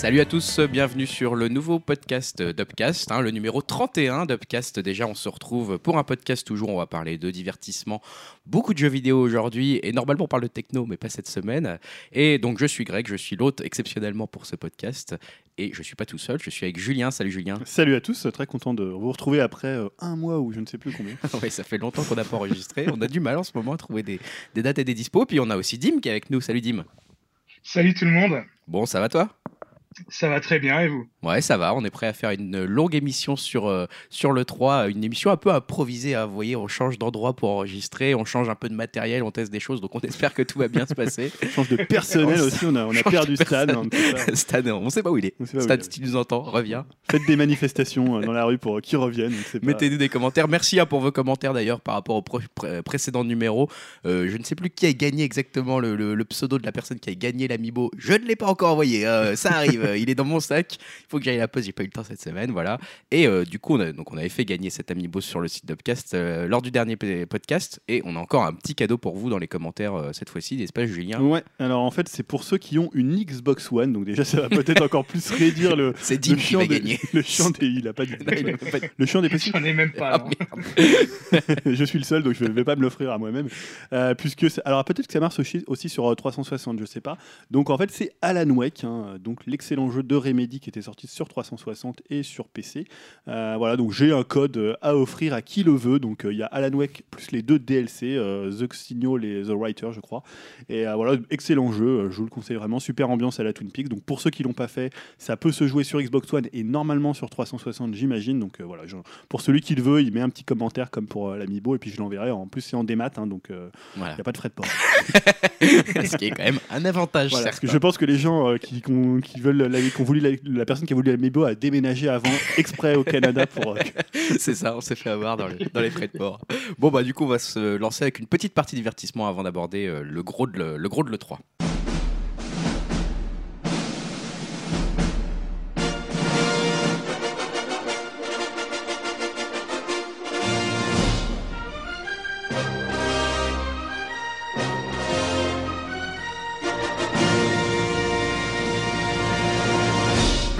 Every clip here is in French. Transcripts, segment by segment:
Salut à tous, bienvenue sur le nouveau podcast d'Upcast, hein, le numéro 31 d'Upcast. Déjà, on se retrouve pour un podcast toujours, on va parler de divertissement, beaucoup de jeux vidéo aujourd'hui, et normalement on parle de techno, mais pas cette semaine. Et donc je suis Greg, je suis l'hôte exceptionnellement pour ce podcast, et je suis pas tout seul, je suis avec Julien. Salut Julien. Salut à tous, très content de vous retrouver après euh, un mois ou je ne sais plus combien. oui, ça fait longtemps qu'on n'a pas enregistré, on a du mal en ce moment à trouver des, des dates et des dispos, puis on a aussi Dim qui est avec nous. Salut Dim. Salut tout le monde. Bon, ça va toi? Ça va très bien et vous? Ouais, ça va. On est prêt à faire une longue émission sur, euh, sur le 3, une émission un peu improvisée. Hein. Vous voyez, on change d'endroit pour enregistrer, on change un peu de matériel, on teste des choses. Donc on espère que tout va bien se passer. On change de personnel aussi. On a, on a perdu Stan. Hein, Stan, on ne sait pas où il est. Stan, si tu nous entends, reviens. Faites des manifestations euh, dans la rue pour euh, qu'ils reviennent. Mettez-nous des commentaires. Merci hein, pour vos commentaires d'ailleurs par rapport au précédent numéro. je ne sais plus qui a gagné exactement le, pseudo de la personne qui a gagné l'amiibo. Je ne l'ai pas encore envoyé. ça arrive. Il est dans mon sac. Il faut que j'aille à la pause. J'ai pas eu le temps cette semaine, voilà. Et euh, du coup, on, a, donc on avait fait gagner cet amiibo sur le site d'Upcast euh, lors du dernier podcast. Et on a encore un petit cadeau pour vous dans les commentaires euh, cette fois-ci, n'est-ce pas, Julien? Ouais. Alors en fait, c'est pour ceux qui ont une Xbox One. Donc déjà, ça va peut-être encore plus réduire le. C'est Dim qui va gagner. Le champ des. Il a pas dit. Le champ des possibles. J'en ai même pas. Ah, je suis le seul, donc je ne vais pas me l'offrir à moi-même. puisque alors peut-être que ça marche aussi, aussi sur 360, je sais pas. Donc en fait, c'est Alan Wake, hein, donc l'excellent jeu de Remedy qui était sorti sur 360 et sur PC. Euh, voilà, donc j'ai un code euh, à offrir à qui le veut. Donc euh, il y a Alan Wake plus les deux DLC, The Signal et The Writer, je crois. Et voilà, excellent jeu, je vous le conseille vraiment. Super ambiance à la Twin Peaks. Donc pour ceux qui l'ont pas fait, ça peut se jouer sur Xbox One et normalement sur 360, j'imagine. Donc voilà, pour celui qui le veut, il met un petit commentaire comme pour l'Amiibo et puis je l'enverrai. En plus, c'est en démat, hein, donc il n'y a pas de frais de port. Ce qui est quand même un avantage. parce que je pense que les gens qui, qui, veulent, la, personne qui a voulu l'amiibo a déménagé avant exprès au Canada pour. Euh, C'est ça, on s'est fait avoir dans les, dans les frais de port. Bon, bah, du coup, on va se lancer avec une petite partie divertissement avant d'aborder euh, le, gros de le, le gros de l'E3.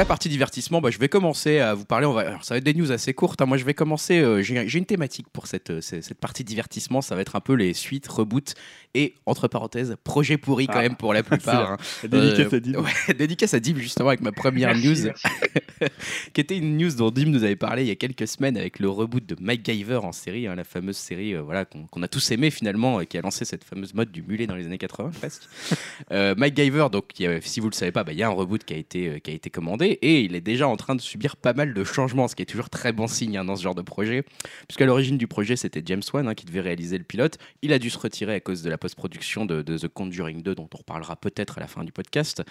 La partie divertissement, bah, je vais commencer à vous parler. On va, alors, ça va être des news assez courtes. Hein. Moi, je vais commencer. Euh, j'ai une thématique pour cette, euh, cette, partie divertissement. Ça va être un peu les suites, reboots et, entre parenthèses, projets pourris quand ah. même pour la plupart. Hein. Dédicace à Dim. Euh, ouais, dédicace à Dim, justement, avec ma première news, qui était une news dont Dim nous avait parlé il y a quelques semaines avec le reboot de MacGyver en série, hein, la fameuse série voilà, qu'on a tous aimé finalement, qui a lancé cette fameuse mode du mulet dans les années 80 presque. MacGyver, donc, si vous le savez pas, bah, il y a un reboot qui a été, qui a été commandé et il est déjà en train de subir pas mal de changements, ce qui est toujours très bon signe hein, dans ce genre de projet. Puisqu'à l'origine du projet, c'était James Wan hein, qui devait réaliser le pilote. Il a dû se retirer à cause de la post-production de, The Conjuring 2, dont on reparlera peut-être à la fin du podcast.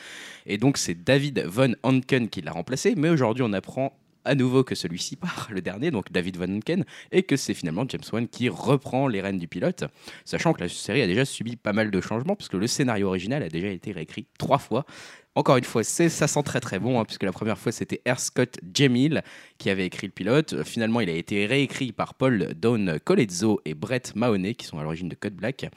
Et donc, c'est David Von Anken qui l'a remplacé. Mais aujourd'hui, on apprend à nouveau que celui-ci part, le dernier, donc David Von Anken, et que c'est finalement James Wan qui reprend les rênes du pilote, sachant que la série a déjà subi pas mal de changements, puisque le scénario original a déjà été réécrit trois fois, encore une fois, ça sent très très bon, hein, puisque la première fois c'était R. Scott Jamil qui avait écrit le pilote. Finalement, il a été réécrit par Paul Don Colezzo et Brett Mahoney, qui sont à l'origine de Code Black.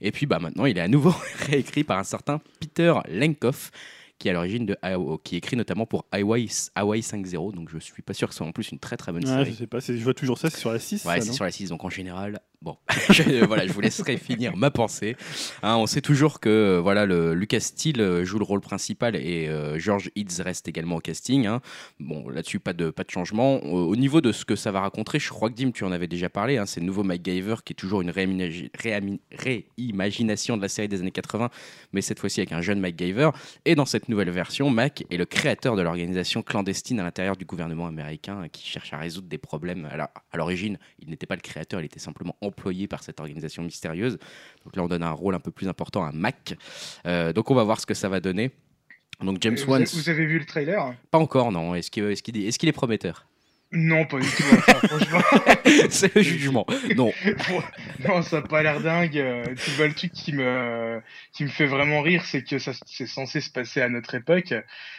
Et puis bah, maintenant, il est à nouveau réécrit par un certain Peter Lenkoff, qui est à l'origine de qui écrit notamment pour Hawaii, Hawaii 5.0 donc je suis pas sûr que ce soit en plus une très très bonne série. je sais pas, je vois toujours ça, c'est sur la 6. Ouais, c'est sur la 6, donc en général, Bon, je, voilà, je vous laisserai finir ma pensée. Hein, on sait toujours que euh, voilà, le, Lucas Steele euh, joue le rôle principal et euh, George Eads reste également au casting. Hein. Bon, là-dessus, pas de, pas de changement. Au, niveau de ce que ça va raconter, je crois que Dim, tu en avais déjà parlé. Hein, c'est le nouveau MacGyver qui est toujours une réimagination de la série des années 80, mais cette fois-ci avec un jeune MacGyver. Et dans cette nouvelle version, Mac est le créateur de l'organisation clandestine à l'intérieur du gouvernement américain qui cherche à résoudre des problèmes. Alors, à l'origine, il n'était pas le créateur, il était simplement employé par cette organisation mystérieuse. Donc là, on donne un rôle un peu plus important à Mac. Euh, donc on va voir ce que ça va donner. Donc James Wan. Vous avez vu le trailer? Pas encore, non. Est-ce qu'il est, est, est, est prometteur? Non, pas du tout. Enfin, franchement, C'est le jugement. Non. non, ça a pas l'air dingue. Euh, Tu vois, le truc qui me, qui me fait vraiment rire, c'est que ça, c'est censé se passer à notre époque.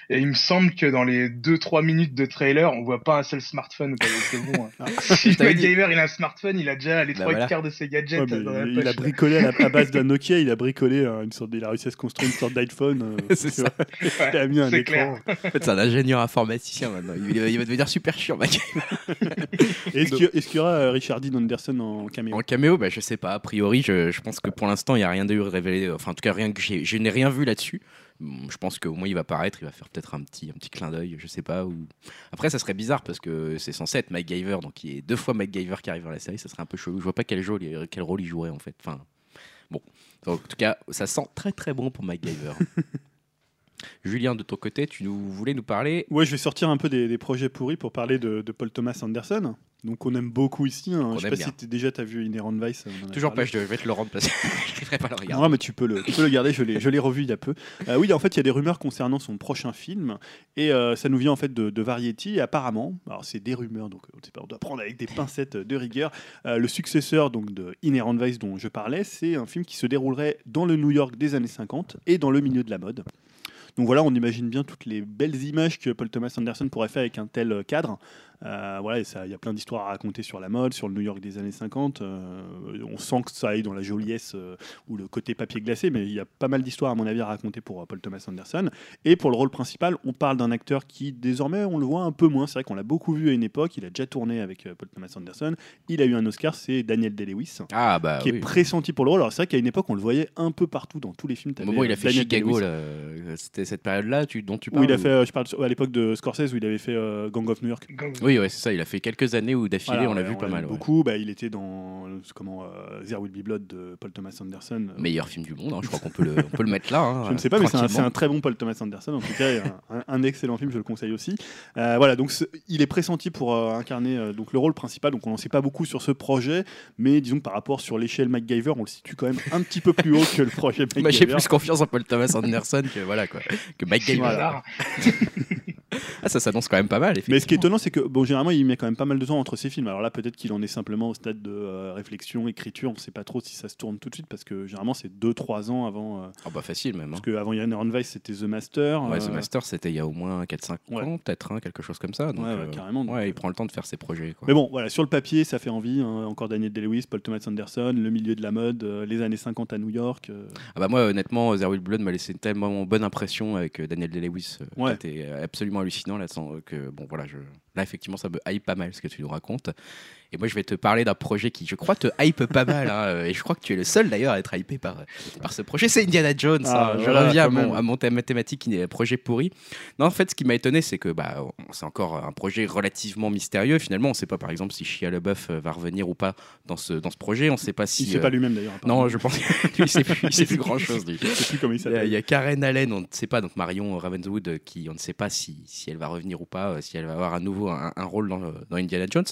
Et il me semble que dans les 2-3 minutes de trailer, on voit pas un seul smartphone. c'est bon. hein. Si Je t'avais dit. MacGyver il a un smartphone, il a déjà les Bah trois voilà. quarts de ses gadgets Ouais, dans la il, il a bricolé à, la- à base d'un Nokia, il a bricolé euh, une sorte, il a réussi à se construire une sorte d'iPhone. euh, C'est ça. Ouais, Il a mis un c'est écran. clair. En fait, c'est un ingénieur informaticien maintenant. Il va, il va devenir super chiant, mec. Est-ce qu'il y, aura euh, Richard Dean Anderson en caméo? En caméo, bah, je sais pas. A priori, je, je pense que pour l'instant, il n'y a rien de révélé. Enfin, en tout cas, rien que je n'ai rien vu là-dessus. Hum, Je pense qu'au moins il va paraître, il va faire peut-être un petit, un petit clin d'œil, je sais pas. Ou... Après, ça serait bizarre parce que c'est censé être MacGyver, donc il y a deux fois MacGyver qui arrive dans la série, ça serait un peu chelou. Je vois pas quel, jeu, quel rôle il jouerait en fait. Enfin, bon. Donc, en tout cas, ça sent très très bon pour MacGyver. Julien, de ton côté, tu nous, voulais nous parler Ouais, je vais sortir un peu des, des projets pourris pour parler de, de Paul Thomas Anderson. Donc on aime beaucoup ici. hein. Je sais pas bien. si déjà tu as vu Inherent Vice. Toujours pas, je vais te le rendre parce que je n'arriverai pas le regarder. Non, mais tu peux le, tu peux le garder, je l'ai, je l'ai revu il y a peu. Euh, oui, en fait, il y a des rumeurs concernant son prochain film, et euh, ça nous vient en fait de, de Variety, et apparemment, alors c'est des rumeurs, donc on, sait pas, on doit prendre avec des pincettes de rigueur, euh, le successeur donc, de Inherent Vice dont je parlais, c'est un film qui se déroulerait dans le New York des années 50 et dans le milieu de la mode. Donc voilà, on imagine bien toutes les belles images que Paul Thomas Anderson pourrait faire avec un tel cadre. Euh, voilà, il y a plein d'histoires à raconter sur la mode, sur le New York des années 50. Euh, on sent que ça aille dans la joliesse euh, ou le côté papier glacé, mais il y a pas mal d'histoires à mon avis à raconter pour euh, Paul Thomas Anderson. Et pour le rôle principal, on parle d'un acteur qui désormais on le voit un peu moins. C'est vrai qu'on l'a beaucoup vu à une époque. Il a déjà tourné avec euh, Paul Thomas Anderson. Il a eu un Oscar, c'est Daniel Day-Lewis. Ah bah qui oui. est pressenti pour le rôle. Alors c'est vrai qu'à une époque on le voyait un peu partout dans tous les films. Au moment où il a fait Daniel Chicago, c'était cette période-là tu, dont tu Où parles il a ou- fait, euh, je parle à l'époque de Scorsese où il avait fait euh, Gang of New York. Oui, ouais, c'est ça. Il a fait quelques années où d'affilée, Voilà, on l'a vu pas mal. Beaucoup. Bah, il était dans comment euh, There Will Be Blood de Paul Thomas Anderson. Meilleur film du monde, hein, je crois qu'on peut, le, on peut le mettre là. hein, Je ne sais pas, mais c'est un, très bon Paul Thomas Anderson. En tout cas, un, un excellent film, je le conseille aussi. Euh, voilà, donc il est pressenti pour euh, incarner euh, donc le rôle principal. Donc on n'en sait pas beaucoup sur ce projet, mais disons que par rapport sur l'échelle MacGyver, on le situe quand même un petit peu plus haut que le projet MacGyver. j'ai plus confiance en Paul Thomas Anderson que voilà quoi, que Gaiman. bizarre. Ah, ça s'annonce quand même pas mal. Mais ce qui est étonnant, c'est que bon, généralement, il met quand même pas mal de temps entre ses films. Alors là, peut-être qu'il en est simplement au stade de euh, réflexion, écriture. On ne sait pas trop si ça se tourne tout de suite parce que généralement, c'est 2-3 ans avant. euh, Ah bah facile même. hein. parce qu'avant Yann Vice, c'était The Master. Ouais, euh, The Master, c'était il y a au moins 4-5 Ouais. ans, peut-être, hein, quelque chose comme ça. Donc, Ouais, ouais, euh, carrément. donc, ouais, euh, il prend le temps de faire ses projets. Quoi. Mais bon, voilà, sur le papier, ça fait envie. hein. Encore Daniel Day-Lewis, Paul Thomas Anderson, le milieu de la mode, euh, les années 50 à New York. euh. Ah bah moi, honnêtement, There Will Blood m'a laissé une tellement bonne impression avec euh, Daniel Day-Lewis. euh, Ouais. C'était absolument hallucinant là, sans, euh, que bon voilà, je... là effectivement, ça me hype pas mal ce que tu nous racontes. Et moi, je vais te parler d'un projet qui, je crois, te hype pas mal. hein, euh, et je crois que tu es le seul d'ailleurs à être hypé par, par ce projet. C'est Indiana Jones. Ah, hein. je voilà, reviens à mon, à mon thème thématique qui est projet pourri. Non, en fait, ce qui m'a étonné, c'est que bah, c'est encore un projet relativement mystérieux. Finalement, on ne sait pas, par exemple, si Shia LaBeouf euh, va revenir ou pas dans ce, dans ce projet. On ne sait pas si. Il ne sait euh, pas lui-même d'ailleurs. Non, je pense que lui, il sait plus, il sait plus comment il Il y, a, il s'appelle. y a Karen Allen, on ne sait pas, donc Marion Ravenswood, euh, qui on ne sait pas si, si elle va revenir ou pas, euh, si elle va avoir à nouveau un, un rôle dans, le- dans Indiana Jones.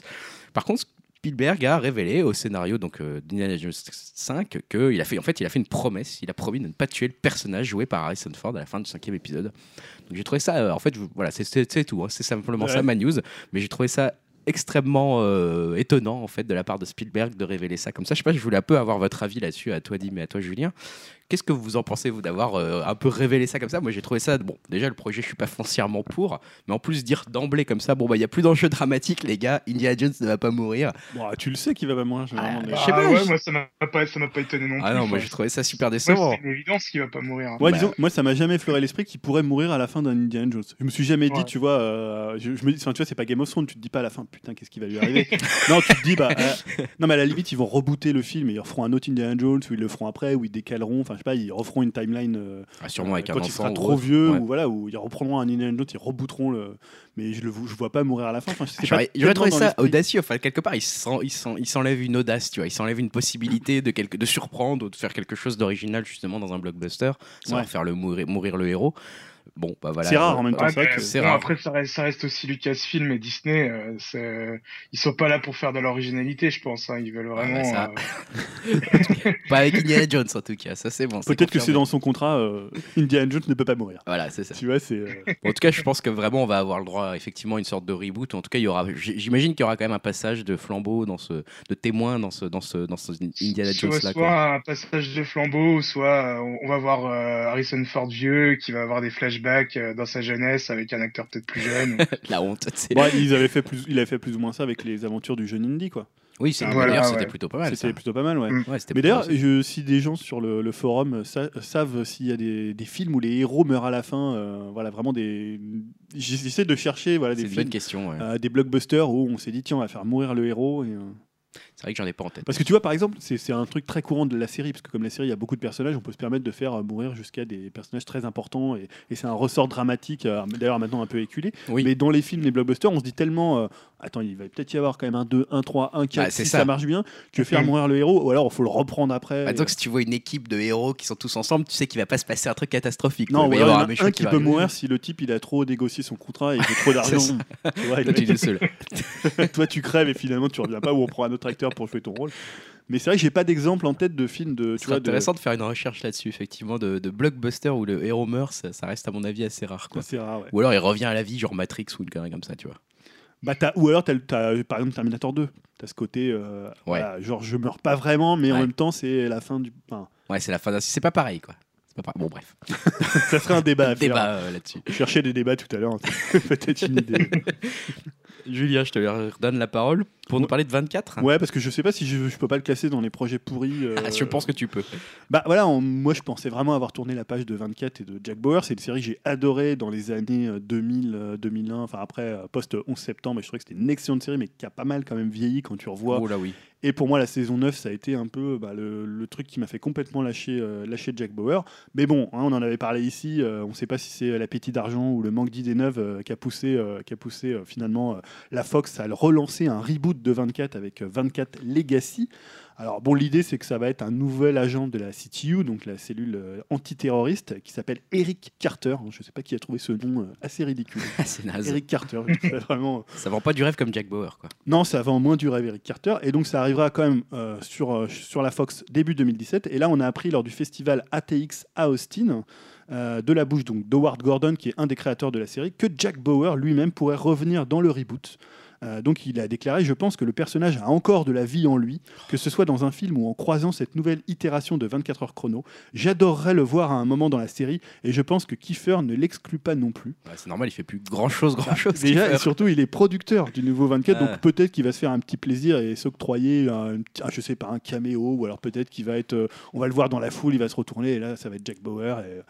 Par contre, Spielberg a révélé au scénario donc euh, d'Indiana Jones 5 qu'il a fait en fait il a fait une promesse, il a promis de ne pas tuer le personnage joué par Harrison Ford à la fin du cinquième épisode. Donc j'ai trouvé ça, euh, en fait, je- voilà, c'est- tout, hein, c'est simplement Ouais. ça ma news, mais j'ai trouvé ça extrêmement euh, étonnant en fait de la part de Spielberg de révéler ça comme ça. Je sais pas, je voulais un peu avoir votre avis là-dessus, à toi Dim et à toi Julien. Qu'est-ce que vous en pensez vous d'avoir euh, un peu révélé ça comme ça? Moi j'ai trouvé ça bon. Déjà le projet je suis pas foncièrement pour, mais en plus dire d'emblée comme ça, bon bah il y a plus d'enjeu dramatique les gars, Indiana Jones ne va pas mourir. Bon, tu le sais qu'il va pas mourir. Ah, mais- je sais Ah pas, ouais, je- moi ça m'a pas, ça m'a pas étonné non plus. Ah non, moi j'ai trouvé ça super décevant. c'est une évidence qu'il va pas mourir. hein. Ouais, Bah. disons, moi, ça m'a jamais effleuré l'esprit qu'il pourrait mourir à la fin d'un Indiana Jones. Je me suis jamais dit, Ouais. tu vois, euh, je, je me dis, enfin, tu vois, c'est pas Game of Thrones, tu te dis pas à la fin, putain, qu'est-ce qui va lui arriver? Non, tu te dis, bah, euh, non, mais à la limite, ils vont rebooter le film et ils referont un autre Indiana Jones, ou ils le feront après, ou ils décaleront, enfin, je sais pas, ils referont une timeline euh, Ah, sûrement avec un quand enfant il sera trop autre. vieux, Ouais. ou voilà, ou ils reprendront un Indiana Jones, ils rebooteront le. Mais je le je vois pas mourir à la fin. Enfin, J'aurais trouvé ça audacieux. Enfin, quelque part, il s'en- il s'en- il s'enlève une audace, tu vois. Il s'enlève une possibilité de, quelque, de surprendre ou de faire quelque chose d'original, justement, dans un blockbuster, sans Ouais. faire le mourir, mourir le héros. Bon, bah voilà. C'est rare en même temps. Ouais, c'est vrai mais que- c'est bon, rare. après, ça reste, ça reste aussi Lucasfilm et Disney. euh, ils sont pas là pour faire de l'originalité, je pense. hein. Ils veulent Ah, vraiment. bah, ça. euh, Pas avec Indiana Jones en tout cas, ça c'est bon. Peut-être que c'est dans son contrat, euh, Indiana Jones ne peut pas mourir. Voilà, c'est ça. Tu vois, c'est. euh, Bon, en tout cas, je pense que vraiment on va avoir le droit effectivement à une sorte de reboot. En tout cas, il y aura, j'imagine qu'il y aura quand même un passage de flambeau dans ce, de témoin dans ce, dans ce, dans ce Indiana Jones soit, là. soit un passage de flambeau, soit on va voir euh, Harrison Ford vieux qui va avoir des flashbacks euh, dans sa jeunesse avec un acteur peut-être plus jeune. La honte. c'est- bon, ils avaient fait plus, il avait fait plus ou moins ça avec les aventures du jeune Indy, quoi. Oui, c'est Voilà, d'ailleurs, ouais. c'était plutôt pas mal. C'était ça. plutôt pas mal, ouais. Mm. Ouais, c'était Mais d'ailleurs, si des gens sur le, le forum sa- savent s'il y a des, des films où les héros meurent à la fin, euh, voilà, vraiment des. J'essaie de chercher voilà, c'est des une bonne films, question. ouais. euh, des blockbusters où on s'est dit, tiens, on va faire mourir le héros. Et, euh, C'est vrai que j'en ai pas en tête. Parce que tu vois, par exemple, c'est un truc très courant de la série, parce que comme la série, il y a beaucoup de personnages, on peut se permettre de faire euh, mourir jusqu'à des personnages très importants, et, et c'est un ressort dramatique, euh, d'ailleurs maintenant un peu éculé. Oui. Mais dans les films, les blockbusters, on se dit tellement, euh, attends, il va peut-être y avoir quand même un 2, un 3, un 4, Bah, si ça. ça. marche bien, que faire Mhm. mourir le héros, ou alors il faut le reprendre après. Bah, et- donc, si tu vois une équipe de héros qui sont tous ensemble, tu sais qu'il va pas se passer un truc catastrophique. Non, il y avoir a méchant un qui va peut mourir si le type il a trop négocié son contrat et il veut trop d'argent. Toi, tu crèves et finalement tu reviens pas ou on prend un autre acteur pour jouer ton rôle. Mais c'est vrai que j'ai pas d'exemple en tête de film de. Tu C'est de- intéressant de... faire une recherche là-dessus, effectivement, de, de blockbuster où le héros meurt, ça, ça reste à mon avis assez rare. Quoi. C'est rare, ouais. Ou alors il revient à la vie, genre Matrix ou une connerie comme ça, tu vois. Bah, t'as- ou alors, t'as, t'as, par exemple, Terminator 2. T'as ce côté, euh, voilà, genre, je meurs pas vraiment, mais en même temps, c'est la fin du. Enfin, Ouais, c'est la fin d'un... C'est pas pareil, quoi. Pas. Bon, bref. ça serait un débat à faire. Débat euh, là-dessus. Je cherchais des débats tout à l'heure. c'est Peut-être une idée. Julien, je te redonne la parole pour nous parler de 24. Ouais, parce que je sais pas si je, je peux pas le classer dans les projets pourris. euh, Ah, je pense que tu peux. Bah voilà, on- moi je pensais vraiment avoir tourné la page de 24 et de Jack Bauer. C'est une série que j'ai adorée dans les années euh, 2000, euh, 2001, enfin après, euh, post 11 septembre. Je trouvais que c'était une excellente série, mais qui a pas mal quand même vieilli quand tu revois. Oh là oui. Et pour moi, la saison 9, ça a été un peu bah, le, truc qui m'a fait complètement lâcher, euh, lâcher Jack Bauer. Mais bon, hein, on en avait parlé ici. euh, on ne sait pas si c'est l'appétit d'argent ou le manque d'idées neuves euh, qui a poussé, euh, qui a poussé euh, finalement euh, la Fox à relancer un reboot de 24 avec euh, 24 Legacy. Alors bon, l'idée c'est que ça va être un nouvel agent de la CTU, donc la cellule euh, antiterroriste, qui s'appelle Eric Carter. Je ne sais pas qui a trouvé ce nom euh, assez ridicule. c'est naze. Eric Carter, ça vraiment. Ça vend pas du rêve comme Jack Bauer, quoi. Non, ça va en moins du rêve Eric Carter. Et donc, ça arrivera quand même euh, sur, euh, sur la Fox début 2017. Et là, on a appris lors du festival ATX à Austin, euh, de la bouche donc d'Howard Gordon, qui est un des créateurs de la série, que Jack Bauer lui-même pourrait revenir dans le reboot. Euh, donc il a déclaré, je pense que le personnage a encore de la vie en lui, que ce soit dans un film ou en croisant cette nouvelle itération de 24 heures chrono. J'adorerais le voir à un moment dans la série et je pense que Kiefer ne l'exclut pas non plus. Ouais, c'est normal, il fait plus grand chose, grand chose. Déjà, et surtout, il est producteur du nouveau 24, Ah. donc peut-être qu'il va se faire un petit plaisir et s'octroyer un, un- je sais pas, un caméo, ou alors peut-être qu'il va être, euh, on va le voir dans la foule, il va se retourner et là, ça va être Jack Bauer. Et,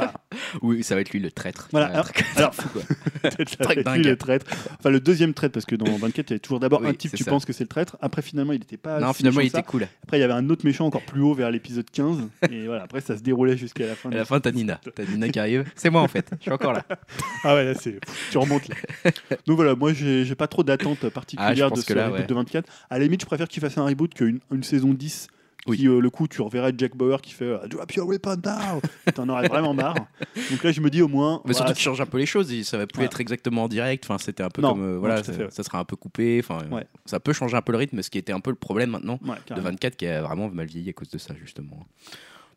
euh, Oui, ça va être lui le traître. Voilà, alors- fou, quoi. peut-être ça Truc va être dingue. lui le traître. Enfin, le deuxième traître, parce que dans 24, il y avait toujours d'abord Oui, un type, tu ça. penses que c'est le traître. Après, finalement, il n'était pas. Non, si finalement, il était cool. Après, il y avait un autre méchant encore plus haut vers l'épisode 15. Et voilà, après, ça se déroulait jusqu'à la fin. À la fin, t'as Nina. T'as Nina qui arrive. C'est moi, en fait. Je suis encore là. Ah ouais, là, c'est. Tu remontes là. Donc voilà, moi j'ai pas trop d'attente particulière Ah, je de ce que là, reboot ouais. de 24. À la limite, je préfère qu'il fasse un reboot qu'une une saison 10. Oui. Qui, euh, le coup, tu reverrais Jack Bauer qui fait euh, Drop your weapon now T'en aurais vraiment marre. Donc là, je me dis au moins. Mais surtout, voilà, tu changes un peu les choses. Ça va plus Voilà. être exactement en direct. Enfin, c'était un peu Non, comme. euh, voilà, ça, sera un peu coupé. Enfin, Ouais. ça peut changer un peu le rythme, ce qui était un peu le problème maintenant ouais, de carrément. 24 qui a vraiment mal vieilli à cause de ça, justement.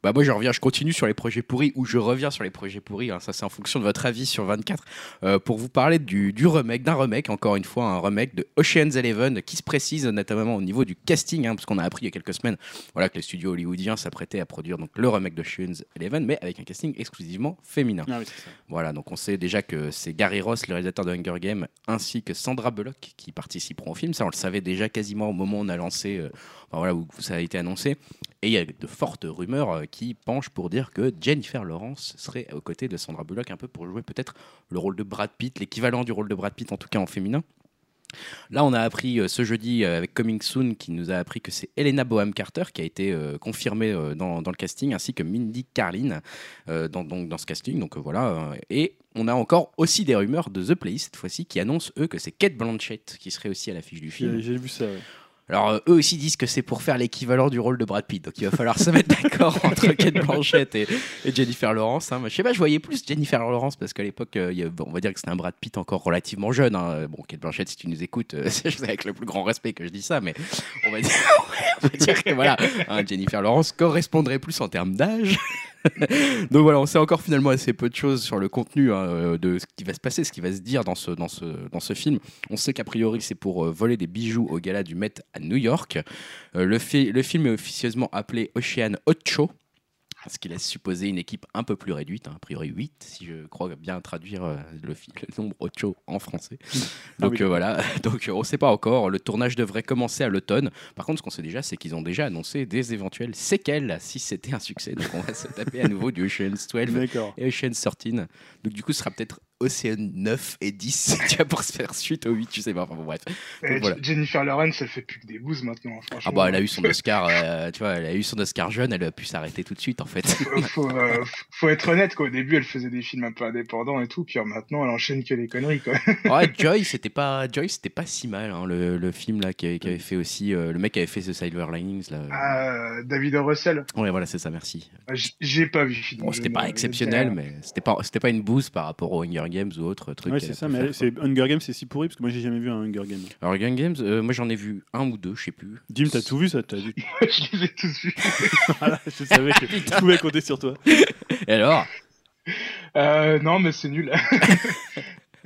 Bah moi je reviens, je continue sur les projets pourris ou je reviens sur les projets pourris. hein, ça c'est en fonction de votre avis sur 24 euh, pour vous parler du, du remake, d'un remake encore une fois, un remake de Ocean's Eleven qui se précise notamment au niveau du casting, hein, parce qu'on a appris il y a quelques semaines, voilà que les studios hollywoodiens s'apprêtaient à produire donc le remake d'Ocean's Eleven, mais avec un casting exclusivement féminin. Ah oui. Voilà, donc on sait déjà que c'est Gary Ross, le réalisateur de Hunger Games, ainsi que Sandra Bullock qui participeront au film. Ça, on le savait déjà quasiment au moment où on a lancé, euh, voilà, où ça a été annoncé. Et il y a de fortes rumeurs euh, qui penchent pour dire que Jennifer Lawrence serait aux côtés de Sandra Bullock un peu pour jouer peut-être le rôle de Brad Pitt, l'équivalent du rôle de Brad Pitt en tout cas en féminin. Là, on a appris euh, ce jeudi euh, avec Coming Soon qui nous a appris que c'est Elena Boham Carter qui a été confirmée dans, dans le casting, ainsi que Mindy Carlin dans, donc, dans ce casting. Donc voilà. et on a encore aussi des rumeurs de The Place cette fois-ci qui annoncent eux que c'est Kate Blanchett qui serait aussi à l'affiche du film. J'ai vu ça. Alors, euh, eux aussi disent que c'est pour faire l'équivalent du rôle de Brad Pitt. Donc, il va falloir se mettre d'accord entre Kate Blanchett et, et Jennifer Lawrence. hein. Je sais pas, je voyais plus Jennifer Lawrence parce qu'à l'époque, euh, on va dire que c'était un Brad Pitt encore relativement jeune. hein. Bon, Kate Blanchett, si tu nous écoutes, euh, c'est avec le plus grand respect que je dis ça, mais on va dire, on va dire que voilà, hein, Jennifer Lawrence correspondrait plus en termes d'âge. Donc voilà, on sait encore finalement assez peu de choses sur le contenu hein, euh, de ce qui va se passer, ce qui va se dire dans ce, film. On sait qu'a priori c'est pour euh, voler des bijoux au gala du Met à New York. Euh, le, le film est officieusement appelé Ocean Ocho. Ce qui laisse supposer une équipe un peu plus réduite, hein, a priori 8, si je crois bien traduire euh, le, le nombre Ocho en français. Donc oui. euh, voilà, donc on ne sait pas encore. Le tournage devrait commencer à l'automne. Par contre, ce qu'on sait déjà, c'est qu'ils ont déjà annoncé des éventuelles séquelles si c'était un succès. Donc on va se taper à nouveau du Ocean's 12 D'accord. et Ocean's 13. Donc du coup, ce sera peut-être Océan 9 et 10 tu pour se faire suite au 8, tu sais pas. Enfin bon, bref. Voilà. Jennifer Lawrence, elle fait plus que des bouses maintenant, franchement. Ah bah elle a eu son Oscar, euh, tu vois, elle a eu son Oscar jeune, elle a pu s'arrêter tout de suite en fait. faut, faut, euh, faut être honnête, quoi. Au début, elle faisait des films un peu indépendants et tout, puis alors, maintenant, elle enchaîne que les conneries, quoi. Ouais, Joy, c'était pas Joy, c'était pas si mal hein, le, le film là qui avait, qui avait fait aussi euh, le mec qui avait fait The Silver Linings là. Ah, David. Russell, Ouais, voilà, c'est ça, merci. Ah, j'ai pas vu. Bon, c'était pas exceptionnel, mais c'était pas c'était pas une bouse par rapport aux Hunger Games ou autre truc. Ouais, c'est ça, mais c'est Hunger Games, c'est si pourri parce que moi j'ai jamais vu un Hunger Games. Alors Hunger Games, euh, moi j'en ai vu un ou deux, je sais plus. Dim, t'as tout vu ça T'as vu je les ai tous vus. Voilà, Je savais que je pouvais compter sur toi. Et alors? Euh, non, mais c'est nul.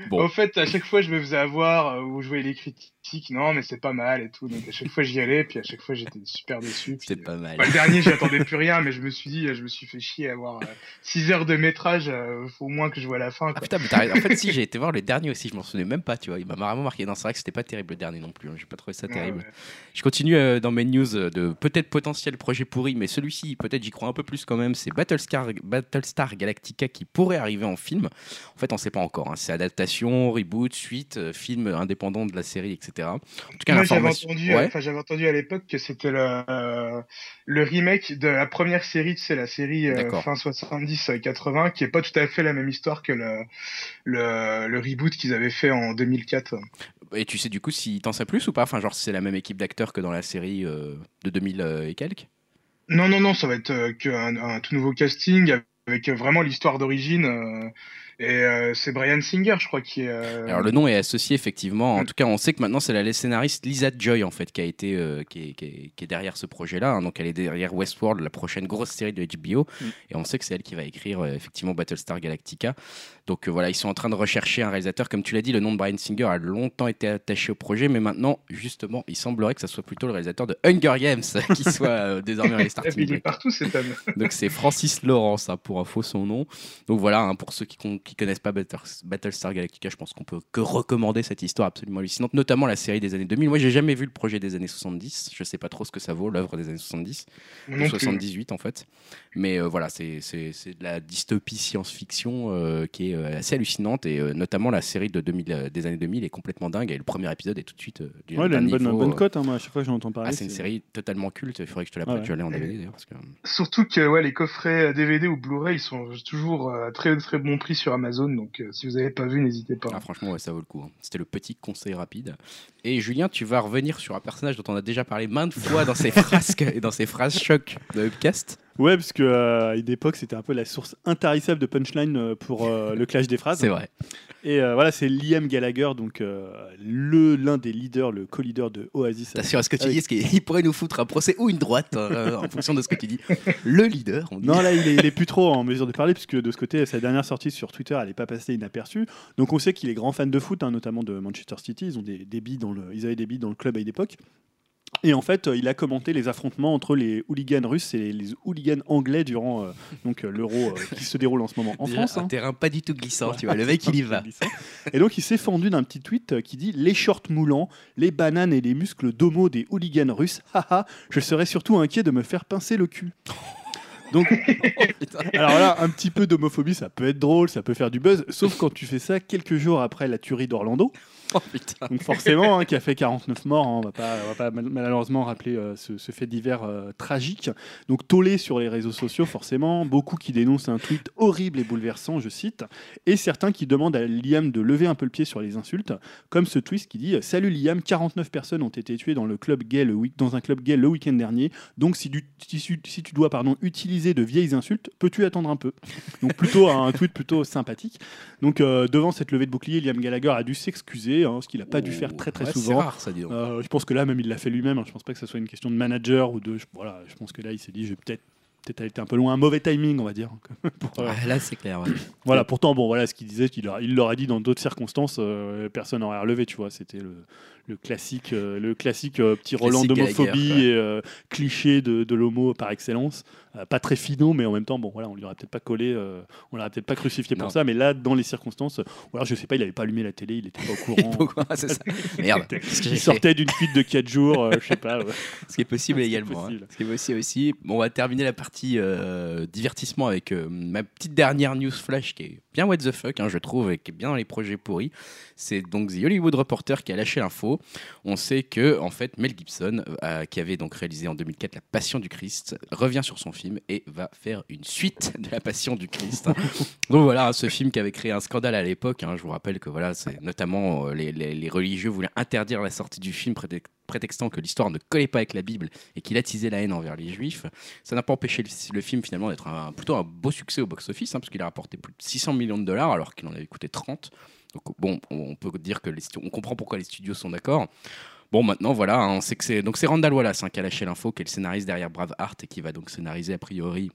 Bon. En fait, à chaque fois, je me faisais avoir euh, où je voyais les critiques. Non, mais c'est pas mal et tout. Donc à chaque fois, j'y allais, puis à chaque fois, j'étais super déçu. C'était euh, pas mal. bah, le dernier, j'y attendais plus rien, mais je me suis dit, je me suis fait chier à avoir 6 heures de métrage. euh, faut au moins que je vois la fin. Ah putain, mais. En fait, si j'ai été voir le dernier aussi, je m'en souvenais même pas, tu vois. Il m'a vraiment marqué. Non, c'est vrai que c'était pas terrible le dernier non plus. hein. J'ai pas trouvé ça Ouais, terrible. ouais. Je continue euh, dans mes news euh, de peut-être potentiel projet pourri, mais celui-ci, peut-être j'y crois un peu plus quand même. C'est Battlestar, Battlestar Galactica qui pourrait arriver en film. En fait, on sait pas encore. hein. C'est adaptation, reboot, suite, euh, film indépendant de la série, etc. En tout cas, Moi, j'avais l'information- entendu, euh, Ouais. enfin, j'avais entendu à l'époque que c'était le, euh, le remake de la première série, c'est la série euh, fin 70-80, qui est pas tout à fait la même histoire que le, le, le reboot qu'ils avaient fait en 2004. Et tu sais du coup si t'en sais plus ou pas? Enfin, genre, c'est la même équipe d'acteurs que dans la série euh, de 2000 euh, et quelques? Non, non, non, ça va être qu'un un tout nouveau casting avec vraiment l'histoire d'origine. Et euh, c'est Brian Singer, je crois, qui est. euh, Alors le nom est associé effectivement. En Mm. tout cas, on sait que maintenant c'est la scénariste Lisa Joy en fait qui a été euh, qui, est, qui est- qui est derrière ce projet-là. hein. Donc elle est derrière Westworld, la prochaine grosse série de HBO. Mm. Et on sait que c'est elle qui va écrire euh, effectivement Battlestar Galactica. Donc euh, voilà, ils sont en train de rechercher un réalisateur. Comme tu l'as dit, le nom de Brian Singer a longtemps été attaché au projet, mais maintenant justement, il semblerait que ça soit plutôt le réalisateur de Hunger Games qui soit euh, désormais les starting il est partout cet homme. Donc c'est Francis Lawrence, hein, pour info son nom. Donc voilà, hein, pour ceux qui ne connaissent pas Battlestar Galactica, je pense qu'on peut que recommander cette histoire absolument hallucinante, notamment la série des années 2000. Moi, j'ai jamais vu le projet des années 70. Je sais pas trop ce que ça vaut, l'œuvre des années 70. Non de plus. 78 en fait. Mais euh, voilà, c'est de la dystopie science-fiction euh, qui est assez hallucinante et euh, notamment la série de 2000, euh, des années 2000 est complètement dingue et le premier épisode est tout de suite euh, du Ouais, elle a une bonne, niveau, bonne euh, cote, hein, moi, à chaque fois que j'en entends parler. ah, c'est une série totalement culte, il faudrait que je te la prête, Ouais. je l'ai en DVD d'ailleurs. Parce que... Surtout que ouais, les coffrets DVD ou Blu-ray, ils sont toujours à très très bon prix sur Amazon. Donc euh, si vous n'avez pas vu, n'hésitez pas. Ah, franchement, ouais, ça vaut le coup. hein. C'était le petit conseil rapide. Et Julien, tu vas revenir sur un personnage dont on a déjà parlé maintes fois dans ses frasques et dans ses phrases choc de Upcast. Ouais, parce que euh, à une époque, c'était un peu la source intarissable de punchline euh, pour euh, le clash des phrases. C'est vrai. Et euh, voilà, c'est Liam Gallagher, donc le l'un des leaders, le co-leader de Oasis. Attention à ce que tu Avec- dis, parce qu'il pourrait nous foutre un procès ou une droite en fonction de ce que tu dis. Le leader, on dit. Non, là, il est, il est plus trop en mesure de parler, puisque de ce côté, sa dernière sortie sur Twitter, elle n'est pas passée inaperçue. Donc, on sait qu'il est grand fan de foot, hein, notamment de Manchester City. Ils, ont des, des billes dans le, ils avaient des billes dans le club à une époque. Et en fait, euh, il a commenté les affrontements entre les hooligans russes et les, hooligans anglais durant euh, donc euh, l'Euro euh, qui se déroule en ce moment en Déjà, France. un hein. terrain pas du tout glissant, tu vois. Le mec, il y va. Et donc il s'est fendu d'un petit tweet qui dit Les shorts moulants, les bananes et les muscles d'homo des hooligans russes, haha, je serais surtout inquiet de me faire pincer le cul. Donc, Oh, alors là, un petit peu d'homophobie, ça peut être drôle, ça peut faire du buzz, sauf quand tu fais ça quelques jours après la tuerie d'Orlando. Oh. Donc forcément, hein, qui a fait 49 morts, hein, on va va pas mal- malheureusement rappeler euh, ce, fait divers euh, tragique. Donc tollé sur les réseaux sociaux, forcément, beaucoup qui dénoncent un tweet horrible et bouleversant, je cite, et certains qui demandent à Liam de lever un peu le pied sur les insultes, comme ce tweet qui dit Salut Liam, 49 personnes ont été tuées dans un club gay le week-end dernier. Donc si tu dois pardon utiliser de vieilles insultes, peux-tu attendre un peu? Donc plutôt un tweet plutôt sympathique. Donc euh, devant cette levée de bouclier, Liam Gallagher a dû s'excuser, hein, ce qu'il n'a pas dû faire très très Ouais, souvent. rare, ça. Euh, je pense que là, même il l'a fait lui-même. hein. Je pense pas que ce soit une question de manager ou de. je- Voilà, je pense que là, il s'est dit, je vais peut-être peut-être été un peu loin, un mauvais timing, on va dire. Pour, euh, Ouais, là, c'est clair. ouais. voilà. Pourtant, bon, voilà, ce qu'il disait, il l'aurait dit dans d'autres circonstances, euh, personne n'aurait relevé, tu vois. C'était le, le classique, euh, le classique euh, petit Roland d'homophobie Gallagher, et euh, cliché de, de l'homo par excellence. Pas très finaux, mais en même temps, bon, voilà, on lui aurait peut-être pas collé, on l'aurait peut-être pas crucifié pour ça. Mais là, dans les circonstances, ou alors je sais pas, il avait pas allumé la télé, il était pas au courant. Pourquoi c'est ça Merde. Il sortait d'une fuite de 4 jours, je sais pas. ouais. Ce qui est possible est également. hein. possible. Ce qui est possible aussi. Bon, on va terminer la partie divertissement avec ma petite dernière news flash qui est bien what the fuck, hein, je trouve, et qui est bien dans les projets pourris. C'est donc The Hollywood Reporter qui a lâché l'info. On sait que en fait Mel Gibson, euh, qui avait donc réalisé en 2004 La Passion du Christ, revient sur son film et va faire une suite de La Passion du Christ. donc voilà, ce film qui avait créé un scandale à l'époque. hein, je vous rappelle que voilà, c'est notamment euh, les, les- les religieux voulaient interdire la sortie du film prétextant prétextant que l'histoire ne collait pas avec la Bible et qu'il attisait la haine envers les juifs. Ça n'a pas empêché le, le film finalement d'être un- plutôt un beau succès au box-office, hein, parce qu'il a rapporté plus de 600 millions de dollars alors qu'il en avait coûté 30. Donc bon, on peut dire que les on comprend pourquoi les studios sont d'accord. Bon, maintenant, voilà, hein, on sait que c'est donc c'est Randall Wallace hein, qui a lâché l'info, qui est le scénariste derrière Braveheart et qui va donc scénariser a priori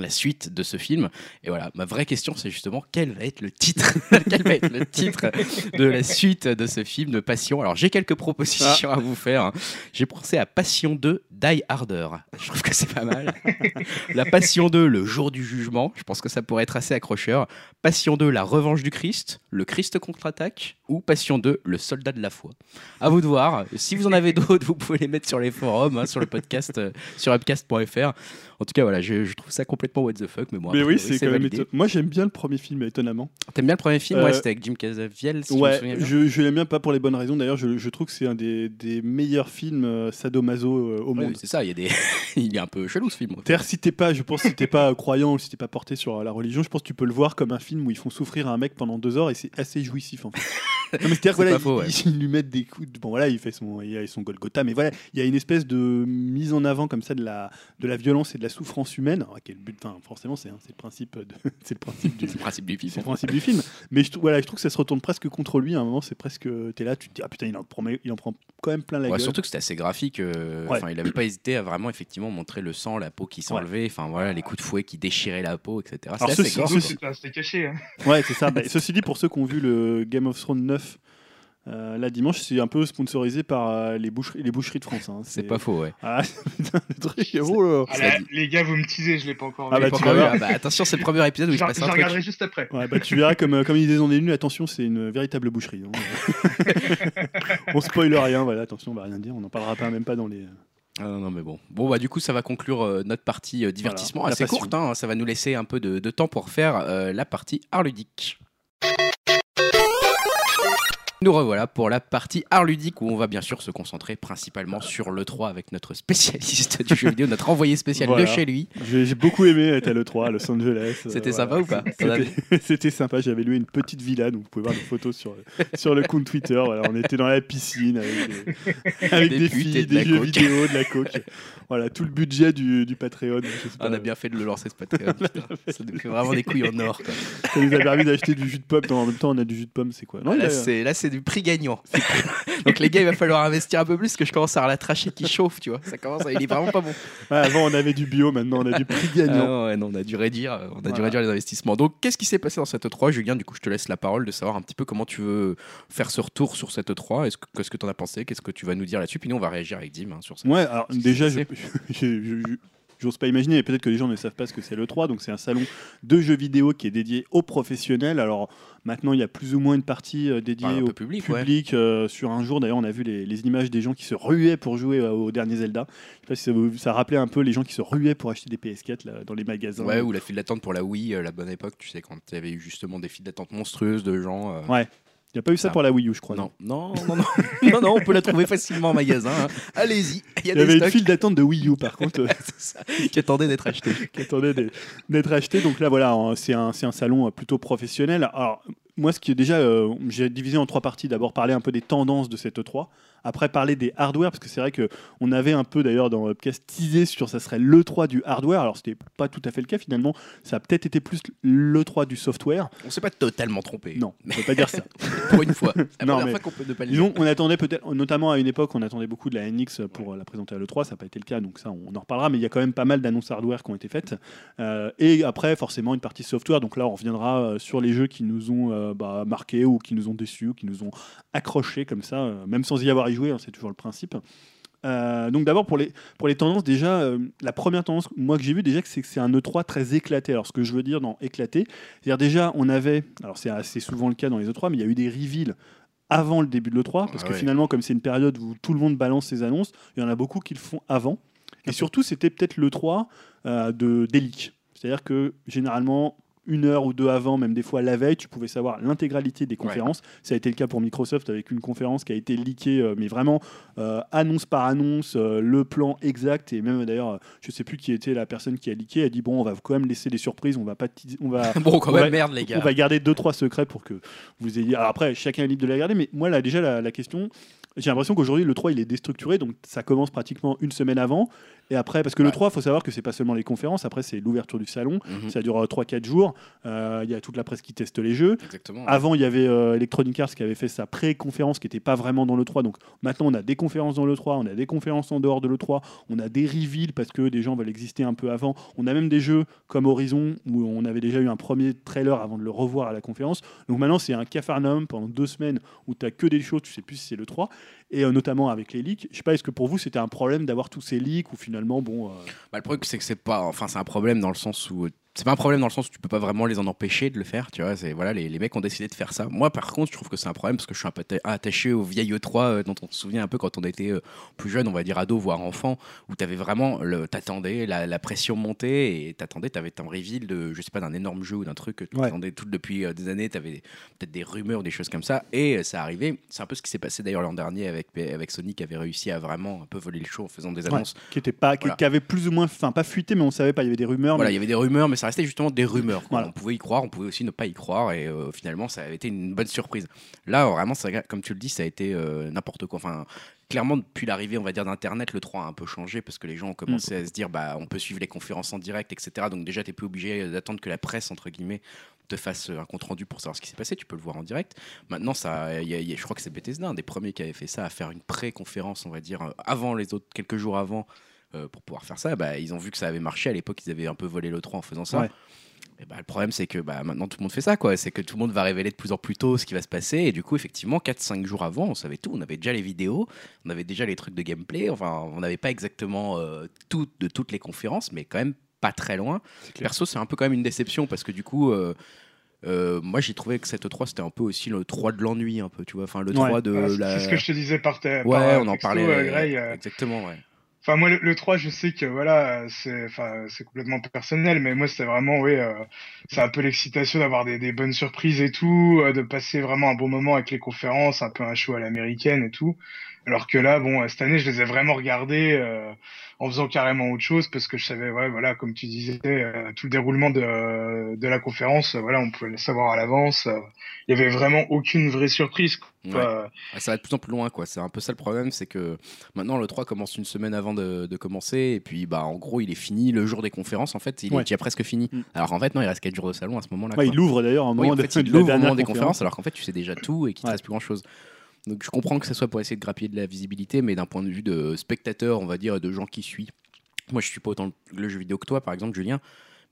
la suite de ce film. Et voilà, ma vraie question, c'est justement quel va être le titre, quel va être le titre de la suite de ce film de Passion? Alors, j'ai quelques propositions à vous faire. hein. J'ai pensé à Passion 2, Die Harder. Je trouve que c'est pas mal. La Passion 2, le jour du jugement. Je pense que ça pourrait être assez accrocheur. Passion 2, la revanche du Christ. Le Christ contre-attaque. Ou Passion 2, le soldat de la foi. À vous de voir. Si vous en avez d'autres, vous pouvez les mettre sur les forums, hein, sur le podcast, euh, sur upcast.fr. En tout cas, voilà, je, je trouve ça complètement what the fuck. Mais bon, mais oui, c'est quand même validé. éton- Moi, j'aime bien le premier film, étonnamment. T'aimes bien le premier film? Euh, Ouais, c'était avec Jim Caviezel, si je me ouais, bien. je, je l'aime bien pas pour les bonnes raisons. D'ailleurs, je, je trouve que c'est un des, des meilleurs films euh, sadomaso euh, au Ouais, monde. c'est ça, il y a des... il est un peu chelou ce film. C'est-à-dire, si t'es pas, je pense, si t'es pas croyant ou si t'es pas porté sur la religion, je pense que tu peux le voir comme un film où ils font souffrir un mec pendant deux heures et c'est assez jouissif en fait. Non, mais c'est-à-dire voilà, pas faux, ouais. ils, ils lui mettent des coups. De, bon voilà, il fait son, il a son Golgotha, mais voilà, il y a une espèce de mise en avant comme ça de la, de la violence et de la souffrance humaine. Alors, quel but Enfin, forcément, c'est hein, c'est le principe, de, c'est le principe du, C'est le principe du film. c'est le principe du film. Mais je, voilà, je trouve que ça se retourne presque contre lui. À un moment, c'est presque, t'es là, tu te dis ah putain, il en prend, il en prend quand même plein la Ouais, gueule. surtout que c'était assez graphique. euh, Ouais. Enfin, il n'avait pas hésité à vraiment effectivement montrer le sang, la peau qui s'enlevait, enfin voilà, les coups de fouet qui déchiraient la peau, etc. Alors, C'était. Ah, caché. hein. Ouais, c'est ça. Bah, ceci dit, pour ceux qui ont vu le Game of Thrones 9 euh, là dimanche, c'est un peu sponsorisé par euh, les, boucheries, les boucheries de France. hein. C'est pas faux, ouais. Ah, putain, le truc. Oh là. Ah, là, les gars, vous me teasez, je l'ai pas encore Ah vu. bah, tu ah bah, attention, c'est le premier épisode où se J'en passe un truc. regarderai juste après. Ouais, bah, tu verras comme, euh, comme ils disent on est nul, attention, c'est une véritable boucherie. hein. on spoil rien, voilà, attention, on va rien dire, on n'en parlera pas même pas dans les. Ah non, non, mais bon. Bon, bah, du coup, ça va conclure euh, notre partie euh, divertissement Voilà, assez courte. hein. Ça va nous laisser un peu de, de temps pour faire euh, la partie art ludique. Nous revoilà pour la partie art ludique où on va bien sûr se concentrer principalement sur l'E3 avec notre spécialiste du jeu vidéo, notre envoyé spécial Voilà. de chez lui. J'ai beaucoup aimé être à l'E3 à Los Angeles. euh, C'était voilà. sympa ou pas? C'était- sympa, j'avais loué une petite villa, donc vous pouvez voir des photos sur, sur le compte Twitter. Voilà, on était dans la piscine avec des, avec Des des, filles, de la des jeux coke. vidéo, de la coke. Voilà, tout le budget du, du Patreon. On a bien fait de le lancer ce Patreon. Ça nous fait vraiment des couilles en or. quoi. Ça nous a permis d'acheter du jus de pomme. En même temps, on a du jus de pomme, c'est quoi? Non, là, c'est du prix gagnant. Donc les gars, il va falloir investir un peu plus parce que je commence à avoir la trachée qui chauffe, tu vois. Ça commence, à... il est vraiment pas bon. Ouais, avant, on avait du bio, maintenant, on a du prix gagnant. Ah non, ouais, non, on a dû réduire, euh, on a dû réduire les investissements. Donc, qu'est-ce qui s'est passé dans cette E3 Julien, du coup, je te laisse la parole de savoir un petit peu comment tu veux faire ce retour sur cette E3. Est-ce que, qu'est-ce que tu en as pensé? Qu'est-ce que tu vas nous dire là-dessus? Puis nous, on va réagir avec Dim hein, sur ça. Ouais, alors déjà, je, je- j'ose pas imaginer, et peut-être que les gens ne savent pas ce que c'est le 3. Donc c'est un salon de jeux vidéo qui est dédié aux professionnels. Alors maintenant, il y a plus ou moins une partie euh, dédiée Enfin, un au public, ouais. public. euh, sur un jour, d'ailleurs, on a vu les, les images des gens qui se ruaient pour jouer euh, au dernier Zelda. Je sais pas si ça, rappelait un peu les gens qui se ruaient pour acheter des PS4 là, dans les magasins. Ouais, ou la file d'attente pour la Wii, la bonne époque, tu sais, quand il y avait eu justement des files d'attente monstrueuses de gens. Ouais. Il n'y a pas eu ça Ça. pour la Wii U, je crois. Non, non, non, non, non, non, on peut la trouver facilement en magasin. hein. Allez-y, il y a Il y avait des une stocks file d'attente de Wii U, par contre. ça, qui attendaient d'être achetés. qui attendait d'être- d'être acheté. Donc là, voilà, hein, c'est un, un salon euh, plutôt professionnel. Alors, moi, ce qui est déjà, euh, j'ai divisé en trois parties. D'abord, parler un peu des tendances de cette E3. Après, parler des hardware, parce que c'est vrai qu'on avait un peu, d'ailleurs, dans le podcast, teasé sur ça serait l'E3 du hardware. Alors, c'était pas tout à fait le cas, finalement. Ça a peut-être été plus l'E3 du software. On s'est pas totalement trompé. Non, on peut pas dire ça. Pour une fois. La Non, mais- fois qu'on peut ne pas le dire. Disons, on attendait peut-être, notamment à une époque, on attendait beaucoup de la NX pour la présenter à l'E3, ça n'a pas été le cas, donc ça, on en reparlera, mais il y a quand même pas mal d'annonces hardware qui ont été faites. Euh, et après, forcément, une partie software, donc là, on reviendra euh, sur les jeux qui nous ont euh, bah, marqués ou qui nous ont déçus ou qui nous ont accrochés comme ça, euh, même sans y avoir y joué, hein, c'est toujours le principe. Euh, donc d'abord pour les, pour les tendances, déjà, euh, la première tendance, moi que j'ai vu déjà, c'est que c'est un E3 très éclaté. Alors ce que je veux dire dans éclaté, c'est-à-dire déjà, on avait, alors c'est assez souvent le cas dans les E3, mais il y a eu des reveals avant le début de l'E3, parce Ah que ouais. finalement, comme c'est une période où tout le monde balance ses annonces, il y en a beaucoup qui le font avant. Et surtout, c'était peut-être l'E3 euh, de, des leaks. C'est-à-dire que généralement, une heure ou deux avant, même des fois la veille, tu pouvais savoir l'intégralité des conférences. Ça a été le cas pour Microsoft avec une conférence qui a été leakée, euh, mais vraiment euh, annonce par annonce, euh, le plan exact. Et même d'ailleurs, je sais plus qui était la personne qui a leaké, a dit bon, on va quand même laisser des surprises, on va pas, on va, Bon, quand on même, va- merde, les gars. on va garder deux trois secrets pour que vous ayez. Alors après, chacun est libre de les garder, mais moi là déjà la, la question, j'ai l'impression qu'aujourd'hui le 3 il est déstructuré, donc ça commence pratiquement une semaine avant. Et après, parce que le Ouais. 3, il faut savoir que c'est pas seulement les conférences, après c'est l'ouverture du salon, Mhm, ça dure 3-4 jours, Euh, il y a toute la presse qui teste les jeux. Exactement. Avant, il y avait euh, Electronic Arts qui avait fait sa pré-conférence qui n'était pas vraiment dans le 3. Donc maintenant, on a des conférences dans le 3, on a des conférences en dehors de le 3, on a des reveals parce que des gens veulent exister un peu avant. On a même des jeux comme Horizon où on avait déjà eu un premier trailer avant de le revoir à la conférence. Donc maintenant, c'est un cafarnaum pendant deux semaines où tu as que des choses, tu sais plus si c'est le 3. Et euh, notamment avec les leaks. Je sais pas, est-ce que pour vous, c'était un problème d'avoir tous ces leaks ou finalement, bon. euh, Bah, le problème, c'est que c'est pas. Enfin, c'est un problème dans le sens où. C'est pas un problème dans le sens où tu peux pas vraiment les en empêcher de le faire, tu vois. C'est voilà, les, les mecs ont décidé de faire ça. Moi, par contre, je trouve que c'est un problème parce que je suis un peu atta- attaché au vieil E3 euh, dont on se souvient un peu quand on était euh, plus jeune, on va dire ado, voire enfant, où t'avais vraiment, le, t'attendais, la, la pression montait et t'attendais, t'avais ton reveal de, je sais pas, d'un énorme jeu ou d'un truc que tu Ouais. attendais tout depuis euh, des années, t'avais peut-être des rumeurs, des choses comme ça, et ça arrivait. C'est un peu ce qui s'est passé d'ailleurs l'an dernier avec, avec Sony qui avait réussi à vraiment un peu voler le show en faisant des ouais, annonces. qui était pas, qui, Voilà. qui avait plus ou moins, enfin pas fuité, mais on savait pas. Il y avait des rumeurs. Voilà, mais- il y avait des rumeurs, mais ça restait justement des rumeurs. Voilà. On pouvait y croire, on pouvait aussi ne pas y croire, et euh, finalement, ça avait été une bonne surprise. Là, vraiment, ça, comme tu le dis, ça a été euh, n'importe quoi. Enfin, clairement, depuis l'arrivée, on va dire, d'Internet, le 3 a un peu changé parce que les gens ont commencé à se dire, bah, on peut suivre les conférences en direct, etc. Donc déjà, tu plus obligé d'attendre que la presse, entre guillemets, te fasse un compte rendu pour savoir ce qui s'est passé. Tu peux le voir en direct. Maintenant, ça, il y a- il y a- je crois que c'est Bethesda, un des premiers qui avait fait ça, à faire une pré-conférence, on va dire, euh, avant les autres, quelques jours avant. Euh, pour pouvoir faire ça, bah, ils ont vu que ça avait marché. À l'époque, ils avaient un peu volé le 3 en faisant ça. Ouais. Et bah, le problème, c'est que bah, maintenant tout le monde fait ça, quoi. C'est que tout le monde va révéler de plus en plus tôt ce qui va se passer. Et du coup, effectivement, 4-5 jours avant, on savait tout. On avait déjà les vidéos, on avait déjà les trucs de gameplay. Enfin, on n'avait pas exactement euh, tout de toutes les conférences, mais quand même pas très loin. Perso, c'est un peu quand même une déception parce que du coup. euh, euh, moi j'ai trouvé que cette 3 c'était un peu aussi le 3 de l'ennui un peu tu vois enfin le 3 Ouais. de Voilà, la C'est ce que je te disais par ta. ouais par, on en parlait Grey, euh, exactement ouais Enfin, moi, le, le 3, je sais que voilà, c'est enfin, complètement personnel, mais moi, c'était vraiment, oui, euh, c'est un peu l'excitation d'avoir des, des bonnes surprises et tout, euh, de passer vraiment un bon moment avec les conférences, un peu un show à l'américaine et tout. Alors que là, bon, cette année, je les ai vraiment regardés euh, en faisant carrément autre chose parce que je savais, ouais, voilà, comme tu disais, euh, tout le déroulement de, de la conférence, euh, voilà, on pouvait le savoir à l'avance. euh, Il y avait vraiment aucune vraie surprise. quoi. Ouais. Ça va de plus en plus loin, quoi. C'est un peu ça le problème, c'est que maintenant le 3 commence une semaine avant de, de commencer, et puis bah en gros il est fini le jour des conférences, en fait, il Ouais. est déjà presque fini. Mm. Alors en fait, non, il reste 4 jours de salon à ce moment-là. Ouais, il ouvre d'ailleurs un Oui, moment en fait, il de ouvre moment des conférence. conférences, alors qu'en fait tu sais déjà tout et qu'il te Ouais. reste plus grand-chose. Donc je comprends que ce soit pour essayer de grappiller de la visibilité, mais d'un point de vue de spectateur, on va dire, et de gens qui suivent. Moi je suis pas autant le jeu vidéo que toi, par exemple, Julien.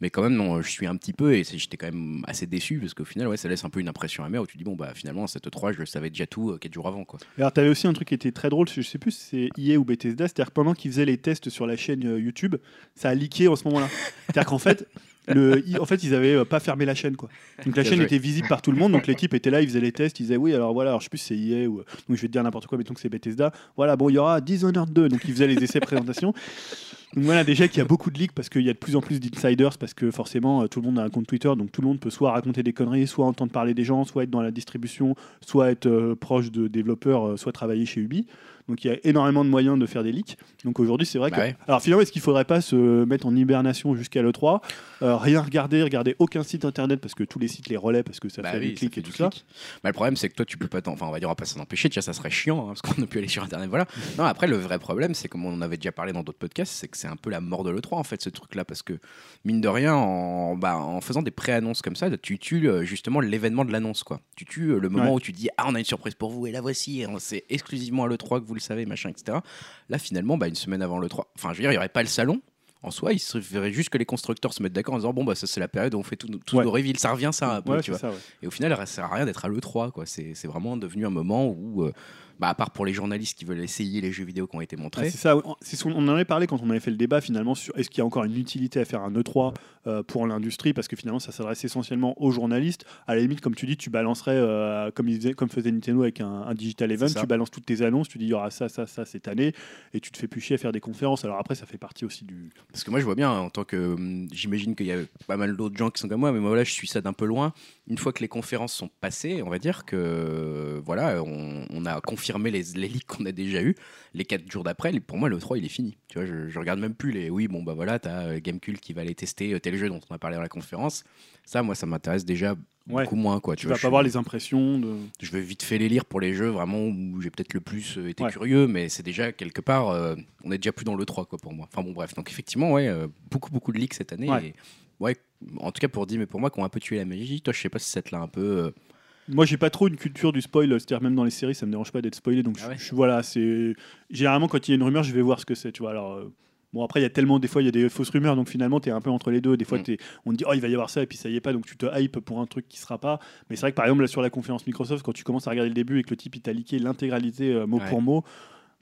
Mais quand même, non, je suis un petit peu et j'étais quand même assez déçu parce qu'au final, ouais, ça laisse un peu une impression amère où tu dis, bon, bah finalement, cette 3, je savais déjà tout 4 jours avant. Quoi. Alors, tu avais aussi un truc qui était très drôle, je sais plus si c'est EA ou Bethesda, c'est-à-dire pendant qu'ils faisaient les tests sur la chaîne euh, YouTube, ça a leaké en ce moment-là. C'est-à-dire qu'en fait, le, en fait, ils avaient euh, pas fermé la chaîne, quoi. Donc la chaîne joué. était visible par tout le monde, donc l'équipe était là, ils faisaient les tests, ils disaient oui, alors voilà, alors je sais plus si c'est EA ou. Donc je vais te dire n'importe quoi, mettons que c'est Bethesda. Voilà, bon, il y aura Dishonored 2, donc ils faisaient les essais présentation. Donc voilà, déjà qu'il y a beaucoup de leaks parce qu'il y a de plus en plus d'insiders, parce que forcément euh, tout le monde a un compte Twitter, donc tout le monde peut soit raconter des conneries, soit entendre parler des gens, soit être dans la distribution, soit être euh, proche de développeurs, euh, soit travailler chez Ubi. Donc il y a énormément de moyens de faire des leaks. Donc aujourd'hui, c'est vrai Bah que. ouais. Alors finalement, est-ce qu'il faudrait pas se mettre en hibernation jusqu'à l'E3 euh, Rien regarder, regarder aucun site internet parce que tous les sites les relaient parce que ça Bah fait oui, des clics et tout ça. Bah, le problème, c'est que toi, tu peux pas t'en. Enfin, on va dire, on va pas s'en empêcher, tiens, ça serait chiant, hein, parce qu'on a pu aller sur Internet, voilà. Non, après, le vrai problème, c'est comme on en avait déjà parlé dans d'autres podcasts, c'est que c'est un peu la mort de l'E3, en fait, ce truc-là, parce que, mine de rien, en, bah, en faisant des pré-annonces comme ça, tu tues euh, justement l'événement de l'annonce, quoi. Tu tues euh, le moment Ouais. où tu dis, ah, on a une surprise pour vous, et la voici, c'est exclusivement à l'E3 que vous le savez, machin, etc. Là, finalement, bah, une semaine avant l'E3, enfin, je veux dire, il y aurait pas le salon. En soi, il suffirait juste que les constructeurs se mettent d'accord en disant bon bah ça c'est la période où on fait tous nos- tous Ouais. nos reveals, ça revient ça un peu, Ouais, tu vois. ça, ouais. Et au final, ça sert à rien d'être à l'E3. quoi. C'est c'est vraiment devenu un moment où, euh, bah, à part pour les journalistes qui veulent essayer les jeux vidéo qui ont été Ah, montrés, c'est ça, on- c'est ce qu'on- on en avait parlé quand on avait fait le débat finalement sur est-ce qu'il y a encore une utilité à faire un E3 euh, pour l'industrie parce que finalement ça s'adresse essentiellement aux journalistes. À la limite, comme tu dis, tu balancerais euh, comme, faisait, comme faisait Nintendo avec un, un digital event, tu balances toutes tes annonces, tu dis il y aura ça, ça, ça cette année et tu te fais plus chier à faire des conférences. Alors après, ça fait partie aussi du. parce que moi je vois bien en tant que. hum, J'imagine qu'il y a pas mal d'autres gens qui sont comme moi, mais moi là je suis ça d'un peu loin. Une fois que les conférences sont passées, on va dire que voilà, on, on a confirmé les, les leaks qu'on a déjà eu. Les 4 jours d'après, pour moi le 3 il est fini. Tu vois, je, je regarde même plus les. Oui, bon bah voilà, t'as euh, Gamecube qui va aller tester euh, tel jeu dont on a parlé dans la conférence. Ça, moi ça m'intéresse déjà Ouais. beaucoup moins quoi. Tu vois, vas pas suis- voir les impressions de. je vais vite fait les lire pour les jeux vraiment où j'ai peut-être le plus euh, été Ouais. curieux, mais c'est déjà quelque part, euh, on est déjà plus dans le 3 quoi pour moi. Enfin bon bref, donc effectivement ouais, euh, beaucoup beaucoup de leaks cette année. Ouais. Et, ouais, en tout cas pour dire mais pour moi qui ont un peu tué la magie. Toi je sais pas si ça te l'a un peu. Moi, j'ai pas trop une culture du spoil, c'est-à-dire même dans les séries, ça me dérange pas d'être spoilé. Donc, Ah je- ouais. je, voilà, c'est généralement quand il y a une rumeur, je vais voir ce que c'est, tu vois. Alors, euh, bon, après, il y a tellement des fois, il y a des fausses rumeurs, donc finalement, tu es un peu entre les deux. Des fois, Mm. on te dit, oh, il va y avoir ça, et puis ça y est pas, donc tu te hype pour un truc qui sera pas. Mais c'est vrai que par exemple, là, sur la conférence Microsoft, quand tu commences à regarder le début et que le type il t'a liqué l'intégralité euh, mot Ouais. pour mot.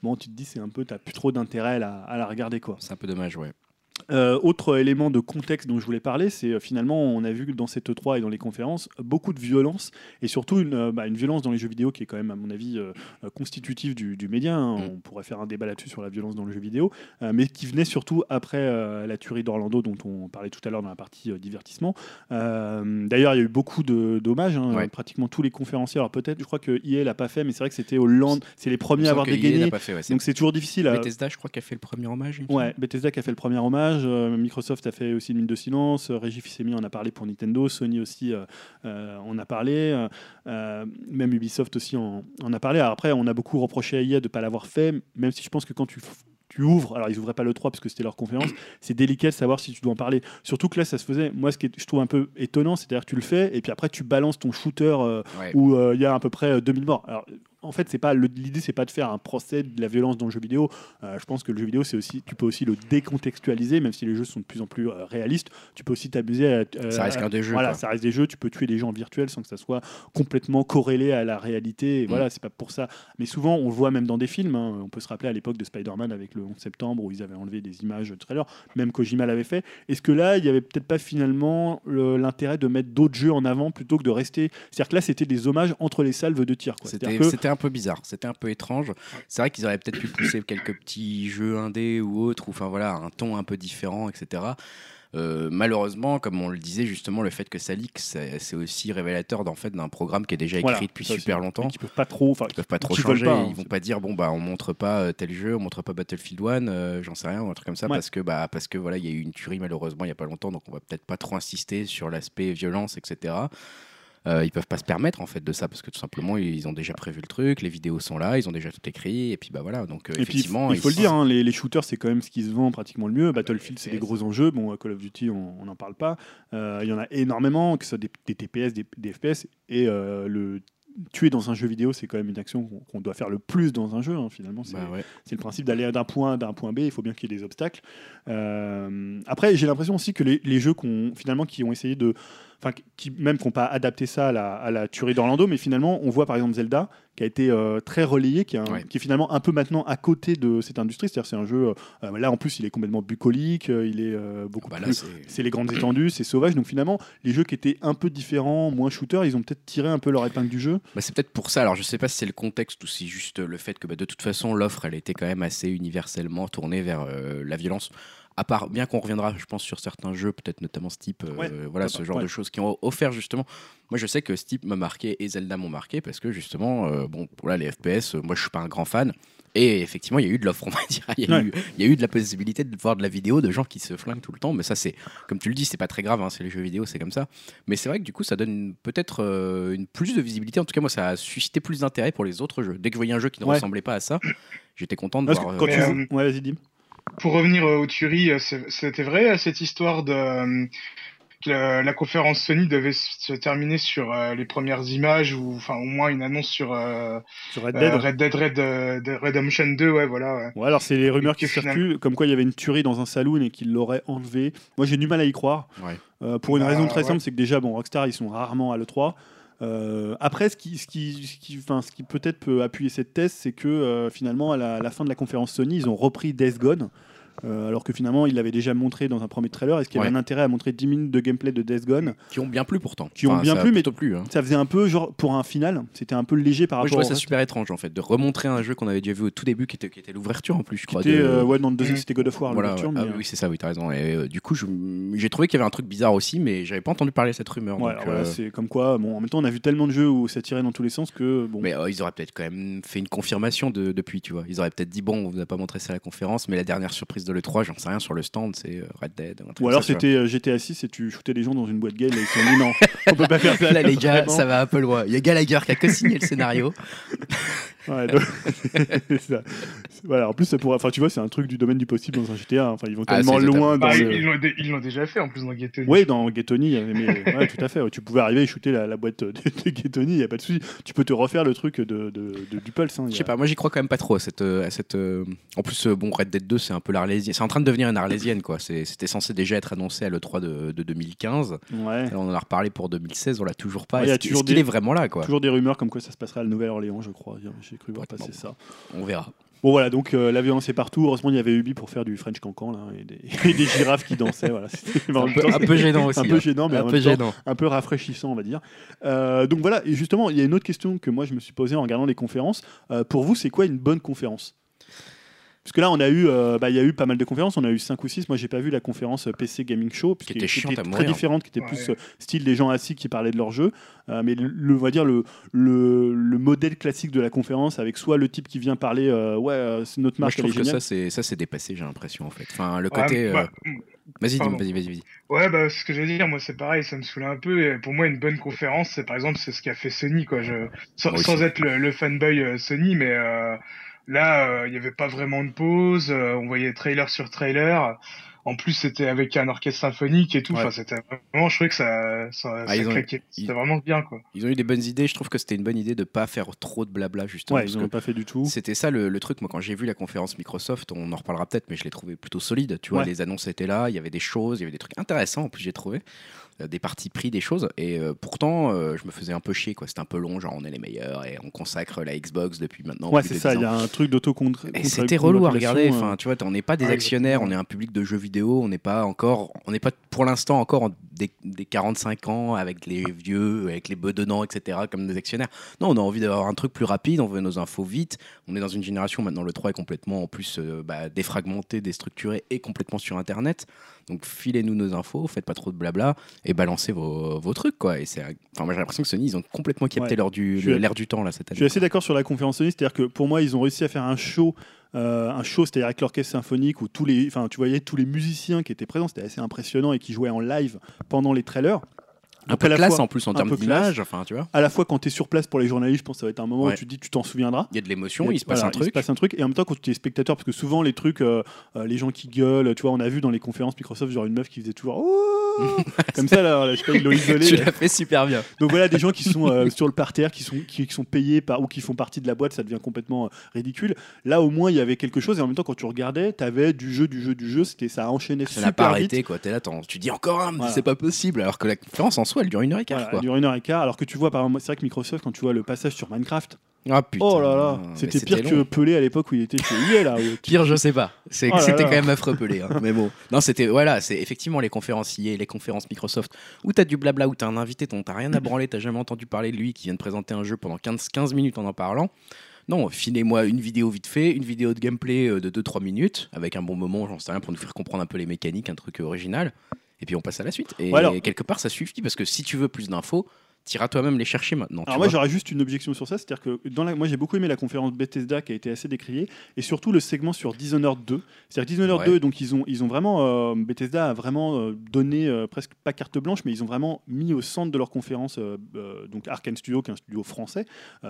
Bon, tu te dis, c'est un peu, t'as plus trop d'intérêt à, la- à la regarder, quoi. c'est un peu dommage ouais. Euh, autre élément de contexte dont je voulais parler, c'est euh, finalement, on a vu dans cette E3 et dans les conférences, beaucoup de violence, et surtout une, euh, bah, une violence dans les jeux vidéo qui est quand même, à mon avis, constitutive du, du média. hein. Mm. On pourrait faire un débat là-dessus sur la violence dans le jeu vidéo, mais qui venait surtout après la tuerie d'Orlando, dont on parlait tout à l'heure dans la partie divertissement. D'ailleurs, il y a eu beaucoup de dommages, hein, Ouais. pratiquement tous les conférenciers. Alors peut-être, je crois que EA l'a pas fait, mais c'est vrai que c'était au land, c'est les premiers à avoir EA dégainé. fait, ouais, Donc c'est toujours difficile. à- Bethesda je crois qui a fait le premier hommage. Ouais. Bethesda qui a fait le premier hommage, euh, Microsoft a fait aussi une minute de silence, euh, Régis Fils-Aimé en a parlé pour Nintendo, Sony aussi euh, en a parlé, même Ubisoft aussi en, en a parlé. Alors après, on a beaucoup reproché à EA de ne pas l'avoir fait, même si je pense que quand tu, ouvres, alors ils ouvraient pas le 3 parce que c'était leur conférence, c'est délicat de savoir si tu dois en parler. Surtout que là, ça se faisait, moi ce que je trouve un peu étonnant, c'est-à-dire que tu le fais et puis après tu balances ton shooter euh, Ouais. où euh, il y a à peu près euh, 2000 morts. Alors, en fait, c'est pas l'idée, c'est pas de faire un procès de la violence dans le jeu vidéo. Euh, je pense que le jeu vidéo, c'est aussi, tu peux aussi le décontextualiser, même si les jeux sont de plus en plus euh, réalistes. Tu peux aussi t'amuser à. euh, Ça reste à- des jeux. Voilà, quoi. ça reste des jeux. Tu peux tuer des gens virtuels sans que ça soit complètement corrélé à la réalité. Et Mm. voilà, c'est pas pour ça. Mais souvent, on le voit même dans des films. hein. On peut se rappeler à l'époque de Spider-Man avec le 11 septembre où ils avaient enlevé des images de trailer. Même Kojima l'avait fait. Est-ce que là, il y avait peut-être pas finalement le- l'intérêt de mettre d'autres jeux en avant plutôt que de rester? C'est-à-dire que là, c'était des hommages entre les salves de tir. c'était un peu bizarre, c'était un peu étrange. C'est vrai qu'ils auraient peut-être pu pousser quelques petits jeux indés ou autres, ou enfin voilà, un ton un peu différent, etc. Euh, malheureusement, comme on le disait justement, le fait que ça leak, c'est aussi révélateur d'en fait d'un programme qui est déjà écrit Voilà, depuis super longtemps. Qui peuvent pas trop. Enfin, Ils peuvent pas trop changer. pas, hein. ils vont pas dire bon bah on montre pas euh, tel jeu, on montre pas Battlefield 1, euh, j'en sais rien, ou un truc comme ça, Ouais. parce que bah parce que voilà il y a eu une tuerie malheureusement il y a pas longtemps, donc on va peut-être pas trop insister sur l'aspect violence, etc. Euh, ils peuvent pas se permettre en fait de ça parce que tout simplement ils ont déjà prévu le truc, les vidéos sont là, ils ont déjà tout écrit et puis bah voilà donc euh, Et puis, effectivement il faut le dire, hein, les, les shooters, c'est quand même ce qui se vend pratiquement le mieux. Battlefield, c'est des gros enjeux. Bon, Call of Duty, on n'en parle pas. Euh, Il y en a énormément, que ce soit des, des TPS, des, des FPS. Et euh, le, tuer dans un jeu vidéo, c'est quand même une action qu'on- doit faire le plus dans un jeu. hein, finalement, c'est Bah ouais. c'est le principe d'aller d'un point A d'un point B. Il faut bien qu'il y ait des obstacles. Euh, après, j'ai l'impression aussi que les, les jeux qu'on finalement qui ont essayé de, enfin, qui même qui n'ont pas adapté ça à la, à la tuerie d'Orlando, mais finalement, on voit par exemple Zelda qui a été euh, très relayé, qui est, un- Ouais. qui est finalement un peu maintenant à côté de cette industrie. C'est-à-dire, c'est un jeu. euh, là, en plus, il est complètement bucolique. euh, il est euh, beaucoup Bah là, plus c'est- les grandes étendues, c'est sauvage. Donc finalement, les jeux qui étaient un peu différents, moins shooter, ils ont peut-être tiré un peu leur épingle du jeu. Bah, c'est peut-être pour ça. Alors, je sais pas si c'est le contexte ou si juste le fait que bah, de toute façon, l'offre, elle était quand même assez universellement tournée vers euh, la violence. À part, bien qu'on reviendra, je pense, sur certains jeux, peut-être notamment ce type, euh, Ouais. voilà, ce genre ouais. de choses qui ont offert justement. Moi, je sais que ce type m'a marqué et Zelda m'ont marqué parce que justement, euh, bon, voilà, les FPS, euh, moi, je suis pas un grand fan. Et effectivement, il y a eu de l'offre, on va dire. Il y, a Ouais. eu, il y a eu de la possibilité de voir de la vidéo de gens qui se flinguent tout le temps. Mais ça, c'est, comme tu le dis, c'est pas très grave. hein, c'est les jeux vidéo, c'est comme ça. Mais c'est vrai que du coup, ça donne peut-être euh, une plus de visibilité. En tout cas, moi, ça a suscité plus d'intérêt pour les autres jeux. Dès que je voyais un jeu qui ne Ouais. ressemblait pas à ça, j'étais content de Parce que voir. quand euh, tu joues- euh, Ouais, vas-y, Dim. Pour revenir euh, aux tueries, euh, c'était vrai euh, cette histoire de que la, la conférence Sony devait se terminer sur euh, les premières images ou enfin au moins une annonce sur euh, Sur Red euh, Dead. Red Dead Red, Dead Redemption 2, ouais voilà. ouais. Ouais, alors c'est les rumeurs qui finalement- circulent, comme quoi il y avait une tuerie dans un saloon et qu'ils l'auraient enlevé. Moi j'ai du mal à y croire. Ouais. Euh, pour une Bah, raison très ouais. simple, c'est que déjà, bon, Rockstar, ils sont rarement à l'E3. Euh, après, ce qui, peut-être peut appuyer cette thèse, c'est que euh, finalement, à la, à la fin de la conférence Sony, ils ont repris Death Gone. Euh, alors que finalement, ils l'avaient déjà montré dans un premier trailer. Est-ce qu'il y avait Ouais. un intérêt à montrer 10 minutes de gameplay de Death Gone qui ont bien plu pourtant. Qui ont bien plu, mais- plu. hein. Ça faisait un peu, genre, pour un final, c'était un peu léger par Moi, je rapport trouvais au ça super étrange en fait de remontrer un jeu qu'on avait déjà vu au tout début qui était, qui était l'ouverture en plus, je crois. De- euh, ouais, dans le deuxième, Mm. c'était God of War, Voilà, l'ouverture, ouais. mais, Ah euh, oui, c'est ça, oui, t'as raison. Et euh, du coup, je- j'ai trouvé qu'il y avait un truc bizarre aussi, mais j'avais pas entendu parler de cette rumeur. Ouais, c'est comme quoi, bon, en même temps, on a vu tellement de jeux où ça tirait dans tous les sens que bon. Mais ils auraient peut-être quand même fait une confirmation de, depuis, tu vois. Ils auraient peut-être dit, bon, on vous a pas montré ça à la conférence, mais la dernière surprise de l'E3, j'en sais rien, sur le stand, c'est euh, Red Dead. un truc Ou comme alors c'était euh, GTA 6 et tu shootais les gens dans une boîte gay et ils se sont dit non, on peut pas faire ça. Là, les gars, vraiment. ça va un peu loin. Il y a Gallagher qui a co-signé le scénario. Ouais, donc- c'est ça. Voilà, en plus, ça pourrait, enfin, tu vois, c'est un truc du domaine du possible dans un GTA. Enfin, ils vont Ah, tellement c'est loin dans Bah, le. ils l'ont dé- ils l'ont déjà fait en plus dans Ghetto. Oui, dans Ghettoni, il y avait- mais ouais, tout à fait. ouais, tu pouvais arriver et shooter la, la boîte de, de Ghettoni, il n'y a pas de souci. Tu peux te refaire le truc de, de- de- du Pulse. hein, il y Je a- sais pas, moi j'y crois quand même pas trop à cette. euh, à cette euh, En plus, euh, bon, Red Dead 2, c'est un peu l'Arlésienne. C'est en train de devenir une Arlésienne, quoi. C'est- C'était censé déjà être annoncé à l'E3 de, de 2015. Ouais. Alors, on en a reparlé pour 2016, on l'a toujours pas. Ouais, il y a Est-ce qu'il toujours est-ce qu'il des- est vraiment là, quoi? Toujours des rumeurs comme quoi ça se passerait à la Nouvelle-Orléans, je crois. J'ai cru voir passer ça. On verra. Bon voilà, donc euh, la violence est partout. Heureusement, il y avait Ubi pour faire du French cancan là, et, des, et des girafes qui dansaient. Voilà, Un peu, temps, un peu gênant aussi. un peu hein. gênant, mais peu temps, un peu rafraîchissant, on va dire. Euh, donc voilà, et justement, il y a une autre question que moi je me suis posée en regardant les conférences. Euh, pour vous, c'est quoi une bonne conférence? Parce que là, on a eu, euh, bah, il y a eu pas mal de conférences. On a eu 5 ou 6. Moi, j'ai pas vu la conférence euh, PC Gaming Show, Qui était chiante à très mourir. différente, qui était Ouais. plus euh, style des gens assis qui parlaient de leur jeu. Euh, mais le, le- on va dire le, le, le modèle classique de la conférence, avec soit le type qui vient parler, euh, ouais, c'est notre Moi, marque, je elle est trouve que ça, c'est ça, c'est dépassé, j'ai l'impression, en fait. Enfin, le Ouais, côté. euh, bah, Vas-y, dis- vas-y, vas-y, vas-y. Ouais, bah, ce que j'allais dire, moi, c'est pareil, ça me saoule un peu. Et pour moi, une bonne conférence, c'est par exemple, c'est ce qu'a fait Sony, quoi. Je, sans, Moi être le, le fanboy euh, Sony, mais euh, là, euh, il n'y avait pas vraiment de pause. euh, on voyait trailer sur trailer. En plus, c'était avec un orchestre symphonique et tout. Ouais. Enfin, c'était vraiment, je trouvais que ça, ça, Ah, ça ils- C'était vraiment bien, quoi. Ils ont eu des bonnes idées. Je trouve que c'était une bonne idée de pas faire trop de blabla, justement. Ouais, ils n'ont pas fait du tout. C'était ça le, le truc. Moi, quand j'ai vu la conférence Microsoft, on en reparlera peut-être, mais je l'ai trouvé plutôt solide. Tu vois, Ouais. les annonces étaient là, il y avait des choses, il y avait des trucs intéressants. En plus, j'ai trouvé des parties pris, des choses. Et euh, pourtant, euh, je me faisais un peu chier. quoi. C'était un peu long. Genre, on est les meilleurs et on consacre la Xbox depuis maintenant. Ouais, c'est ça. 10 Il y a un truc d'auto-contre. Et c'était relou à regarder. euh, Enfin, tu vois, on n'est pas des Ouais, actionnaires, on est un public de jeux vidéo, on n'est pas encore, on n'est pas pour l'instant encore en- des, des 45 ans avec les vieux, avec les bedonnants, etc. comme des actionnaires. Non, on a envie d'avoir un truc plus rapide, on veut nos infos vite. On est dans une génération maintenant, le 3 est complètement en plus euh, bah, défragmenté, déstructuré et complètement sur Internet. Donc filez-nous nos infos, faites pas trop de blabla et balancez vos, vos trucs quoi. Et c'est, enfin moi j'ai l'impression que Sony ils ont complètement capté Ouais. du Je l'air du temps là cette Je année. suis assez d'accord sur la conférence Sony, c'est-à-dire que pour moi, ils ont réussi à faire un show, euh, un show, c'est-à-dire avec l'orchestre symphonique où tous les, enfin, tu voyais tous les musiciens qui étaient présents, c'était assez impressionnant et qui jouaient en live pendant les trailers. Un peu classe fois- en plus en termes d'image, enfin tu vois. À la fois quand tu es sur place pour les journalistes, je pense que ça va être un moment Ouais. où tu te dis tu t'en souviendras. Il y a de l'émotion, il se passe Voilà, un Il se truc. passe un truc. Et en même temps, quand tu es spectateur, parce que souvent les trucs, euh, euh, les gens qui gueulent, tu vois, on a vu dans les conférences Microsoft, genre une meuf qui faisait toujours Oh comme ça, là, là, je sais pas, ils l'ont isolé. Tu l'as fait super bien. Donc voilà, des gens qui sont euh, sur le parterre, qui sont, qui, qui sont payés par, ou qui font partie de la boîte, ça devient complètement ridicule. Là, au moins, il y avait quelque chose, et en même temps, quand tu regardais, tu avais du jeu, du jeu, du jeu, c'était, ça enchaînait Ça n'a super pas vite. arrêté quoi. T'es là, tu dis encore un, mais Voilà. c'est pas possible. Alors que la conférence en soi, elle dure une heure et quart. Voilà, quoi. elle dure une heure et quart, alors que tu vois, par exemple, c'est vrai que Microsoft, quand tu vois le passage sur Minecraft, Ah putain. oh là là, c'était pire que. Pelé à l'époque où il était chez EA, là. où tu- Pire, je sais pas. Oh là c'était là. quand même affreux pelé. hein. Mais bon. Non, c'était. Voilà, c'est effectivement les conférences EA, les conférences Microsoft, où t'as du blabla, où t'as un invité dont t'as rien à branler, t'as jamais entendu parler de lui, qui vient de présenter un jeu pendant 15, 15 minutes en en parlant. Non, filez-moi une vidéo vite fait, une vidéo de gameplay euh, de 2-3 minutes, avec un bon moment, j'en sais rien, pour nous faire comprendre un peu les mécaniques, un truc original. Et puis on passe à la suite. Et quelque part, ça suffit, parce que si tu veux plus d'infos, t'iras toi-même les chercher maintenant. Alors moi j'aurais juste une objection sur ça, c'est-à-dire que dans la, moi j'ai beaucoup aimé la conférence Bethesda qui a été assez décriée et surtout le segment sur Dishonored 2. C'est-à-dire Dishonored Ouais. 2, donc ils ont ils ont vraiment euh, Bethesda a vraiment euh, donné euh, presque pas carte blanche, mais ils ont vraiment mis au centre de leur conférence euh, donc Arkane Studio, qui est un studio français,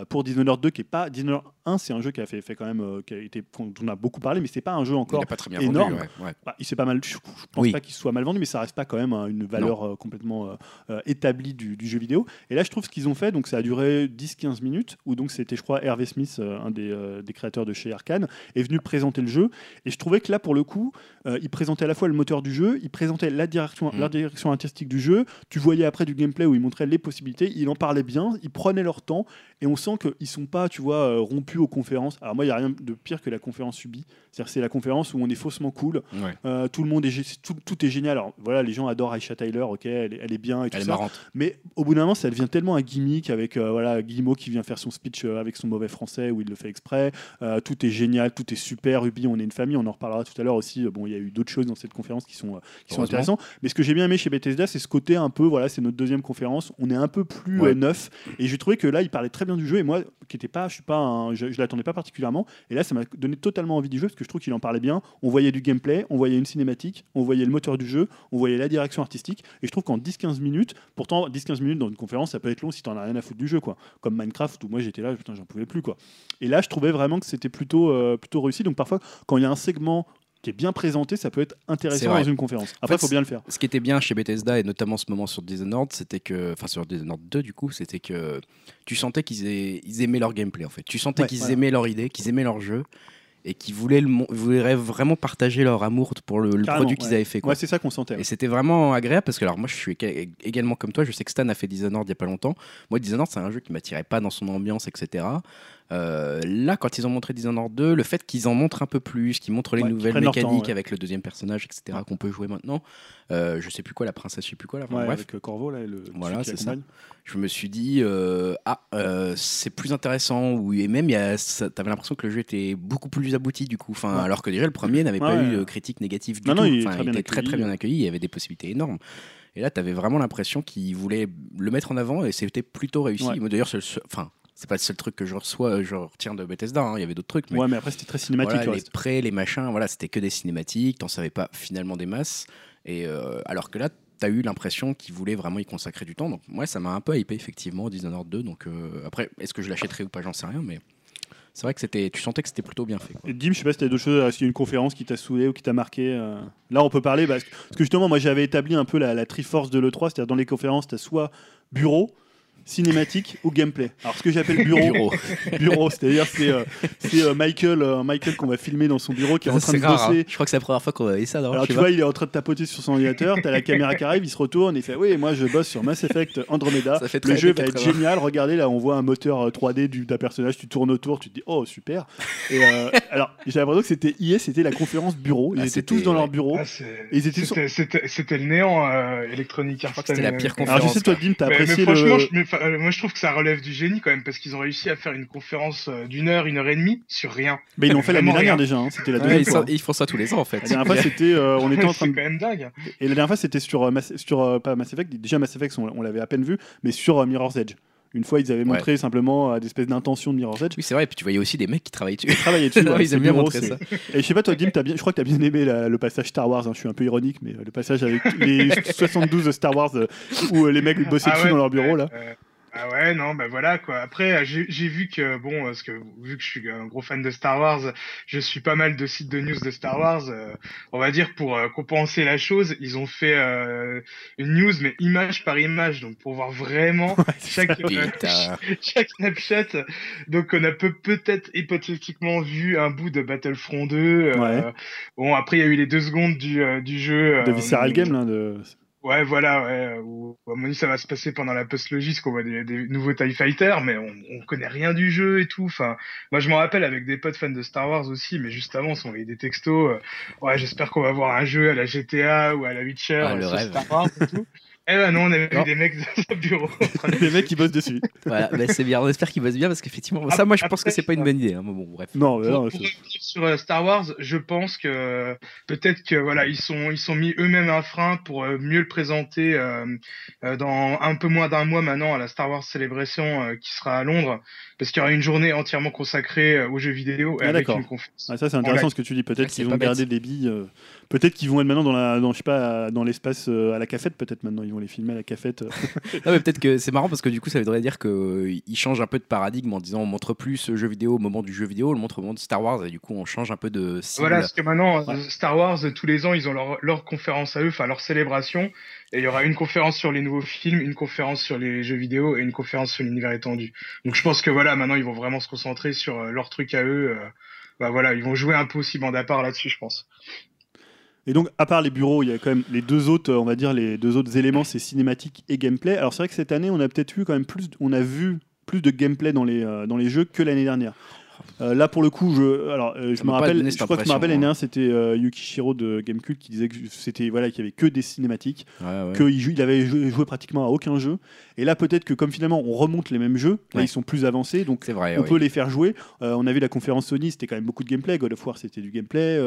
pour Dishonored 2 qui est pas Dishonored 1, c'est un jeu qui a fait, fait quand même qui a été dont on a beaucoup parlé, mais c'est pas un jeu Il encore a pas très bien énorme. vendu. ouais, ouais. bah, il s'est pas mal. Je, je pense Oui. pas qu'il soit mal vendu, mais ça reste pas quand même hein, une valeur complètement établie du, du jeu vidéo. Et là, je trouve ce qu'ils ont fait, donc ça a duré 10-15 minutes, où donc c'était, je crois, Hervé Smith, euh, un des, euh, des créateurs de chez Arkane, est venu présenter le jeu. Et je trouvais que là, pour le coup, euh, il présentait à la fois le moteur du jeu, il présentait la direction, Mm. la direction artistique du jeu. Tu voyais après du gameplay où il montrait les possibilités. Il en parlait bien, ils prenaient leur temps, et on sent qu'ils sont pas, tu vois, rompus aux conférences. Alors moi, il y a rien de pire que la conférence subie. C'est-à-dire, que c'est la conférence où on est faussement cool. Ouais. Euh, tout le monde est tout, tout est génial. Alors voilà, les gens adorent Aisha Tyler, ok, elle est, elle est bien et tout Elle est marrante. Mais au bout d'un moment, ça devient tellement un gimmick avec euh, voilà Guillemot qui vient faire son speech euh, avec son mauvais français où il le fait exprès. Euh, tout est génial, tout est super. Ruby, on est une famille. On en reparlera tout à l'heure aussi. Bon, il y a eu d'autres choses dans cette conférence qui sont euh, qui sont intéressantes. Mais ce que j'ai bien aimé chez Bethesda, c'est ce côté un peu voilà, c'est notre deuxième conférence. On est un peu plus Ouais. neuf. Et j'ai trouvé que là, il parlait très bien du jeu. Et moi, qui était pas, je suis pas, un- je, je l'attendais pas particulièrement. Et là, ça m'a donné totalement envie du jeu parce que je trouve qu'il en parlait bien. On voyait du gameplay, on voyait une cinématique, on voyait le moteur du jeu, on voyait la direction artistique. Et je trouve qu'en 10-15 minutes, pourtant 10-15 minutes dans une conférence, ça peut être long si t'en as rien à foutre du jeu, quoi. Comme Minecraft où moi j'étais là, putain, j'en pouvais plus, quoi. Et là, je trouvais vraiment que c'était plutôt, euh, plutôt réussi. Donc parfois, quand il y a un segment qui est bien présenté, ça peut être intéressant dans une conférence. Après, il fait, faut bien le faire. Ce qui était bien chez Bethesda et notamment ce moment sur Dishonored, c'était que, enfin sur Dishonored 2 du coup, c'était que tu sentais qu'ils aient- ils aimaient leur gameplay en fait. Tu sentais Ouais, qu'ils voilà. aimaient leur idée, qu'ils aimaient leur jeu et qu'ils voulaient, le voulaient vraiment partager leur amour pour le, produit qu'ils ouais. avaient fait. Quoi. Ouais, c'est ça qu'on sentait. Et c'était vraiment agréable parce que alors moi je suis éga- également comme toi, je sais que Stan a fait Dishonored il y a pas longtemps. Moi Dishonored c'est un jeu qui m'attirait pas dans son ambiance etc. Euh, là quand ils ont montré Dishonored 2, le fait qu'ils en montrent un peu plus, qu'ils montrent les Ouais, nouvelles temps, mécaniques ouais. avec le deuxième personnage etc. qu'on peut jouer maintenant, euh, je sais plus quoi la princesse, je sais plus quoi là. Enfin, Ouais, bref, avec euh, Corvo, là, le, Voilà, c'est ça. je me suis dit euh, ah c'est plus intéressant ou et même il t'avais l'impression que le jeu était beaucoup plus abouti du coup enfin alors que déjà le premier n'avait pas eu de critique négative du Non, tout non, il est Enfin, très bien était très très bien accueilli il y avait des possibilités énormes et là t'avais vraiment l'impression qu'ils voulaient le mettre en avant et c'était plutôt réussi Ouais. D'ailleurs c'est le seul- enfin c'est pas le seul truc que je reçois je retiens de Bethesda hein, il y avait d'autres trucs mais Ouais, mais après, c'était très cinématique. voilà, le les prêts, les machins, voilà, c'était que des cinématiques, t'en savais pas finalement des masses. Et euh, alors que là, t'as eu l'impression qu'ils voulaient vraiment y consacrer du temps. Donc moi, ça m'a un peu hypé effectivement, Dishonored 2. Donc euh, après, est-ce que je l'achèterai ou pas, j'en sais rien, mais c'est vrai que c'était, tu sentais que c'était plutôt bien fait. Dim, je sais pas si tu as d'autres choses, est-ce qu'il y a une conférence qui t'a saoulé ou qui t'a marqué euh, Là, on peut parler, parce que, parce que justement, moi j'avais établi un peu la, la triforce de l'E3, c'est-à-dire dans les conférences, tu as soit bureau, cinématique ou gameplay. Alors, ce que j'appelle bureau, Bureau. bureau, c'est-à-dire c'est euh, euh, Michael, euh, Michael qu'on va filmer dans son bureau qui est en train de rare, bosser. hein. Je crois que c'est la première fois qu'on va ça. Non Alors tu vois, il est en train de tapoter sur son ordinateur, t'as la caméra qui arrive, il se retourne et il fait oui, moi je bosse sur Mass Effect Andromeda. Ça fait Le jeu va être 80. génial. Regardez là, on voit un moteur euh, 3D du- d'un personnage, tu tournes autour, tu te dis oh super. Et euh, alors j'ai l'impression que c'était IS, c'était la conférence bureau. Ils Ah, étaient tous dans leur bureau. Ah, c'est- Ils étaient c'était, le néant euh, Electronic Arts. c'était la pire conférence. Alors je sais toi Dim, t'as apprécié le. Euh, moi je trouve que ça relève du génie quand même parce qu'ils ont réussi à faire une conférence euh, d'une heure, une heure et demie sur rien. Mais ils l'ont fait l'année dernière déjà. hein, C'était la deuxième ils, fois. ils font ça tous les ans en fait. La dernière fois c'était, euh, on était en train c'est de quand même dingue. Et la dernière fois, c'était sur, euh, Mass- sur euh, pas Mass Effect, déjà Mass Effect, on, l'avait à peine vu, mais sur euh, Mirror's Edge. Une fois, ils avaient montré simplement euh, des espèces d'intentions de Mirror's Edge. Oui, c'est vrai. Et puis tu voyais aussi des mecs qui travaillaient dessus. Ils travaillaient dessus. Ouais, ils aiment bien montrer c'est- ça. Et je sais pas, toi, Dim, t'as bien, je crois que tu as bien aimé la- le passage Star Wars. hein, je suis un peu ironique, mais euh, le passage avec les 72 de Star Wars euh, où euh, les mecs bossaient Ah dessus ouais, dans leur bureau là. Ah ouais, non, bah voilà quoi. Après, euh, j'ai vu que, bon, euh, parce que vu que je suis un gros fan de Star Wars, je suis pas mal de sites de news de Star Wars. euh, on va dire pour euh, compenser la chose, ils ont fait euh, une news, mais image par image, donc pour voir vraiment chaque, euh, chaque snapshot. Donc on a peut- peut-être hypothétiquement vu un bout de Battlefront 2. euh, Ouais. Bon, après il y a eu les deux secondes du, euh, du jeu. De Visceral Game là. De... Ouais, voilà, ouais. Où, à mon avis, ça va se passer pendant la post-logis, qu'on voit des, des nouveaux TIE Fighters, mais on, on connaît rien du jeu et tout. Enfin, moi, je m'en rappelle avec des potes fans de Star Wars aussi, mais juste avant, on s'envoyait des textos. euh, ouais, j'espère qu'on va voir un jeu à la GTA ou à la Witcher Ah, euh, le sur rêve. Star Wars et tout. Eh ben non, on avait Non. vu des mecs dans le bureau. en train de- Les mecs qui bossent dessus. Voilà, bah, c'est bien. On espère qu'il bosse bien parce qu'effectivement, ça, moi, je pense que c'est pas une bonne idée. hein, mais bon, bref. Non, mais Pour, non, pour revenir sur euh, Star Wars, je pense que peut-être que voilà, ils sont ils sont mis eux-mêmes un frein pour euh, mieux le présenter euh, euh, dans un peu moins d'un mois maintenant à la Star Wars Celebration euh, qui sera à Londres, parce qu'il y aura une journée entièrement consacrée aux jeux vidéo et Ah, avec d'accord. une conférence. Ah, ça c'est intéressant ce que tu dis. Peut-être qu'ils vont garder bête. des billes. euh, Peut-être qu'ils vont être maintenant dans la, dans, je sais pas, dans l'espace euh, à la cafette. Peut-être maintenant ils vont les filmer à la cafette. Non, mais peut-être que c'est marrant parce que du coup, ça voudrait dire qu'ils changent un peu de paradigme en disant on montre plus ce jeu vidéo au moment du jeu vidéo, on le montre au moment de Star Wars et du coup, on change un peu de cible. Voilà, parce que maintenant, Ouais. euh, Star Wars, tous les ans, ils ont leur, leur conférence à eux, enfin leur célébration, et il y aura une conférence sur les nouveaux films, une conférence sur les jeux vidéo et une conférence sur l'univers étendu. Donc je pense que voilà, maintenant ils vont vraiment se concentrer sur euh, leur truc à eux. euh, bah voilà, ils vont jouer un peu aussi bande à part là-dessus, je pense. Et donc, à part les bureaux, il y a quand même les deux autres, euh, on va dire les deux autres éléments, c'est cinématique et gameplay. Alors c'est vrai que cette année, on a peut-être eu quand même plus, on a vu plus de gameplay dans les euh, dans les jeux que l'année dernière. Euh, là, pour le coup, je, alors, euh, je me rappelle, je crois que je me rappelle dernière, c'était euh, Yukishiro de Gamecult qui disait que c'était voilà qu'il y avait que des cinématiques, Ouais, ouais. qu'il il avait joué, joué pratiquement à aucun jeu. Et là, peut-être que comme finalement on remonte les mêmes jeux, là, ils sont plus avancés, donc vrai. on oui. peut les faire jouer. Euh, on a vu la conférence Sony, c'était quand même beaucoup de gameplay. God of War, c'était du gameplay.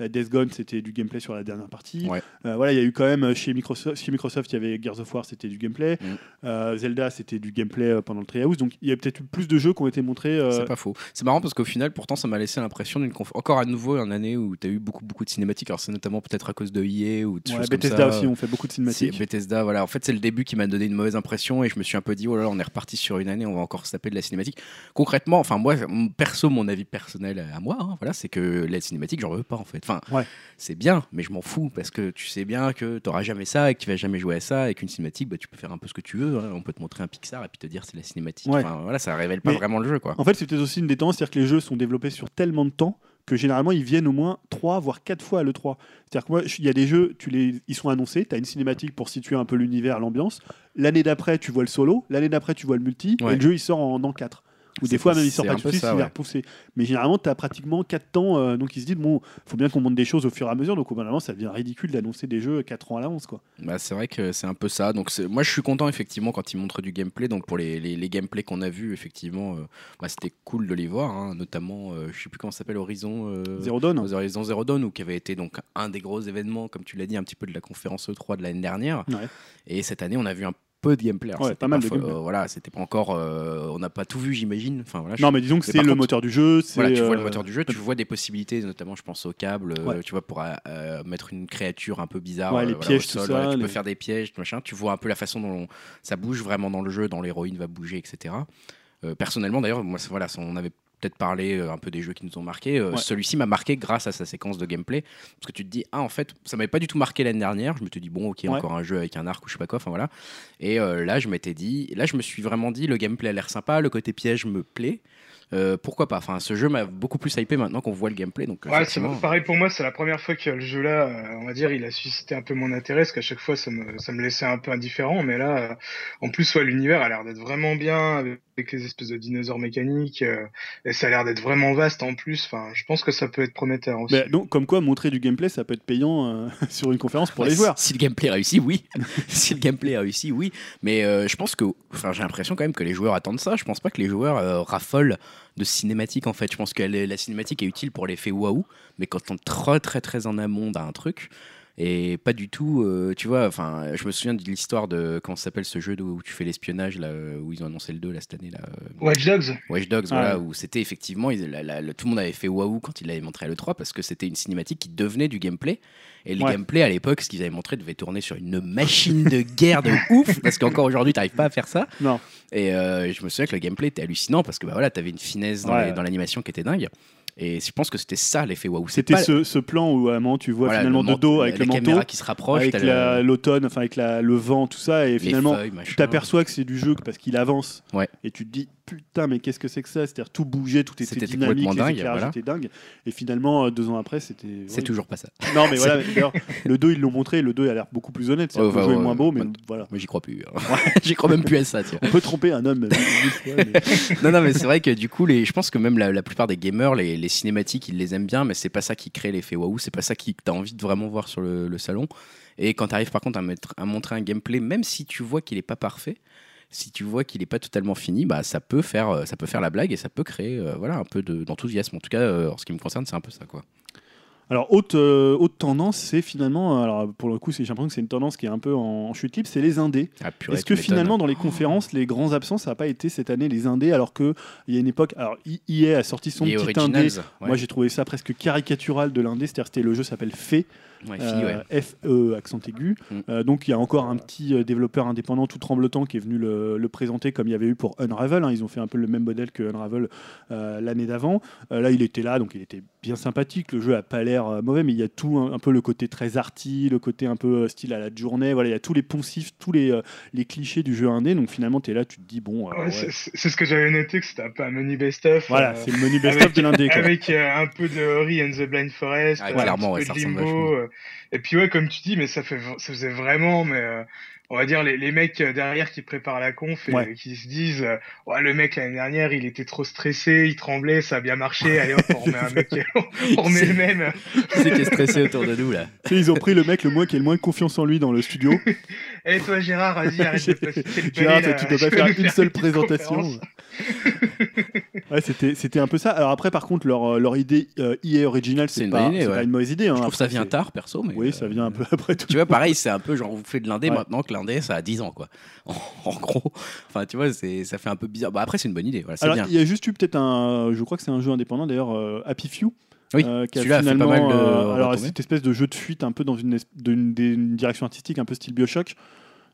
Death Gone, c'était du gameplay sur la dernière partie. Voilà, il y a eu quand même chez Microsoft, chez Microsoft, il y avait Gears of War, c'était du gameplay. Mm. Zelda, c'était du gameplay pendant le Treehouse. Donc il y a peut-être eu plus de jeux qui ont été montrés. C'est pas faux. C'est marrant parce qu'au final, pourtant, ça m'a laissé l'impression d'une conf... encore à nouveau une année où tu as eu beaucoup beaucoup de cinématiques. Alors c'est notamment peut-être à cause de EA ou de ouais, choses comme Bethesda ça. aussi, on fait beaucoup de cinématiques. Bethesda, voilà. En fait, c'est le début qui m'a donné une mauvaise impression et je me suis un peu dit, oh là là, on est reparti sur une année, on va encore se taper de la cinématique. Concrètement, enfin, moi, perso, mon avis personnel à moi, hein, voilà, c'est que la cinématique, j'en veux pas en fait. Enfin, Ouais. c'est bien, mais je m'en fous parce que tu sais bien que tu n'auras jamais ça et que tu vas jamais jouer à ça et qu'une cinématique, bah, tu peux faire un peu ce que tu veux. hein. On peut te montrer un Pixar et puis te dire c'est la cinématique. Ouais. Enfin, voilà, ça révèle pas Mais- vraiment le jeu, quoi. En fait, c'est peut-être aussi une des tendances, que les jeux sont développés sur tellement de temps que généralement ils viennent au moins 3 voire 4 fois à l'E3. C'est-à-dire que moi, il y a des jeux, tu les, ils sont annoncés, tu as une cinématique pour situer un peu l'univers, l'ambiance. L'année d'après, tu vois le solo, l'année d'après, tu vois le multi, Ouais. et le jeu il sort en an 4. Ou des fois même il sort pas suite, ça, il ouais. repoussé. Mais généralement, tu as pratiquement 4 temps, euh, donc ils se disent, bon, faut bien qu'on monte des choses au fur et à mesure, donc au bout d'un moment, ça devient ridicule d'annoncer des jeux 4 ans à l'avance. quoi. Bah, c'est vrai que c'est un peu ça. Donc moi je suis content effectivement quand ils montrent du gameplay. Donc pour les, les, les gameplays qu'on a vus effectivement, euh, bah, c'était cool de les voir. hein. Notamment, euh, je sais plus comment ça s'appelle Horizon. euh, Zero Dawn Horizon Zero Dawn, ou qui avait été donc un des gros événements, comme tu l'as dit, un petit peu de la conférence E3 de l'année dernière. Ouais. Et cette année, on a vu un peu de gameplay. Alors, Ouais, c'était pas mal de fo- gameplay. euh, voilà, c'était pas encore. euh, on n'a pas tout vu, j'imagine. Enfin voilà. Non, mais disons que c'est le contre, moteur du jeu. voilà, tu vois le euh, moteur du jeu, tu vois des possibilités, notamment je pense au câble, Ouais. tu vois, pour mettre une créature un peu bizarre Ouais, les voilà, pièges, au tout ça, tu les- peux faire des pièges, machin, tu vois un peu la façon dont ça bouge vraiment dans le jeu, dont l'héroïne va bouger, etc. Euh, personnellement d'ailleurs, moi voilà, on avait peut-être parlé euh, un peu des jeux qui nous ont marqué. Euh, Ouais. Celui-ci m'a marqué grâce à sa séquence de gameplay. Parce que tu te dis, ah, en fait, ça m'avait pas du tout marqué l'année dernière. Je me suis dit, bon, ok, Ouais. encore un jeu avec un arc ou je sais pas quoi. Enfin voilà. Et euh, là, je m'étais dit, là, je me suis vraiment dit, le gameplay a l'air sympa, le côté piège me plaît. Euh, pourquoi pas? Enfin, ce jeu m'a beaucoup plus hypé maintenant qu'on voit le gameplay. Donc, Ouais, effectivement, pareil pour moi, c'est la première fois que le jeu là, euh, on va dire, il a suscité un peu mon intérêt, parce qu'à chaque fois ça me, ça me laissait un peu indifférent, mais là, euh, en plus, ouais, l'univers a l'air d'être vraiment bien, avec les espèces de dinosaures mécaniques, euh, et ça a l'air d'être vraiment vaste en plus, enfin, je pense que ça peut être prometteur aussi. Donc, comme quoi, montrer du gameplay, ça peut être payant euh, sur une conférence pour Bah, les joueurs. Si, si le gameplay réussit, oui. si le gameplay réussit, oui. Mais euh, je pense que, enfin, j'ai l'impression quand même que les joueurs attendent ça. Je pense pas que les joueurs euh, raffolent de cinématique en fait. Je pense que la, cinématique est utile pour l'effet waouh, mais quand on est très très très en amont d'un truc. Et pas du tout, euh, tu vois, enfin, je me souviens de l'histoire de, comment ça s'appelle ce jeu où tu fais l'espionnage, là, euh, où ils ont annoncé le 2 là, cette année, là, euh, Watch Dogs Watch Dogs, Ah voilà, ouais. où c'était effectivement, ils- la- la- le- tout le monde avait fait waouh quand il l'avait montré à l'E3 parce que c'était une cinématique qui devenait du gameplay. Et le Ouais. gameplay à l'époque, ce qu'ils avaient montré, devait tourner sur une machine de guerre de ouf parce qu'encore aujourd'hui, t'arrives pas à faire ça. Non. Et euh, je me souviens que le gameplay était hallucinant parce que bah, voilà, t'avais une finesse dans Ouais, les- ouais. dans l'animation qui était dingue. Et je pense que c'était ça l'effet waouh. C'était pas- ce, ce plan où moment tu vois voilà, finalement le de dos avec la le manteau, caméra qui se rapproche, avec la- l'automne, enfin avec la- le vent, tout ça, et finalement feuilles, tu t'aperçois que c'est du jeu parce qu'il avance Ouais. et tu te dis putain mais qu'est-ce que c'est que ça? C'est-à-dire tout bougeait tout était, C'était dynamique complètement les dingue, éclairages voilà. étaient dingues et finalement euh, deux ans après c'était C'est ouais. toujours pas ça. non mais voilà d'ailleurs le 2 ils l'ont montré le 2 a l'air beaucoup plus honnête c'est Ouais, le ouais, jeu est ouais, moins beau mais ouais. voilà Moi, j'y crois plus. hein. j'y crois même plus à ça, tiens. on peut tromper un homme mille fois, mais- non, non, mais c'est vrai que du coup, les, je pense que même la, la plupart des gamers, les, les cinématiques, ils les aiment bien, mais c'est pas ça qui crée l'effet waouh, c'est pas ça qui que t'as envie de vraiment voir sur le, le salon. Et quand t'arrives par contre à, mettre, à montrer un gameplay, même si tu vois qu'il est pas parfait, si tu vois qu'il est pas totalement fini, bah ça peut faire, euh, ça peut faire la blague et ça peut créer, euh, voilà, un peu de- d'enthousiasme. En tout cas, euh, en ce qui me concerne, c'est un peu ça, quoi. Alors, haute, euh, haute tendance, c'est finalement, alors pour le coup, j'ai l'impression que c'est une tendance qui est un peu en, en chute libre, c'est les indés. Ah, Est-ce que finalement, dans les conférences, les grands absents, ça n'a pas été cette année les indés, alors qu'il y a une époque, alors EA a sorti son Et petit Originals, indé. ouais. Moi, j'ai trouvé ça presque caricatural de l'indé, c'est-à-dire c'était le jeu s'appelle Fée, Ouais, ouais. euh, F-E accent aigu. Mm. Euh, donc il y a encore un petit euh, développeur indépendant tout tremblotant qui est venu le, le présenter comme il y avait eu pour Unravel. hein. Ils ont fait un peu le même modèle que Unravel euh, l'année d'avant. Euh, là il était là, donc il était bien sympathique. Le jeu a pas l'air euh, mauvais, mais il y a tout un, un peu le côté très arty, le côté un peu euh, style à la journée. Voilà, il y a tous les poncifs, tous les, euh, les clichés du jeu indé. Donc finalement tu es là, tu te dis bon. euh, Ouais, ouais. c'est- ce que j'avais noté, que c'était un peu un menu best-of. Voilà, euh, c'est le menu best-of de l'indé. Avec euh, un peu de Ori and the Blind Forest, Ah, clairement, un ouais, petit ça peu de Limbo. Et puis ouais, comme tu dis, mais ça, fait, ça faisait vraiment, mais euh, on va dire les, les mecs euh, derrière qui préparent la conf et Ouais. qui se disent, euh, ouais, le mec l'année dernière, il était trop stressé, il tremblait, ça a bien marché, allez hop, on remet un mec, on remet le même. Qui c'est qui est stressé autour de nous, là Tu sais, ils ont pris le mec le moins qui a le moins confiance en lui dans le studio. Et toi Gérard, vas-y, arrête de passer le Gérard, là, tu dois tu pas peux faire une seule présentation. Ouais, c'était, c'était un peu ça. Alors après, par contre, leur, euh, leur idée euh, EA Original, C'est pas, bonne idée, c'est ouais. pas une mauvaise idée. hein. Je trouve que ça Après, vient c'est- tard, perso, mais. Oui, euh, ça vient un peu après tout. Tu vois, pareil, c'est un peu genre, vous faites de l'indé Ouais. maintenant que l'indé, ça a 10 ans, quoi. En, en gros. Enfin, tu vois, c'est, ça fait un peu bizarre. Bah, après, c'est une bonne idée, voilà, c'est Alors, bien. il y a juste eu peut-être un. Je crois que c'est un jeu indépendant d'ailleurs, euh, Happy Few. Oui, euh, qui a celui-là a fait pas finalement, mal de euh, alors cette espèce de jeu de fuite un peu dans une, es- une direction artistique un peu style Bioshock.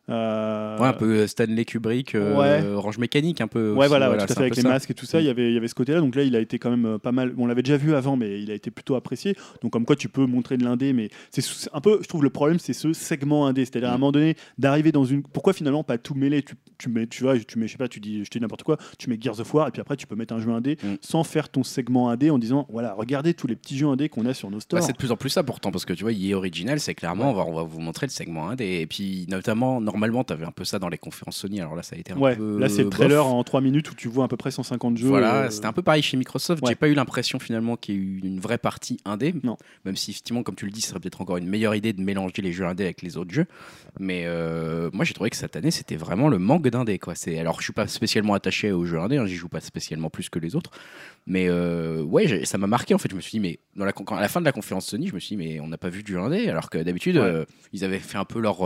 Euh, Ouais, un peu Stanley Kubrick, euh, Ouais. Orange Mécanique, un peu. Ouais, aussi, voilà, ouais, tout à fait, avec les ça. masques et tout ça, il y avait, il y avait ce côté-là. Donc là, il a été quand même euh, pas mal. On l'avait déjà vu avant, mais il a été plutôt apprécié. Donc comme quoi, tu peux montrer de l'indé, mais c'est un peu, je trouve, le problème, c'est ce segment indé. C'est-à-dire à un Mm. moment donné, d'arriver dans une. Pourquoi finalement pas tout mêler tu, tu mets, tu vois, tu mets, je sais pas, tu dis, je te dis n'importe quoi, tu mets Gears of War et puis après tu peux mettre un jeu indé Mm. sans faire ton segment indé en disant, voilà, regardez tous les petits jeux indés qu'on a sur nos Bah, stores. c'est de plus en plus ça pourtant, parce que tu vois, EA Original, c'est clairement, on, va, on va vous montrer le segment indé. Et puis, notamment, normalement, tu avais un peu ça dans les conférences Sony, alors là, ça a été un ouais, peu. là c'est le bof. trailer en 3 minutes où tu vois à peu près 150 jeux. Voilà, euh, c'était un peu pareil chez Microsoft. ouais. J'ai pas eu l'impression finalement qu'il y ait eu une vraie partie indé. Non. Même si effectivement, comme tu le dis, ce serait peut-être encore une meilleure idée de mélanger les jeux indés avec les autres jeux. Mais euh, moi, j'ai trouvé que cette année, c'était vraiment le manque d'indé. Alors, je suis pas spécialement attaché aux jeux indés. Hein, J'y joue pas spécialement plus que les autres. Mais euh, ouais, ça m'a marqué en fait. Je me suis dit, mais dans la, à la fin de la conférence Sony, je me suis dit, mais on n'a pas vu du indé. Alors que d'habitude, Ouais. euh, ils avaient fait un peu leur,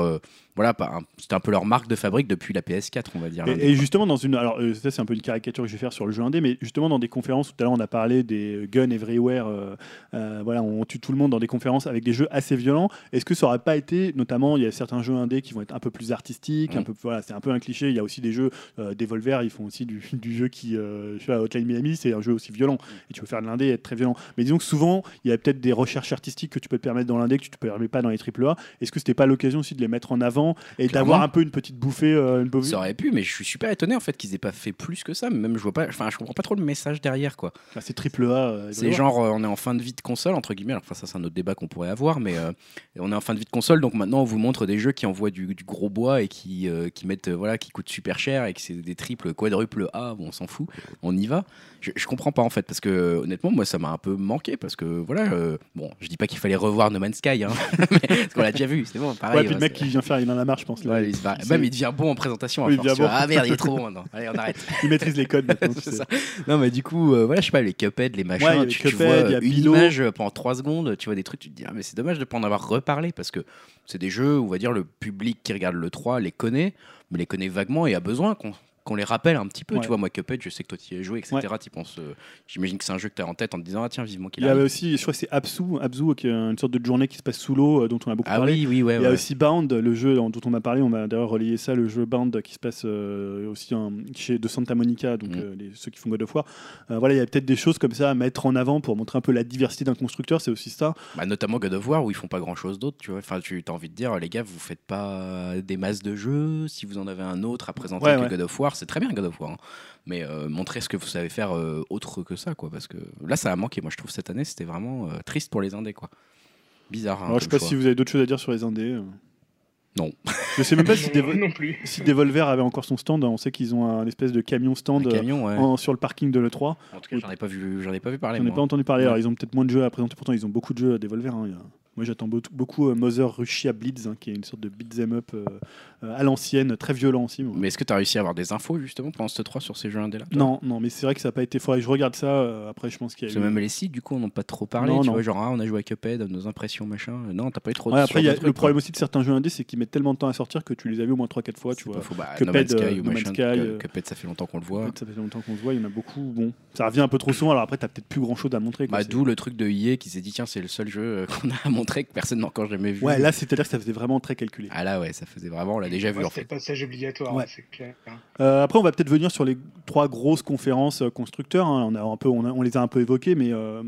voilà, pas un- c'était un peu leur marque de fabrique depuis la PS4, on va dire. Et, et justement, dans une. Alors, euh, ça, c'est un peu une caricature que je vais faire sur le jeu indé, mais justement, dans des conférences, tout à l'heure, on a parlé des guns everywhere. euh, euh, voilà, on tue tout le monde dans des conférences avec des jeux assez violents. Est-ce que ça aurait pas été, notamment, il y a certains jeux indés qui vont être un peu plus artistiques, un Mm. peu, voilà, c'est un peu un cliché. Il y a aussi des jeux, euh, Devolver, ils font aussi du, du jeu qui. Euh, je sais pas, Hotline Miami, c'est un jeu aussi violent. Et tu peux faire de l'indé et être très violent. Mais disons que souvent, il y a peut-être des recherches artistiques que tu peux te permettre dans l'indé que tu te permets pas dans les AAA. Est-ce que c'était pas l'occasion aussi de les mettre en avant et Clairement. D'avoir un peu une petite bouffée, euh, une bouffée- Ça aurait pu, mais je suis super étonné en fait qu'ils aient pas fait plus que ça. Même je vois pas, enfin je comprends pas trop le message derrière quoi. Ah, c'est triple A. euh, C'est avoir. genre euh, on est en fin de vie de console entre guillemets. Alors, Enfin ça c'est un autre débat qu'on pourrait avoir, mais euh, on est en fin de vie de console donc maintenant on vous montre des jeux qui envoient du, du gros bois et qui qui mettent voilà qui coûtent super cher et que c'est des triples quadruples A. Bon, on s'en fout, on y va. Je, je comprends pas en fait parce que honnêtement moi ça m'a un peu manqué parce que voilà bon je dis pas qu'il fallait revoir No Man's Sky hein, mais- parce qu'on l'a déjà vu c'est bon pareil. Ouais, puis le ouais, mec qui vient faire il en a marre, je pense. Ouais, Ouais, il se barre. Même il devient bon en présentation. à Oui, il force, tu vois. bon. Ah merde, il est trop bon maintenant. Allez, on arrête. Il maîtrise les codes maintenant. tu C'est sais. ça. Non, mais du coup, euh, voilà, je sais pas, les Cuphead, les machins, Ouais, les tu, tu Cuphead, vois il y a une image euh, pendant 3 secondes, tu vois des trucs, tu te dis, ah, mais c'est dommage de pas en avoir reparlé parce que c'est des jeux, on va dire, le public qui regarde le 3 les connaît, mais les connaît vaguement et a besoin qu'on qu'on les rappelle un petit peu. Ouais. Tu vois, moi, Cuphead, je sais que toi, tu y as joué, etc. Ouais. Tu penses, euh, J'imagine que c'est un jeu que tu as en tête en te disant, ah tiens, vivement qu'il Il y avait aussi, je crois que c'est Absu, Abzu, qui est une sorte de journée qui se passe sous l'eau, euh, dont on a beaucoup Ah parlé. oui, oui, ouais. Il y a aussi Bound, le jeu dont on m'a parlé, on m'a d'ailleurs relayé ça, le jeu Bound qui se passe euh, aussi chez de Santa Monica, donc les- ceux qui font God of War. Voilà, il y a peut-être des choses comme ça à mettre en avant pour montrer un peu la diversité d'un constructeur, c'est aussi ça. Bah, notamment God of War où ils font pas grand chose d'autre, tu vois. Enfin, tu as envie de dire, les gars, vous faites pas des masses de jeux. Si vous en avez un autre à présenter que. God of War, c'est très bien God of War. hein. Mais euh, montrer ce que vous savez faire euh, autre que ça, quoi. Parce que là, ça a manqué. Moi, je trouve cette année, c'était vraiment euh, triste pour les indés, quoi. Bizarre. hein, Alors je sais pas choix. si vous avez d'autres choses à dire sur les indés. euh. Non. Je sais même pas si, Devo- non plus. si Devolver avait encore son stand. On sait qu'ils ont un espèce de camion stand Un camion, ouais. en- sur le parking de l'E3. En tout cas, j'en ai pas vu, j'en ai pas vu parler. J'en ai pas entendu parler. Ouais. Alors, ils ont peut-être moins de jeux à présenter. Pourtant, ils ont beaucoup de jeux à Devolver. hein. Il y a- Moi, j'attends beau- beaucoup euh, Mother Russia Blitz, hein, qui est une sorte de beat'em up euh, euh, à l'ancienne, très violent aussi. Mais est-ce que tu as réussi à avoir des infos justement pendant ce 3 sur ces jeux indés là Non, non, mais c'est vrai que ça n'a pas été. Faudrait que je regarde ça. euh, après, je pense qu'il y a eu- même les sites, du coup, on n'a pas trop parlé. Non, tu non. vois, genre, ah, on a joué à Cuphead, nos impressions, machin. Non, t'as pas eu trop de Ouais, après, y a le problème quoi. aussi de certains jeux indés, c'est qu'ils mettent tellement de temps à sortir que tu les as vus au moins 3-4 fois. Tu vois. faux. Bah, Cuphead, No Man's Sky ou No Man's machin. Sky, Cuphead, ça fait longtemps qu'on le voit. Peut-être ça fait longtemps qu'on se voit, il y en a beaucoup. Bon, ça revient un peu trop souvent. Alors après, t'as peut-être plus grand chose à montrer. Bah, D'où le truc de EA qui s'est dit tiens c'est le seul jeu qu'on a montrer que personne n'a encore jamais vu. Ouais, là, c'est-à-dire que ça faisait vraiment très calculé. Ah là ouais ça faisait vraiment on l'a déjà vu Ouais, en fait. le passage obligatoire, Ouais. c'est clair. Euh, après, on va peut-être venir sur les trois grosses conférences euh, constructeurs. hein. On, a un peu, on, a- on les a un peu évoquées, mais euh,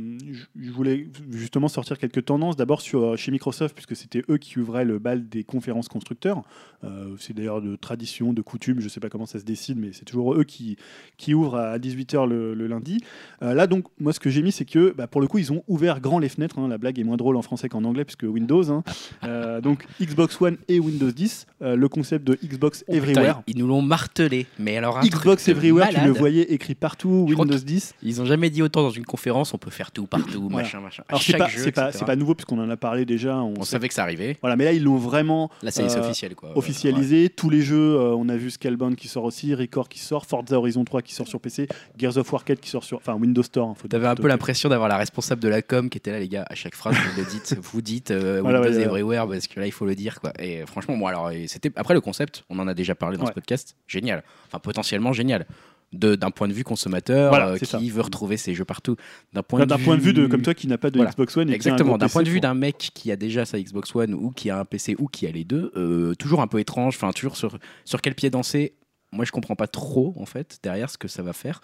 je- voulais justement sortir quelques tendances. D'abord sur chez Microsoft, puisque c'était eux qui ouvraient le bal des conférences constructeurs. Euh, c'est d'ailleurs de tradition, de coutume. Je sais pas comment ça se décide, mais c'est toujours eux qui, qui ouvrent à 18h le, le lundi. Euh, là, donc, moi, ce que j'ai mis, c'est que bah, pour le coup, ils ont ouvert grand les fenêtres. hein. La blague est moins drôle en français qu'en anglais, puisque Windows. hein. Euh, donc, Xbox One et Windows 10. euh, le concept de Xbox Oh, putain, Everywhere. ils nous l'ont martelé. Mais alors un Xbox Everywhere, tu le malade. voyais écrit partout, Je Windows 10. Ils ont jamais dit autant dans une conférence on peut faire tout partout Voilà. machin machin. Alors c'est pas, pas, pas nouveau puisqu'on en a parlé déjà. On, On sait- savait que ça arrivait. Voilà, mais là ils l'ont vraiment Là ça euh, officiel quoi. officialisé. Tous les jeux, euh, on a vu Scalebound qui sort aussi, Record qui sort, Forza Horizon 3 qui sort sur PC, Gears of War 4 qui sort sur, enfin Windows Store. hein, T'avais un peu l'impression d'avoir la responsable de la com qui était là, les gars. À chaque phrase, vous le dites, vous dites euh, Voilà, Windows ouais. Everywhere parce que là, il faut le dire, quoi. Et franchement, moi, alors, et c'était après le concept, on en a déjà parlé dans Ouais. ce podcast. Génial, enfin potentiellement génial. D'un point de vue consommateur Voilà, euh, qui ça. veut retrouver ses jeux partout. D'un point, D'un point de vue de comme toi qui n'a pas de Voilà. Xbox One et Exactement, d'un point de vue d'un mec qui a déjà sa Xbox One ou qui a un PC ou qui a les deux, euh, toujours un peu étrange, enfin toujours sur, sur quel pied danser, moi je comprends pas trop en fait derrière ce que ça va faire.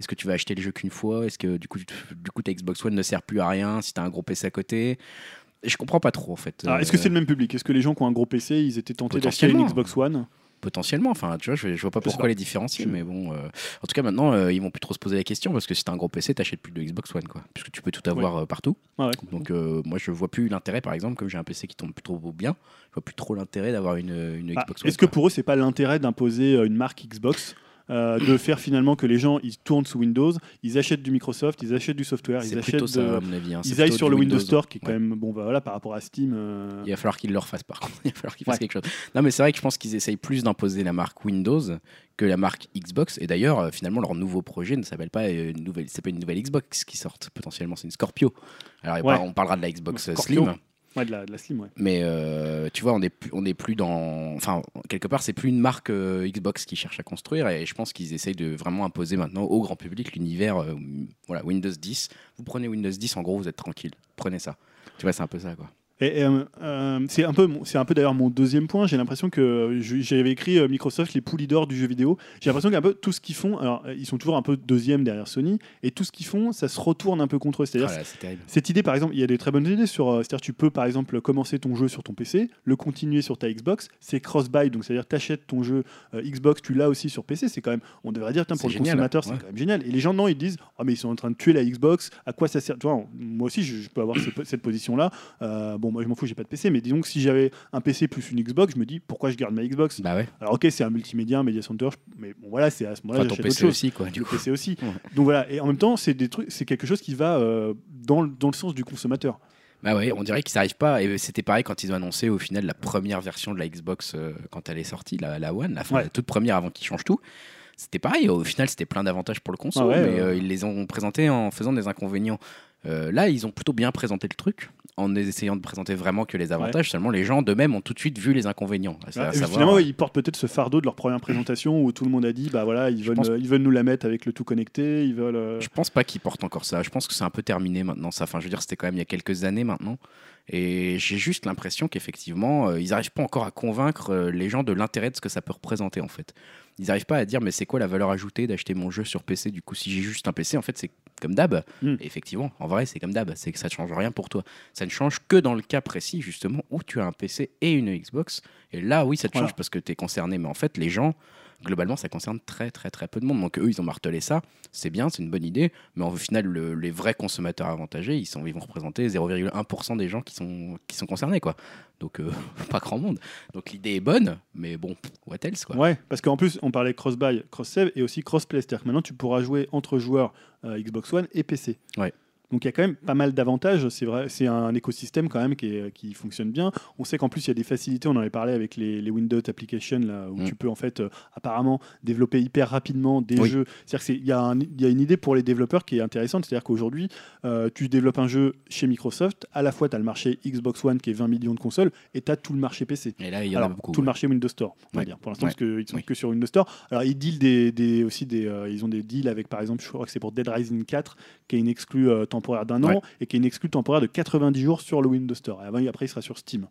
Est-ce que tu vas acheter le jeu qu'une fois? Est-ce que du coup, tu- du coup ta Xbox One ne sert plus à rien si tu as un gros PC à côté? Je comprends pas trop en fait. Est-ce que Euh, c'est le même public? Est-ce que les gens qui ont un gros PC, ils étaient tentés d'acheter une. Xbox One? Potentiellement, enfin, tu vois, je, je vois pas pourquoi pas. les différencier, mais bon. euh, en tout cas, maintenant, euh, ils vont plus trop se poser la question parce que si t'as un gros PC, t'achètes plus de Xbox One, quoi. Puisque tu peux tout avoir euh, partout. Ah ouais. Donc, moi, je vois plus l'intérêt, par exemple, comme j'ai un PC qui tombe plus trop bien, je vois plus trop l'intérêt d'avoir une, une Ah, Xbox One. Est-ce que pour eux, c'est pas l'intérêt d'imposer une marque Xbox? Euh, de faire finalement que les gens ils tournent sous Windows, ils achètent du Microsoft, ils achètent du software, ils achètent plutôt ça, de- à mon avis. hein. Ils aillent sur le Windows Store qui est quand même bon bah, voilà par rapport à Steam euh, Il va falloir qu'ils le refassent par contre. Il va falloir qu'ils fassent Ouais. quelque chose. Non, mais c'est vrai que je pense qu'ils essayent plus d'imposer la marque Windows que la marque Xbox. Et d'ailleurs, euh, finalement, leur nouveau projet ne s'appelle pas une nouvelle. C'est pas une nouvelle Xbox qui sort potentiellement, c'est une Scorpio. Alors, Ouais. on parlera de la Xbox Scorpio. Slim. De, la. Mais euh, tu vois, on est plus, on plus dans. Enfin, quelque part, c'est plus une marque euh, Xbox qui cherche à construire. Et je pense qu'ils essayent de vraiment imposer maintenant au grand public l'univers. euh, voilà, Windows 10. Vous prenez Windows 10, en gros, vous êtes tranquille. Prenez ça. Tu vois, c'est un peu ça, quoi. Et, et, euh, c'est un peu, c'est un peu d'ailleurs mon deuxième point. J'ai l'impression que j'avais écrit euh, Microsoft les poulies d'or du jeu vidéo. J'ai l'impression qu'un peu tout ce qu'ils font, alors euh, ils sont toujours un peu deuxième derrière Sony, et tout ce qu'ils font, ça se retourne un peu contre eux. C'est-à-dire Ah là. Cette idée, par exemple, il y a des très bonnes idées sur. C'est-à-dire, tu peux, par exemple, commencer ton jeu sur ton PC, le continuer sur ta Xbox. C'est cross-buy, donc c'est-à-dire, tu achètes ton jeu euh, Xbox, tu l'as aussi sur PC. C'est quand même. On devrait dire, pour le génial, consommateur, c'est quand même génial. Et les gens, non, ils disent, oh, mais ils sont en train de tuer la Xbox. À quoi ça sert? Tu vois, moi aussi, je, je peux avoir ce- cette position-là. Euh, bon, moi, je m'en fous, j'ai pas de PC, mais disons que si j'avais un PC plus une Xbox, je me dis, pourquoi je garde ma Xbox? Bah ouais. Alors, ok, c'est un multimédia, un media center, mais bon, voilà, c'est à ce moment-là, Enfin, ton autre PC chose aussi, quoi. Du le coup. PC aussi. Ouais. Donc voilà, et en même temps, c'est des trucs, c'est quelque chose qui va euh, dans, le- dans le sens du consommateur. Bah ouais, on dirait qu'ils n'arrivent pas. Et c'était pareil quand ils ont annoncé au final la première version de la Xbox euh, quand elle est sortie, la, la One, la, fin, Ouais. la toute première avant qu'ils changent tout. C'était pareil. Au final, c'était plein d'avantages pour le console, Ah ouais, mais euh, ils les ont présentés en faisant des inconvénients. Euh, là, ils ont plutôt bien présenté le truc en essayant de présenter vraiment que les avantages. Seulement, les gens d'eux-mêmes ont tout de suite vu les inconvénients. À Ouais, et savoir- finalement, ils portent peut-être ce fardeau de leur première présentation où tout le monde a dit bah voilà, ils veulent, pense- euh, ils veulent nous la mettre avec le tout connecté, ils veulent. euh, Je pense pas qu'ils portent encore ça. Je pense que c'est un peu terminé maintenant. Ça, enfin, je veux dire, c'était quand même il y a quelques années maintenant. Et j'ai juste l'impression qu'effectivement, euh, ils n'arrivent pas encore à convaincre euh, les gens de l'intérêt de ce que ça peut représenter en fait. Ils n'arrivent pas à dire mais c'est quoi la valeur ajoutée d'acheter mon jeu sur PC Du coup, si j'ai juste un PC, en fait, c'est comme d'hab. Hmm. Effectivement, en vrai, c'est comme d'hab. C'est que ça ne change rien pour toi. Ça ne change que dans le cas précis justement où tu as un PC et une Xbox. Et là, oui, ça te change parce que tu es concerné. Mais en fait, les gens, globalement, ça concerne très très très peu de monde. Donc eux, ils ont martelé ça. C'est bien, c'est une bonne idée. Mais au final, le- les vrais consommateurs avantagés, ils, sont, ils vont représenter 0,1% des gens qui sont, qui sont concernés. quoi. Donc euh, pas grand monde. Donc l'idée est bonne, mais bon, what else quoi. Ouais, parce qu'en plus, on parlait cross-buy, cross-save et aussi cross-play. C'est-à-dire que maintenant, tu pourras jouer entre joueurs euh, Xbox One et PC. Ouais. Donc il y a quand même pas mal d'avantages. C'est vrai, c'est un écosystème quand même qui, est- qui fonctionne bien. On sait qu'en plus il y a des facilités. On en avait parlé avec les, les Windows Applications là, où Mm. tu peux en fait euh, apparemment développer hyper rapidement des Oui. jeux. C'est-à-dire qu'il y, a un- il y a une idée pour les développeurs qui est intéressante. C'est-à-dire qu'aujourd'hui, euh, tu développes un jeu chez Microsoft. À la fois, tu as le marché Xbox One qui est 20 millions de consoles et tu as tout le marché PC. Et là, il y en a beaucoup. tout le marché Windows Store, on va Ouais. dire. Pour l'instant, Ouais. parce qu'ils sont Oui. que sur Windows Store. Alors, ils deal des, des- aussi des, euh, ils ont des deals avec, par exemple, je crois que c'est pour Dead Rising 4, qui est une exclue temporaire d'un an Ouais. et qui est une exclue temporaire de 90 jours sur le Windows Store. Et avant, après, il sera sur Steam.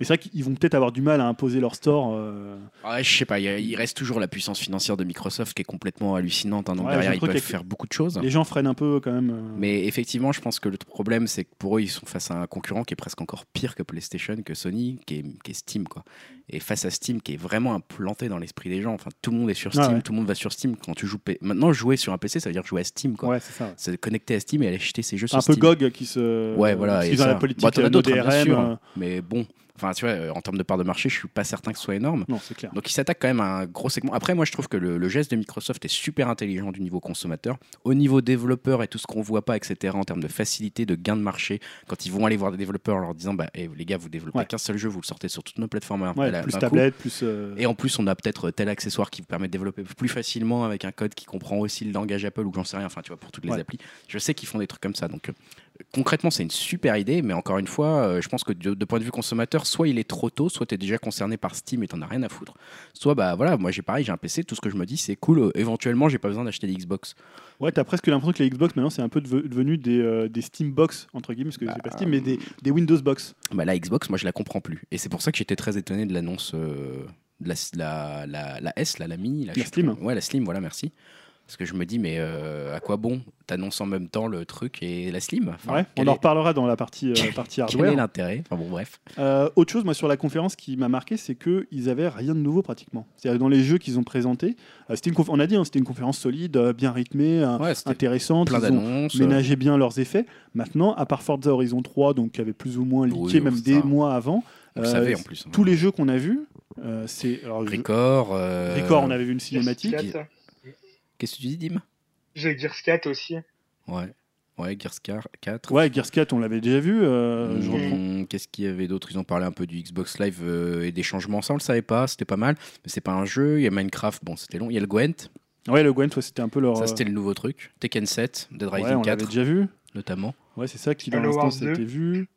Mais c'est vrai qu'ils vont peut-être avoir du mal à imposer leur store. euh, Ouais, je sais pas, il reste toujours la puissance financière de Microsoft qui est complètement hallucinante. hein. donc Ouais, derrière, ils peuvent faire beaucoup de choses. Les gens freinent un peu quand même. euh. Mais effectivement, je pense que le problème, c'est que pour eux, ils sont face à un concurrent qui est presque encore pire que PlayStation, que Sony, qui est, qui est Steam. Quoi. Et face à Steam, qui est vraiment implanté dans l'esprit des gens. Enfin, tout le monde est sur Ah Steam, ouais. tout le monde va sur Steam. Quand tu joues. P- Maintenant, jouer sur un PC, ça veut dire jouer à Steam. Quoi. Ouais, c'est ça. connecter à Steam et aller acheter ses jeux C'est un sur peu Steam. GOG qui se. Ouais, voilà. Parce et ça. la politique Bah, euh, d'autres, hein, bien sûr, euh, Mais bon, enfin, tu vois, euh, en termes de part de marché, je suis pas certain que ce soit énorme. Non, c'est clair. Donc il s'attaque quand même à un gros segment. Après, moi je trouve que le, le geste de Microsoft est super intelligent du niveau consommateur. Au niveau développeur et tout ce qu'on voit pas, etc., en termes de facilité, de gain de marché, quand ils vont aller voir des développeurs en leur disant bah, eh, les gars, vous développez Ouais. qu'un seul jeu, vous le sortez sur toutes nos plateformes. Ouais, la- plus coup. tablette, plus. euh, Et en plus, on a peut-être tel accessoire qui vous permet de développer plus facilement avec un code qui comprend aussi le langage Apple ou j'en sais rien, enfin, tu vois, pour toutes les Ouais. applis. Je sais qu'ils font des trucs comme ça. Donc, euh, concrètement, c'est une super idée, mais encore une fois, euh, je pense que de, de point de vue consommateur, soit il est trop tôt, soit tu es déjà concerné par Steam et t'en as rien à foutre. Soit, bah voilà, moi j'ai pareil, j'ai un PC, tout ce que je me dis, c'est cool, euh, éventuellement, j'ai pas besoin d'acheter des Xbox. Ouais, t'as presque l'impression que les Xbox maintenant c'est un peu deve- devenu des, euh, des Steam Box entre guillemets, parce que Bah, c'est pas Steam, mais des, des Windows Box. Bah, la Xbox, moi je la comprends plus. Et c'est pour ça que j'étais très étonné de l'annonce euh, de la, la, la- la S, là, la mini. La, Slim. plus. Ouais, la Slim, voilà, merci. Parce que je me dis, mais euh, à quoi bon T'annonces en même temps le truc et la Slim? Enfin, ouais, on en est- reparlera dans la partie, euh, partie Quel est hardware. l'intérêt? Enfin bon, bref. Euh, autre chose, moi, sur la conférence qui m'a marqué, c'est qu'ils avaient rien de nouveau pratiquement. C'est-à-dire dans les jeux qu'ils ont présentés, euh, c'était une conf- on a dit, hein, c'était une conférence solide, euh, bien rythmée, Ouais, intéressante. plein Ils ont ménagé bien leurs effets. Maintenant, à part Forza Horizon 3, donc qui avait plus ou moins leaké Oui, même ça. des mois avant, On le euh, savait en plus. hein. tous les jeux qu'on a vus, euh, c'est je- Record. euh, Record, on avait vu une cinématique. 4. Qu'est-ce que tu dis, Dim? J'ai Gears 4 aussi. Ouais. Ouais, Gears 4. Ouais, Gears 4, on l'avait déjà vu. euh, je Mmh, reprends. Qu'est-ce qu'il y avait d'autre? Ils ont parlé un peu du Xbox Live euh, et des changements. Ça, on le savait pas, c'était pas mal. Mais c'est pas un jeu. Il y a Minecraft, bon, c'était long. Il y a le Gwent, Ouais, le Gwent, ouais, c'était un peu leur. ça euh, c'était le nouveau truc. Tekken 7, Dead ouais, Rising on l'avait 4, déjà vu. notamment. Ouais, c'est ça qui, dans l'instant, c'était 2. vu.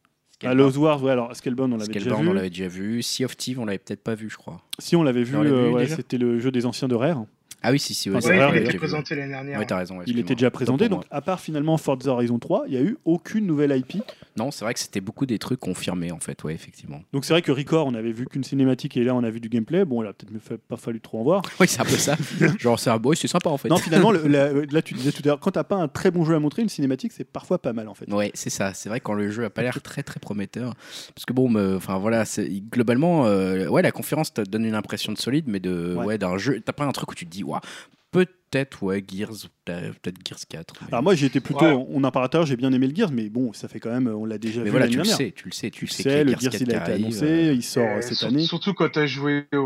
Halo Wars, ouais, alors Scalebound, on l'avait déjà vu. on l'avait déjà vu. Sea of Thieves, on l'avait peut-être pas vu, je crois. Si, on l'avait vu, On l'avait euh, vu ouais, déjà c'était le jeu des anciens de Rare. Ah oui, si, si, il était présenté l'année dernière. Ouais, raison. Il était déjà présenté, donc à part finalement Forza Horizon 3, il y a eu aucune nouvelle IP. Non, c'est vrai que c'était beaucoup des trucs confirmés, en fait, ouais, effectivement. Donc c'est vrai que Record, on avait vu qu'une cinématique et là on a vu du gameplay. Bon, il a peut-être pas fallu trop en voir. Oui, c'est un peu ça. Genre, c'est un boy, c'est sympa, en fait. Non, finalement, le- la- là tu disais tout à l'heure, quand t'as pas un très bon jeu à montrer, une cinématique c'est parfois pas mal en fait. Ouais, c'est ça. C'est vrai quand le jeu a pas l'air très très prometteur, parce que bon, me- enfin voilà, c'est- globalement, euh, ouais, la conférence te donne une impression de solide, mais de Ouais. ouais, d'un jeu. T'as pas un truc où tu te dis, peut-être ouais, Gears, peut-être Gears 4. Mais, Alors moi j'ai été plutôt, Ouais. on en l'heure, j'ai bien aimé le Gears, mais bon, ça fait quand même, on l'a déjà mais vu voilà, tu le dernière. sais, tu le sais, Tu tu, sais le a Gears Gears 4 il a été arrive, annoncé, euh, il sort cette sur- année. Surtout quand tu as joué aux,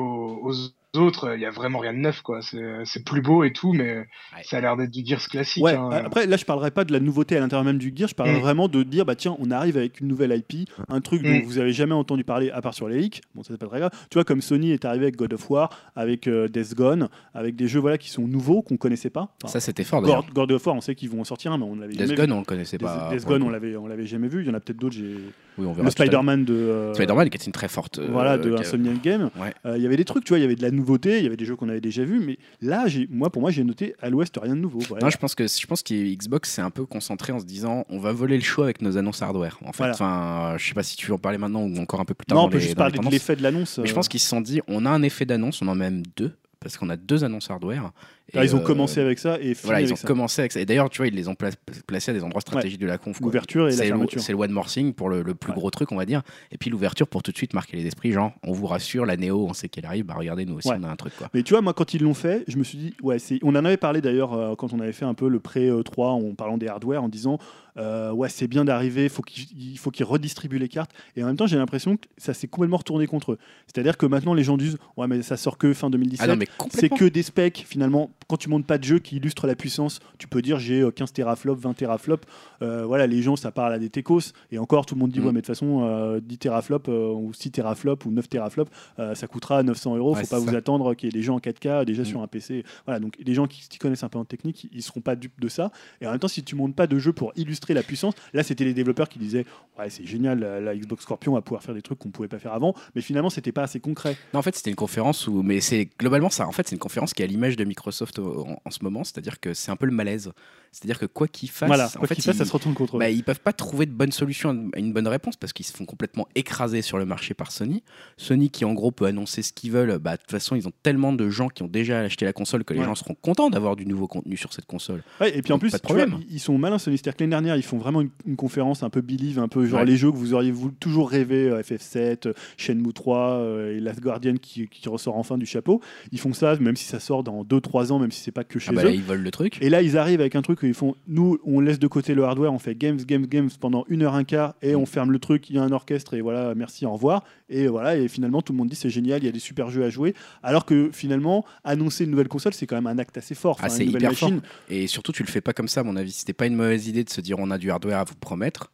aux autres, il y a vraiment rien de neuf, quoi. C'est c'est plus beau et tout, mais Ouais. ça a l'air d'être du Gears classique. Ouais, hein. après là je parlerai pas de la nouveauté à l'intérieur même du Gear, je parlerai Mm. vraiment de dire bah tiens, on arrive avec une nouvelle IP, un truc dont Mm. vous avez jamais entendu parler à part sur les leaks. Bon, ça c'est pas très grave. Tu vois comme Sony est arrivé avec God of War, avec euh, Death Gone, avec des jeux voilà qui sont nouveaux qu'on connaissait pas. Enfin, Ça, c'était fort. God, God of War, on sait qu'ils vont en sortir un mais on l'avait Death jamais Gun, vu. on le connaissait pas. Death Gone, on l'avait on l'avait jamais vu, il y en a peut-être d'autres, j'ai Oui, on verra le. Spider-Man de euh, Spider-Man, qui était une très forte. euh, voilà de qui a- Insomniac Game. Ouais. Euh, Il y avait des trucs, tu vois, il y avait de la nouveauté, il y avait des jeux qu'on avait déjà vus, mais là, moi, pour moi, j'ai noté à l'Ouest rien de nouveau. Voilà. Non, je pense que je pense que Xbox s'est un peu concentré en se disant on va voler le show avec nos annonces hardware. En fait, Voilà. enfin, je sais pas si tu veux en parler maintenant ou encore un peu plus tard. Non, on peut les- juste parler de l'effet de l'annonce. Je euh, pense qu'ils se sont dit on a un effet d'annonce, on en a même deux parce qu'on a deux annonces hardware. là, ils ont euh, commencé avec ça et Voilà, ils ont ça. commencé avec ça. Et d'ailleurs, tu vois, ils les ont pla- placés à des endroits stratégiques de la conf. L'ouverture et la fermeture. c'est le one more thing pour le, le plus Ouais. gros truc, on va dire. Et puis l'ouverture pour tout de suite marquer les esprits, genre, on vous rassure, la Néo, on sait qu'elle arrive, bah regardez, nous aussi, Ouais. on a un truc, quoi. Mais tu vois, moi, quand ils l'ont fait, je me suis dit, ouais. On en avait parlé d'ailleurs euh, quand on avait fait un peu le pré-3 en parlant des hardware, en disant, euh, ouais, c'est bien d'arriver, faut il faut qu'ils redistribuent les cartes. Et en même temps, j'ai l'impression que ça s'est complètement retourné contre eux. C'est-à-dire que maintenant, les gens disent, ouais, mais ça sort que fin 2017. Ah C'est que des specs finalement. Quand tu montes pas de jeu qui illustre la puissance, tu peux dire j'ai euh, 15 teraflops, 20 teraflops. Euh, voilà, les gens ça parle à des techos. Et encore, tout le monde dit Mm. ouais, mais de toute façon, euh, 10 teraflops euh, ou 6 teraflops ou 9 teraflops, euh, ça coûtera 900 euros. Ouais, Faut pas vous ça. attendre qu'il y ait des gens en 4K déjà Mm. sur un PC. Voilà, donc les gens qui s'y connaissent un peu en technique, ils seront pas dupes de ça. Et en même temps, si tu montes pas de jeu pour illustrer la puissance, là c'était les développeurs qui disaient ouais c'est génial, la, la Xbox Scorpion va pouvoir faire des trucs qu'on pouvait pas faire avant. Mais finalement, c'était pas assez concret. Non, en fait, c'était une conférence où, mais c'est globalement ça. En fait, c'est une conférence qui est à l'image de Microsoft en, en ce moment, c'est-à-dire que c'est un peu le malaise. C'est-à-dire que quoi qu'ils fassent, voilà, en quoi fait, ça ils- se retourne contre eux. bah, ils peuvent pas trouver de bonne solution une bonne réponse parce qu'ils se font complètement écraser sur le marché par Sony. Sony qui en gros peut annoncer ce qu'ils veulent, bah de toute façon ils ont tellement de gens qui ont déjà acheté la console que les Ouais. gens seront contents d'avoir du nouveau contenu sur cette console. Ouais, et puis en plus, pas de tu vois, problème. ils- ils sont malins, Sony. C'est-à-dire que l'année dernière, ils font vraiment une, une conférence un peu believe, un peu genre Ouais. les jeux que vous auriez voulu toujours rêver, euh, FF7, euh, Shenmue 3 euh, et Last Guardian qui, qui ressort enfin du chapeau. Ils font ça, même si ça sort dans 2-3 ans, même si c'est pas que chez Ah bah, eux. là, ils volent le truc. Et là, ils arrivent avec un truc où ils font nous, on laisse de côté le hardware, on fait games, games, games pendant une heure un quart et Mm. on ferme le truc. Il y a un orchestre et voilà, merci, au revoir. Et voilà, et finalement, tout le monde dit c'est génial, il y a des super jeux à jouer. Alors que finalement, annoncer une nouvelle console, c'est quand même un acte assez fort. Ah, Enfin, c'est une nouvelle hyper machine. Et surtout, tu le fais pas comme ça, à mon avis. C'était pas une mauvaise idée de se dire on a du hardware à vous promettre.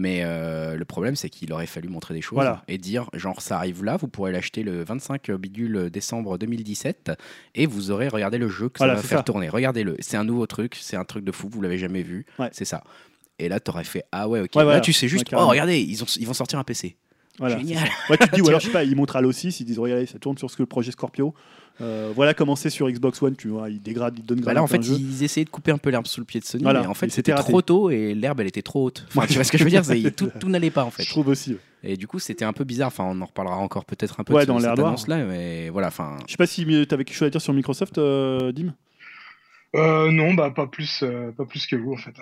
Mais euh, le problème, c'est qu'il aurait fallu montrer des choses Voilà. et dire genre ça arrive là, vous pourrez l'acheter le 25 bidule décembre 2017 et vous aurez regardé le jeu que Voilà, ça va faire ça. tourner. Regardez-le, c'est un nouveau truc, c'est un truc de fou, vous l'avez jamais vu, Ouais. c'est ça. Et là, t'aurais fait ah ouais ok. Ouais, là, voilà. tu sais juste Ouais, oh regardez, ils, ont, ils vont sortir un PC. Génial. Tu te dis, ou alors, je sais pas, ils montrent à l'O6, ils disent, regardez, ça tourne sur ce que le projet Scorpio. Euh, voilà comment c'est sur Xbox One, tu vois, ils dégradent, ils donnent Bah là, en fait, ils essayaient de couper un peu l'herbe sous le pied de Sony, Voilà, mais en fait, c'était trop tôt et l'herbe, elle était trop haute. Enfin, tu vois ce que je veux dire Tout, tout n'allait pas, en fait. Je trouve aussi. ouais. Et du coup, c'était un peu bizarre. Enfin, on en reparlera encore peut-être un peu Ouais, de dans cette annonce-là, mais voilà. Enfin, Je sais pas si tu avais quelque chose à dire sur Microsoft, euh, Dim? Euh, non, bah pas plus, euh, pas plus que vous en fait.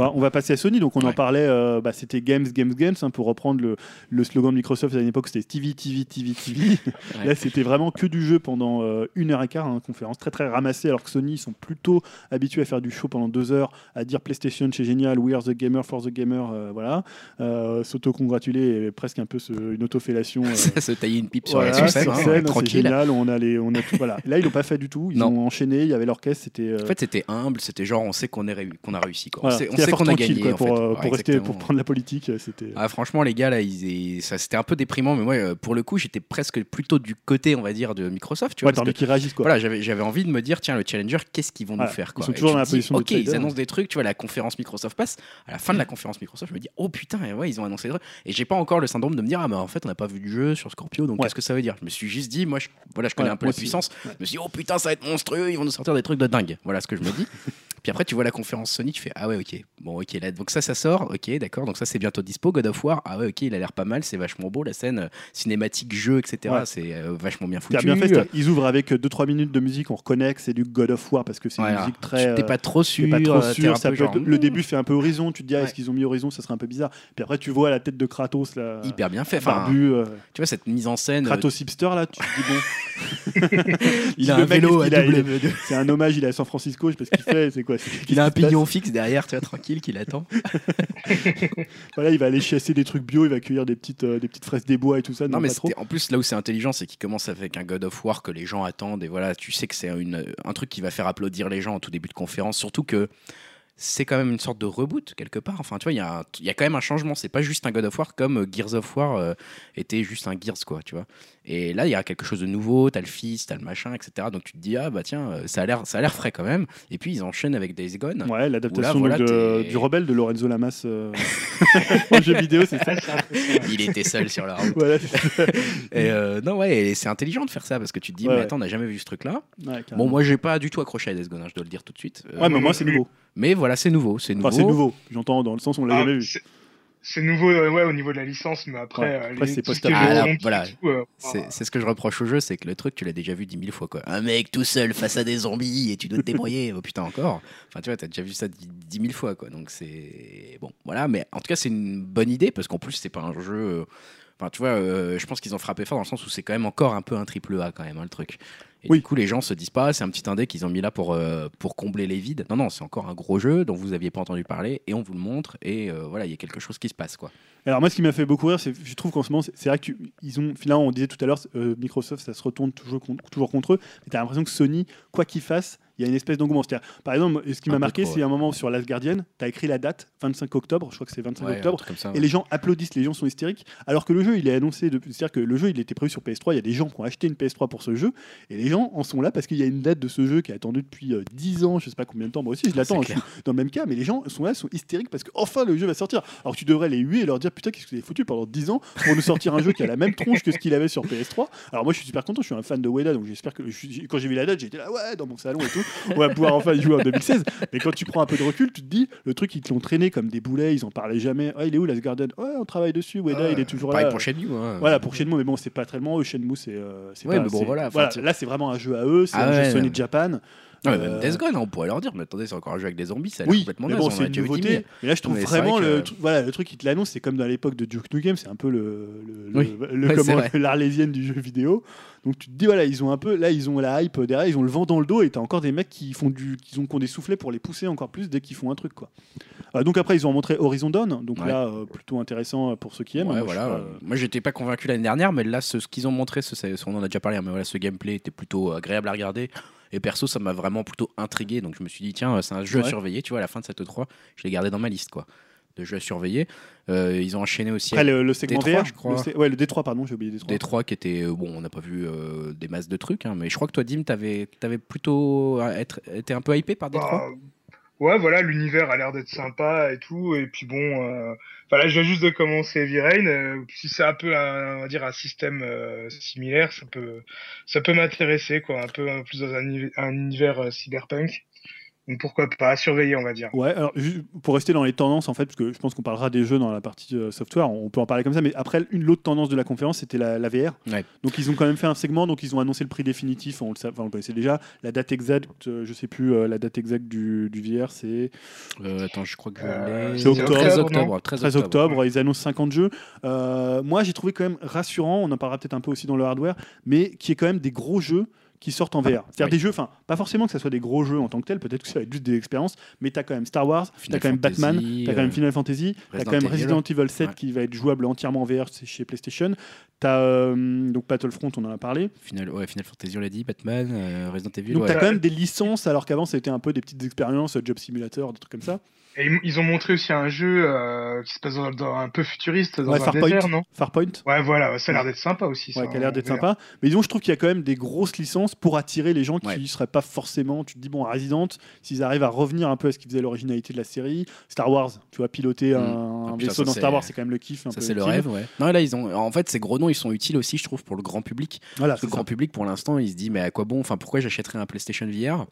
Bah, on va passer à Sony, donc on en parlait, euh, bah, c'était Games, Games, Games, hein, pour reprendre le, le slogan de Microsoft à une époque, c'était TV, TV, TV, TV. Ouais. Là, c'était vraiment que du jeu pendant euh, une heure et quart, hein, conférence très très ramassée, alors que Sony ils sont plutôt habitués à faire du show pendant deux heures, à dire PlayStation c'est génial, we are the gamer for the gamer, euh, voilà. S'auto-congratuler est presque un peu ce- une autofellation. se tailler une pipe sur Voilà, la scène, hein, scène, c'est tranquille. génial, on a les, on a tout, voilà. Là, ils l'ont pas fait du tout, ils Non. ont enchaîné, il y avait l'orchestre, c'était. En fait, c'était humble. C'était genre, on sait qu'on a réussi. Quoi. voilà, on sait force qu'on a tranquille, gagné. quoi, en pour, fait. Ouais, pour rester, exactement. pour prendre la politique, euh, c'était. Ah, franchement, les gars, là, ils, ça, c'était un peu déprimant, mais moi, euh, pour le coup, j'étais presque plutôt du côté, on va dire, de Microsoft. Tu vois, ouais, parce que- qu'ils réagissent quoi. Voilà, j'avais, j'avais envie de me dire, tiens, le Challenger, qu'est-ce qu'ils vont Voilà, nous faire ils quoi sont Et toujours dans la dis, position de Ok, ils annoncent des trucs, tu vois, la conférence Microsoft passe. À la fin de la conférence Microsoft, je me dis, oh putain, et ouais, ils ont annoncé des trucs. Et j'ai pas encore le syndrome de me dire, ah, mais en fait, on n'a pas vu du jeu sur Scorpio, donc qu'est-ce que ça veut dire? Je me suis juste dit, moi, je, voilà, je connais un peu la puissance. Je me suis dit, oh putain, ça va être monstrueux, ils vont nous sortir des trucs de dingue. Voilà ce que je me dis. Puis après, tu vois la conférence Sony, tu fais Ah ouais, ok. Bon, ok, là, donc ça, ça sort, ok, d'accord. Donc ça, c'est bientôt dispo. God of War, ah ouais, ok, il a l'air pas mal, c'est vachement beau, la scène euh, cinématique, jeu, etc. Ouais. C'est euh, vachement bien foutu. bien fait, ils ouvrent avec 2-3 minutes de musique, on reconnaît que c'est du God of War parce que c'est une Voilà. musique très. T'es euh, pas trop sûr, pas trop euh, sûr, un ça peu peut genre, être- le hmm, début fait un peu horizon, tu te dis ah, est-ce qu'ils ont mis horizon, ça serait un peu bizarre. Puis après tu vois la tête de Kratos là, hyper bien fait. Enfin, barbu, euh, tu vois cette mise en scène. euh, Kratos hipster là, tu te dis bon, il a un vélo c'est un hommage, il est à San Francisco, je sais pas ce qu'il fait, c'est quoi. Il a un pignon fixe derrière, tu vois, tranquille, qui l'attend. voilà, il va aller chasser des trucs bio, il va cueillir des petites, euh, des petites fraises des bois et tout ça. Non, mais en plus, là où c'est intelligent, c'est qu'il commence avec un God of War que les gens attendent. Et voilà, tu sais que c'est un truc qui va faire applaudir les gens en tout début de conférence. Surtout que c'est quand même une sorte de reboot quelque part. Enfin, tu vois, il y, a y a quand même un changement. C'est pas juste un God of War comme Gears of War euh, était juste un Gears, quoi, tu vois. Et là, il y a quelque chose de nouveau. T'as le fils, t'as le machin, etc. Donc tu te dis, ah bah tiens, euh, ça a l'air, ça a l'air frais quand même. Et puis ils enchaînent avec Days Gone. Ouais, l'adaptation du rebelle de Lorenzo Lamas en jeu vidéo, c'est ça? il était seul sur la route. Voilà, et non, ouais, c'est intelligent de faire ça parce que tu te dis, mais attends, on n'a jamais vu ce truc-là. bon, moi, j'ai pas du tout accroché à Days Gone, hein, je dois le dire tout de suite. ouais, mais moi, c'est nouveau. Mais voilà, c'est nouveau. C'est nouveau. c'est nouveau. J'entends dans le sens où on l'a ah, jamais vu. C'est nouveau euh, ouais, au niveau de la licence, mais après, après c'est post ah, voilà. Euh, c'est ce que je reproche au jeu, c'est que le truc, tu l'as déjà vu dix mille fois. Quoi. Un mec tout seul face à des zombies et tu dois te débrouiller. oh putain, encore. Enfin, tu vois, t'as déjà vu ça dix mille fois. Quoi. Donc c'est. Bon, voilà. Mais en tout cas, c'est une bonne idée parce qu'en plus, c'est pas un jeu. Euh, enfin, tu vois, je pense qu'ils ont frappé fort dans le sens où c'est quand même encore un peu un triple A quand même, hein, le truc. Et oui. du coup, les gens se disent pas, c'est un petit indé qu'ils ont mis là pour, euh, pour combler les vides. Non, non, c'est encore un gros jeu dont vous aviez pas entendu parler et on vous le montre et euh, voilà, il y a quelque chose qui se passe quoi. Alors moi, ce qui m'a fait beaucoup rire, c'est je trouve qu'en ce moment, c'est vrai qu'ils ont, finalement, on disait tout à l'heure, euh, Microsoft, ça se retourne toujours, toujours contre eux, mais tu as l'impression que Sony, quoi qu'il fasse, il y a une espèce d'engouement. Par exemple, ce qui m'a marqué, c'est un moment sur Last Guardian, tu as écrit la date, 25 octobre, je crois que c'est 25 octobre, et les gens applaudissent, les gens sont hystériques, alors que le jeu, il est annoncé, c'est-à-dire que le jeu, il était prévu sur PS3, il y a des gens qui ont acheté une PS3 pour ce jeu, et les gens en sont là parce qu'il y a une date de ce jeu qui est attendue depuis 10 euh, ans, je sais pas combien de temps, moi aussi je l'attends, dans le même cas, mais les gens sont là, sont hystériques parce qu'enfin le jeu va sortir. Alors tu devrais les huer et leur dire putain, qu'est-ce que vous avez foutu pendant 10 ans pour nous sortir un jeu qui a la même tronche que ce qu'il avait sur PS3. Alors moi je suis super content, je suis un fan de Weda, donc j'espère que quand j'ai vu la date, j'étais là, ouais, dans mon salon et tout, on va pouvoir enfin y jouer en 2016. Mais quand tu prends un peu de recul, tu te dis, le truc, ils te l'ont traîné comme des boulets, ils en parlaient jamais. Ah, il est où Last Garden Ouais, on travaille dessus, Weda, il est toujours là. pour Shenmue. Hein. Voilà, pour Shenmue, mais bon, c'est pas tellement eux, Shenmue, c'est. Euh, ouais, mais bon, voilà. Là, c'est vraiment un jeu à eux, c'est ah un jeu Sony Japan. Non, même Death Gone, on pourrait leur dire, mais attendez, c'est encore un jeu avec des zombies, ça a oui, complètement mais bon, c'est une nouveauté. Mais là, je trouve vraiment le, voilà, le truc qui te l'annonce, c'est comme dans l'époque de Duke Nukem, c'est un peu le, le, l'arlésienne du jeu vidéo. Donc tu te dis, voilà, ils ont un peu, là, ils ont la hype derrière, ils ont le vent dans le dos, et t'as encore des mecs qui font du, qui ont, qui ont des soufflets pour les pousser encore plus dès qu'ils font un truc, quoi. Euh, donc après, ils ont montré Horizon Dawn, donc là, euh, plutôt intéressant pour ceux qui aiment. moi, voilà. moi, j'étais pas convaincu l'année dernière, mais là, ce, qu'ils ont montré, ce, on en a déjà parlé, hein, mais voilà, ce gameplay était plutôt agréable à regarder. Et perso, ça m'a vraiment plutôt intrigué. Donc je me suis dit, tiens, c'est un jeu à surveiller. Tu vois, à la fin de cette 3, je l'ai gardé dans ma liste, quoi. De jeux à surveiller. Euh, ils ont enchaîné aussi. Après, le, segment D3, je crois. Le, ouais, le D3, pardon, j'ai oublié D3. D3 qui était. Euh, bon, on n'a pas vu euh, des masses de trucs, hein, mais je crois que toi, Dim, t'avais avais plutôt être, été un peu hypé par D3 bah, Ouais, voilà, l'univers a l'air d'être sympa et tout. Et puis bon, voilà, je viens juste de commencer Heavy Rain. Euh, si c'est un peu un, dire un système euh, similaire, ça peut, ça peut m'intéresser, quoi. Un peu plus dans un, un univers euh, pourquoi pas surveiller, on va dire. Ouais, alors pour rester dans les tendances, en fait, parce que je pense qu'on parlera des jeux dans la partie euh, software, on peut en parler comme ça, mais après, une autre tendance de la conférence, c'était la, VR. Donc ils ont quand même fait un segment, donc ils ont annoncé le prix définitif, on le, enfin, on le connaissait déjà. La date exacte, euh, je sais plus, euh, la date exacte du, du VR, c'est. attends, je crois que c'est octobre. 13 octobre, 13 octobre. ils annoncent 50 jeux. moi, j'ai trouvé quand même rassurant, on en parlera peut-être un peu aussi dans le hardware, mais qui est quand même des gros jeux qui sortent en VR. C'est-à-dire des jeux, enfin, pas forcément que ça soit des gros jeux en tant que tel, peut-être que ça va être juste des expériences, mais tu as quand même Star Wars, tu as quand même Batman, tu as quand même euh, Final Fantasy, tu as quand même Resident Evil 7 qui va être jouable entièrement en VR chez PlayStation. Tu as euh, donc Battlefront, on en a parlé. Final, ouais, Final Fantasy, on l'a dit, Batman, euh, Resident Evil. Donc tu as quand même des licences, alors qu'avant c'était un peu des petites expériences, Job Simulator, des trucs comme ça. Et ils ont montré aussi un jeu euh, qui se passe dans, un peu futuriste, dans un Farpoint, désert, non? Farpoint. Ouais, voilà, ça a l'air d'être sympa aussi. Ouais, ça, a l'air d'être sympa. Mais disons, je trouve qu'il y a quand même des grosses licences pour attirer les gens qui ne seraient pas forcément. Tu te dis, bon, Resident, s'ils arrivent à revenir un peu à ce qui faisait l'originalité de la série. Star Wars, tu vois, piloter mm. un, ah, vaisseau dans Star Wars, c'est quand même le kiff. ça, c'est le rêve, ouais. Non, là, ils ont. En fait, ces gros noms, ils sont utiles aussi, je trouve, pour le grand public. Voilà, le grand public, pour l'instant, il se dit, mais à quoi bon? Enfin, pourquoi j'achèterais un PlayStation VR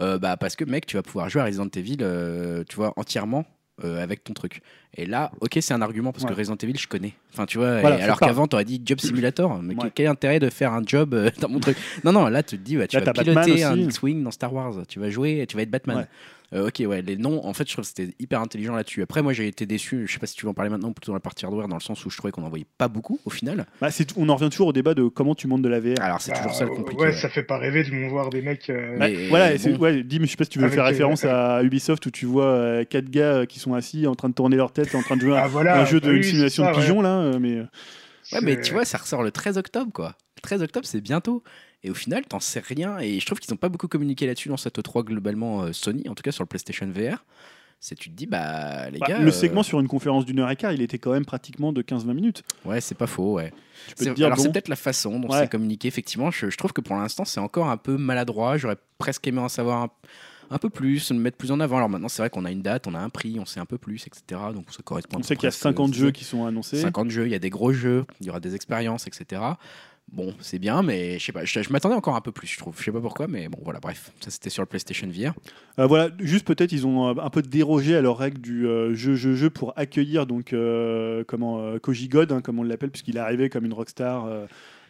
euh, bah, parce que mec, tu vas pouvoir jouer à Resident Evil, euh, tu vois, entièrement euh, avec ton truc. Et là, ok, c'est un argument parce que Resident Evil, je connais. Enfin, tu vois, alors qu'avant, tu aurais dit Job Simulator. Mais quel intérêt de faire un job euh, dans mon truc? Non, non, là, tu te dis, tu vas piloter un X-Wing dans Star Wars. Tu vas jouer, tu vas être Batman. Euh, ok, ouais, les noms, en fait, je trouve que c'était hyper intelligent là-dessus. Après, moi, j'ai été déçu, je sais pas si tu veux en parler maintenant, plutôt dans la partie hardware, dans le sens où je trouvais qu'on en voyait pas beaucoup au final. Bah, on en revient toujours au débat de comment tu montes de la VR. Alors, c'est Bah, toujours ça le compliqué. Ouais, ouais. ça fait pas rêver de me voir des mecs. euh, Bah, Mais voilà, bon. ouais, Dim, je sais pas si tu veux Avec, faire euh, référence à Ubisoft où tu vois euh, quatre gars euh, qui sont assis en train de tourner leur tête, en train de jouer à Ah voilà. un jeu de oui, simulation ça, de ouais. pigeons là, euh, mais euh, Ouais, mais tu vois, ça ressort le 13 octobre, quoi. Le 13 octobre, c'est bientôt. Et au final, t'en sais rien. Et je trouve qu'ils n'ont pas beaucoup communiqué là-dessus dans cette 3 globalement euh, Sony, en tout cas sur le PlayStation VR. C'est tu te dis, bah, les bah, gars. le euh, segment sur une conférence d'une heure et quart, il était quand même pratiquement de 15-20 minutes. Ouais, c'est pas faux, ouais. Tu peux C'est- te dire, Alors, bon, c'est peut-être la façon dont Ouais. c'est communiqué, effectivement. Je, je trouve que pour l'instant, c'est encore un peu maladroit. J'aurais presque aimé en savoir un, un peu plus, le mettre plus en avant. Alors maintenant, c'est vrai qu'on a une date, on a un prix, on sait un peu plus, etc. Donc ça correspond on sait qu'il y a près à ce que 50 c'est. jeux qui sont annoncés. 50 jeux, il y a des gros jeux, il y aura des expériences, etc. Bon, c'est bien, mais je sais pas, je, je m'attendais encore un peu plus, je trouve. Je sais pas pourquoi, mais bon, voilà, bref. Ça, c'était sur le PlayStation VR. Euh, voilà, juste peut-être ils ont un peu dérogé à leur règle du euh, jeu jeu jeu pour accueillir donc euh, comment Koji God hein, comme on l'appelle puisqu'il est arrivé comme une rockstar.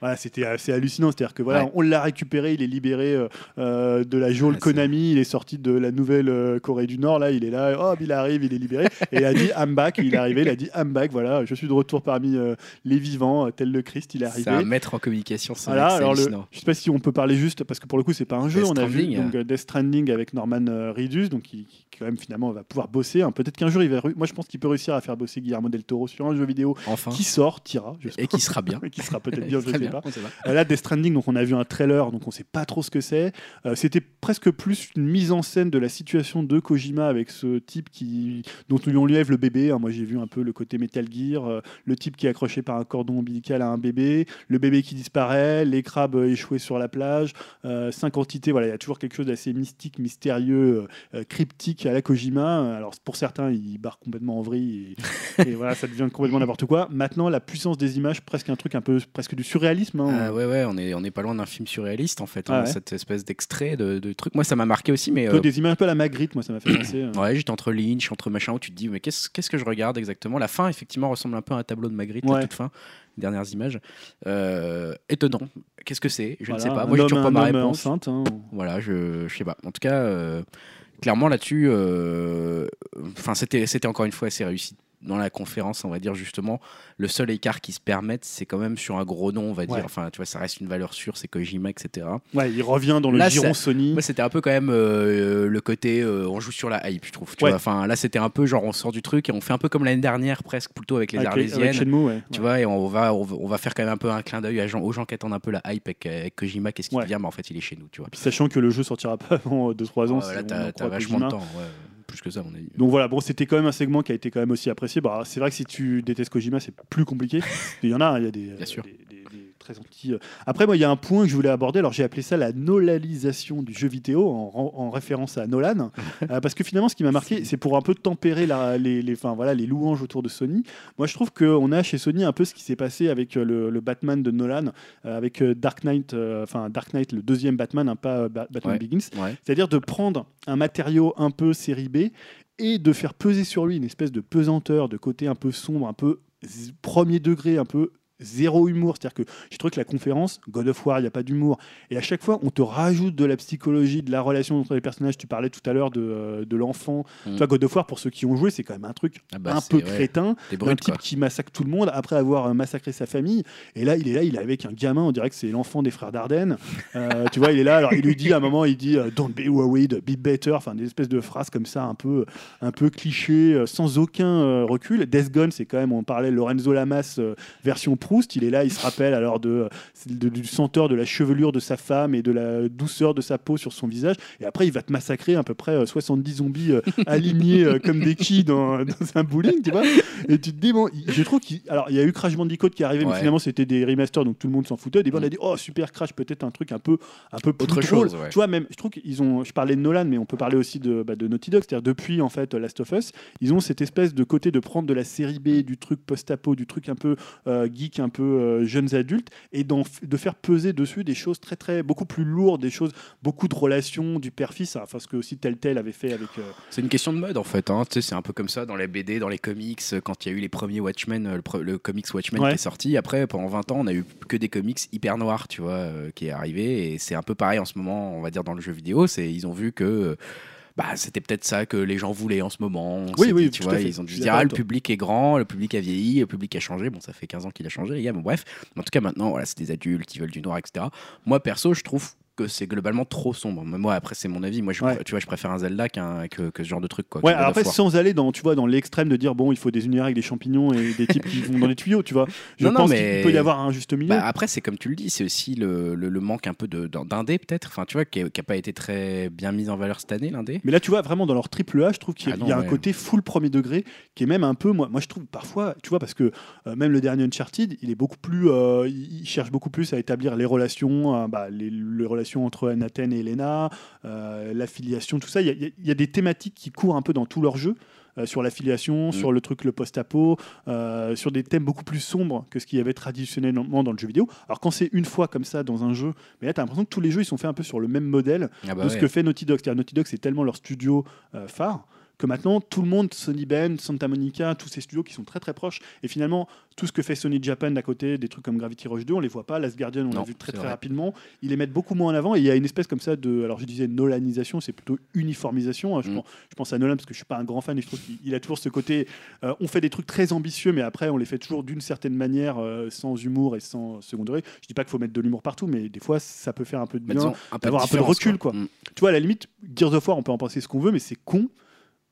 Euh, voilà, c'était assez hallucinant, c'est-à-dire que voilà, Ouais. on l'a récupéré, il est libéré euh, euh, de la geôle Ah, c'est- Konami, il est sorti de la nouvelle euh, Corée du Nord là, il est là, hop, il arrive, il est libéré et il a dit I'm back, il est arrivé, il a dit I'm back, voilà, je suis de retour parmi euh, les vivants, euh, tel le Christ, il est C'est arrivé. un maître en communication, c'est Voilà, c'est alors le, je sais pas si on peut parler juste parce que pour le coup c'est pas un jeu, Death on a vu donc, euh, Death Stranding avec Norman euh, Reedus donc qui, qui, quand même finalement va pouvoir bosser. hein. Peut-être qu'un jour il va, moi je pense qu'il peut réussir à faire bosser Guillermo del Toro sur un jeu vidéo Enfin. qui sort, tira, Et qui sera bien. et qui sera peut-être je bien, pas. on sait pas. Là, Death Stranding, donc on a vu un trailer, donc on sait pas trop ce que c'est. Euh, C'était presque plus une mise en scène de la situation de Kojima avec ce type qui, dont on lui enlève le bébé. hein. Moi, j'ai vu un peu le côté Metal Gear, euh, le type qui est accroché par un cordon ombilical à un bébé, le bébé qui disparaît, les crabes euh, échoués sur la plage, cinq entités. Voilà, il y a toujours quelque chose d'assez mystique, mystérieux, cryptique à la Kojima. Alors pour certains, il barre complètement en vrille et, et voilà, ça devient complètement n'importe quoi. Maintenant, la puissance des images, presque un truc un peu, presque du surréalisme. Hein. Ah ouais, ouais, on est, on est pas loin d'un film surréaliste en fait, Ah hein, ouais. cette espèce d'extrait de, de truc. Moi, ça m'a marqué aussi, mais euh, des images un peu à la Magritte, moi ça m'a fait penser. euh. ouais, j'étais entre Lynch, entre machin, où tu te dis, mais qu'est-ce qu'est-ce que je regarde exactement? La fin, effectivement, ressemble un peu à un tableau de Magritte, Ouais. la toute fin, les dernières images. Euh, étonnant. Qu'est-ce que c'est? Je Voilà, ne sais pas. Moi, j'ai toujours pas ma réponse. enceinte. hein. Voilà, je, je sais pas. En tout cas, euh, clairement là-dessus, enfin c'était c'était encore une fois assez réussi dans la conférence, on va dire justement. Le seul écart qui se permette, c'est quand même sur un gros nom, on va dire. Ouais. Enfin, tu vois, ça reste une valeur sûre, c'est Kojima, etc. Ouais, il revient dans le Là, giron Sony. Moi, c'était un peu quand même euh, le côté euh, on joue sur la hype, je trouve. Tu Ouais. vois, enfin là, c'était un peu genre on sort du truc et on fait un peu comme l'année dernière, presque plutôt avec les avec, les- avec Arlésiennes. Shenmue, ouais. Tu Ouais. vois, et on va, on va, faire quand même un peu un clin d'œil aux gens qui attendent un peu la hype avec, avec Kojima, qu'est-ce qui Ouais. vient, mais en fait, il est chez nous, tu vois. Puis sachant que le jeu sortira pas avant 2-3 ans. Ah, si là, t'as vachement de temps, ouais, plus que ça, à mon avis. Donc voilà, bon, c'était quand même un segment qui a été quand même aussi apprécié. Bah, c'est vrai que si tu détestes Kojima, c'est plus compliqué. il y en a, hein, il y a des, Bien sûr. des- très anti. Après, moi, il y a un point que je voulais aborder. Alors, j'ai appelé ça la nolalisation du jeu vidéo en, en référence à Nolan, Euh, parce que finalement, ce qui m'a marqué, c'est pour un peu tempérer la- les, les, enfin, voilà, les louanges autour de Sony. Moi, je trouve qu'on a chez Sony un peu ce qui s'est passé avec euh, le, le Batman de Nolan, euh, avec euh, Dark Knight, euh, enfin Dark Knight, le deuxième Batman, hein, pas euh, Ba- Batman Ouais. Begins. Ouais. C'est-à-dire de prendre un matériau un peu série B et de faire peser sur lui une espèce de pesanteur, de côté un peu sombre, un peu premier degré, un peu zéro humour. C'est-à-dire que j'ai trouvé que la conférence, God of War, il n'y a pas d'humour. Et à chaque fois, on te rajoute de la psychologie, de la relation entre les personnages. Tu parlais tout à l'heure de, euh, de l'enfant. Mm. God of War, pour ceux qui ont joué, c'est quand même un truc Ah bah, un peu ouais, crétin. Un type quoi. qui massacre tout le monde après avoir euh, massacré sa famille. Et là, il est là, il est avec un gamin, on dirait que c'est l'enfant des frères Dardenne. Euh, tu vois, il est là, alors il lui dit à un moment, il dit Don't be worried, be better. Enfin, des espèces de phrases comme ça, un peu, un peu cliché, sans aucun recul. Death Gone, c'est quand même, on parlait Lorenzo Lamas version Proust. Il est là, il se rappelle alors de, de- du senteur de la chevelure de sa femme et de la douceur de sa peau sur son visage. Et après, il va te massacrer à peu près euh, 70 zombies euh, alignés euh, comme des quilles dans, dans un bowling, tu vois. Et tu te dis, bon, je trouve qu'il. Alors, il y a eu Crash Bandicoot qui est arrivé, mais Ouais. finalement, c'était des remasters, donc tout le monde s'en foutait. Et on Mm. a dit, oh, super Crash, peut-être un truc un peu, un peu plus Autre drôle. chose, ouais. Tu vois, même, je trouve qu'ils ont. Je parlais de Nolan, mais on peut parler aussi de, bah, de Naughty Dog. C'est-à-dire, depuis, en fait, Last of Us, ils ont cette espèce de côté de prendre de la série B, du truc post-apo, du truc un peu euh, geek, un peu euh, jeunes adultes, et de faire peser dessus des choses très, très, beaucoup plus lourdes, des choses, beaucoup de relations, du père-fils, enfin, ce que aussi Telltale avait fait avec. euh, C'est une question de mode en fait. hein. C'est un peu comme ça dans les BD, dans les comics. euh, Quand il y a eu les premiers Watchmen, le, pre- le comics Watchmen Ouais. qui est sorti. Après, pendant 20 ans, on a eu que des comics hyper noirs, tu vois, qui est arrivé. Et c'est un peu pareil en ce moment, on va dire, dans le jeu vidéo. C'est ils ont vu que. Bah, c'était peut-être ça que les gens voulaient en ce moment. Oui, oui, tu vois, ils ont dû se dire, ah, le public est grand, le public a vieilli, le public a changé. Bon, ça fait 15 ans qu'il a changé, les gars, bon, bref. Mais en tout cas, maintenant, voilà, c'est des adultes qui veulent du noir, etc. Moi, perso, je trouve que c'est globalement trop sombre. Mais moi, après, c'est mon avis. Moi, je, Ouais. tu vois, je préfère un Zelda qu'un, que, que ce genre de truc, quoi. Ouais, alors après, sans aller dans, tu vois, dans l'extrême de dire, bon, il faut des univers avec des champignons et des types qui vont dans les tuyaux, tu vois. Je Non, non, pense mais- qu'il peut y avoir un juste milieu. Bah, après, c'est comme tu le dis, c'est aussi le, le- le manque un peu d'indé, peut-être. Enfin, tu vois, qui n'a pas été très bien mis en valeur cette année, l'indé. Mais là, tu vois, vraiment dans leur triple A, je trouve qu'il y a, Ah non, il y a un côté full premier degré qui est même un peu, moi, moi je trouve parfois, tu vois, parce que euh, même le dernier Uncharted, il est beaucoup plus, euh, il il cherche beaucoup plus à établir les relations, euh, bah, les, les relations entre Nathan et Elena, euh, l'affiliation, tout ça. Il y, a- y y des thématiques qui courent un peu dans tout leur jeu. euh, sur l'affiliation, Mm. sur le truc, le post-apo, euh, sur des thèmes beaucoup plus sombres que ce qu'il y avait traditionnellement dans le jeu vidéo. Alors quand c'est une fois comme ça dans un jeu, mais là tu as l'impression que tous les jeux ils sont faits un peu sur le même modèle Ah bah de ce que fait Naughty Dog. C'est-à-dire Naughty Dog, c'est tellement leur studio euh, phare que maintenant tout le monde, Sony Bend, Santa Monica, tous ces studios qui sont très très proches, et finalement tout ce que fait Sony Japan d'à côté, des trucs comme Gravity Rush 2, on les voit pas. Last Guardian, on l'a vu très très vrai. rapidement. Ils les mettent beaucoup moins en avant, et il y a une espèce comme ça de, alors je disais Nolanisation, c'est plutôt uniformisation. hein. Je, Mm. pense, je pense à Nolan parce que je suis pas un grand fan, et je trouve qu'il il a toujours ce côté, euh, on fait des trucs très ambitieux, mais après on les fait toujours d'une certaine manière, euh, sans humour et sans second degré. Je dis pas qu'il faut mettre de l'humour partout, mais des fois ça peut faire un peu de bien disons, un peu d'avoir un peu de recul, quoi. Mm. tu vois, à la limite, Gears of War, on peut en penser ce qu'on veut, mais c'est con.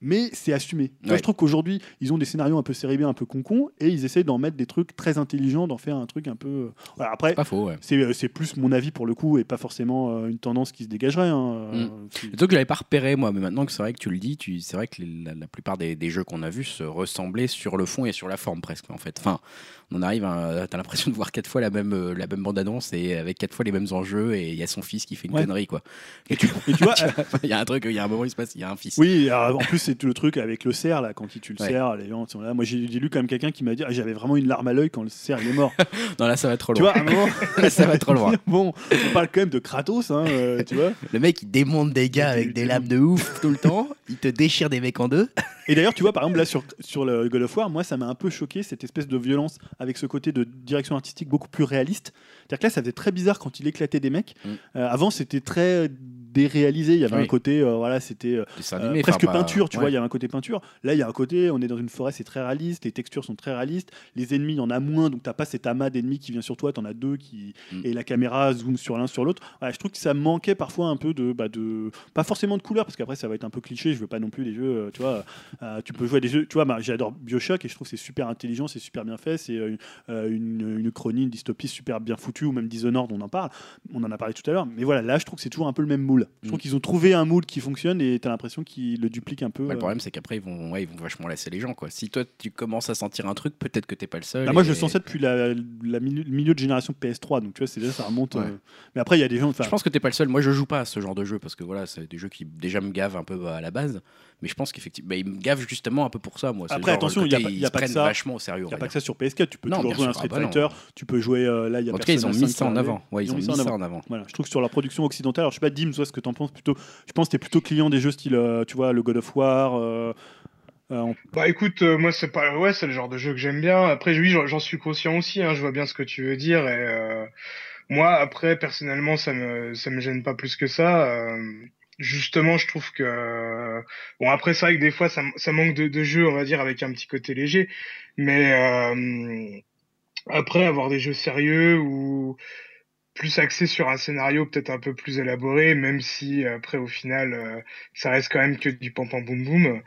Mais c'est assumé. Ouais. je trouve qu'aujourd'hui, ils ont des scénarios un peu B, un peu con-con, et ils essayent d'en mettre des trucs très intelligents, d'en faire un truc un peu. euh, Voilà, après, faux, ouais. c'est euh, c'est plus mon avis pour le coup, et pas forcément euh, une tendance qui se dégagerait. hein, euh, qui- Le truc que j'avais pas repéré moi, mais maintenant que c'est vrai que tu le dis, tu, c'est vrai que les- la, la plupart des, des jeux qu'on a vus se ressemblaient sur le fond et sur la forme presque en fait. Enfin, on arrive, à, t'as l'impression de voir quatre fois la même euh, la même bande annonce et avec quatre fois les mêmes enjeux et il y a son fils qui fait une Ouais. connerie quoi. Et tu, et tu vois, Il y a un truc, il y a un moment il se passe, il y a un fils. oui, en plus, c'est tout le truc avec le cerf, là, quand tu le Ouais. serres, les gens sont là. Moi, j'ai lu quand même quelqu'un qui m'a dit ah, j'avais vraiment une larme à l'œil quand le cerf il est mort. Non là ça va trop tu loin. vois, à un moment, ça va trop loin. bon, on parle quand même de Kratos, hein, euh, tu vois. Le mec il démonte des gars avec des lames de ouf tout le temps. Il te déchire des mecs en deux. Et d'ailleurs, tu vois, par exemple, là, sur, sur le God of War, moi, ça m'a un peu choqué, cette espèce de violence avec ce côté de direction artistique beaucoup plus réaliste. C'est-à-dire que là, ça faisait très bizarre quand il éclatait des mecs. Mm. Euh, avant, c'était très déréalisé. Il y avait Oui. un côté, euh, voilà, c'était euh, euh, presque enfin, peinture, tu ouais. vois, il y a un côté peinture. Là, il y a un côté, on est dans une forêt, c'est très réaliste, les textures sont très réalistes, les ennemis, il y en a moins, donc t'as pas cet amas d'ennemis qui vient sur toi, t'en as deux qui Mm. et la caméra zoome sur l'un sur l'autre. Voilà, je trouve que ça manquait parfois un peu de, bah, de pas forcément de couleur, parce qu'après ça va être un peu cliché, je veux pas non plus les jeux, tu vois, euh, tu peux jouer à des jeux, tu vois, bah, j'adore Bioshock et je trouve que c'est super intelligent, c'est super bien fait, c'est une, une chronie, une dystopie super bien foutue, ou même Dishonored, on en parle, on en a parlé tout à l'heure, mais voilà, là je trouve que c'est toujours un peu le même moule. Je trouve Mm. qu'ils ont trouvé un moule qui fonctionne et t'as l'impression qu'ils le dupliquent un peu. Bah, le euh. problème, c'est qu'après, ils vont, ouais, ils vont vachement lasser les gens. Quoi. Si toi, tu commences à sentir un truc, peut-être que t'es pas le seul. Bah, moi, je sens ça depuis la, la milieu, milieu de génération PS3, donc tu vois, c'est déjà ça remonte. Ouais. euh. Mais après, il y a des gens. Je pense que t'es pas le seul. Moi, je joue pas à ce genre de jeu parce que voilà, c'est des jeux qui déjà me gavent un peu à la base. Mais je pense qu'effectivement, bah, ils me gavent justement un peu pour ça. Moi, Après, genre, attention, il y a y pas que ça. vachement au sérieux. Il on n'y a pas que ça sur PS4, tu peux Non, toujours jouer à un sûr, Street ah bah tu peux jouer euh, là, il y a En tout cas, ils ont mis 5 ça en avant. Ouais, ils ont mis ça en avant. Voilà, je trouve que sur la production occidentale, alors je sais pas, Dim, toi, ce que t'en penses plutôt. Je pense que t'es plutôt client des jeux style, euh, tu vois, le God of War. euh, euh, on- Bah écoute, euh, moi c'est pas ouais, c'est le genre de jeu que j'aime bien. Après oui, j'en j'en suis conscient aussi. Hein, je vois bien ce que tu veux dire. Et euh, moi après personnellement, ça me ça me gêne pas plus que ça. Euh, justement, je trouve que bon après c'est vrai que des fois ça, ça manque de, de jeux, on va dire avec un petit côté léger. Mais euh, après avoir des jeux sérieux ou plus axés sur un scénario peut-être un peu plus élaboré, même si après au final euh, ça reste quand même que du pam pam boum boum.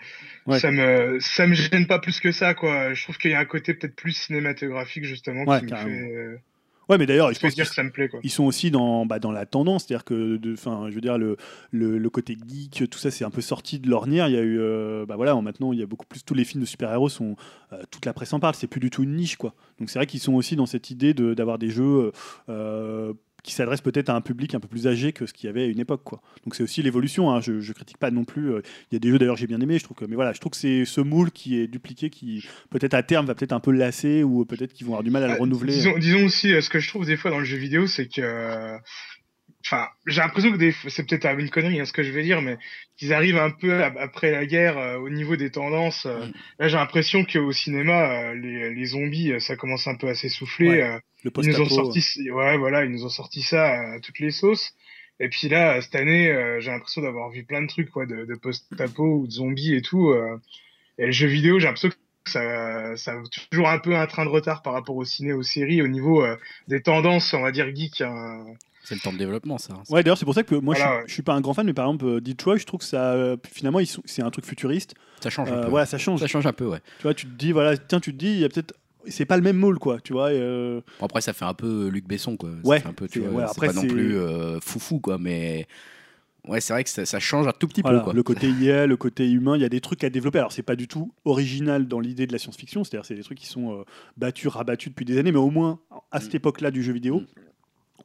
Ouais. Ça me ça me gêne pas plus que ça quoi. Je trouve qu'il y a un côté peut-être plus cinématographique justement Ouais, qui me carrément. fait, Ouais, mais d'ailleurs, je pense dire que ça me plaît quoi. ils sont aussi dans, bah, dans la tendance, c'est-à-dire que, enfin, je veux dire, le, le, le côté geek, tout ça, c'est un peu sorti de l'ornière. Il y a eu, euh, bah voilà, maintenant, il y a beaucoup plus, tous les films de super-héros sont, euh, toute la presse en parle, c'est plus du tout une niche, quoi. Donc c'est vrai qu'ils sont aussi dans cette idée de- d'avoir des jeux euh, qui s'adressent peut-être à un public un peu plus âgé que ce qu'il y avait à une époque, quoi. Donc c'est aussi l'évolution. hein. Je, je critique pas non plus. euh, Il y a des jeux d'ailleurs que j'ai bien aimé. Je trouve que, mais voilà, je trouve que c'est ce moule qui est dupliqué, qui peut-être à terme va peut-être un peu lasser ou peut-être qu'ils vont avoir du mal à le Ah, renouveler. Disons, disons aussi, euh, ce que je trouve des fois dans le jeu vidéo, c'est que, euh, enfin, j'ai l'impression que des c'est peut-être une connerie, hein, ce que je vais dire, mais qu'ils arrivent un peu ap- après la guerre euh, au niveau des tendances. euh, Mm. Là, j'ai l'impression qu'au cinéma, euh, les, les zombies, euh, ça commence un peu à s'essouffler. Ouais, euh, ils nous ont sorti, ouais, voilà, ils nous ont sorti ça à toutes les sauces. Et puis là, cette année, euh, j'ai l'impression d'avoir vu plein de trucs, quoi, de, de post-apo ou de zombies et tout. euh. et le jeu vidéo, j'ai l'impression que ça, ça a toujours un peu un train de retard par rapport au ciné, aux séries, au niveau euh, des tendances, on va dire, geek. hein. C'est le temps de développement, ça. hein. Ouais, d'ailleurs, c'est pour ça que moi, je, Voilà, suis, ouais. je suis pas un grand fan, mais par exemple, euh, Detroit, je trouve que ça, euh, finalement, c'est un truc futuriste. Ça change un Euh, peu. voilà, ça change. Ça change un peu, ouais. Tu vois, tu te dis, voilà, tiens, tu te dis, il y a peut-être. C'est pas le même moule, quoi, tu vois. euh, Bon, après, ça fait un peu Luc Besson, quoi. Ouais, fait un peu, c'est- tu vois, ouais, c'est après, pas non c'est- plus euh, foufou, quoi. Mais ouais, c'est vrai que ça, ça change un tout petit Voilà, peu, quoi. le côté IA, le côté humain, il y a des trucs à développer. Alors, c'est pas du tout original dans l'idée de la science-fiction, c'est-à-dire c'est des trucs qui sont euh, battus, rabattus depuis des années, mais au moins à cette Mm. époque-là du jeu vidéo,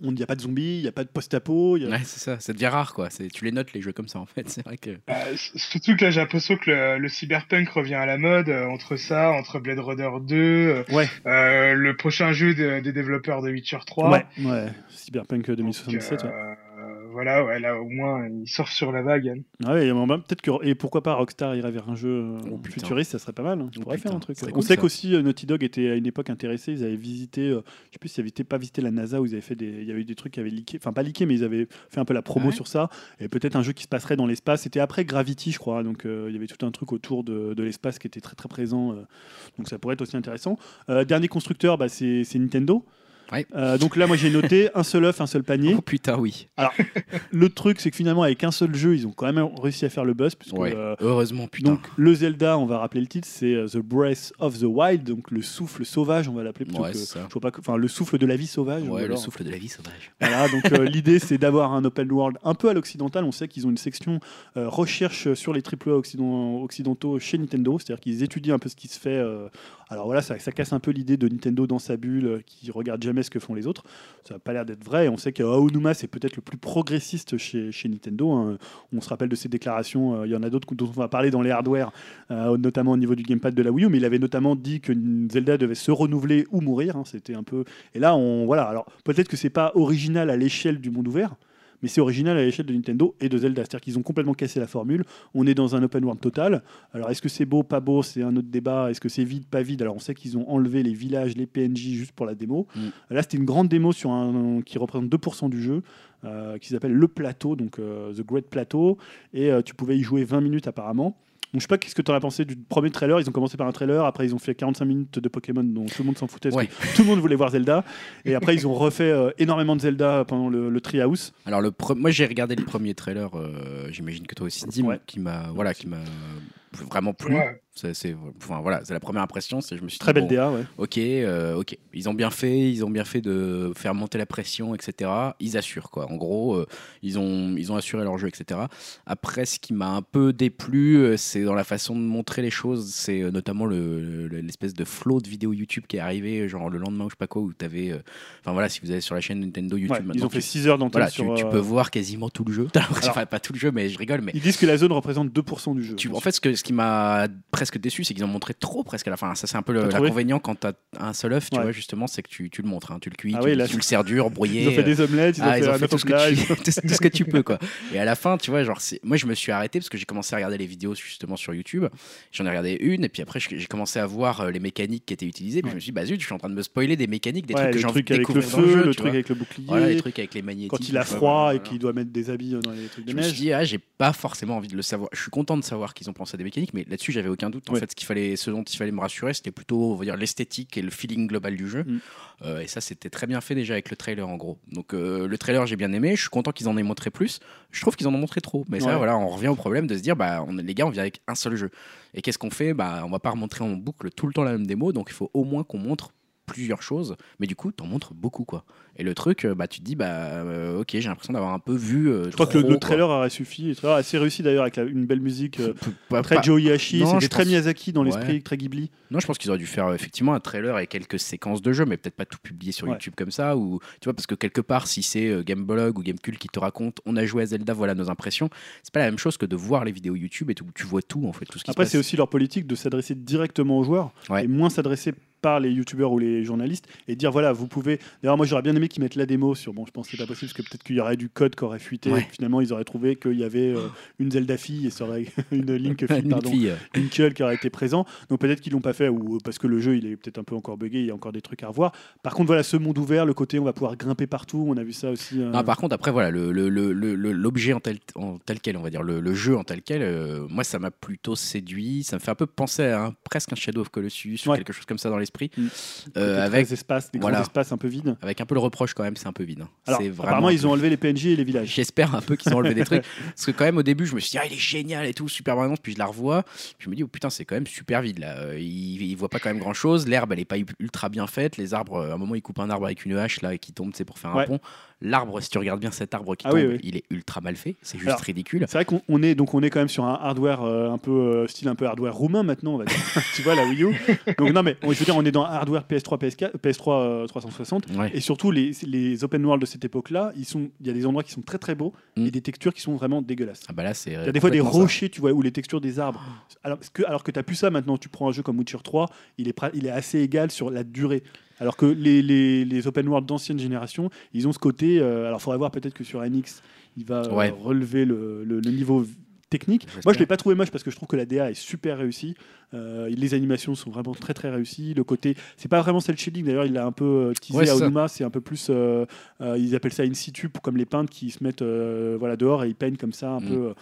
il n'y a pas de zombies, il n'y a pas de post-apo. a- Ouais, c'est ça. Ça devient rare, quoi. Tu les notes, les jeux comme ça, en fait. C'est vrai que. Euh, surtout que là, j'ai l'impression que le, le cyberpunk revient à la mode, euh, entre ça, entre Blade Runner 2, euh, Ouais, euh, le prochain jeu de- des développeurs de Witcher 3. ouais, ouais. Cyberpunk Donc, 2077. ouais. Euh, voilà, ouais, là, au moins, ils surfent sur la vague. hein. Ah ouais, et bon, bah, peut-être que et pourquoi pas Rockstar irait vers un jeu euh, Oh, futuriste, ça serait pas mal. hein. Oh, faire un truc. serait On cool, sait qu'aussi euh, Naughty Dog était à une époque intéressé. Ils avaient visité, euh, je sais plus s'ils avaient été- pas visité la NASA où ils avaient fait des, il y avait eu des trucs qui avaient leaké, enfin pas leaké, mais ils avaient fait un peu la promo Ah ouais sur ça. Et peut-être un jeu qui se passerait dans l'espace. C'était après Gravity, je crois. Donc euh, il y avait tout un truc autour de, de l'espace qui était très très présent. euh, donc ça pourrait être aussi intéressant. Euh, dernier constructeur, bah, c'est c'est Nintendo. Ouais. Euh, donc là, moi j'ai noté un seul œuf, un seul panier. Oh putain, oui. Le truc, c'est que finalement, avec un seul jeu, ils ont quand même réussi à faire le buzz. Puisque, Ouais. euh, Heureusement, putain. donc le Zelda, on va rappeler le titre, c'est euh, The Breath of the Wild, donc le souffle sauvage, on va l'appeler plutôt Ouais, que, je vois pas, enfin le souffle de la vie sauvage. ou Ouais, le alors- souffle de la vie sauvage. Voilà, donc euh, l'idée c'est d'avoir un open world un peu à l'occidental. On sait qu'ils ont une section recherche sur les AAA occident- occidentaux chez Nintendo, c'est-à-dire qu'ils étudient un peu ce qui se fait. alors voilà, ça, ça casse un peu l'idée de Nintendo dans sa bulle, qui regarde jamais ce que font les autres. Ça n'a pas l'air d'être vrai. On sait que Aonuma c'est peut-être le plus progressiste chez, chez Nintendo. hein. On se rappelle de ses déclarations. euh, Il y en a d'autres dont on va parler dans les hardware, euh, notamment au niveau du gamepad de la Wii U. Mais il avait notamment dit que Zelda devait se renouveler ou mourir. hein. C'était un peu. Et là, on voilà. Alors peut-être que c'est pas original à l'échelle du monde ouvert. Mais c'est original à l'échelle de Nintendo et de Zelda. C'est-à-dire qu'ils ont complètement cassé la formule. On est dans un open world total. Alors, est-ce que c'est beau, pas beau C'est un autre débat. Est-ce que c'est vide, pas vide? Alors, on sait qu'ils ont enlevé les villages, les PNJ juste pour la démo. Mm. Là, c'était une grande démo sur un, qui représente 2% du jeu, euh, qui s'appelle Le Plateau, donc euh, The Great Plateau. Et euh, tu pouvais y jouer 20 minutes apparemment. Donc, je sais pas qu'est-ce que tu en as pensé du premier trailer? Ils ont commencé par un trailer, après ils ont fait 45 minutes de Pokémon dont tout le monde s'en foutait. parce Ouais. que Tout le monde voulait voir Zelda. Et après, ils ont refait euh, énormément de Zelda pendant le, le Treehouse. Alors le pre- moi j'ai regardé le premier trailer, euh, j'imagine que toi aussi Dim, Ouais. qui m'a voilà qui m'a vraiment plu. Ouais. C'est c'est- enfin voilà, c'est la première impression, c'est je me suis Très dit, belle bon, DA, ouais. Ok, euh, ok. Ils ont bien fait, ils ont bien fait de faire monter la pression, etc. Ils assurent quoi. En gros, euh, ils ont ils ont assuré leur jeu, etc. Après, ce qui m'a un peu déplu, euh, c'est dans la façon de montrer les choses. C'est notamment le- le- l'espèce de flow de vidéos YouTube qui est arrivé, genre le lendemain ou je sais pas quoi, où t'avais, euh, enfin voilà, si vous allez sur la chaîne Nintendo YouTube, Ouais, ils maintenant, ont fait tu- 6 heures d'antenne voilà, tu, sur. tu euh, peux voir quasiment tout le jeu. Alors- enfin, pas tout le jeu, mais je rigole, mais Ils disent que la zone représente 2% du jeu. tu- en fait, ce, que, ce qui m'a presque déçu, c'est qu'ils ont montré trop presque à la fin. Ça, c'est un peu le- l'inconvénient quand t'as un seul œuf, tu Ouais. vois, justement, c'est que tu, tu le montres, hein, tu le cuis, Ah tu, oui, là, tu le sers dur, brouillé. Ils ont fait des omelettes, ils ont Ah, fait ils ont fait tout ce, que tu, tout ce- que peux, quoi. Et à la fin, tu vois, genre, moi, je me suis arrêté parce que j'ai commencé à regarder les vidéos justement sur YouTube. J'en ai regardé une, et puis après, j'ai commencé à voir euh, les mécaniques qui étaient utilisées. Puis je me suis dit, bah zut, je suis en train de me spoiler des mécaniques, des Ouais, trucs que le j'ai envie de avec le découvrir dans feu, le jeu. le truc avec le bouclier. Voilà, les trucs avec les magnétiques. Quand il a froid et qu'il doit mettre des habits dans les trucs de Je me suis neige. dit, ah, j'ai pas forcément envie de le savoir. Je suis content de savoir qu'ils ont pensé à des mais là-dessus, j'avais aucun doute. En Ouais. fait, ce, qu'il fallait, ce dont il fallait me rassurer, c'était plutôt on va dire, l'esthétique et le feeling global du jeu. Mm. Euh, et ça, c'était très bien fait déjà avec le trailer, en gros. Donc, euh, le trailer, j'ai bien aimé. Je suis content qu'ils en aient montré plus. Je trouve qu'ils en ont montré trop. Mais ça, voilà, on revient au problème de se dire, bah, on, les gars, on vient avec un seul jeu. Et qu'est-ce qu'on fait? Bah, On va pas remontrer en boucle tout le temps la même démo, donc il faut au moins qu'on montre plusieurs choses, mais du coup, t'en montres beaucoup, quoi. Et le truc, euh, bah, tu te dis, bah, euh, ok, j'ai l'impression d'avoir un peu vu. euh, Je crois que le, trailer aurait suffi. Le trailer a assez réussi d'ailleurs avec la- une belle musique. euh, Pas- très Joe c'était très pense- Miyazaki dans Ouais. l'esprit, très Ghibli. Non, je pense qu'ils auraient dû faire effectivement un trailer et quelques séquences de jeu, mais peut-être pas tout publier sur Ouais. YouTube comme ça. Ou tu vois, parce que quelque part, si c'est Gameblog ou Gamecult qui te raconte, on a joué à Zelda, voilà nos impressions, c'est pas la même chose que de voir les vidéos YouTube et tout, tu vois tout en fait, tout ce qui Après, c'est aussi leur politique de s'adresser directement aux joueurs Ouais. et moins s'adresser par les youtubeurs ou les journalistes et dire voilà, vous pouvez. D'ailleurs, moi j'aurais bien aimé qu'ils mettent la démo sur. Bon, je pense que c'est pas possible parce que peut-être qu'il y aurait du code qui aurait fuité. Ouais. finalement, ils auraient trouvé qu'il y avait euh, une Zelda fille et ça aurait une Link fille, Une pardon, fille, euh, une Knuckle qui aurait été présent. Donc peut-être qu'ils l'ont pas fait ou parce que le jeu il est peut-être un peu encore buggé, il y a encore des trucs à revoir. Par contre, voilà, ce monde ouvert, le côté on va pouvoir grimper partout, on a vu ça aussi. euh, Non, par contre, après, voilà, le- le- le- le- le- l'objet en tel, en tel quel, on va dire, le, jeu en tel quel, euh, moi, ça m'a plutôt séduit. Ça me fait un peu penser à presque un Shadow of Colossus ou quelque chose comme ça dans l'esprit. Mm. Euh, avec, très espaces, des voilà. grands espaces un peu vides. avec un peu le reproche quand même, c'est un peu vide. hein. Alors, C'est vraiment apparemment, ils ont enlevé les PNJ et les villages. J'espère un peu qu'ils ont enlevé des trucs. Parce que quand même au début, je me suis dit, ah, il est génial et tout, super brillant. Puis je la revois. Puis je me dis, oh putain, c'est quand même super vide là. Euh, Il, il voit pas quand même grand chose. L'herbe, elle est pas ultra bien faite. Les arbres, euh, à un moment, il coupe un arbre avec une hache là et qui tombe, c'est pour faire un Ouais. pont. L'arbre, si tu regardes bien cet arbre qui Ah tombe, oui, oui. il est ultra mal fait. C'est juste Alors, ridicule. C'est vrai qu'on on est donc on est quand même sur un hardware euh, un peu euh, style un peu hardware roumain maintenant on va dire. tu vois la Wii U. Donc non mais on- je veux dire on est dans un hardware PS3 PS4 PS3 euh, 360 Ouais. et surtout les, les open world de cette époque-là, ils sont il y a des endroits qui sont très très beaux Mm. et des textures qui sont vraiment dégueulasses. Ah bah là, c'est. Il y a des fois des rochers, tu vois, ou les textures des arbres. Alors que, alors que tu n'as plus ça maintenant, tu prends un jeu comme Witcher 3, il est, il est assez égal sur la durée. Alors que les, les, les open world d'ancienne génération, ils ont ce côté. euh, alors il faudrait voir peut-être que sur NX, il va euh, Ouais. relever le, le- le niveau technique. Moi, je l'ai pas trouvé moche parce que je trouve que la DA est super réussie. Euh, les animations sont vraiment très très réussies. Le côté, c'est pas vraiment cel shading. D'ailleurs, il l'a un peu euh, teasé Ouais, à. Onuma. C'est un peu plus, euh, ils appellent ça in situ, comme les peintres qui se mettent voilà dehors et ils peignent comme ça un Mm. peu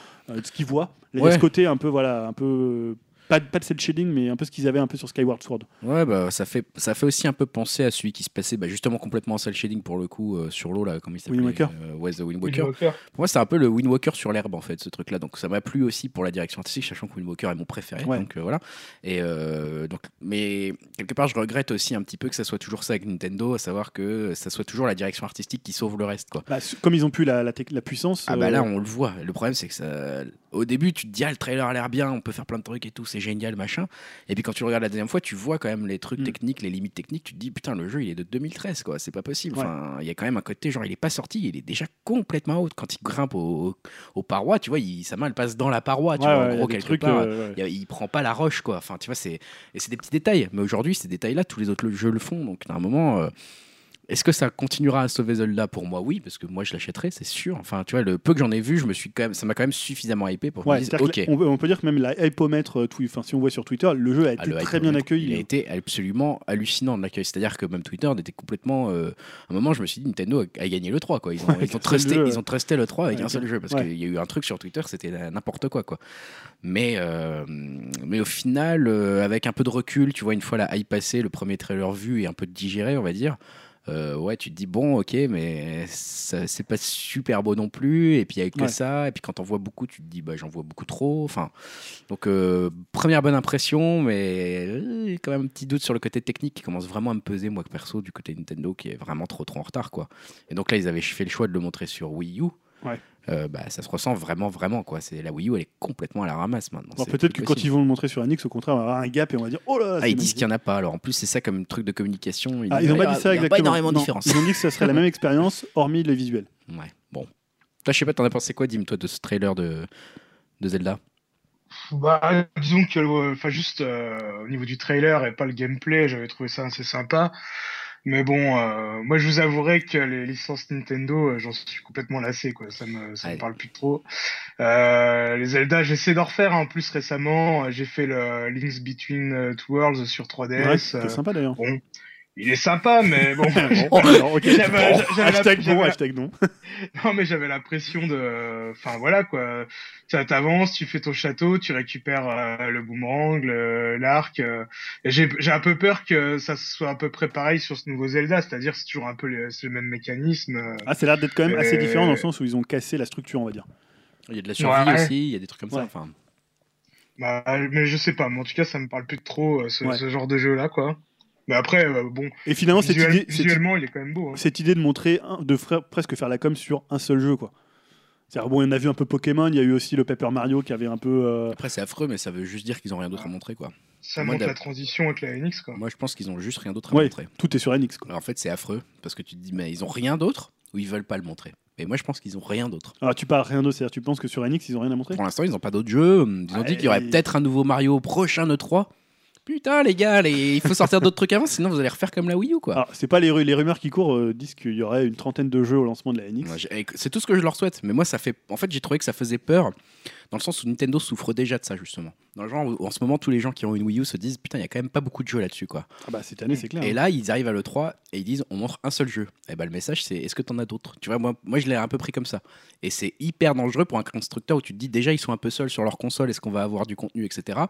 ce qu'ils voient. Il y a ce côté un peu voilà un peu pas, de- pas de cel shading, mais un peu ce qu'ils avaient un peu sur Skyward Sword. Ouais, bah, ça, fait, ça fait aussi un peu penser à celui qui se passait bah, justement complètement en cel shading pour le coup euh, sur l'eau, là, comme il s'appelait Wind Waker. euh, ouais, The Wind Wind Waker. Walker. Pour moi, c'est un peu le Wind sur l'herbe, en fait, ce truc-là. Donc, ça m'a plu aussi pour la direction artistique, sachant que Wind est mon préféré. Ouais. Donc, euh, voilà. Et euh, donc, mais quelque part, je regrette aussi un petit peu que ça soit toujours ça avec Nintendo, à savoir que ça soit toujours la direction artistique qui sauve le reste, quoi. Bah, comme ils ont pu la, la, puissance. Ah bah euh, là on le voit. Le problème c'est que ça... au début tu te dis ah le trailer a l'air bien, on peut faire plein de trucs et tout, c'est génial machin. Et puis quand tu le regardes la deuxième fois, tu vois quand même les trucs Mm. techniques, les limites techniques. Tu te dis putain le jeu il est de 2013 quoi, c'est pas possible. Ouais. Enfin il y a quand même un côté genre il est pas sorti, il est déjà complètement haut. Quand il grimpe au- aux parois, tu vois, il, sa main elle passe dans la paroi, tu ouais, vois, ouais, en gros quelque trucs, part. euh. Il, prend pas la roche quoi. Enfin tu vois c'est et c'est des petits détails. Mais aujourd'hui ces détails là tous les autres jeux le font. Donc à un moment. euh, est-ce que ça continuera à sauver Zelda Pour moi, oui, parce que moi je l'achèterai, c'est sûr. Enfin, tu vois, le peu que j'en ai vu, je me suis quand même, ça m'a quand même suffisamment hypé pour Ouais, me c'est-à-dire ok. on, peut- on peut dire que même la hypomètre, euh, enfin, si on voit sur Twitter, le jeu a été Ah, le très bien il a accueilli. hein. été absolument hallucinant de l'accueil. C'est-à-dire que même Twitter était complètement. euh, à un moment, je me suis dit, Nintendo a, gagné le 3. Quoi. Ils, ont, Ouais, ils, ont trusté, jeu, ils ont trusté le 3 avec ouais, un seul jeu. Parce qu'il y a eu un truc sur Twitter, c'était n'importe quoi, quoi. Mais, euh, mais au final, euh, avec un peu de recul, tu vois, une fois la hype passée, le premier trailer vu et un peu digéré, on va dire. Euh, ouais, tu te dis bon, ok, mais c'est pas super beau non plus. Et puis il y a que Ouais. ça. Et puis quand on voit beaucoup, tu te dis bah j'en vois beaucoup trop. Enfin, donc euh, première bonne impression, mais euh, quand même un petit doute sur le côté technique qui commence vraiment à me peser moi perso du côté Nintendo qui est vraiment trop trop en retard quoi. Et donc là ils avaient fait le choix de le montrer sur Wii U. Ouais. Euh, bah, ça se ressent vraiment vraiment quoi. C'est la Wii U elle est complètement à la ramasse maintenant. Alors peut-être que quand ils vont le montrer sur NX, au contraire, on va avoir un gap et on va dire oh là là. ah, ils disent qu'il n'y en a pas. Alors en plus c'est ça comme truc de communication. Ah, ils ont ah, pas il y dit ça exactement. Pas énormément de différence. Ils ont dit que ça serait la même expérience, hormis les visuels. Ouais, bon. Toi, je sais pas, t'en as pensé quoi, Dim, toi, de ce trailer de, de Zelda? Bah, disons que, euh, enfin, juste euh, au niveau du trailer et pas le gameplay, j'avais trouvé ça assez sympa. Mais bon, euh, moi, je vous avouerai que les licences Nintendo, euh, j'en suis complètement lassé, quoi. Ça me, ça me parle plus trop. Euh, les Zelda, j'essaie d'en refaire. hein. En plus, récemment, j'ai fait le Link's Between euh, Two Worlds sur 3DS. Ouais, c'était euh, sympa d'ailleurs. bon, il est sympa, mais bon. Bon, alors, ok. J'avais- la- hashtag bon, hashtag non. Non, mais j'avais l'impression de. Enfin, voilà, quoi. Ça t'avance, tu fais ton château, tu récupères euh, le boomerang, le- l'arc. euh, j'ai j'ai un peu peur que ça soit à peu près pareil sur ce nouveau Zelda, c'est-à-dire c'est toujours un peu le, c'est le même mécanisme. euh. Ah, a l'air d'être quand même assez différent dans le sens où ils ont cassé la structure, on va dire. Il y a de la survie Ouais. aussi, il y a des trucs comme ça. Enfin, Bah, mais je sais pas, mais en tout cas, ça me parle plus de trop, euh, ce, Ouais. ce genre de jeu-là, quoi. Mais après, euh, bon, Et finalement, cette idée, cette, visuellement, il est quand même beau. hein. cette idée de montrer, de faire- presque faire la com sur un seul jeu, quoi. C'est-à-dire, bon, on a vu un peu Pokémon, il y a eu aussi le Paper Mario qui avait un peu. euh, après, c'est affreux, mais ça veut juste dire qu'ils ont rien d'autre à montrer, quoi. Ça Moi, montre la transition avec la NX, quoi. Moi, je pense qu'ils ont juste rien d'autre à Ouais. montrer. Tout est sur NX, quoi. Alors, en fait, c'est affreux, parce que tu te dis, mais ils ont rien d'autre ou ils veulent pas le montrer. Et moi, je pense qu'ils ont rien d'autre. Alors, tu parles rien d'autre, c'est-à-dire, tu penses que sur NX, ils ont rien à montrer? Pour l'instant, ils n'ont pas d'autres jeux. Ils ont Ouais, dit qu'il y aurait et- peut-être un nouveau Mario au prochain E3. Putain, les gars, les- il faut sortir d'autres trucs avant, sinon vous allez refaire comme la Wii U, quoi. Alors, c'est pas les, ru- les rumeurs qui courent euh, disent qu'il y aurait une trentaine de jeux au lancement de la NX. Moi, j'ai- C'est tout ce que je leur souhaite. Mais moi, ça fait. En fait, j'ai trouvé que ça faisait peur dans le sens où Nintendo souffre déjà de ça, justement. Dans le genre où, en ce moment, tous les gens qui ont une Wii U se disent Putain, il y a quand même pas beaucoup de jeux là-dessus, quoi. Ah bah cette année c'est clair. Et là, ils arrivent à l'E3 et ils disent On montre un seul jeu. Et bah, le message, c'est Est-ce que t'en as d'autres? Tu vois, moi, moi, je l'ai un peu pris comme ça. Et c'est hyper dangereux pour un constructeur où tu te dis Déjà, ils sont un peu seuls sur leur console, est-ce qu'on va avoir du contenu, etc.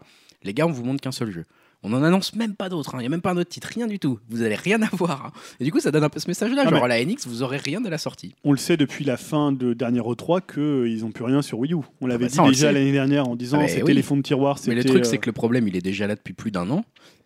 Les gars, on vous montre qu'un seul jeu. On n'en annonce même pas d'autres, hein. il n'y a même pas un autre titre, rien du tout. Vous allez rien avoir. hein. Et du coup, ça donne un peu ce message-là. Ah, genre, à la NX, vous aurez rien de la sortie. On le sait depuis la fin de dernier E3 qu'ils n'ont plus rien sur Wii U. On l'avait bah dit on déjà l'année dernière en disant Ah, mais c'était oui. les fonds de tiroir. Mais le truc, euh, c'est que le problème, il est déjà là depuis plus d'un an.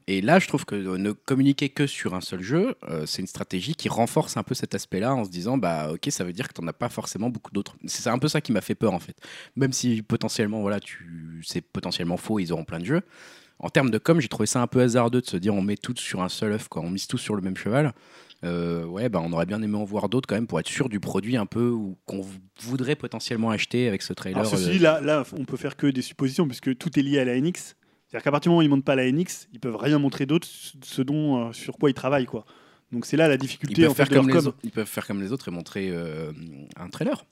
Et là, je trouve que ne communiquer que sur un seul jeu, euh, c'est une stratégie qui renforce un peu cet aspect-là en se disant, bah ok, ça veut dire que tu n'en as pas forcément beaucoup d'autres. C'est un peu ça qui m'a fait peur en fait. Même si potentiellement, voilà, tu... c'est potentiellement faux, ils auront plein de jeux. En termes de com, j'ai trouvé ça un peu hasardeux de se dire on met tout sur un seul œuf, quoi. on mise tout sur le même cheval. Euh, ouais, bah, on aurait bien aimé en voir d'autres quand même pour être sûr du produit un peu ou qu'on voudrait potentiellement acheter avec ce trailer. Alors ceci euh, là, là, on peut faire que des suppositions puisque tout est lié à la NX. C'est-à-dire qu'à partir du moment où ils montent pas la NX, ils peuvent rien montrer d'autre, ce dont euh, sur quoi ils travaillent quoi. Donc c'est là la Ils difficulté peuvent, en fait faire de comme les com. autres, ils peuvent faire comme les autres et montrer un trailer.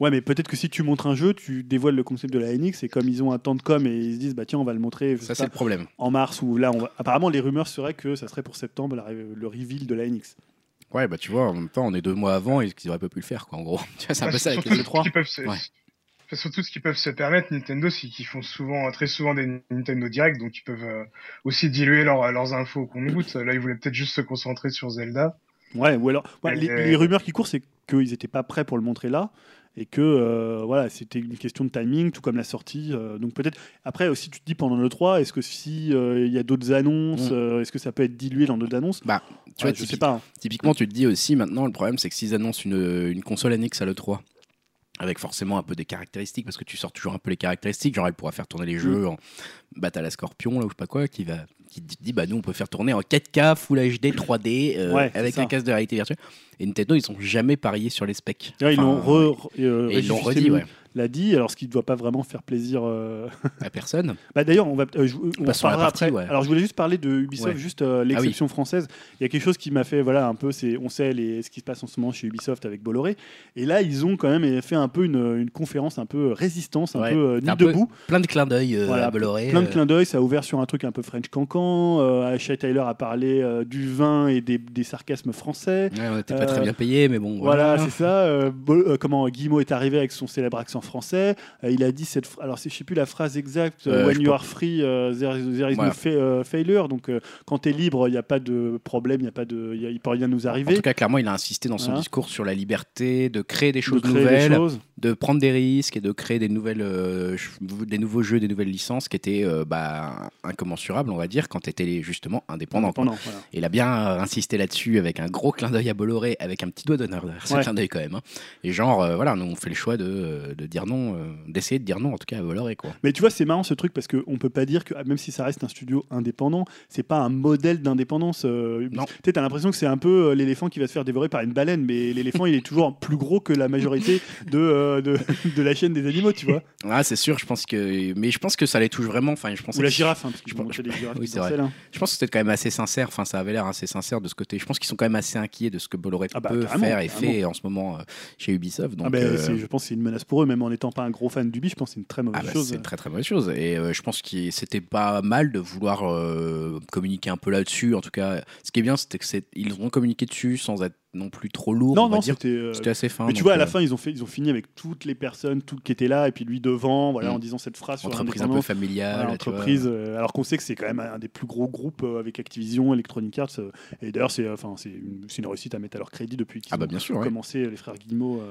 Ouais, mais peut-être que si tu montres un jeu, tu dévoiles le concept de la NX et comme ils ont un temps de com et ils se disent bah tiens on va le montrer Ça, c'est le problème. en mars ou là on va... apparemment les rumeurs seraient que ça serait pour septembre la- le reveal de la NX. Ouais, bah tu vois, en même temps, on est deux mois avant et qu'ils auraient pas pu le faire, quoi, en gros. Tu vois, c'est un Bah, peu ça avec surtout les ce E3. qu'ils peuvent se- Ouais. Enfin, surtout ce qu'ils peuvent se permettre, Nintendo, c'est qu'ils font souvent, très souvent des Nintendo Direct, donc ils peuvent euh, aussi diluer leur- leurs infos au compte-gouttes. Là, ils voulaient peut-être juste se concentrer sur Zelda. Ouais, ou alors ouais, les, les- les rumeurs qui courent c'est qu'ils n'étaient pas prêts pour le montrer là et que euh, voilà c'était une question de timing tout comme la sortie euh, donc peut-être après aussi tu te dis pendant le 3 est-ce que si euh, il y a d'autres annonces Mm. euh, est-ce que ça peut être dilué dans d'autres annonces? Tu vois, Ouais, je sais pas hein. typiquement, tu te dis aussi maintenant, le problème, c'est que s'ils annoncent une, une console annexe à l'E3, avec forcément un peu des caractéristiques, parce que tu sors toujours un peu les caractéristiques, genre elle pourra faire tourner les jeux en Battle à Scorpion, là, ou je sais pas quoi, qui va qui te dit bah nous on peut faire tourner en 4K Full HD 3D euh, Ouais, avec un casque de réalité virtuelle. Et Nintendo ils ont jamais parié sur les specs. Enfin, euh, ils l'ont redit ouais l'a dit alors ce qui ne doit pas vraiment faire plaisir euh, à personne Bah d'ailleurs, on va, euh, je- on Passons parlera partie, après. ouais. Alors je voulais juste parler de Ubisoft, Ouais. juste euh, l'exception française. Il y a quelque chose qui m'a fait, voilà, un peu, c'est, on sait les, ce qui se passe en ce moment chez Ubisoft avec Bolloré. Et là, ils ont quand même fait un peu une, une conférence, un peu résistance, un Ouais. peu euh, nid un peu debout. plein de clins d'œil Voilà, à Bolloré Plein de clins d'œil, ça a ouvert sur un truc un peu French cancan. Shay Tyler a parlé du vin et des, des sarcasmes français. on était pas très bien payé mais bon Voilà, c'est ça. Bo- comment Guillemot est arrivé avec son célèbre accent français. Euh, il a dit cette. Alors, je sais plus la phrase exacte. Euh, When je you are free, euh, there, is- no fa- euh, failure. Donc, euh, quand tu es libre, il n'y a pas de problème, il y a pas de, il y a- il peut rien nous En arriver. tout cas, clairement, il a insisté dans son Voilà. discours sur la liberté de créer des de choses des nouvelles, choses. de prendre des risques et de créer des nouvelles, euh, des nouveaux jeux, des nouvelles licences qui étaient euh, bah, incommensurables, on va dire, quand tu étais justement indépendant. quoi. Indépendant, voilà. Et il a bien euh, insisté là-dessus avec un gros clin d'œil à Bolloré, avec un petit doigt d'honneur derrière ce Ouais. clin d'œil quand même. hein. Et genre, euh, voilà, nous on fait le choix de, euh, de dire non, euh, d'essayer de dire non en tout cas à Bolloré. Quoi. Mais tu vois, c'est marrant ce truc parce qu'on peut pas dire que, même si ça reste un studio indépendant, c'est pas un modèle d'indépendance. euh. Tu as l'impression que c'est un peu euh, l'éléphant qui va se faire dévorer par une baleine, mais l'éléphant, il est toujours plus gros que la majorité de, euh, de, de la chaîne des animaux, tu vois. Ah, c'est sûr, je pense que. Mais je pense que ça les touche vraiment. Enfin, je pense Ou la girafe, hein, parce je qu'ils pense- oui, c'est vrai. Je pense que c'était quand même assez sincère. Enfin, ça avait l'air assez sincère de ce côté. Je pense qu'ils sont quand même assez inquiets de ce que Bolloré Ah bah, peut faire et fait en ce moment chez Ubisoft. Donc, Ah euh, c'est- je pense que c'est une menace pour eux, même en n'étant pas un gros fan du je pense que c'est une très mauvaise ah bah, chose. c'est une très très mauvaise chose. Et euh, je pense que c'était pas mal de vouloir euh, communiquer un peu là-dessus. En tout cas, ce qui est bien, c'était que c'est- ils ont communiqué dessus sans être non plus trop lourd. non, on non, c'était. euh, C'était assez fin. Mais tu vois, à la euh, fin, ils ont, fait, ils ont fini avec toutes les personnes toutes qui étaient là, et puis lui devant, voilà, Mm. en disant cette phrase sur entreprise un peu familiale. Voilà, entreprise, euh, alors qu'on sait que c'est quand même un des plus gros groupes avec Activision, Electronic Arts, et d'ailleurs c'est enfin une, réussite à mettre à leur crédit depuis qu'ils Ah bah ont bien sûr. ouais. commencé les frères Guillemot.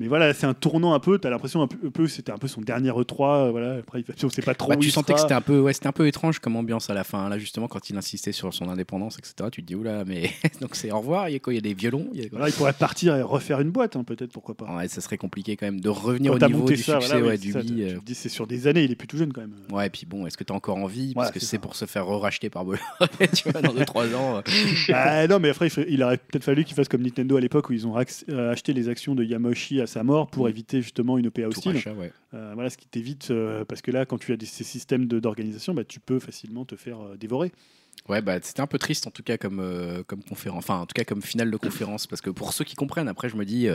Mais voilà, c'est un tournant un peu. T'as l'impression un peu, un peu c'était un peu son dernier E3. euh, voilà, après il- on sait pas trop. Bah, où tu sentais que c'était un peu, ouais, c'était un peu étrange comme ambiance à la fin. Là, justement, quand il insistait sur son indépendance, etc. Tu te dis oula, mais donc c'est au revoir. Il y a quoi Il y a des violons il y a- Voilà, il pourrait partir et refaire une boîte, hein, peut-être, pourquoi pas. Ouais, ça serait compliqué quand même de revenir Quand au niveau du ça, succès voilà, ouais, du ça, Wii. euh. c'est sur des années, il est plus tout jeune quand même. Ouais, et puis bon, est-ce que t'as encore envie? Parce que c'est pour se faire re-racheter par Bolloré, tu vois, dans 2-3 ans. Ah, non, mais après, il, aurait peut-être fallu qu'il fasse comme Nintendo à l'époque où ils ont euh, acheté les actions de Yamauchi à sa mort pour Mm. éviter justement une OPA hostile. rachat, ouais. Euh, voilà, ce qui t'évite, euh, parce que là, quand tu as des, ces systèmes d'organisation, bah, tu peux facilement te faire euh, dévorer. Ouais, bah, c'était un peu triste en tout cas comme, comme conférence, enfin en tout cas comme finale de conférence, parce que pour ceux qui comprennent, après je me dis,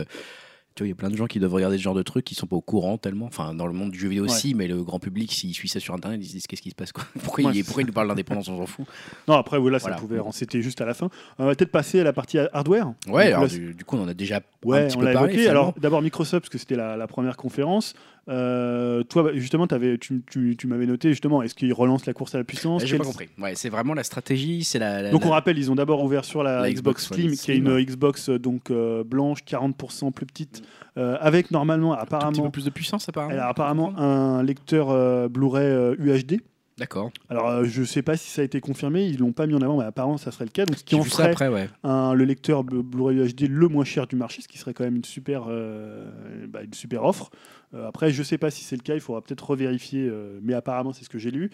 tu vois, il y a plein de gens qui doivent regarder ce genre de trucs qui sont pas au courant tellement, enfin dans le monde du jeu vidéo Ouais. aussi, mais le grand public, s'il suit ça sur internet, ils se disent qu'est-ce qui se passe quoi Pourquoi, Ouais, il, pourquoi il nous parle d'indépendance, on s'en fout Non, après, voilà, ça pouvait. C'était juste à la fin. On va peut-être passer à la partie hardware. Ouais, Donc alors là, du, du coup on en a déjà un Ouais, petit on peu parlé. évoqué. Alors, d'abord Microsoft, parce que c'était la, la première conférence. Euh, toi, bah, justement, tu, tu, tu m'avais noté, justement, est-ce qu'ils relancent la course à la puissance? J'ai pas compris. Ouais, c'est vraiment la stratégie, c'est la. la- Donc, on rappelle, ils ont d'abord ouvert sur la, La Xbox, Xbox Slim, qui est une. Xbox euh, donc, euh, blanche, 40% plus petite, euh, avec normalement, un tout petit peu apparemment, plus de puissance apparemment. elle a apparemment un lecteur Blu-ray UHD. D'accord. Alors, euh, je sais pas si ça a été confirmé, ils l'ont pas mis en avant, mais apparemment, ça serait le cas. Donc, ce qui en ferait après, ouais. un- le lecteur Blu- Blu-ray UHD le moins cher du marché, ce qui serait quand même une super, euh, bah, une super offre. Euh, après, je sais pas si c'est le cas, il faudra peut-être revérifier, mais apparemment c'est ce que j'ai lu.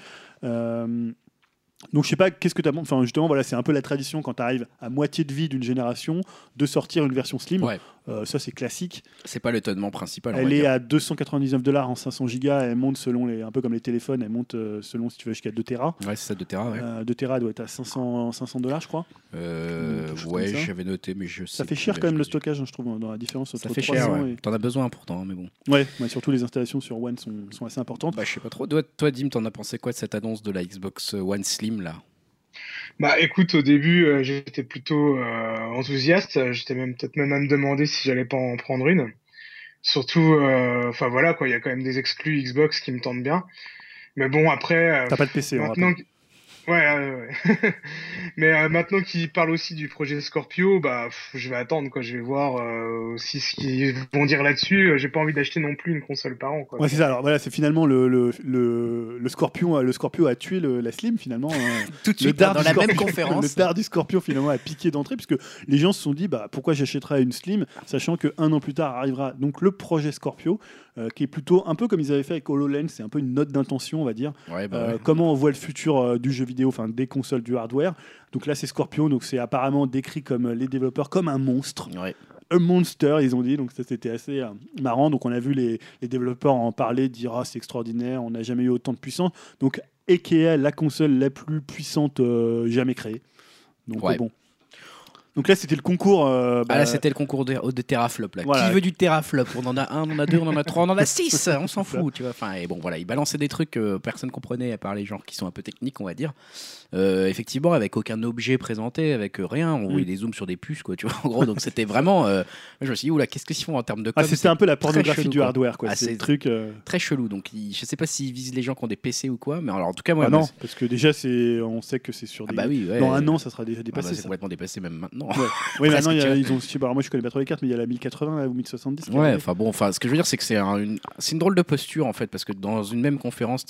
Donc je sais pas, qu'est-ce que tu as... Enfin justement, voilà, c'est un peu la tradition quand tu arrives à moitié de vie d'une génération de sortir une version slim. Ouais. Euh, ça c'est classique. C'est pas l'étonnement principal. Elle est dire. à 299 dollars en 500 gigas, elle monte selon les... Un peu comme les téléphones, elle monte euh, selon si tu veux jusqu'à 2 Tera. Ouais, c'est ça, 2 Tera, ouais. Euh, 2 Tera doit être à 500 500 dollars je crois. Euh, ouais, j'avais noté, mais je sais Ça fait cher quand même le stockage, hein, je trouve, dans la différence entre Ça fait 300 cher, ouais. et... T'en as besoin pourtant, hein, mais bon. Ouais, ouais, surtout les installations sur One sont, sont assez importantes. Bah, je sais pas trop. Toi, toi, Dim, t'en as pensé quoi de cette annonce de la Xbox One Slim là? Bah écoute, au début, euh, j'étais plutôt euh, enthousiaste. J'étais même peut-être même à me demander si j'allais pas en prendre une. Surtout, euh, enfin voilà quoi, il y a quand même des exclus Xbox qui me tentent bien. Mais bon après, T'as pas de PC, maintenant. Ouais, ouais, ouais. mais euh, maintenant qu'il parle aussi du projet Scorpio, bah pff, je vais attendre quoi. Je vais voir euh, aussi ce qu'ils vont dire là-dessus. Euh, J'ai pas envie d'acheter non plus une console par an quoi. Ouais, c'est ça. Alors voilà, c'est finalement le, le, le, le Scorpion, le Scorpio a tué le- la Slim finalement. hein. Tout de le suite, dans, dard du la même conférence. Le dard du Scorpion finalement a piqué d'entrée puisque les gens se sont dit bah pourquoi j'achèterais une Slim sachant que un an plus tard arrivera donc le projet Scorpio euh, qui est plutôt un peu comme ils avaient fait avec HoloLens, c'est un peu une note d'intention on va dire. Ouais, bah, Euh, ouais. Comment on voit le futur euh, du jeu vidéo, enfin des consoles, du hardware. Donc là c'est Scorpio, donc c'est apparemment décrit comme euh, les développeurs comme un monstre. Ouais. un monster, ils ont dit. Donc ça, c'était assez euh, marrant. Donc on a vu les, les développeurs en parler, dire ah, c'est extraordinaire, on n'a jamais eu autant de puissance. Donc EKA, la console la plus puissante euh, jamais créée. Donc Ouais. euh, bon. Donc là, c'était le concours. euh, Ah bah, là, c'était le concours de, de teraflop. Là. Voilà. Qui veut du teraflop On en a un, on en a deux, on en a trois, on en a six. On s'en fout, tu vois. Enfin, et bon, voilà, il balançait des trucs que personne comprenait à part les gens qui sont un peu techniques, on va dire. Euh, effectivement, avec aucun objet présenté, avec rien. On Mm. voyait des zooms sur des puces, quoi. Tu vois. En gros, donc c'était vraiment. euh, je me suis dit, oula, qu'est-ce qu'ils font en termes de com? ah, c'était un peu la pornographie chelou, du hardware, quoi. Ah, c'est truc. très chelou. Donc, il- je sais pas s'ils visent les gens qui ont des PC ou quoi, mais alors en tout cas, moi, ah non, parce que déjà, c'est, on sait que c'est sur Ah des. bah oui, ouais. Dans un an, ça sera déjà Ah bah, dépassé. c'est complètement dépassé même maintenant. Oui, maintenant, y a- ils ont. pas, alors moi, je connais pas trop les cartes, mais il y a la 1080 là, ou 1070. qui Ouais, enfin bon, enfin, ce que je veux dire, c'est que c'est un- une, une drôle de posture en fait, parce que dans une même conférence,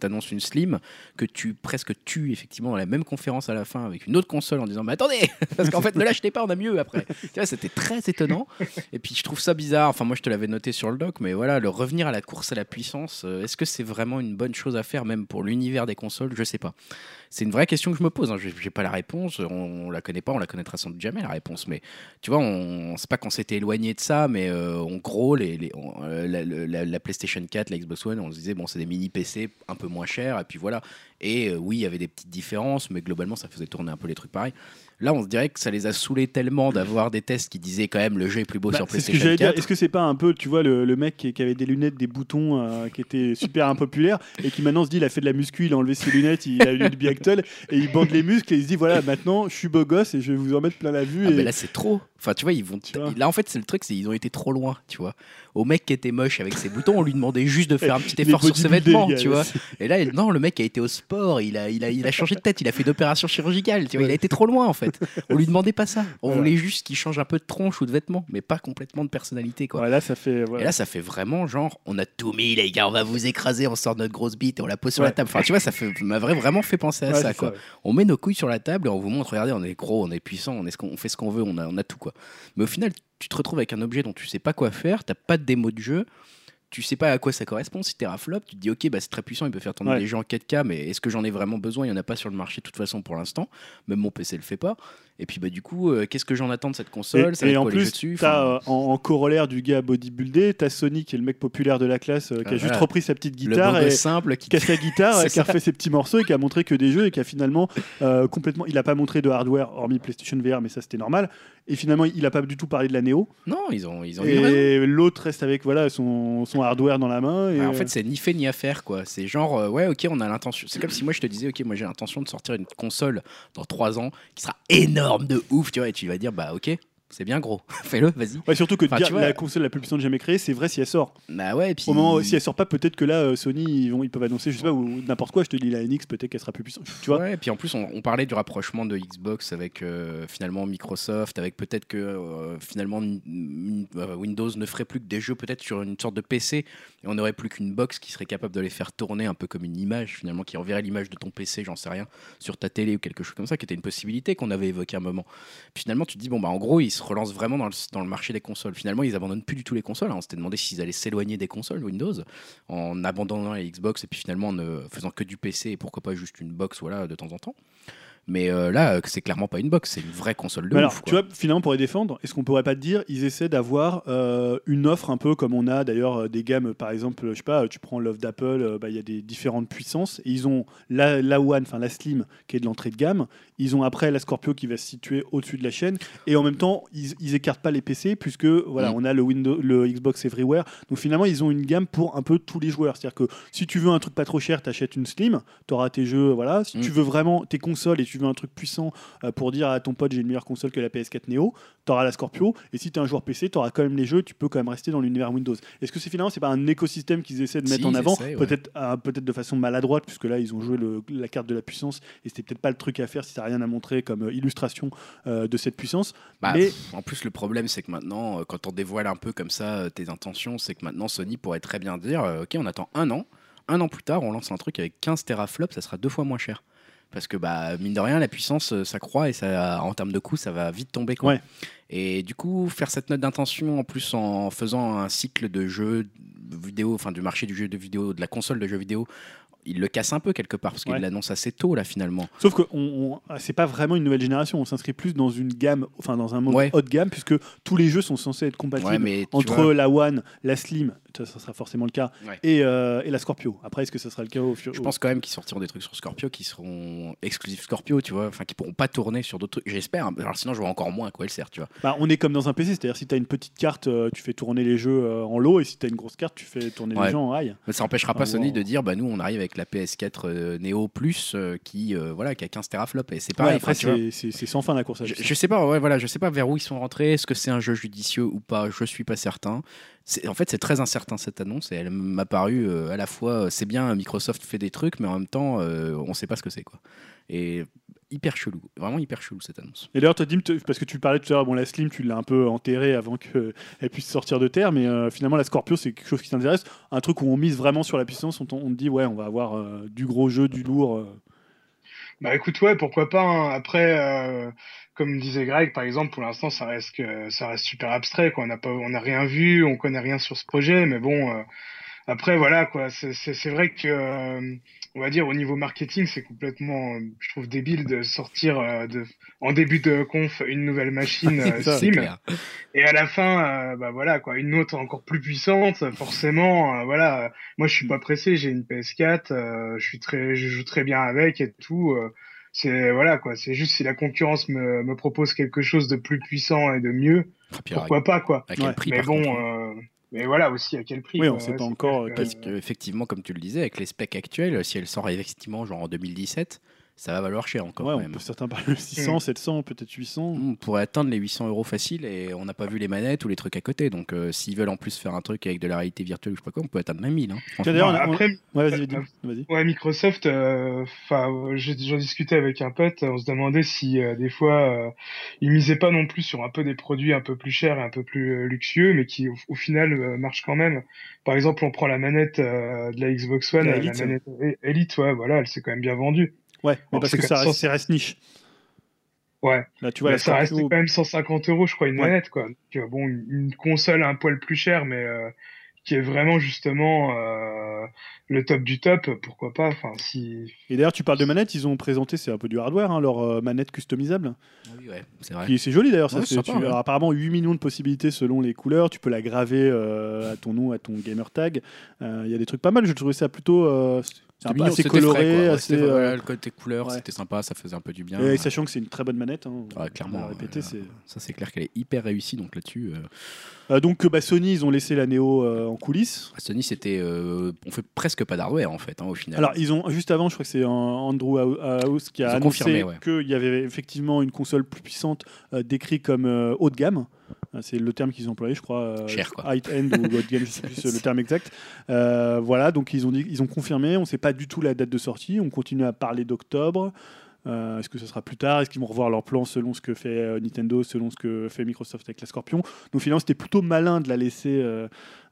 t'annonces une Slim que tu presque tues effectivement dans la même conférence à la fin avec une autre console en disant mais attendez, parce qu'en fait ne l'achetez pas, on a mieux après. tu vois, c'était très étonnant. Et puis je trouve ça bizarre. Enfin moi je te l'avais noté sur le doc, mais voilà, le revenir à la course à la puissance, euh, est-ce que c'est vraiment une bonne chose à faire même pour l'univers des consoles? Je sais pas. C'est une vraie question que je me pose. Hein. J'ai j'ai pas la réponse. On, on la connaît pas. On la connaîtra sans doute jamais la réponse. Mais tu vois, on, c'est pas qu'on s'était éloigné de ça, mais euh, en gros, on- euh, la- la PlayStation 4, la Xbox One, on se disait bon, c'est des mini PC un peu moins chers. Et puis voilà. Et euh, oui, il y avait des petites différences, mais globalement, ça faisait tourner un peu les trucs pareils. Là, on se dirait que ça les a saoulés tellement d'avoir des tests qui disaient quand même le jeu est plus beau Bah, sur c'est ce que PlayStation j'allais dire. 4. Est-ce que c'est pas un peu, tu vois, le, le mec qui, qui avait des lunettes, des boutons, euh, qui était super impopulaire et qui maintenant se dit, il a fait de la muscu, il a enlevé ses lunettes, il a eu du Biactol et il bande les muscles et il se dit, voilà, maintenant je suis beau gosse et je vais vous en mettre plein la vue. Ah, et... là c'est trop. Enfin tu vois ils vont. Là en fait c'est le truc c'est ils ont été trop loin tu vois. Au mec qui était moche avec ses boutons on lui demandait juste de faire un petit effort sur ses vêtements tu vois. Et là non le mec a été au sport il a il a il a changé de tête il a fait une opération chirurgicale tu vois il a été trop loin en fait. On lui demandait pas ça. On Voilà. voulait juste qu'il change un peu de tronche ou de vêtements mais pas complètement de personnalité quoi. Ouais, là, ça fait. Et là, ça fait vraiment genre, on a tout mis, les gars, on va vous écraser, on sort notre grosse bite et on la pose sur Ouais. la table. Enfin, tu vois, ça m'a vra- vraiment fait penser à ça, quoi. On met nos couilles sur la table et on vous montre, regardez, on est gros, on est puissant, on, est ce on fait ce qu'on veut, on a, on a tout, quoi. Quoi. Mais au final, tu te retrouves avec un objet dont tu sais pas quoi faire, t'as pas de démo de jeu, tu sais pas à quoi ça correspond. Si teraflop, tu te dis ok, bah, c'est très puissant, il peut faire tourner Ouais. des jeux en 4K, mais est-ce que j'en ai vraiment besoin? Il y en a pas sur le marché de toute façon pour l'instant. Même mon PC le fait pas. Et puis bah du coup, euh, qu'est-ce que j'en attends de cette console? Ça Et, en quoi, les jeux plus, dessus Enfin, euh, en, en corollaire du gars bodybuildé, t'as Sony qui est le mec populaire de la classe, euh, qui a Ah, juste repris sa petite le guitare beau et simple qui qui a sa guitare, et qui a refait ses petits morceaux et qui a montré que des jeux et qui a finalement euh, complètement. Il a pas montré de hardware hormis PlayStation VR, mais ça c'était normal. Et finalement, il a pas du tout parlé de la Neo. Non, ils ont, ils ont. Et l'autre reste avec voilà son, son hardware dans la main. Et, Ouais, en fait, c'est ni fait ni à faire, quoi. C'est genre, euh, ouais, ok, on a l'intention. C'est comme si moi je te disais, ok, moi j'ai l'intention de sortir une console dans 3 ans qui sera énorme de ouf, tu vois, et tu vas dire, bah ok, c'est bien gros, fais-le, vas-y. Ouais, surtout que Enfin, dire vois- la console la plus puissante jamais créée, c'est vrai si elle sort. Bah ouais, et puis. Au moment où si elle sort pas, peut-être que là, euh, Sony, ils, vont, ils peuvent annoncer, je sais pas, ou n'importe quoi. Je te dis la NX, peut-être qu'elle sera plus puissante. Tu vois Ouais, et puis en plus, on, on parlait du rapprochement de Xbox avec euh, finalement Microsoft, avec peut-être que euh, finalement Windows ne ferait plus que des jeux peut-être sur une sorte de PC, et on n'aurait plus qu'une box qui serait capable de les faire tourner un peu comme une image, finalement, qui enverrait l'image de ton PC, j'en sais rien, sur ta télé ou quelque chose comme ça, qui était une possibilité qu'on avait évoqué un moment. Finalement, tu te dis, bon, bah en gros, ils se relancent vraiment dans le, marché des consoles. Finalement, ils abandonnent plus du tout les consoles. hein. On s'était demandé s'ils allaient s'éloigner des consoles Windows en abandonnant les Xbox et puis finalement en ne faisant que du PC et pourquoi pas juste une box voilà, de temps en temps. Mais euh, là, euh, c'est clairement pas une box, c'est une vraie console de Mais alors, ouf. tu quoi. vois, finalement, pour les défendre, est-ce qu'on pourrait pas te dire, ils essaient d'avoir euh, une offre un peu comme on a d'ailleurs des gammes, par exemple, je sais pas, tu prends l'offre d'Apple, bah, il y a des différentes puissances, et ils ont la, la One, enfin la Slim, qui est de l'entrée de gamme, ils ont après la Scorpio qui va se situer au-dessus de la chaîne, et en même temps, ils, ils écartent pas les PC, puisque voilà, Mm. on a le, Windows, le Xbox Everywhere, donc finalement, ils ont une gamme pour un peu tous les joueurs, c'est-à-dire que si tu veux un truc pas trop cher, t'achètes une Slim, t'auras tes jeux, voilà, si Mm. tu veux vraiment tes consoles et tu veux un truc puissant, euh, pour dire à ton pote j'ai une meilleure console que la PS4 Neo, t'auras la Scorpio, et si t'es un joueur PC, t'auras quand même les jeux, tu peux quand même rester dans l'univers Windows. Est-ce que c'est finalement c'est pas un écosystème qu'ils essaient de mettre Si, en avant, ouais. peut-être euh, peut-être de façon maladroite, puisque là ils ont joué le- la carte de la puissance, et c'était peut-être pas le truc à faire si t'as rien à montrer comme euh, illustration euh, de cette puissance. Bah, mais- en plus, le problème, c'est que maintenant, euh, quand on dévoile un peu comme ça tes intentions, c'est que maintenant Sony pourrait très bien dire Ok, on attend un an, un an plus tard, on lance un truc avec 15 teraflops, ça sera deux fois moins cher. Parce que, bah, mine de rien, la puissance, ça croît et ça, en termes de coût, ça va vite tomber. Quoi. Ouais. Et du coup, faire cette note d'intention, en plus en faisant un cycle de jeux vidéo, enfin du marché du jeu de vidéo, de la console de jeux vidéo, il le casse un peu quelque part, parce qu'il Ouais. l'annonce assez tôt, là, finalement. Sauf que on, on- c'est pas vraiment une nouvelle génération, on s'inscrit plus dans une gamme, enfin dans un mode Ouais. haut de gamme, puisque tous les jeux sont censés être compatibles Ouais, mais entre vois- la One, la Slim, ça, sera forcément le cas, Ouais. et, euh, et la Scorpio. Après, est-ce que ça sera le cas au fur Je pense quand même qu'ils sortiront des trucs sur Scorpio qui seront exclusifs Scorpio, tu vois, enfin qui pourront pas tourner sur d'autres trucs. J'espère. hein. Alors sinon, je vois encore moins à quoi elle sert, tu vois. Bah, on est comme dans un PC, c'est-à-dire si tu as une petite carte, euh, tu fais tourner les jeux euh, en lot, et si tu as une grosse carte, tu fais tourner Ouais. les jeux en high. Mais ça empêchera Ah, pas Sony wow. de dire, bah nous, on arrive avec la PS4 euh, Neo Plus qui, euh, voilà, qui a 15 teraflops et c'est Ouais, pareil. après, tu vois. c'est sans fin la course à Je, je sais pas, ouais, voilà, je sais pas vers où ils sont rentrés. Est-ce que c'est un jeu judicieux ou pas Je suis pas certain. En fait, c'est très incertain cette annonce et elle m'a paru euh, à la fois, euh, c'est bien, Microsoft fait des trucs, mais en même temps, euh, on sait pas ce que c'est quoi. Et hyper chelou, vraiment hyper chelou cette annonce. Et d'ailleurs, toi, Dim, parce que tu parlais tout à l'heure, bon, la Slim, tu l'as un peu enterrée avant qu'elle puisse sortir de terre, mais euh, finalement, la Scorpio, c'est quelque chose qui t'intéresse. Un truc où on mise vraiment sur la puissance, on, on te dit, ouais, on va avoir euh, du gros jeu, du lourd. euh. Bah écoute, ouais, pourquoi pas. hein. Après, euh, comme disait Greg, par exemple, pour l'instant, ça reste que ça reste super abstrait. Quoi. On n'a pas, on n'a rien vu, on connaît rien sur ce projet, mais bon. euh, après, voilà, quoi. C'est, vrai que, euh, on va dire, au niveau marketing, c'est complètement, euh, je trouve, débile de sortir euh, de, en début de conf une nouvelle machine euh, Steam. Et à la fin, bah voilà quoi, une autre encore plus puissante, forcément. voilà, moi je suis pas pressé, j'ai une PS4, euh, je suis très, je joue très bien avec et tout. C'est voilà quoi, c'est juste si la concurrence me, me propose quelque chose de plus puissant et de mieux, Ah, pourquoi pas quoi. à quel Ouais. prix Mais par bon, contre, euh, mais voilà aussi à quel prix. Oui, quoi, on sait pas c'est encore, Parce que, effectivement, comme tu le disais, avec les specs actuels, si elle sort effectivement genre en 2017, ça va valoir cher encore Ouais, quand on même. peut certains parler de 600, 700, peut-être 800. On pourrait atteindre les 800 euros facile et on n'a pas vu les manettes ou les trucs à côté. Donc, euh, s'ils veulent en plus faire un truc avec de la réalité virtuelle ou je sais pas quoi, on peut atteindre même 1000. Hein, d'ailleurs, on après, Ouais, vas-y, euh, Dim, vas-y. Ouais, Microsoft, euh, enfin, euh, j'ai j'en discutais avec un pote, on se demandait si euh, des fois euh, ils misaient pas non plus sur un peu des produits un peu plus chers et un peu plus euh, luxueux, mais qui au, au final euh, marchent quand même. Par exemple, on prend la manette euh, de la Xbox One, La euh, la, Elite. manette E- Elite, ouais, voilà, elle s'est quand même bien vendue. Ouais, mais parce que ça 400. reste, ça reste niche. Ouais. Là, tu vois, Mais la ça reste quand même 150 euros, je crois, une Ouais. manette, quoi. Donc, euh, bon, une, console un poil plus chère, mais euh, qui est vraiment justement euh, le top du top, pourquoi pas. Enfin, si. Et d'ailleurs, tu parles de manette, ils ont présenté, c'est un peu du hardware, hein, leur euh, manette customisable. Oui, ouais, c'est vrai. C'est joli d'ailleurs, ça. Ouais, c'est- sympa, tu- ouais. alors, apparemment, 8 millions de possibilités selon les couleurs. Tu peux la graver euh, à ton nom, à ton gamer tag. Euh, Il y a des trucs pas mal. Je trouvais ça plutôt euh, c'est mignon, assez frais, coloré, quoi. Assez. euh, voilà, le côté couleur, ouais. c'était sympa, ça faisait un peu du bien. et sachant que c'est une très bonne manette. hein, Ouais, clairement. c'est- Ça, c'est clair qu'elle est hyper réussie, donc là-dessus. euh, Euh, donc euh, bah, Sony, ils ont laissé la Neo euh, en coulisses. Sony, c'était. euh, on fait presque pas d'hardware, en fait, hein, au final. Alors, ils ont juste avant, je crois que c'est Andrew Hou- House qui a annoncé ouais. qu'il y avait effectivement une console plus puissante décrite comme haut de gamme. C'est le terme qu'ils ont employé, je crois. Cher, quoi. High end ou haut de gamme, je sais plus le terme exact. Euh, voilà, donc ils ont dit, ils ont confirmé. On ne sait pas du tout la date de sortie. On continue à parler d'octobre. Euh, Est-ce que ce sera plus tard? Est-ce qu'ils vont revoir leur plan selon ce que fait euh, Nintendo, selon ce que fait Microsoft avec la Scorpion? Donc finalement, c'était plutôt malin de la laisser.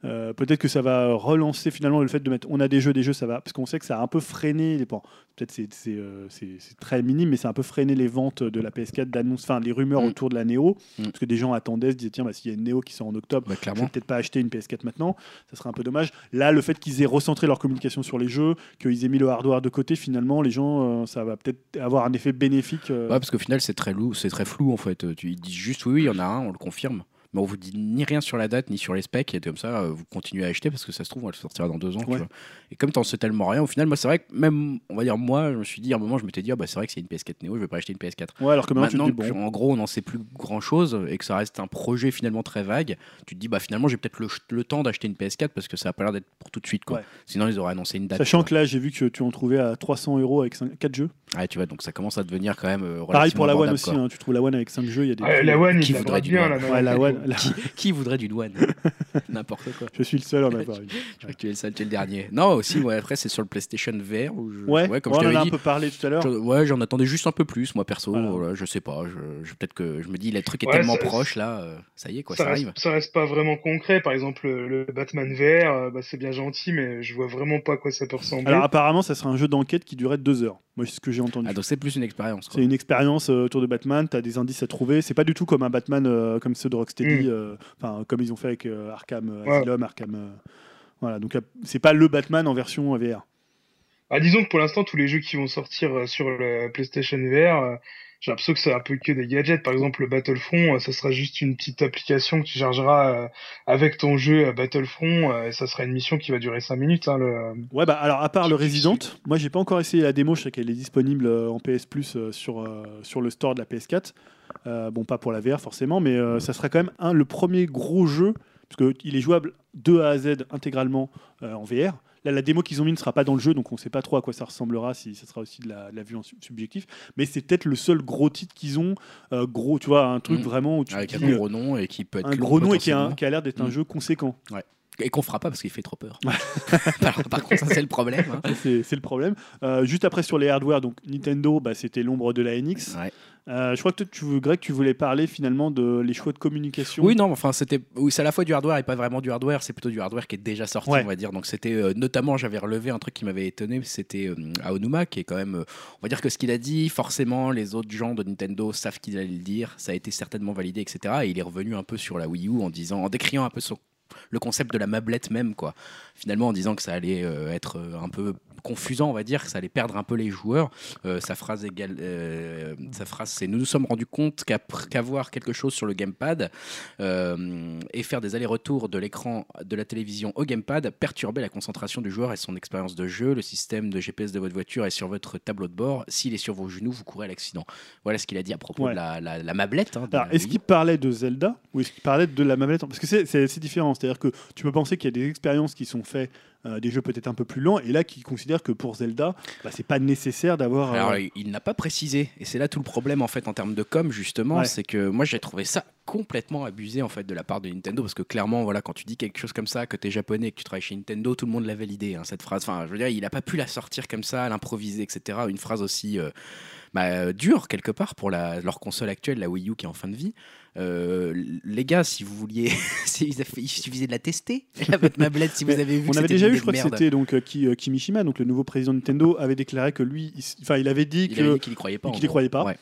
Euh, Peut-être que ça va relancer finalement le fait de mettre. On a des jeux, des jeux, ça va. Parce qu'on sait que ça a un peu freiné. Les... Bon, Peut-être c'est c'est euh, c'est- c'est très minime, mais c'est un peu freiné les ventes de la PS4, d'annonces, enfin les rumeurs Mm. autour de la Neo. Mm. Parce que des gens attendaient, se disaient tiens, bah, s'il y a une Neo qui sort en octobre, Bah, je vais peut-être pas acheter une PS4 maintenant, ça serait un peu dommage. Là, le fait qu'ils aient recentré leur communication sur les jeux, qu'ils aient mis le hardware de côté, finalement, les gens, euh, ça va peut-être avoir un effet bénéfique. Ouais, parce qu'au final, c'est très, lou- c'est très flou, en fait. Tu, ils disent juste oui, oui, il y en a un, on le confirme. Mais on vous dit ni rien sur la date, ni sur les specs, et comme ça, euh, vous continuez à acheter parce que ça se trouve, on va le sortira dans deux ans. tu Ouais. vois. Et comme t'en sais tellement rien, au final, moi, c'est vrai que même, on va dire, moi, je me suis dit, à un moment, je m'étais dit, ah, bah, c'est vrai que c'est une PS4 Neo, je vais pas acheter une PS4. Ouais, alors que maintenant, Maintenant, tu te dis, que, bon, en gros, on n'en sait plus grand chose et que ça reste un projet finalement très vague, tu te dis, bah finalement, j'ai peut-être le, le temps d'acheter une PS4 parce que ça a pas l'air d'être pour tout de suite. Quoi. Ouais. Sinon, ils auraient annoncé une date. sachant quoi. que là, j'ai vu que tu en trouvais à 300 euros avec 4 jeux. Ouais, tu vois, donc ça commence à devenir quand même. euh, Pareil pour la One relativement aussi, hein, tu trouves la One avec 5 jeux, il y a des. Prix- la One, Qui il bien, Ouais, la One, la-. Qui, qui voudrait d'une One N'importe quoi. Je suis le seul à en avoir une. Je crois que tu es le seul, tu es le dernier. Non, aussi, ouais, après, c'est sur le PlayStation VR. Où je- Ouais, comme on je en a un peu parlé tout à l'heure. je- ouais, j'en attendais juste un peu plus, moi perso. Voilà. voilà, je sais pas. Je, je- peut-être que je me dis, le truc est Ouais, tellement ça- proche là. euh, ça y est, quoi, ça, ça, reste, arrive. ça reste pas vraiment concret. Par exemple, le, le Batman VR, euh, bah, c'est bien gentil, mais je vois vraiment pas à quoi ça peut ressembler. Alors apparemment, ça sera un jeu d'enquête qui durerait 2 heures. Moi, c'est ce que j'ai entendu. Ah, donc c'est plus une expérience. C'est une expérience euh, autour de Batman, tu as des indices à trouver. C'est pas du tout comme un Batman euh, comme ceux de Rocksteady, Mm. euh, enfin comme ils ont fait avec euh, Arkham Ouais. Asylum, Arkham. euh, voilà, donc c'est pas le Batman en version VR. Ah, disons que pour l'instant, tous les jeux qui vont sortir sur le PlayStation VR, euh, j'ai l'impression que c'est un peu que des gadgets. Par exemple, le Battlefront, euh, ça sera juste une petite application que tu chargeras euh, avec ton jeu à Battlefront, euh, et ça sera une mission qui va durer 5 minutes. Hein, le... Ouais, bah alors à part le Resident, moi j'ai pas encore essayé la démo, je sais qu'elle est disponible en PS Plus sur, sur le store de la PS4. Euh, bon, pas pour la VR forcément, mais euh, ça sera quand même un, le premier gros jeu, parce qu'il est jouable de A à Z intégralement euh, en VR. Là, la démo qu'ils ont mis ne sera pas dans le jeu, donc on sait pas trop à quoi ça ressemblera, si ça sera aussi de la, de la vue en sub- subjectif. Mais c'est peut-être le seul gros titre qu'ils ont, euh, gros, tu vois, un truc Mhm. vraiment où tu Avec un gros nom et qui peut être un gros nom et qui a, l'air d'être un Mhm. jeu conséquent. Et qu'on fera pas parce qu'il fait trop peur. par, par contre, ça c'est le problème. hein. C'est c'est le problème. Euh, juste après sur les hardware, donc Nintendo, bah, c'était l'ombre de la NX. Ouais. Euh, je crois que tu Greg, tu voulais parler finalement de les choix de communication. Oui, non, enfin, c'était, oui, c'est à la fois du hardware et pas vraiment du hardware, c'est plutôt du hardware qui est déjà sorti, Ouais. on va dire. Donc, c'était euh, notamment, j'avais relevé un truc qui m'avait étonné, c'était euh, Aonuma, qui est quand même, euh, on va dire que ce qu'il a dit, forcément, les autres gens de Nintendo savent qu'il allait le dire, ça a été certainement validé, etc. Et il est revenu un peu sur la Wii U en disant, en décriant un peu son- le concept de la mablette même, quoi. Finalement, en disant que ça allait euh, être euh, un peu confusant, on va dire, que ça allait perdre un peu les joueurs. Euh, sa phrase égale, euh, sa phrase, c'est nous nous sommes rendus compte qu'avoir quelque chose sur le gamepad euh, et faire des allers-retours de l'écran de la télévision au gamepad perturbait la concentration du joueur et son expérience de jeu. Le système de GPS de votre voiture est sur votre tableau de bord. S'il est sur vos genoux, vous courez à l'accident. Voilà ce qu'il a dit à propos Ouais. de la, la, la mablette. hein, est-ce qu'il parlait de Zelda ou est-ce qu'il parlait de la manette Parce que c'est différent. C'est-à-dire que tu peux penser qu'il y a des expériences qui sont faites, euh, des jeux peut-être un peu plus lents, et là, qui considèrent que pour Zelda, bah, c'est pas nécessaire d'avoir. euh, Alors, il- il n'a pas précisé, et c'est là tout le problème en fait en termes de com justement, Ouais. c'est que moi j'ai trouvé ça complètement abusé en fait de la part de Nintendo parce que clairement voilà quand tu dis quelque chose comme ça que tu es japonais que tu travailles chez Nintendo tout le monde l'a validé hein, cette phrase enfin je veux dire il a pas pu la sortir comme ça l'improviser etc une phrase aussi euh, bah, dure quelque part pour la, leur console actuelle la Wii U qui est en fin de vie euh, les gars, si vous vouliez, il suffisait de la tester, la mablette, si vous avez vu. On avait déjà eu, je crois que c'était donc euh, euh, Kimishima, donc le nouveau président de Nintendo, avait déclaré que lui, enfin, il avait dit qu'il qu'il n'y croyait pas. Qu'il n'y croyait pas.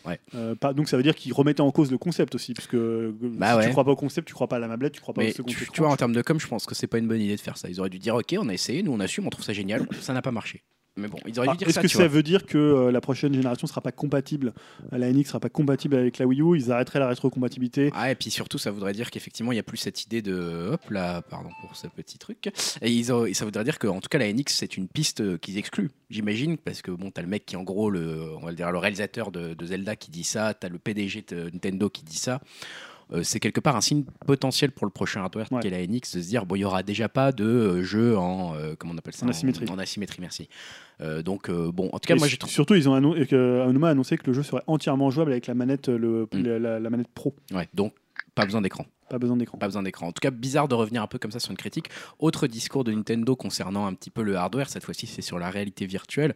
pas. Donc ça veut dire qu'il remettait en cause le concept aussi, puisque bah si tu crois pas au concept, tu crois pas à la mablette, tu crois pas au second. Tu, tu vois, en termes de com, je pense que c'est pas une bonne idée de faire ça. Ils auraient dû dire, ok, on a essayé, nous on assume, on trouve ça génial, ça n'a pas marché. Mais bon, ils auraient dû ah, dire Est-ce que ça veut dire que euh, la prochaine génération sera pas compatible La NX sera pas compatible avec la Wii U Ils arrêteraient la rétrocompatibilité? Ah, et puis surtout, ça voudrait dire qu'effectivement, il n'y a plus cette idée de. Hop là, pardon pour ce petit truc. Et, ils ont... ça voudrait dire qu'en tout cas, la NX, c'est une piste euh, qu'ils excluent, j'imagine, parce que bon, t'as le mec qui, en gros, le, on va dire, le réalisateur de, de Zelda qui dit ça, t'as le PDG de Nintendo qui dit ça. Euh, c'est quelque part un signe potentiel pour le prochain hardware qui est la NX de se dire bon il y aura déjà pas de euh, jeu en euh, comment on appelle ça en asymétrie. en, asymétrie merci. Donc bon en tout cas moi j'ai surtout ils ont annoncé que a annoncé que le jeu serait entièrement jouable avec la manette le, mm. la, manette pro. Ouais donc pas besoin d'écran pas besoin d'écran. Pas besoin d'écran. En tout cas, bizarre de revenir un peu comme ça sur une critique. Autre discours de Nintendo concernant un petit peu le hardware, cette fois-ci c'est sur la réalité virtuelle.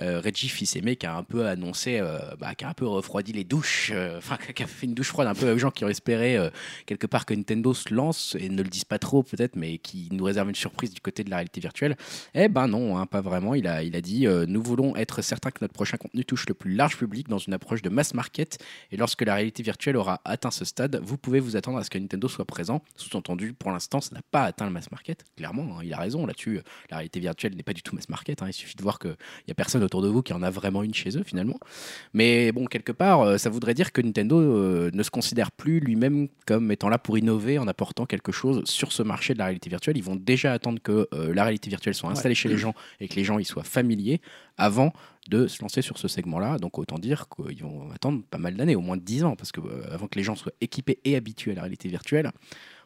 Euh, Reggie Fils-Aimé qui a un peu annoncé, euh, bah, qui a un peu refroidi les douches, euh, enfin qui a fait une douche froide un peu aux gens qui ont espéré quelque part que Nintendo se lance et ne le disent pas trop peut-être, mais qui nous réserve une surprise du côté de la réalité virtuelle. Eh ben non, hein, pas vraiment. Il a, il a dit nous voulons être certains que notre prochain contenu touche le plus large public dans une approche de mass market. Et lorsque la réalité virtuelle aura atteint ce stade, vous pouvez vous attendre à ce que Nintendo soit présent sous-entendu, pour l'instant, ça n'a pas atteint le mass market. Clairement, hein, il a raison là-dessus. La réalité virtuelle n'est pas du tout mass market. Hein. il suffit de voir qu'il n'y a personne autour de vous qui en a vraiment une chez eux finalement. Mais bon, quelque part, euh, ça voudrait dire que Nintendo euh, ne se considère plus lui-même comme étant là pour innover en apportant quelque chose sur ce marché de la réalité virtuelle. Ils vont déjà attendre que euh, la réalité virtuelle soit installée chez les gens et que les gens y soient familiers avant de se lancer sur ce segment-là. Donc autant dire qu'ils vont attendre pas mal d'années, au moins 10 ans, parce que avant que les gens soient équipés et habitués à la réalité virtuelle,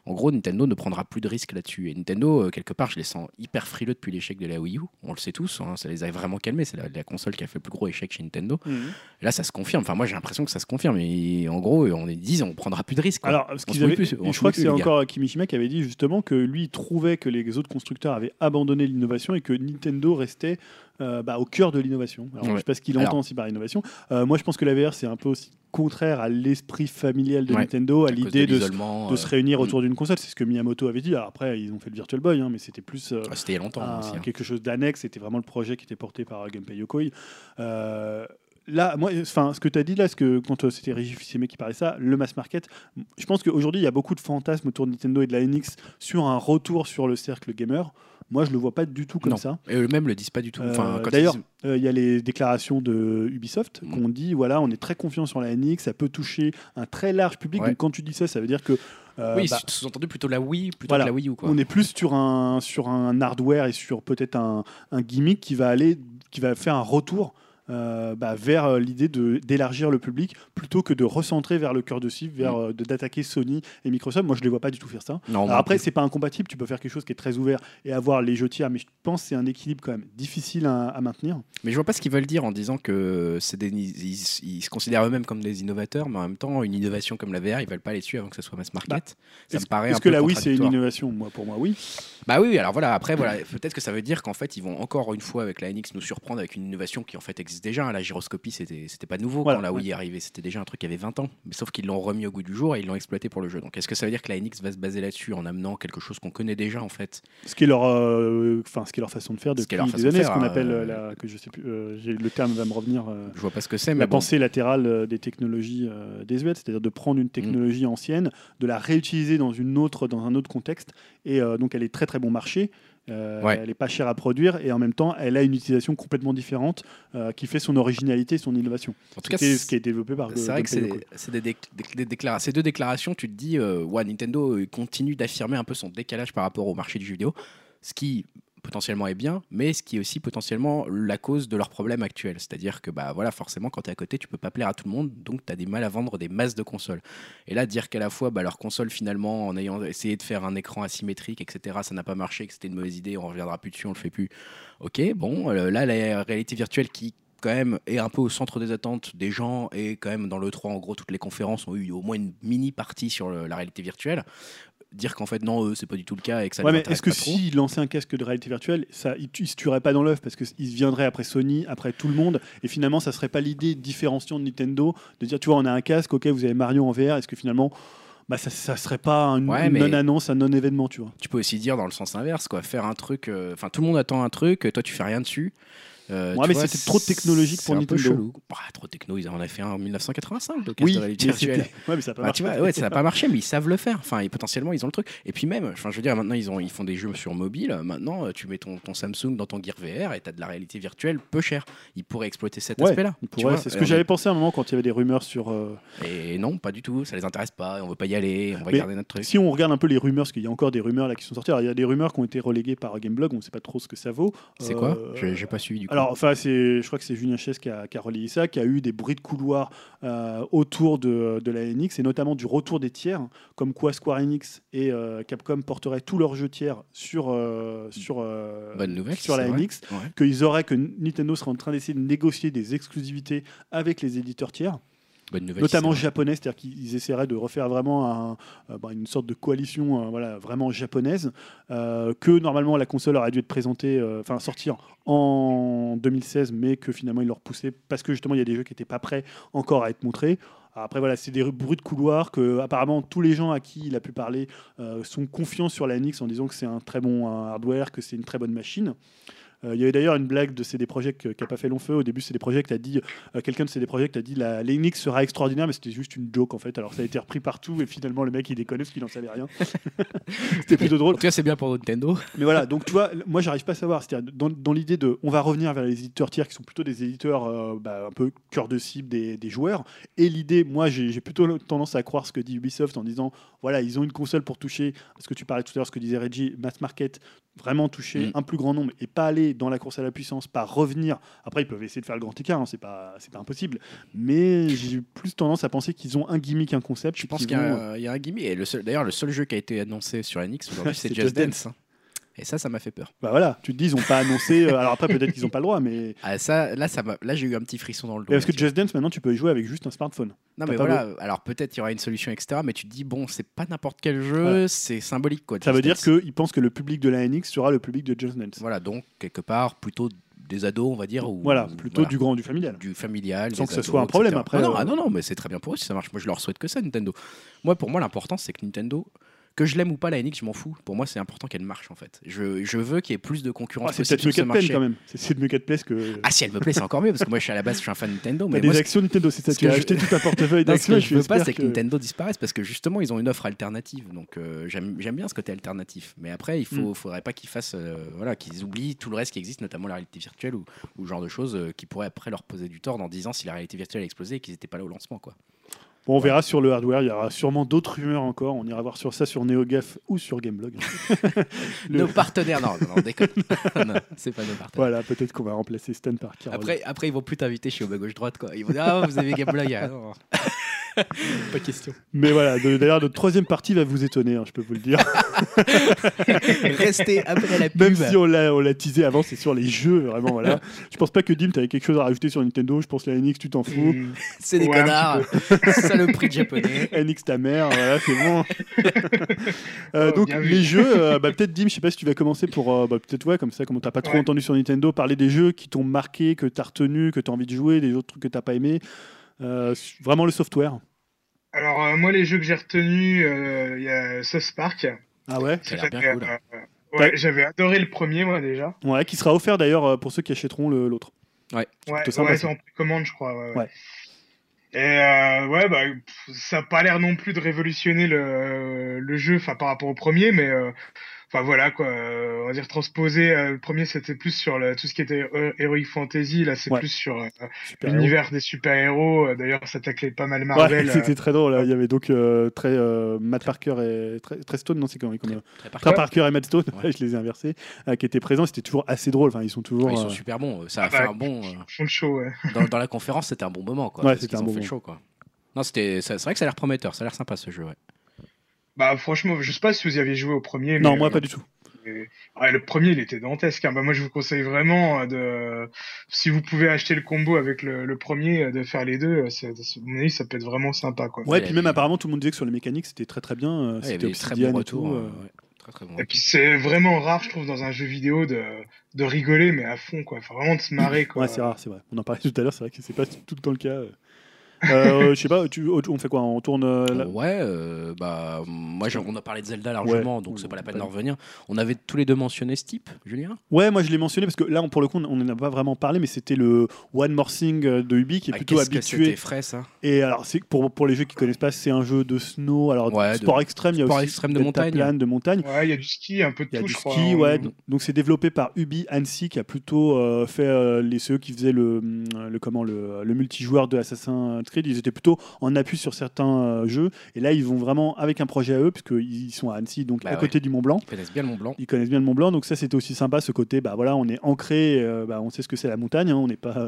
en gros, Nintendo ne prendra plus de risques là-dessus. Et Nintendo, euh, quelque part, je les sens hyper frileux depuis l'échec de la Wii U. On le sait tous, hein, ça les a vraiment calmés. C'est la, console qui a fait le plus gros échec chez Nintendo. Mhm. Là, ça se confirme. Enfin, moi, j'ai l'impression que ça se confirme. Et en gros, on est 10, on prendra plus de risques. Alors, ce qu'ils avaient, je crois que c'est encore Kimishima qui avait dit justement que lui trouvait que les autres constructeurs avaient abandonné l'innovation et que Nintendo restait euh, bah, au cœur de l'innovation. Alors, Je ne sais pas ce qu'il entend aussi par innovation. Euh, moi, je pense que la VR, c'est un peu aussi contraire à l'esprit familial de Nintendo, à l'idée de, de, se euh, réunir autour mm. d'une console. C'est ce que Miyamoto avait dit. après, ils ont fait le Virtual Boy, hein, mais c'était plus ah, c'était longtemps, un, hein. quelque chose d'annexe. C'était vraiment le projet qui était porté par Gunpei Yokoi. là, moi, enfin, ce que tu as dit là, ce que quand c'était Régis fils qui parlait ça, le mass market, je pense qu'aujourd'hui, il y a beaucoup de fantasmes autour de Nintendo et de la NX sur un retour sur le cercle gamer. Moi, je le vois pas du tout comme ça. Et eux-mêmes le disent pas du tout. Euh, d'ailleurs, euh, il y a les déclarations de Ubisoft mm. qu'on dit voilà, on est très confiant sur la NX, ça peut toucher un très large public. Donc quand tu dis ça, ça veut dire que euh, oui, bah, sous-entendu plutôt la Wii plutôt que la Wii U. Quoi. On est plus sur un, sur un hardware et sur peut-être un, un, gimmick qui va aller, qui va faire un retour euh, bah, vers euh, l'idée d'élargir le public plutôt que de recentrer vers le cœur de cible, vers mm. euh, d'attaquer Sony et Microsoft. Moi, je ne les vois pas du tout faire ça. Non, après, c'est pas incompatible. Tu peux faire quelque chose qui est très ouvert et avoir les jeux tiers, mais je pense que c'est un équilibre quand même difficile à, maintenir. Mais je vois pas ce qu'ils veulent dire en disant que c'est ils, se considèrent eux-mêmes comme des innovateurs, mais en même temps, une innovation comme la VR, ils veulent pas les dessus avant que ce soit mass market. Bah, ça me paraît Est-ce que là, oui, c'est une innovation? Moi, pour moi, oui. Bah oui, alors voilà. Après, voilà, peut-être que ça veut dire qu'en fait, ils vont encore une fois avec la NX nous surprendre avec une innovation qui en fait existe déjà. La gyroscopie, c'était, pas nouveau quand la Wii est arrivée. C'était déjà un truc qui avait 20 ans. Mais sauf qu'ils l'ont remis au goût du jour et ils l'ont exploité pour le jeu. Donc est-ce que ça veut dire que la NX va se baser là-dessus en amenant quelque chose qu'on connaît déjà en fait? Ce qui est leur, euh, enfin, ce qui est leur façon de faire depuis des années, ce qu'on appelle euh, la, que je sais plus, euh, le terme va me revenir. je vois pas ce que c'est. La mais pensée latérale des technologies désuètes, c'est-à-dire de prendre une technologie mm. ancienne, de la réutiliser dans une autre, dans un autre contexte. Et donc elle est très très bon marché. Euh, elle n'est pas chère à produire et en même temps, elle a une utilisation complètement différente euh, qui fait son originalité et son innovation. En tout cas, c'est ce qui est développé par. C'est vrai que c'est des, ces deux déclarations. Tu te dis, euh, Nintendo continue d'affirmer un peu son décalage par rapport au marché du jeu vidéo, ce qui potentiellement est bien, mais ce qui est aussi potentiellement la cause de leurs problèmes actuels. C'est-à-dire que bah voilà, forcément, quand tu es à côté, tu peux pas plaire à tout le monde, donc tu as des mal à vendre des masses de consoles. Et là, dire qu'à la fois, bah, leur console, finalement, en ayant essayé de faire un écran asymétrique, etc., ça n'a pas marché, que c'était une mauvaise idée, on reviendra plus dessus, on le fait plus. Ok, bon, euh, là, la réalité virtuelle qui quand même est un peu au centre des attentes des gens et quand même dans le 3 en gros toutes les conférences ont eu au moins une mini partie sur le- la réalité virtuelle. Dire qu'en fait non eux c'est pas du tout le cas et que ça Ouais, mais est-ce que pas trop. s'il lançait un casque de réalité virtuelle, ça, il, il se tuerait pas dans l'œuf parce qu'il viendrait après Sony, après tout le monde, et finalement, ça serait pas l'idée différenciante de Nintendo de dire, tu vois, on a un casque, ok, vous avez Mario en VR, est-ce que finalement, bah, ça, ça serait pas une, Ouais, une mais- non-annonce, un non-événement, tu vois? Tu peux aussi dire dans le sens inverse quoi. Faire un truc euh, enfin tout le monde attend un truc toi tu fais rien dessus Euh, Ouais, mais c'était trop technologique pour c'est un peu Nintendo. chelou. Bah, trop techno ils en avaient fait un en 1985 le casque Oui, de mais réalité c'était- virtuelle ouais, mais ça a pas Bah, marché. tu vois, ouais, ça n'a pas marché, mais ils savent le faire. Enfin, et potentiellement, ils ont le truc. Et puis même, enfin, je veux dire, maintenant, ils, ont, ils font des jeux sur mobile. Maintenant, euh, tu mets ton, ton Samsung dans ton Gear VR et tu as de la réalité virtuelle peu cher. Ils pourraient exploiter cet Ouais, aspect-là. C'est ce que on j'avais pensé à un moment quand il y avait des rumeurs sur. euh, Et non, pas du tout. Ça les intéresse pas. On veut pas y aller. On va Mais garder notre truc. Si on regarde un peu les rumeurs, parce qu'il y a encore des rumeurs là qui sont sorties, alors il y a des rumeurs qui ont été reléguées par Gameblog, on ne sait pas trop ce que ça vaut. C'est Euh, quoi J'ai j'ai pas suivi du coup. Alors, enfin, c'est, je crois que c'est Julien Chess qui a, qui a relayé ça, qui a eu des bruits de couloir euh, autour de, de la NX et notamment du retour des tiers, comme quoi Square Enix et euh, Capcom porteraient tous leurs jeux tiers sur, euh, sur, Bonne nouvelle. sur c'est la vrai. NX, Ouais. qu'ils auraient, que Nintendo serait en train d'essayer de négocier des exclusivités avec les éditeurs tiers. Notamment japonais, c'est-à-dire qu'ils essaieraient de refaire vraiment un- euh, bah, une sorte de coalition euh, voilà, vraiment japonaise, euh, que normalement la console aurait dû être présentée, euh, enfin sortir en 2016, mais que finalement ils l'ont repoussé parce que justement il y a des jeux qui n'étaient pas prêts encore à être montrés. Après voilà, c'est des bruits de couloir que apparemment tous les gens à qui il a pu parler euh, sont confiants sur la NX en disant que c'est un très bon hardware, que c'est une très bonne machine. Euh, il y avait d'ailleurs une blague de CD Projekt qui n'a pas fait long feu. Au début, CD Projekt a dit, euh, quelqu'un de CD Projekt a dit la l'Enix sera extraordinaire, mais c'était juste une joke en fait. Alors ça a été repris partout et finalement le mec il déconne parce qu'il n'en savait rien. c'était plutôt En drôle. tout cas, c'est bien pour Nintendo. Mais voilà, donc tu vois, moi j'arrive pas à savoir. C'est-à-dire dans, dans l'idée de, on va revenir vers les éditeurs tiers qui sont plutôt des éditeurs euh, bah, un peu cœur de cible des, des joueurs. Et l'idée, moi j'ai j'ai plutôt tendance à croire ce que dit Ubisoft en disant, voilà, ils ont une console pour toucher, ce que tu parlais tout à l'heure, ce que disait Reggie, mass market, vraiment toucher Mm. un plus grand nombre et pas aller dans la course à la puissance, pas revenir. Après, ils peuvent essayer de faire le grand écart, hein, c'est pas, c'est pas impossible. Mais j'ai plus tendance à penser qu'ils ont un gimmick, un concept. Je pense qu'il y, vont- a il y a un gimmick. Et d'ailleurs, le seul jeu qui a été annoncé sur NX aujourd'hui, c'est C'est Just Just Dance. Dance. Et ça, ça m'a fait peur. Bah voilà, tu te dis, ils ont pas annoncé. euh, alors après, peut-être qu'ils ont pas le droit, mais. Ah, ça, là, ça là, j'ai eu un petit frisson dans le dos. Mais parce que. Just Dance, maintenant, tu peux y jouer avec juste un smartphone. Non mais voilà, alors peut-être il y aura une solution etc. Mais tu te dis bon c'est pas n'importe quel jeu, c'est symbolique quoi. Ça veut dire qu'ils pensent que le public de la NX sera le public de Just Dance. voilà donc quelque part plutôt des ados on va dire ou Voilà, plutôt voilà, du grand, du familial. du familial. Sans que ce ados, soit un problème, etc. après, Non, non, euh, ah non non mais c'est très bien pour eux si ça marche. Moi je leur souhaite que ça Nintendo. Moi pour moi l'important c'est que Nintendo que je l'aime ou pas la NX je m'en fous. Pour moi c'est important qu'elle marche en fait. Je, je veux qu'il y ait plus de concurrence. Ah, c'est peut-être mieux qu'elle marché. quand même. C'est- mieux qu'elle plaise que. Ah si elle me plaît c'est encore mieux parce que moi je suis à la base je suis un fan de Nintendo. Mais des moi, actions Nintendo, c'est ça. Tu as acheté tout un portefeuille Non, ce d'actions. que je veux pas, c'est que... Nintendo disparaisse parce que justement, ils ont une offre alternative. Donc, euh, j'aime bien ce côté alternatif. Mais après, il faut, Mm. faudrait pas qu'ils fassent, euh, voilà, qu'ils oublient tout le reste qui existe, notamment la réalité virtuelle ou, ou genre de choses euh, qui pourraient après leur poser du tort dans 10 ans si la réalité virtuelle a explosé et qu'ils n'étaient pas là au lancement, quoi. Bon, on verra sur le hardware. Il y aura sûrement d'autres rumeurs encore. On ira voir sur ça sur NeoGaf ou sur Gameblog. Le- Nos partenaires, non, non, non, déconne. non, c'est pas nos partenaires. Voilà, peut-être qu'on va remplacer Stan par Carole. Après, après, ils vont plus t'inviter chez Oba Gauche Droite, quoi. Ils vont dire, ah, vous avez Gameblog. Ah, non. pas question. Mais voilà, d'ailleurs, notre troisième partie va vous étonner, hein, je peux vous le dire. Restez après la pub. Même si on l'a, on l'a teasé avant, c'est sur les jeux, vraiment. Voilà. je pense pas que Dim, t'avais quelque chose à rajouter sur Nintendo. Je pense que la NX, tu t'en fous. Mm. C'est des Ouais, un Saloperie de japonais. NX ta mère, voilà, c'est bon. Euh, Oh, donc vu. les jeux, euh, bah, peut-être Dim, je sais pas si tu vas commencer pour, euh, bah, peut-être ouais, comme ça, comme on t'a pas trop Ouais. entendu sur Nintendo, parler des jeux qui t'ont marqué, que t'as retenu, que t'as envie de jouer, des autres trucs que t'as pas aimé. Euh, vraiment le software. Alors, euh, moi, les jeux que j'ai retenus, euh, il y a South Park. Ah ouais? Ça a l'air bien J'avais, cool. ouais, j'avais adoré le premier, moi, déjà. Ouais, qui sera offert d'ailleurs pour ceux qui achèteront le- l'autre. Ouais, ouais ça. c'est en commande, je crois. Ouais, ouais. Et euh, ouais, bah, ça n'a pas l'air non plus de révolutionner le, le jeu par rapport au premier, mais euh, enfin voilà quoi. euh, on va dire transposer. euh, le premier c'était plus sur le, tout ce qui était euh, Heroic Fantasy, là c'est Ouais. plus sur euh, Super. l'univers des super-héros. Euh, D'ailleurs, ça taclait pas mal Ouais, Marvel. euh, c'était très drôle. là. Il y avait donc euh, très, euh, Matt Parker et très, très Stone, non, c'est comment comme, euh, Très contre, Parker et Matt Stone, Ouais. je les ai inversés, euh, qui étaient présents. C'était toujours assez drôle. Enfin, ils sont toujours. ouais, ils sont euh, super bons. Ça a Ah fait bah, un bon. euh, ils font le show, ouais. dans, dans la conférence, c'était un bon moment. Quoi, Ouais, c'était un bon fait show. Quoi. Non, c'était, c'est c'est vrai que ça a l'air prometteur. Ça a l'air sympa ce jeu. Ouais. Bah franchement, je sais pas si vous y avez joué au premier. Non, mais, moi euh, pas du tout. ouais, le premier, il était dantesque. hein. Bah, moi, je vous conseille vraiment euh, de, si vous pouvez acheter le combo avec le, le premier, euh, de faire les deux. euh, c'est- c'est- à mon avis, ça peut être vraiment sympa, quoi. Ouais, il puis même apparemment tout le monde disait que sur les mécaniques c'était très très bien. Ouais, c'était des très Obsidian bons et tout, euh, ouais. Très Et puis c'est vraiment rare, je trouve, dans un jeu vidéo de, de rigoler, mais à fond, quoi. Enfin, vraiment de se marrer, quoi. Ouais, c'est rare, c'est vrai. On en parlait tout à l'heure, c'est vrai que c'est pas tout le temps le cas. Euh. Euh, je sais pas, tu, on fait quoi On tourne. euh, la- Ouais, euh, bah moi on a parlé de Zelda largement, Ouais. donc c'est pas la peine d'en revenir. On avait tous les deux mentionné ce type, Julien? Ouais, moi je l'ai mentionné parce que là, on- pour le coup, on n'en a pas vraiment parlé, mais c'était le One More Thing euh, de Ubi qui est Ah, plutôt habitué. C'était frais ça? Et alors, c'est pour, pour les jeux qui connaissent pas, c'est un jeu de snow, alors Ouais, de- sport extrême, il y a sport aussi extrême de montagne. de montagne. Ouais, il y a du ski, un peu de y a tout, du je crois. ski, hein. ouais. Donc c'est développé par Ubi Annecy qui a plutôt euh, fait euh, les ceux qui faisaient le, le comment le, le multijoueur de Assassin's Creed. Ils étaient plutôt en appui sur certains euh, jeux. Et là, ils vont vraiment avec un projet à eux, puisqu'ils sont à Annecy, donc Bah à ouais. côté du Mont Blanc. Ils connaissent bien le Mont Blanc. Ils connaissent bien le Mont Blanc, donc ça c'était aussi sympa ce côté. Bah voilà, on est ancré, euh, bah, on sait ce que c'est la montagne. hein,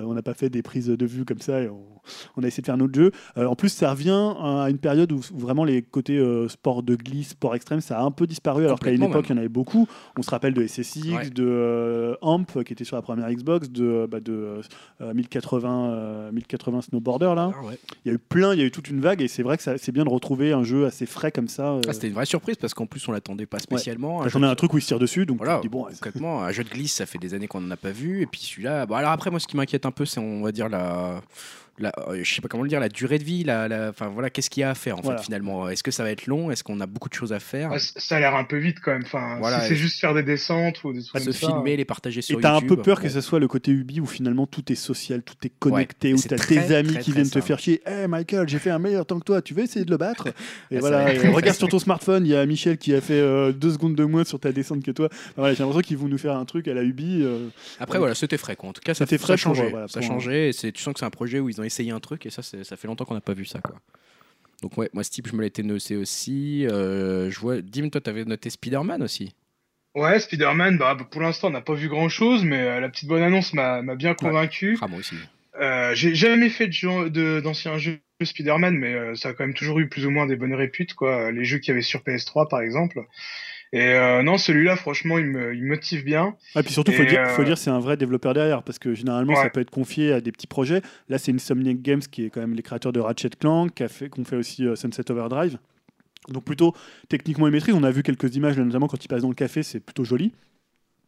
on n'a pas fait des prises de vue comme ça. Et on, on a essayé de faire notre jeu. Euh, en plus, ça revient à une période où, vraiment les côtés euh, sport de glisse, sport extrême, ça a un peu disparu. Alors qu'à une époque, il y en avait beaucoup. On se rappelle de SSX, Ouais. de Amp qui était sur la première Xbox, de, bah, de euh, 1080, euh, 1080 Snowboarder là. Ah, ouais. Il y a eu plein, il y a eu toute une vague et c'est vrai que c'est bien de retrouver un jeu assez frais comme ça. euh, Ah, c'était une vraie surprise parce qu'en plus on l'attendait pas spécialement. T'attendais un truc où il se tire dessus, donc Voilà, dis, bon, concrètement, un jeu de glisse, ça fait des années qu'on n'en a pas vu. Et puis celui-là, bon, alors après, moi, ce qui m'inquiète un peu, c'est, on va dire, la. La euh, je sais pas comment le dire, la durée de vie, la, la- enfin voilà, qu'est-ce qu'il y a à faire en Voilà. fait finalement? Est-ce que ça va être long? Est-ce qu'on a beaucoup de choses à faire? Ouais, ça a l'air un peu vite quand même. Enfin, Voilà, si c'est juste faire des descentes ou des trucs se comme ça. filmer, les partager sur Et t'as un YouTube. peu peur que ce soit le côté Ubi où finalement tout est social, tout est connecté, Ouais, où t'as tes amis très, qui très viennent te faire chier. Hey Michael, j'ai fait un meilleur temps que toi, tu veux essayer de le battre? Et Ah, voilà, regarde sur ton smartphone, il y a Michel qui a fait euh, deux secondes de moins sur ta descente que toi. Enfin, voilà, j'ai l'impression qu'ils vont nous faire un truc à la Ubi. euh, Après voilà, c'était frais quoi. En tout cas, ça, C'était ça frais a changé. euh, ça a changé. Tu sens que c'est un projet où ils ont essayé un truc et ça, ça fait longtemps qu'on n'a pas vu ça quoi. Donc ouais, moi ce type, je me l'étais noté aussi. Euh, je vois, Dim, toi, t'avais noté Spider-Man aussi. Ouais, Spider-Man, bah, pour l'instant, on n'a pas vu grand-chose, mais euh, la petite bonne annonce m'a bien convaincu. Ah moi aussi. Euh, J'ai jamais fait d'anciens jeux Spider-Man, mais ça a quand même toujours eu plus ou moins des bonnes réputes, quoi. Les jeux qu'il y avait sur PS3, par exemple. Et euh, non, celui-là, franchement, il me, il motive bien. Et puis surtout, faut Et, dire, euh, faut dire, c'est un vrai développeur derrière, parce que généralement, ça peut être confié à des petits projets. Là, c'est Insomniac Games qui est quand même les créateurs de Ratchet Clank, qui fait, qu'on fait aussi euh, Sunset Overdrive. Donc plutôt techniquement ils maîtrisent. On a vu quelques images, là, notamment quand ils passent dans le café, c'est plutôt joli.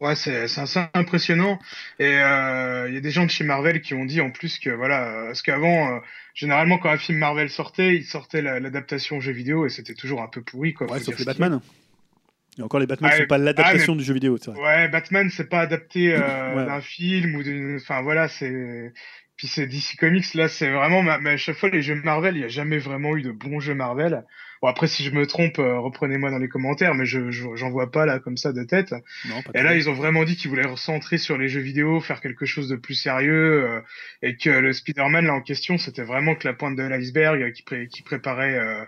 Ouais, c'est assez impressionnant. Et euh, il y a des gens de chez Marvel qui ont dit en plus que voilà, parce qu'avant, euh, généralement quand un film Marvel sortait, il sortait la- l'adaptation jeu vidéo et c'était toujours un peu pourri, quoi. Ouais, faut sauf les. Batman. Et encore, les Batman Ah, ne sont pas l'adaptation ah, du jeu vidéo, c'est vrai. Ouais, Batman, c'est pas adapté euh, Ouais. d'un film ou d'une. Enfin voilà, c'est. Puis c'est DC Comics, là, c'est vraiment. Mais à chaque fois, les jeux Marvel, il n'y a jamais vraiment eu de bons jeux Marvel. Bon, après, si je me trompe, euh, reprenez-moi dans les commentaires, mais je je- j'en vois pas là comme ça de tête. Non, pas Et là, ils ont vraiment dit qu'ils voulaient recentrer sur les jeux vidéo, faire quelque chose de plus sérieux, euh, et que le Spider-Man là en question, c'était vraiment que la pointe de l'iceberg, euh, qui, pré- qui préparait euh,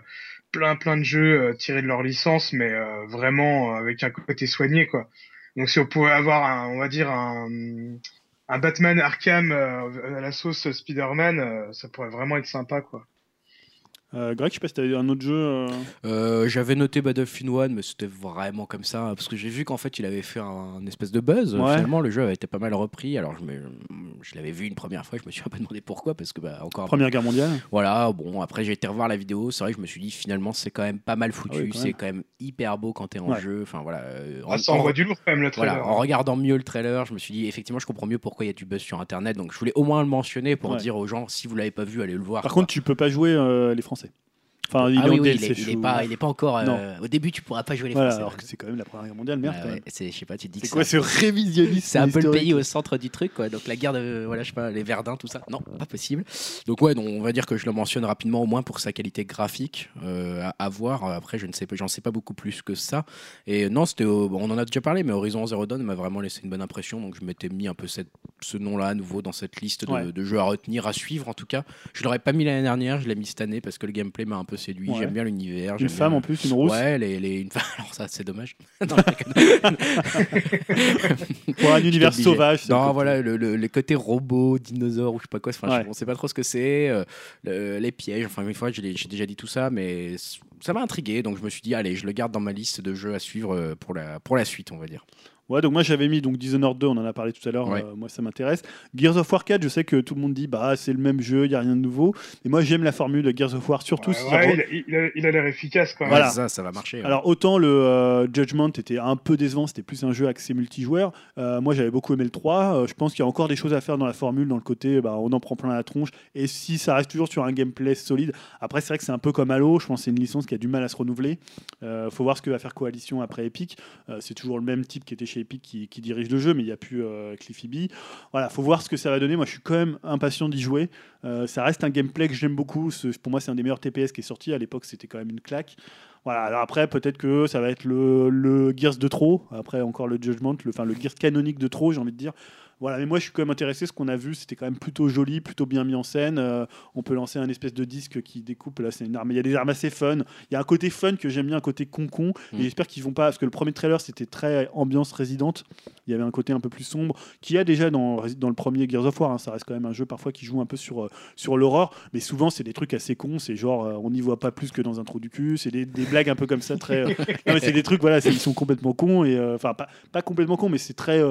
plein plein de jeux euh, tirés de leur licence, mais euh, vraiment euh, avec un côté soigné quoi. Donc si on pouvait avoir, un, on va dire un, Batman Arkham à la sauce Spider-Man, ça pourrait vraiment être sympa quoi. Euh, Greg, je sais pas si t'avais un autre jeu. euh, Euh, J'avais noté Battlefield 1, mais c'était vraiment comme ça, parce que j'ai vu qu'en fait il avait fait un, un espèce de buzz. Ouais. Finalement, le jeu avait été pas mal repris. Alors je, me- je l'avais vu une première fois, je me suis un peu demandé pourquoi, parce que bah, encore. Première Guerre mondiale. Voilà, bon, après j'ai été revoir la vidéo, c'est vrai que je me suis dit finalement c'est quand même pas mal foutu, Ah oui, quand c'est même. quand même hyper beau quand t'es en Ouais. jeu. Enfin voilà. euh, Ah, en- ça en- envoie du lourd quand même le trailer. voilà, en regardant mieux le trailer, je me suis dit effectivement je comprends mieux pourquoi il y a du buzz sur internet, donc je voulais au moins le mentionner pour Ouais. dire aux gens si vous l'avez pas vu, allez le voir. Par quoi. contre, tu peux pas jouer euh, les Français commencer. Enfin, il ah est oui, en oui, il est, il est pas, il est pas encore. euh, au début, tu pourras pas jouer les Voilà, Français. alors que c'est quand même la Première Guerre mondiale, merde. Ouais, même. c'est, je sais pas, tu te dis C'est quoi ce révisionnisme C'est un peu le pays au centre du truc, quoi. Donc la guerre de, voilà, je sais pas, les Verdun, tout ça. Non, pas possible. Donc ouais, donc on va dire que je le mentionne rapidement au moins pour sa qualité graphique euh, à, à voir. Après, je ne sais pas, j'en sais pas beaucoup plus que ça. Et non, c'était, on en a déjà parlé, mais Horizon Zero Dawn m'a vraiment laissé une bonne impression. Donc je m'étais mis un peu cette, ce nom-là à nouveau dans cette liste de, Ouais. de jeux à retenir, à suivre en tout cas. Je l'aurais pas mis l'année dernière, je l'ai mis cette année parce que le gameplay m'a un peu séduit. Ouais. J'aime bien l'univers. Une femme bien- en plus, une rousse. Ouais, les, les- une femme. Alors ça, c'est dommage. Non. Pour un univers sauvage. Non, voilà, le, le, les côtés robots, dinosaures ou je sais pas quoi. Enfin, Ouais. je- on sait pas trop ce que c'est. euh, le- les pièges. Enfin, une fois, j'ai déjà dit tout ça, mais ça m'a intrigué, donc je me suis dit, allez, je le garde dans ma liste de jeux à suivre euh, pour la, pour la suite, on va dire. Ouais, donc moi j'avais mis donc Dishonored 2, on en a parlé tout à l'heure, Ouais. euh, moi ça m'intéresse. Gears of War 4, je sais que tout le monde dit bah c'est le même jeu, il y a rien de nouveau. Et moi j'aime la formule de Gears of War, surtout Ouais, si ouais, il, a- il a- il a l'air efficace quand même. Voilà. Ça, ça va marcher. ouais. Alors autant le euh, Judgment était un peu décevant, c'était plus un jeu axé multijoueur. Euh, moi j'avais beaucoup aimé le 3. Euh, je pense qu'il y a encore des choses à faire dans la formule, dans le côté bah, on en prend plein la tronche. Et si ça reste toujours sur un gameplay solide, après c'est vrai que c'est un peu comme Halo, je pense que c'est une licence qui a du mal à se renouveler. Euh, faut voir ce que va faire Coalition après Epic. Euh, c'est toujours le même type qui était chez Qui, dirige le jeu, mais il n'y a plus euh, Cliffy B. Voilà, faut voir ce que ça va donner. Moi je suis quand même impatient d'y jouer. Euh, ça reste un gameplay que j'aime beaucoup. Pour moi c'est un des meilleurs TPS qui est sorti. À l'époque c'était quand même une claque. Voilà, alors après, peut-être que ça va être le, le Gears de trop. Après, encore le Judgment, le, enfin, le Gears canonique de trop, j'ai envie de dire. Voilà, mais moi, je suis quand même intéressé. Ce qu'on a vu, c'était quand même plutôt joli, plutôt bien mis en scène. Euh, on peut lancer un espèce de disque qui découpe. Là, c'est une arme. Il y a des armes assez fun. Il y a un côté fun que j'aime bien, un côté con-con. Mm. Et j'espère qu'ils vont pas. Parce que le premier trailer, c'était très ambiance résidente. Il y avait un côté un peu plus sombre, qui a déjà dans, dans le premier Gears of War. hein. Ça reste quand même un jeu parfois qui joue un peu sur, euh, sur l'horreur. Mais souvent, c'est des trucs assez cons. C'est genre, euh, on n'y voit pas plus que dans un trou du cul. C'est des, des blagues un peu comme ça, très. non, mais c'est des trucs, voilà, ils sont complètement cons. et Enfin, pas, pas complètement cons, mais c'est très.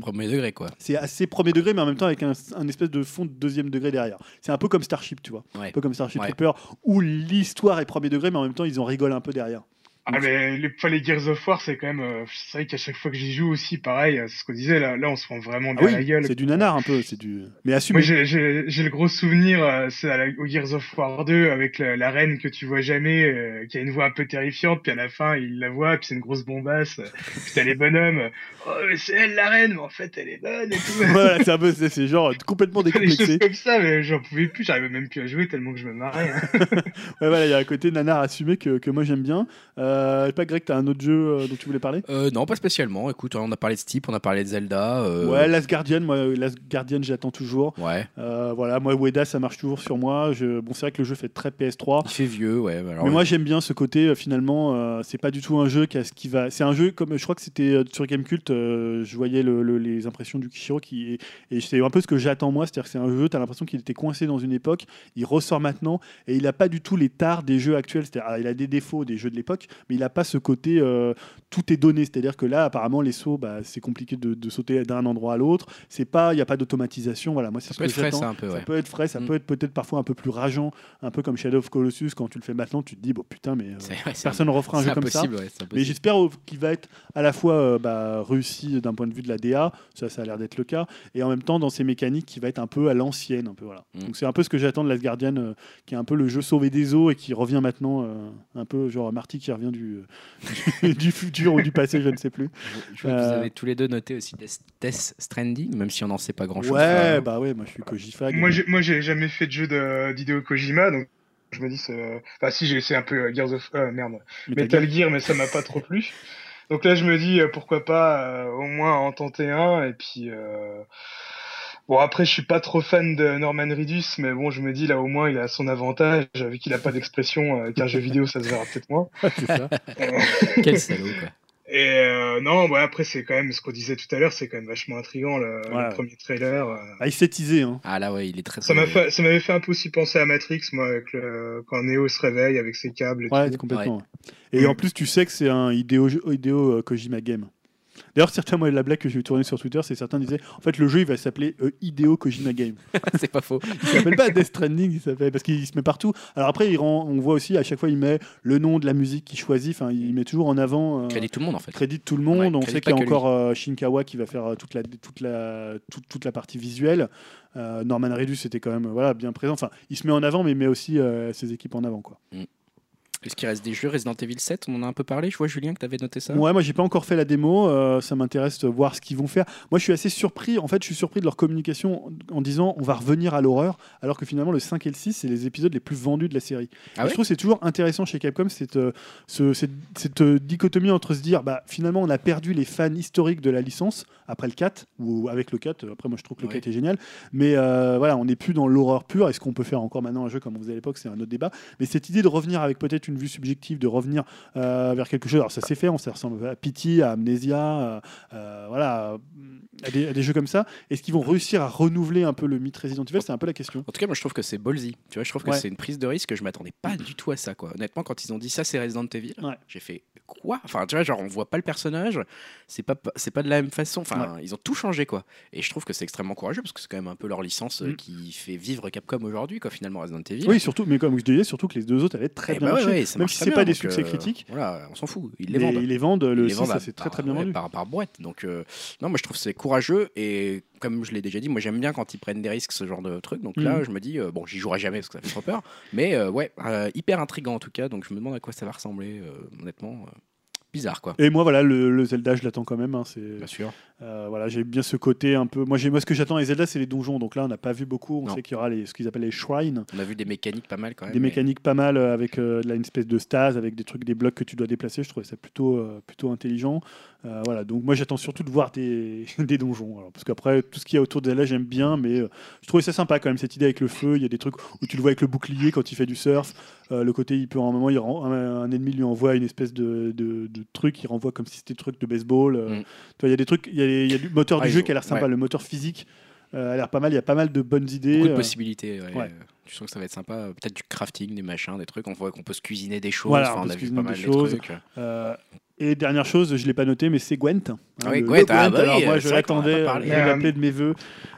Premier degré, quoi. C'est assez premier degré, mais en même temps avec un, un espèce de fond de deuxième degré derrière. C'est un peu comme Starship, tu vois. Ouais. Un peu comme Starship Ouais. Trooper, où l'histoire est premier degré, mais en même temps, ils en rigolent un peu derrière. Ah, mais les, les Gears of War, c'est quand même. euh, c'est vrai qu'à chaque fois que j'y joue aussi, pareil, euh, c'est ce qu'on disait, là, là, on se prend vraiment Ah bien oui, la gueule. c'est du nanar un peu, c'est du. Mais assumé. Moi, j'ai- le gros souvenir, euh, c'est au Gears of War 2, avec la, la reine que tu vois jamais, euh, qui a une voix un peu terrifiante, puis à la fin, il la voit, puis c'est une grosse bombasse, puis t'as les bonhommes, oh, mais c'est elle la reine, mais en fait, elle est bonne et tout. voilà, c'est un peu, c'est genre complètement choses décomplexé. comme ça, mais j'en pouvais plus, j'arrivais même plus à jouer tellement que je me marrais. hein. Ouais, voilà, il y a un côté nanar assumé que, que moi j'aime bien. Euh, pas Greg, t'as un autre jeu euh, dont tu voulais parler Euh, non, pas spécialement. Écoute, on a parlé de Steep, on a parlé de Zelda. euh, Ouais, Last Guardian, moi, Last Guardian, j'attends toujours. Ouais. Euh, voilà, moi, Ueda, ça marche toujours sur moi. Je... Bon, c'est vrai que le jeu fait très PS3. Il fait vieux, ouais. mais alors, mais moi j'aime bien ce côté euh, finalement euh, c'est pas du tout un jeu qui, a ce qui va c'est un jeu comme je crois que c'était euh, sur Gamecult euh, je voyais le- le- les impressions du Kishiro qui et c'est un peu ce que j'attends moi c'est-à-dire que c'est un jeu tu as l'impression qu'il était coincé dans une époque il ressort maintenant et il a pas du tout les tares des jeux actuels c'est-à-dire ah, il a des défauts des jeux de l'époque mais il a pas ce côté euh, tout est donné c'est-à-dire que là apparemment les sauts bah, c'est compliqué de, de sauter d'un endroit à l'autre c'est pas il y a pas d'automatisation voilà moi c'est ça ce peut que être frais, ça, un peu, ça ouais. peut être frais, ça Mm. peut être peut-être parfois un peu plus rageant, un peu comme Shadow of Colossus. Quand tu le fais maintenant, tu te dis, bon putain, mais euh, personne ne refera un jeu comme ça. ouais, Mais j'espère euh, qu'il va être à la fois euh, bah, réussi d'un point de vue de la DA, ça, ça a l'air d'être le cas, et en même temps dans ses mécaniques qui va être un peu à l'ancienne, un peu voilà. Mm. Donc c'est un peu ce que j'attends de Last Guardian, qui est un peu le jeu sauvé des eaux et qui revient maintenant, un peu genre Marty qui revient du, euh, du futur ou du passé, je ne sais plus. Je vois que vous euh, avez tous les deux noté aussi Death Stranding, même si on n'en sait pas grand-chose. Ouais, bah ouais, moi je suis Koji Fag. moi, j'ai- moi, j'ai jamais fait de jeu de- d'Hideo Kojima, donc je me dis, c'est- enfin, si, j'ai essayé un peu euh, Gears of. euh, merde. Metal Gear, mais ça m'a pas trop plu. Donc là, je me dis, euh, pourquoi pas euh, au moins en tenter un. Et puis, euh, bon, après, je suis pas trop fan de Norman Reedus, mais bon, je me dis, là, au moins, il a son avantage, vu qu'il a pas d'expression, euh, qu'un jeu vidéo, ça se verra peut-être moins. c'est ça. Quel salaud, quoi. Et euh, non, bah, après, c'est quand même ce qu'on disait tout à l'heure, c'est quand même vachement intriguant, le, premier trailer. euh. Ah, il s'est teasé, hein. Ah là, ouais, il est très Ça très. m'a fait, ça m'avait fait un peu aussi penser à Matrix, moi, avec le, quand Neo se réveille avec ses câbles et Ouais, tout. complètement. ouais. Et en plus, tu sais que c'est un idéo, idéo euh, Kojima game. D'ailleurs, certains, moi, la blague que j'ai tournée sur Twitter, c'est certains disaient en fait, le jeu, il va s'appeler euh, Ideo Kojima Game. c'est pas faux. Il s'appelle pas Death Stranding, il s'appelle parce qu'il se met partout. Alors après, il rend, on voit aussi à chaque fois, il met le nom de la musique qu'il choisit. Enfin, il met toujours en avant. euh, Crédit tout le monde, en fait. crédit tout le monde. Ouais, on sait qu'il y a encore euh, Shinkawa qui va faire euh, toute la, toute la, toute, toute la partie visuelle. Euh, Norman Reedus était quand même voilà, bien présent. Enfin, il se met en avant, mais il met aussi ses équipes en avant. Quoi. Est-ce qu'il reste des jeux Resident Evil 7 On en a un peu parlé. Je vois, Julien, que tu avais noté ça. Ouais, moi j'ai pas encore fait la démo, euh, ça m'intéresse de voir ce qu'ils vont faire. Moi je suis assez surpris, en fait je suis surpris de leur communication en, disant on va revenir à l'horreur, alors que finalement le 5 et le 6 c'est les épisodes les plus vendus de la série. Ah ouais je trouve que c'est toujours intéressant chez Capcom cette, euh, ce- cette, cette, euh, dichotomie entre se dire bah finalement on a perdu les fans historiques de la licence après le 4, ou avec le 4, après moi je trouve que le Ouais. 4 est génial, mais voilà on n'est plus dans l'horreur pure, est-ce qu'on peut faire encore maintenant un jeu comme on faisait à l'époque, c'est un autre débat, mais cette idée de revenir avec peut-être une une vue subjective, de revenir euh, vers quelque chose. Alors ça s'est fait, on s'est ressemble à Pity, à Amnesia, euh, voilà, à des, à des jeux comme ça. Est-ce qu'ils vont réussir à renouveler un peu le mythe Resident Evil? C'est un peu la question. En tout cas, moi je trouve que c'est ballsy. Tu vois, je trouve que Ouais. c'est une prise de risque. Je m'attendais pas du tout à ça, quoi. Honnêtement, quand ils ont dit ça, c'est Resident Evil, Ouais. j'ai fait quoi? Enfin, tu vois, genre on voit pas le personnage. C'est pas c'est pas de la même façon. Enfin, ils ont tout changé, quoi. Et je trouve que c'est extrêmement courageux parce que c'est quand même un peu leur licence euh, Mm. qui fait vivre Capcom aujourd'hui, quoi. Finalement, Resident Evil. Oui, surtout, mais comme je disais, surtout que les deux autres avaient très Eh bien bah marché. Ça Même si c'est pas des succès euh, critiques, Voilà, on s'en fout. Ils les vendent. ils les vendent. Le Ils les 6, vendent ça à- s'est très bien vendu. Par, par boîte. Donc, euh, non, moi je trouve que c'est courageux et comme je l'ai déjà dit, moi j'aime bien quand ils prennent des risques, ce genre de truc. Donc là, Mhm. je me dis, euh, bon, j'y jouerai jamais parce que ça fait trop peur. Mais ouais, hyper intriguant en tout cas. Donc je me demande à quoi ça va ressembler, honnêtement. Bizarre quoi. Et moi, voilà, le, le Zelda, je l'attends quand même. hein, c'est, Bien sûr. euh, voilà, j'ai bien ce côté un peu. Moi, j'ai, moi ce que j'attends les Zelda, c'est les donjons. Donc là, on n'a pas vu beaucoup. On Non. sait qu'il y aura les, ce qu'ils appellent les shrines, On a vu des mécaniques pas mal quand même. des mais- mécaniques pas mal euh, avec euh, là, une espèce de stase, avec des trucs, des blocs que tu dois déplacer. Je trouvais ça plutôt, euh, plutôt intelligent. Voilà, donc moi, j'attends surtout de voir des, des donjons. Alors, parce qu'après, tout ce qu'il y a autour de Zelda, j'aime bien, mais je trouvais ça sympa quand même cette idée avec le feu. Il y a des trucs où tu le vois avec le bouclier quand il fait du surf. Le côté, il peut en un moment, il un, un ennemi lui envoie une espèce de, de, de truc, il renvoie comme si c'était des trucs de baseball. euh. Mm. Tu vois, il y a des trucs, il y a, il y a du moteur Ah, du ils jeu ont- qui a l'air sympa, ouais. le moteur physique euh, a l'air pas mal. Il y a pas mal de bonnes idées. Beaucoup de euh. possibilités. ouais. ouais. Tu sens que ça va être sympa. Peut-être du crafting, des machins, des trucs. On voit qu'on peut se cuisiner des choses. Voilà, Enfin, on a vu pas mal des choses. trucs. Euh, et dernière chose, je l'ai pas noté, mais c'est Gwent. hein, Ah oui, le- Gwent, le ah bah alors oui, moi, je l'attendais, je l'appelais de mes voeux.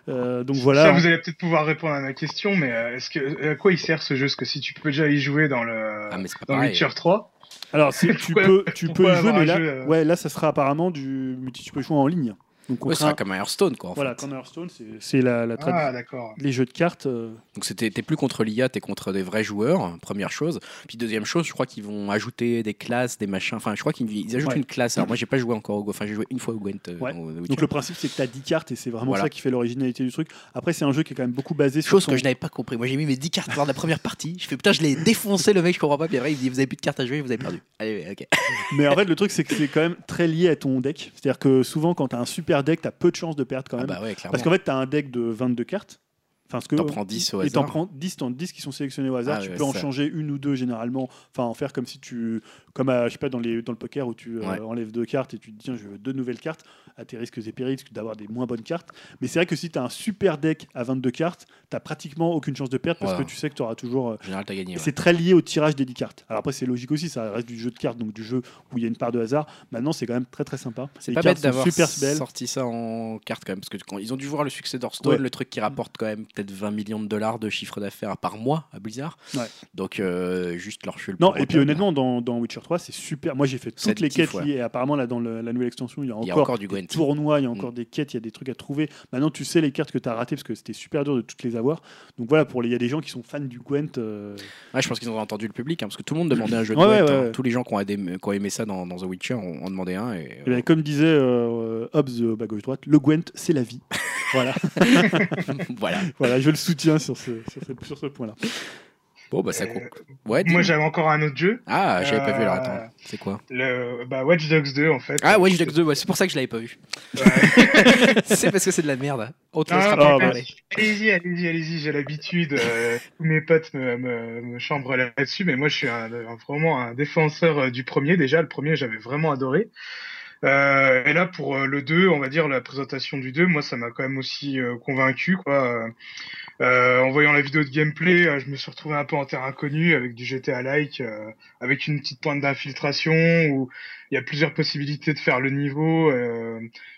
Euh, donc Ça, voilà. vous allez peut-être pouvoir répondre à ma question, mais est-ce que à quoi il sert ce jeu? Parce que si tu peux déjà y jouer dans le Ah, dans pareil. Witcher 3, Alors, si tu peux, tu peux y jouer, mais là, euh, ouais, là, ça sera apparemment du multi. Tu peux jouer en ligne. Donc, Ouais, c'est comme un Hearthstone quoi. En voilà, fait. quand Hearthstone, c'est- la, la ah les jeux de cartes. euh, Donc c'était t'es plus contre l'IA, t'es contre des vrais joueurs, première chose. Puis deuxième chose, je crois qu'ils vont ajouter des classes, des machins. Enfin, je crois qu'ils ils ajoutent Ouais. une classe. Alors moi j'ai pas joué encore au Go, enfin j'ai joué une fois au Gwent. euh, Ouais. au. Donc le principe c'est que tu as 10 cartes et c'est vraiment Voilà. ça qui fait l'originalité du truc. Après c'est un jeu qui est quand même beaucoup basé sur Chose son- que je n'avais pas compris. Moi j'ai mis mes 10 cartes lors de la première partie. Je fais putain, je l'ai défoncé le mec, je comprends pas. Puis après il me dit vous avez plus de cartes à jouer, vous avez perdu. Allez, ok. Mais en fait le truc c'est que c'est quand même très lié à ton deck. C'est-à-dire que souvent quand tu as un super deck, tu as peu de chances de perdre quand Ah même. bah ouais. Parce qu'en fait tu as un deck de 22 cartes. Enfin, ce que T'en prends 10 au Et t'en hasard. prends 10, t'en- 10 qui sont sélectionnés au hasard. Ah tu peux en ça. changer une ou deux généralement. Enfin, en faire comme si tu. Comme à, je sais pas, dans, les, dans le poker où tu euh, enlèves deux cartes et tu te dis, tiens, je veux deux nouvelles cartes à tes risques et périls d'avoir des moins bonnes cartes. Mais c'est vrai que si tu as un super deck à 22 cartes, t'as pratiquement aucune chance de perdre parce que tu sais que tu auras toujours. euh, En général, t'as gagné. ouais. C'est très lié au tirage des 10 cartes. Alors après, c'est logique aussi, ça reste du jeu de cartes, donc du jeu où il y a une part de hasard. Maintenant, c'est quand même très très sympa. C'est pas cartes bête d'avoir sorti ça en carte quand même, parce que quand ils ont dû voir le succès d'Hearthstone, Ouais. le truc qui rapporte quand même peut-être 20 millions de dollars de chiffre d'affaires par mois à Blizzard. Ouais. Donc euh, juste leur chute. Non, et puis honnêtement, dans, dans Witcher 3, c'est super. Moi, j'ai fait toutes les quêtes ouais. Et apparemment, là, dans le- la nouvelle extension, il y a il y a encore, encore du des Gwent. tournois, il y a encore Mm. des quêtes, il y a des trucs à trouver. Maintenant, tu sais les cartes que tu as ratées parce que c'était super dur de toutes les avoir. Donc voilà, pour les- il y a des gens qui sont fans du Gwent. euh, Ouais, je pense qu'ils ont entendu le public, hein, parce que tout le monde demandait un jeu de Ouais, Gwent. ouais, hein. ouais. Tous les gens qui ont, aimé, qui ont aimé ça dans, dans The Witcher ont, ont demandé un. Et, et bien, comme disait euh, Hobbes euh, bas gauche-droite, le Gwent, c'est la vie. voilà. voilà. voilà, je le soutiens sur ce, sur ce, sur ce point-là. Bon, bah ça Euh. Ouais, Moi j'avais encore un autre jeu, Ah, j'avais pas vu, alors Euh, attends. C'est quoi? le bah, Watch Dogs 2 en fait. Ah, Watch Dogs 2, ouais, c'est pour ça que je l'avais pas vu. Ouais. c'est parce que c'est de la merde. Parler. Allez-y, allez-y, allez-y, j'ai l'habitude. euh, tous mes potes me, me, me chambrent là-dessus, mais moi je suis un- un- vraiment un défenseur euh, du premier. Déjà, le premier j'avais vraiment adoré. Euh, et là, pour euh, le 2, on va dire la présentation du 2, moi ça m'a quand même aussi euh, convaincu. Quoi. Euh, euh, en voyant la vidéo de gameplay, je me suis retrouvé un peu en terre inconnue avec du GTA-like, avec une petite pointe d'infiltration où il y a plusieurs possibilités de faire le niveau.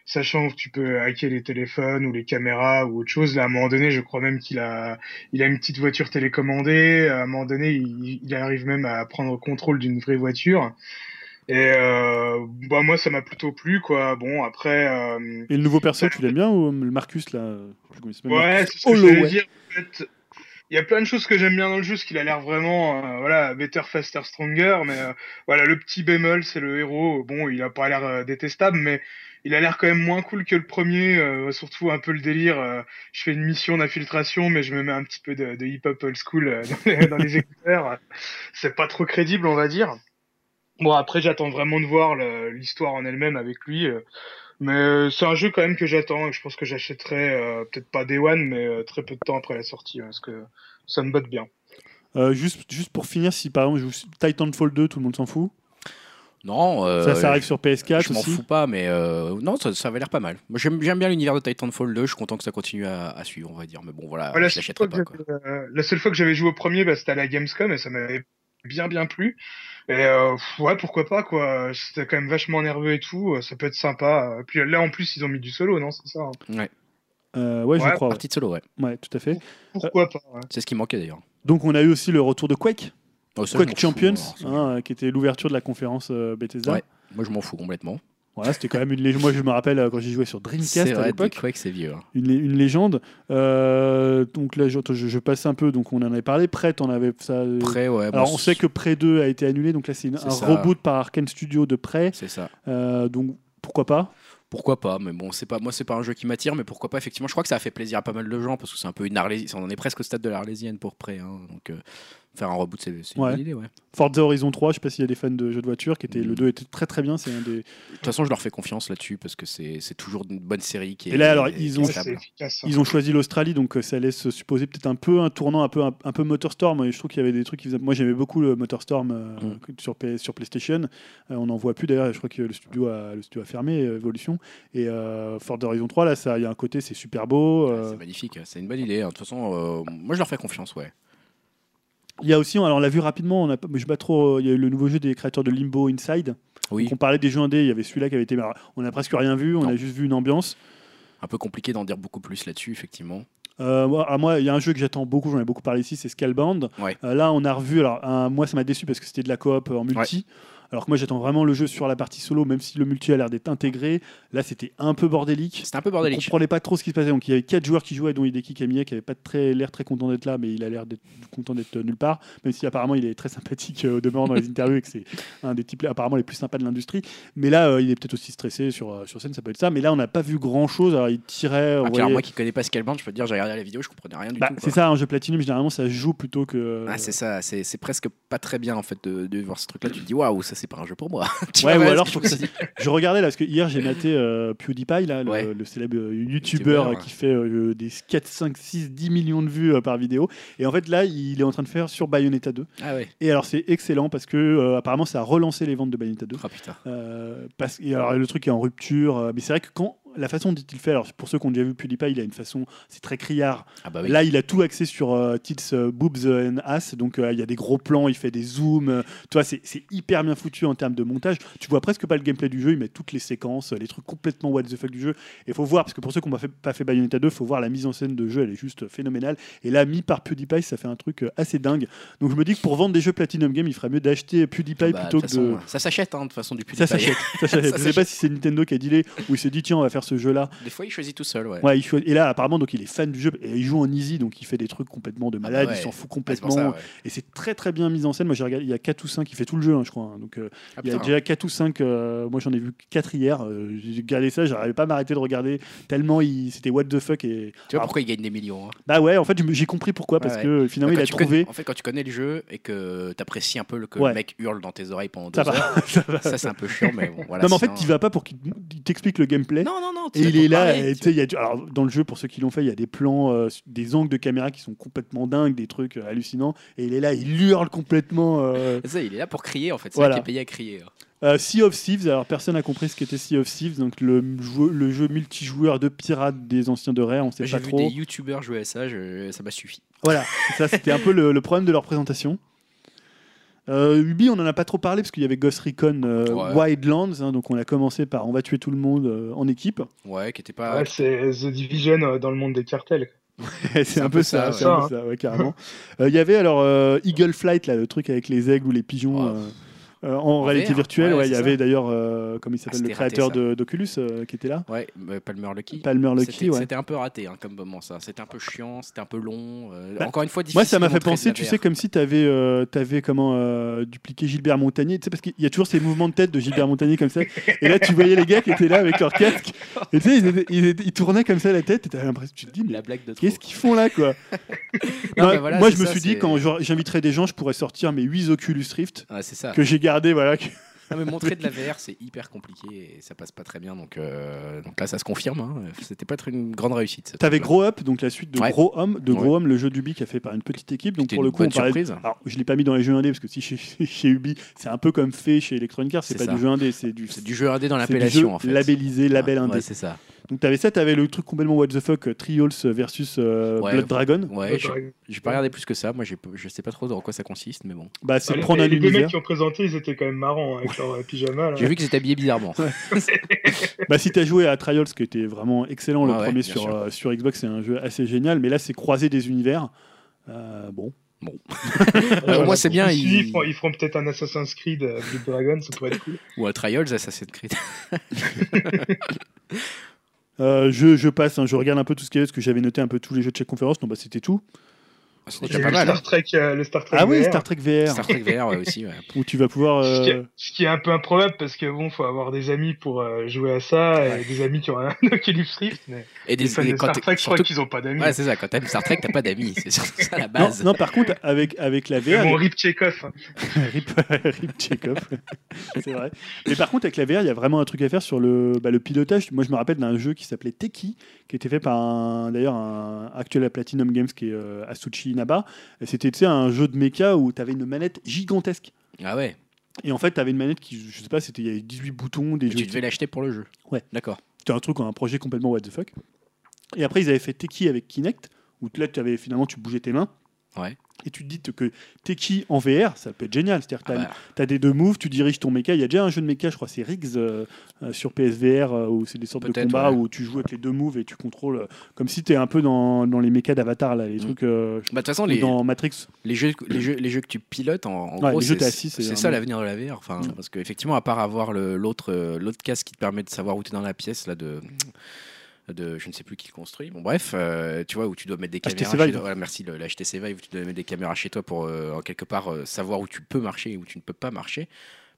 sachant que tu peux hacker les téléphones ou les caméras ou autre chose. Là, à un moment donné, je crois même qu'il a, il a une petite voiture télécommandée. À un moment donné, il, il arrive même à prendre contrôle d'une vraie voiture. Et euh, bah moi, ça m'a plutôt plu, quoi. Bon, après, euh, Et le nouveau perso, tu l'aimes bien ou le Marcus, là euh, je ouais, c'est ce que je voulais Holloway. dire. En fait, il y a plein de choses que j'aime bien dans le jeu, parce qu'il a l'air vraiment, euh, voilà, better, faster, stronger. Mais euh, voilà, le petit bémol, c'est le héros. Bon, il a pas l'air euh, détestable, mais il a l'air quand même moins cool que le premier. euh, surtout un peu le délire. euh, je fais une mission d'infiltration, mais je me mets un petit peu de, de hip-hop old school euh, dans les, dans les écouteurs. C'est pas trop crédible, on va dire. Bon, après, j'attends vraiment de voir l'histoire en elle-même avec lui. euh, mais euh, c'est un jeu quand même que j'attends et je pense que j'achèterai euh, peut-être pas Day One, mais euh, très peu de temps après la sortie, hein, parce que ça me botte bien. Euh, juste, juste pour finir, si par exemple je joue Titanfall 2, tout le monde s'en fout. Non, euh, ça, ça arrive sur PS4 je m'en fous pas, mais euh, non, ça, ça avait l'air pas mal. Moi, j'aime bien l'univers de Titanfall 2. Je suis content que ça continue à, à suivre, on va dire. Mais bon, voilà, la, je seule l'achèterai fois pas. que Quoi. j'avais- euh, la seule fois que j'avais joué au premier, bah, c'était à la Gamescom et ça m'avait bien bien plu. Et euh, ouais, pourquoi pas quoi. C'était quand même vachement nerveux et tout. euh, Ça peut être sympa. Puis là, en plus, ils ont mis du solo, non C'est ça. hein Euh, ouais, je Ouais, crois. Ouais. Partie de solo, ouais. Ouais, tout à fait. Pourquoi pas ouais. C'est ce qui manquait d'ailleurs. Donc on a eu aussi le retour de Quake, Oh, ça, je Quake Champions, ça, hein, qui était l'ouverture de la conférence euh, Bethesda. Ouais. Moi, je m'en fous complètement. Voilà, c'était quand même une légende. Moi, je me rappelle euh, quand j'y jouais sur Dreamcast C'est à vrai, l'époque. C'est vieux. hein. une, une légende. Euh, donc là, je, je, je passe un peu. Donc on en avait parlé. Prêt, on avait ça. euh, Prêt, ouais. alors on sait que Prêt 2 a été annulé. Donc là, c'est un ça. reboot par Arkane Studio de Prêt. C'est ça. Euh, donc pourquoi pas? Pourquoi pas, mais bon, c'est pas moi, c'est pas un jeu qui m'attire, mais pourquoi pas effectivement. Je crois que ça a fait plaisir à pas mal de gens parce que c'est un peu une arlésienne. On en est presque au stade de l'arlésienne pour près, hein, donc euh, faire un reboot, c'est une Ouais. bonne idée, ouais. Forza Horizon 3, je sais pas s'il y a des fans de jeux de voiture. Qui était, Le Mm. 2 était très très bien. C'est un des. De toute façon, je leur fais confiance là-dessus parce que c'est c'est toujours une bonne série qui est. Et là, alors, est ils ont- efficace. hein. Ils ont choisi l'Australie, donc euh, ça laisse supposer peut-être un peu un tournant un peu, un, un peu Motorstorm. Et je trouve qu'il y avait des trucs qui faisaient... Moi, j'aimais beaucoup le Motorstorm euh, Mm. sur, P- sur PlayStation. Euh, on n'en voit plus d'ailleurs. Je crois que le studio a, le studio a fermé, Evolution. Et euh, Forza Horizon 3, là, ça- il y a un côté, c'est super beau. Ouais, C'est magnifique, c'est une bonne idée. De toute façon, euh, moi je leur fais confiance, ouais. Il y a aussi, alors on l'a vu rapidement, on a, je sais pas trop, euh, il y a eu le nouveau jeu des créateurs de Limbo Inside. Oui, Donc on parlait des jeux indés, il y avait celui-là qui avait été. alors, On a presque rien vu, on Non. a juste vu une ambiance. un peu compliqué d'en dire beaucoup plus là-dessus, effectivement. Euh, moi, moi, il y a un jeu que j'attends beaucoup, j'en ai beaucoup parlé ici, c'est Scalebound. Ouais. Euh, là, on a revu. Alors, moi, ça m'a déçu parce que c'était de la coop euh, en multi. Alors que moi, j'attends vraiment le jeu sur la partie solo, même si le multi a l'air d'être intégré. Là, c'était un peu bordélique. C'était un peu On bordélique. comprenait pas trop ce qui se passait. Donc, il y avait quatre joueurs qui jouaient, dont Hideki Kamiya, qui avait pas très l'air très content d'être là, mais il a l'air d'être content d'être nulle part. Même si apparemment, il est très sympathique euh, au demeurant dans les interviews et que c'est un des types apparemment les plus sympas de l'industrie. Mais là, euh, il est peut-être aussi stressé sur, euh, sur scène, ça peut être ça. Mais là, on n'a pas vu grand chose. Alors, il tirait. Ah, voyez- moi qui connais pas Scalebound, je peux te dire, j'ai regardé la vidéo, je comprenais rien du Bah, tout. c'est ça, un jeu Platinum, généralement, ça se joue plutôt que. Ah, c'est ça, c'est c'est presque pas très bien en fait de, de voir ce truc-là. Tu te dis, waouh, ça c'est pas un jeu pour moi. Tu Ouais, ou alors, faut que je regardais là parce que hier j'ai maté euh, PewDiePie, là, le, Ouais. le célèbre euh, ouais. qui fait euh, des 4, 5, 6, 10 millions de vues euh, par vidéo. Et en fait là, il est en train de faire sur Bayonetta 2. Ah ouais. Et alors c'est excellent parce que apparemment ça a relancé les ventes de Bayonetta 2. Oh putain. Parce, et alors le truc est en rupture, mais c'est vrai que quand la façon dont il fait, alors pour ceux qui ont déjà vu PewDiePie, il a une façon, c'est très criard. Ah bah oui. Là, il a tout axé sur euh, tits, euh, boobs and ass. Donc, euh, il y a des gros plans, il fait des zooms. tu vois, c'est hyper bien foutu en termes de montage. Tu vois presque pas le gameplay du jeu. Il met toutes les séquences, les trucs complètement what the fuck du jeu. Et faut voir, parce que pour ceux qui n'ont pas fait, Bayonetta 2, faut voir la mise en scène de jeu. Elle est juste phénoménale. Et là, mis par PewDiePie, ça fait un truc assez dingue. Donc, je me dis que pour vendre des jeux Platinum Game, il ferait mieux d'acheter PewDiePie Bah, plutôt que de. Ça s'achète hein, de toute façon du PewDiePie. ça s'achète. Je sais pas si c'est Nintendo qui a dealé ou il s'est dit tiens on va faire ce jeu là. Des fois, il choisit tout seul, ouais. Ouais, il choi- et là apparemment donc il est fan du jeu et il joue en easy donc il fait des trucs complètement de Ah malade, ouais. il s'en fout Ah, complètement pour ça, ouais. et c'est très très bien mis en scène. Moi j'ai regardé, il y a 4 ou 5 qui fait tout le jeu hein, je crois. hein. Donc euh, Ah, il y a déjà 4 ou 5 euh, moi j'en ai vu 4 hier, euh, j'ai regardé ça, j'arrivais pas à m'arrêter de regarder tellement il c'était what the fuck et Tu vois Alors, pourquoi il gagne des millions hein bah ouais, en fait j'ai compris pourquoi parce que finalement il a trouvé connais- en fait, quand tu connais le jeu et que tu apprécies un peu le, que Ouais. le mec hurle dans tes oreilles pendant deux ça heures, va, ça ça c'est un peu chiant, mais bon, voilà. non mais en fait tu vas pas pour qu'il il t'explique le gameplay. Non, non, non. Et il est là, parler, et tu sais, il y a du- alors, dans le jeu, pour ceux qui l'ont fait, il y a des plans, euh, des angles de caméra qui sont complètement dingues, des trucs euh, hallucinants. Et il est là, il hurle complètement. euh. Ça, il est là pour crier en fait. C'est Voilà. là qui est payé à crier. hein. Euh, sea of Thieves, alors personne n'a compris ce qu'était Sea of Thieves, donc le jeu, le jeu multijoueur de pirates des anciens de Rare, on sait J'ai pas vu trop. des youtubeurs jouer à ça, je- ça m'a suffi. Voilà, ça c'était un peu le, le problème de leur présentation. Euh, Ubi, on en a pas trop parlé parce qu'il y avait Ghost Recon euh, Ouais. Wildlands, hein, donc on a commencé par on va tuer tout le monde euh, en équipe. Ouais, qui était pas. Ouais, c'est The Division euh, dans le monde des cartels. c'est un, peu ça, c'est ça, un peu ça, ouais, carrément. Euh, Il y avait alors euh, Eagle Flight, là, le truc avec les aigles ou les pigeons. Euh, en, En réalité VR, virtuelle, ouais, ouais, il y avait d'ailleurs, euh, comme il s'appelle, le c'était raté, créateur d'Oculus euh, qui était là. Ouais, Palmer Lucky. Palmer Lucky, C'était ouais. c'était un peu raté hein, comme moment ça. C'était un peu chiant, c'était un peu long. euh, Bah, encore une fois, Moi, ça difficile m'a fait penser, tu sais, comme si tu avais, comment euh, dupliqué Gilbert Montagnier. Tu sais, parce qu'il y a toujours ces mouvements de tête de Gilbert Montagnier comme ça. Et là, tu voyais les gars qui étaient là avec leur casque. Et tu sais, ils, étaient- ils étaient- ils tournaient comme ça la tête. Et tu l'impression, tu te dis, mais la blague de qu'est-ce qu'ils font là, quoi? Non, voilà, Moi, je me suis dit, quand j'inviterais des gens, je pourrais sortir mes 8 Oculus Rift que j'ai gardés, voilà. que- Non, mais montrer de la VR, c'est hyper compliqué et ça passe pas très bien. Donc, euh, donc là, ça se confirme. Hein. C'était pas être une grande réussite. T'avais. Grow Up, donc la suite de Ouais. Gros Homme, de Ouais. Gros Homme, le jeu d'Ubi qui a fait par une petite équipe. Donc pour le coup, on surprise. Alors, je l'ai pas mis dans les jeux indés parce que si chez, chez Ubi, c'est un peu comme fait chez Electronic Arts, c'est pas ça. du jeu indé, c'est du. C'est du jeu indé dans l'appellation en fait. labellisé, label Ouais, indé. Ouais, c'est ça. Donc t'avais ça, t'avais le truc complètement what the fuck, euh, Trials versus euh, Ouais. Blood Dragon. Ouais, j'ai pas regardé plus que ça. Moi, je sais pas trop dans quoi ça consiste, mais bon. Bah c'est prendre un les, les deux univers. mecs qui ont présenté, ils étaient quand même marrants hein, avec leur euh, pyjama. J'ai vu qu'ils étaient habillés bizarrement. Bah si t'as joué à Trials, qui était vraiment excellent, le Ah ouais, premier sur, euh, Xbox, c'est un jeu assez génial, mais là c'est croiser des univers. Euh, bon. Au moins, c'est bien. Ils, Ils... feront, peut-être un Assassin's Creed euh, Blood Dragon, ça pourrait être cool. Ou un Trials, Assassin's Creed. Euh, je, passe, hein, je regarde un peu tout ce qu'il y parce que j'avais noté un peu tous les jeux de chaque conférence, non bah c'était tout. Vu pas le mal. hein. Star Trek, euh, le Star Trek Ah oui, VR. Star Trek VR, Star Trek VR ouais, aussi. ouais. où tu vas pouvoir... Ce qui, euh, est, ce qui est un peu improbable parce que bon, faut avoir des amis pour euh, jouer à ça et des amis qui ont un Oculus Rift. Mais Et des, les fans et de quand Star Trek, je crois surtout- qu'ils ont pas d'amis. Ouais, c'est ça. Quand t'aimes Star Trek, t'as pas d'amis. C'est surtout ça la base. non, par contre, avec, avec la VR, bon, Rip Chekhov. hein. Rip, Rip Chekhov. c'est vrai. Mais par contre, avec la VR, il y a vraiment un truc à faire sur le, bah, le pilotage. Moi, je me rappelle d'un jeu qui s'appelait Teki, qui était fait par un, d'ailleurs un actuel à Platinum Games qui est euh, Asuchi Naba. Et C'était un jeu de mecha où tu avais une manette gigantesque. Ah ouais. Et en fait, tu avais une manette qui, je sais pas, c'était il y avait 18 boutons, des Et tu devais l'acheter pour le jeu. Ouais. D'accord. C'était un truc, un projet complètement what the fuck. Et après, ils avaient fait Teki avec Kinect, où là, tu avais finalement, tu bougeais tes mains. Ouais. Et tu te dis que Teki en VR, ça peut être génial. C'est-à-dire que Ah t'as bah, Tu as des deux moves, tu diriges ton mecha. Il y a déjà un jeu de mecha, je crois, c'est Riggs euh, euh, sur PSVR, euh, où c'est des sortes de combats ouais. où tu joues avec les deux moves et tu contrôles, comme si tu es un peu dans, dans les mechas d'Avatar, là, les Mm. trucs bah, façon, les, dans Matrix. les, jeux, les, jeux, les jeux que tu pilotes, en, en Ouais, gros, c'est t'es ça l'avenir de la VR. Enfin, Mm. Parce qu'effectivement, à part avoir l'autre l'autre casque qui te permet de savoir où tu es dans la pièce, là, de. De, je ne sais plus qui le construit. Bon, bref, euh, tu vois, où tu dois mettre des caméras. chez Vive. toi. Voilà, merci, le, la HTC Vive, où tu dois mettre des caméras chez toi pour, euh, en quelque part, euh, savoir où tu peux marcher et où tu ne peux pas marcher.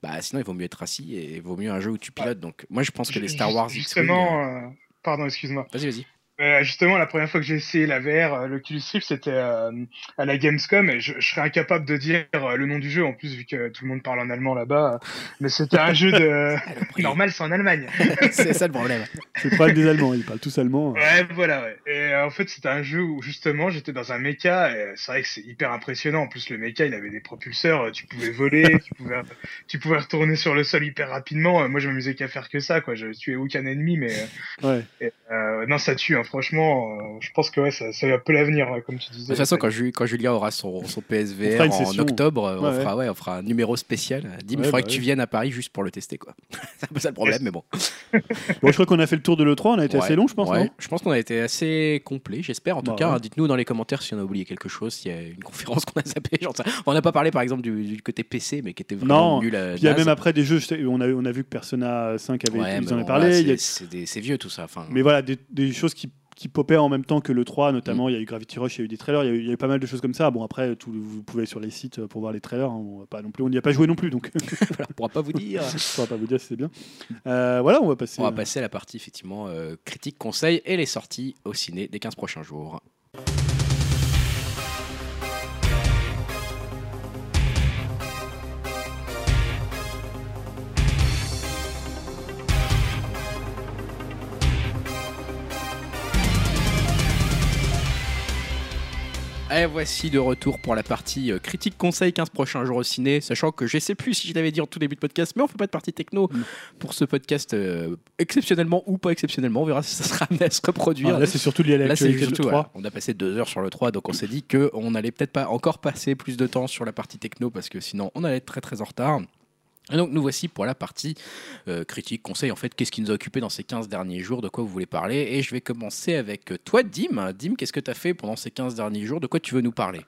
Bah, sinon, il vaut mieux être assis et il vaut mieux un jeu où tu pilotes. Donc, moi, je pense que les Star Wars. Justement, euh, pardon, excuse-moi. Vas-y, vas-y. Euh, justement, la première fois que j'ai essayé la VR, euh, l'Oculus Rift, c'était euh, à la Gamescom et je, je serais incapable de dire le nom du jeu en plus vu que tout le monde parle en allemand là-bas. mais c'était un jeu de normal, c'est en Allemagne. c'est ça le problème. C'est le problème des Allemands, ils parlent tous allemand. Ouais, voilà. Ouais. Et euh, en fait, c'était un jeu où justement j'étais dans un mecha et c'est vrai que c'est hyper impressionnant. En plus, le mecha, il avait des propulseurs, tu pouvais voler, tu pouvais, tu pouvais retourner sur le sol hyper rapidement. Moi, je m'amusais qu'à faire que ça, quoi. Je tuais aucun ennemi, mais euh, Ouais. et, euh, non, ça tue. hein. Franchement, euh, je pense que ouais, ça, ça a un peu l'avenir, ouais, comme tu disais. De toute façon, quand, Ju- quand Julien aura son, son On PSVR en session. octobre, euh, on, Ouais, fera, ouais, on fera un numéro spécial. Dim, il Ouais, faudrait bah que tu ouais. viennes à Paris juste pour le tester. quoi. c'est un peu ça le problème, mais bon. Bon, je crois qu'on a fait le tour de l'E3, on a été Ouais, assez long, je pense. ouais. non? Je pense qu'on a été assez complet, j'espère. En tout Bah cas, ouais. dites-nous dans les commentaires si on a oublié quelque chose, s'il y a une conférence qu'on a zappée. sais rien. On n'a pas parlé par exemple du, du côté PC, mais qui était vraiment Non, nul à Puis il y a même après des jeux, sais, on a, on a vu que Persona 5 avait Ouais, ils en avaient bon, parlé. c'est- vieux tout ça. Enfin, Mais voilà, des, des choses qui, qui popaient en même temps que le 3, notamment Mm. il y a eu Gravity Rush, il y a eu des trailers, il y a eu, il y a eu pas mal de choses comme ça. Bon, après, tout, vous pouvez aller sur les sites pour voir les trailers. hein, on pas non plus, on n'y a pas joué non plus, donc voilà, on pourra pas vous dire. je ne pourrais pas vous dire si c'est bien. Euh, voilà, on va passer. On va passer à la partie effectivement euh, critique, conseil et les sorties au ciné des 15 prochains jours. Et voici de retour pour la partie euh, critique conseil 15 prochains jours au ciné, sachant que je sais plus si je l'avais dit en tout début de podcast, mais on fait pas de partie techno Mm. pour ce podcast euh, exceptionnellement ou pas exceptionnellement, on verra si ça sera amené à se reproduire. Ah, là, c'est surtout lié à Là, c'est l'actualité de surtout, 3. voilà, on a passé deux heures sur le 3, donc on s'est dit qu'on allait peut-être pas encore passer plus de temps sur la partie techno parce que sinon on allait être très très en retard. Donc nous voici pour la partie euh, critique, conseil, en fait, qu'est-ce qui nous a occupé dans ces 15 derniers jours, de quoi vous voulez parler. Et je vais commencer avec toi, Dim. Dim, qu'est-ce que tu as fait pendant ces 15 derniers jours? De quoi tu veux nous parler?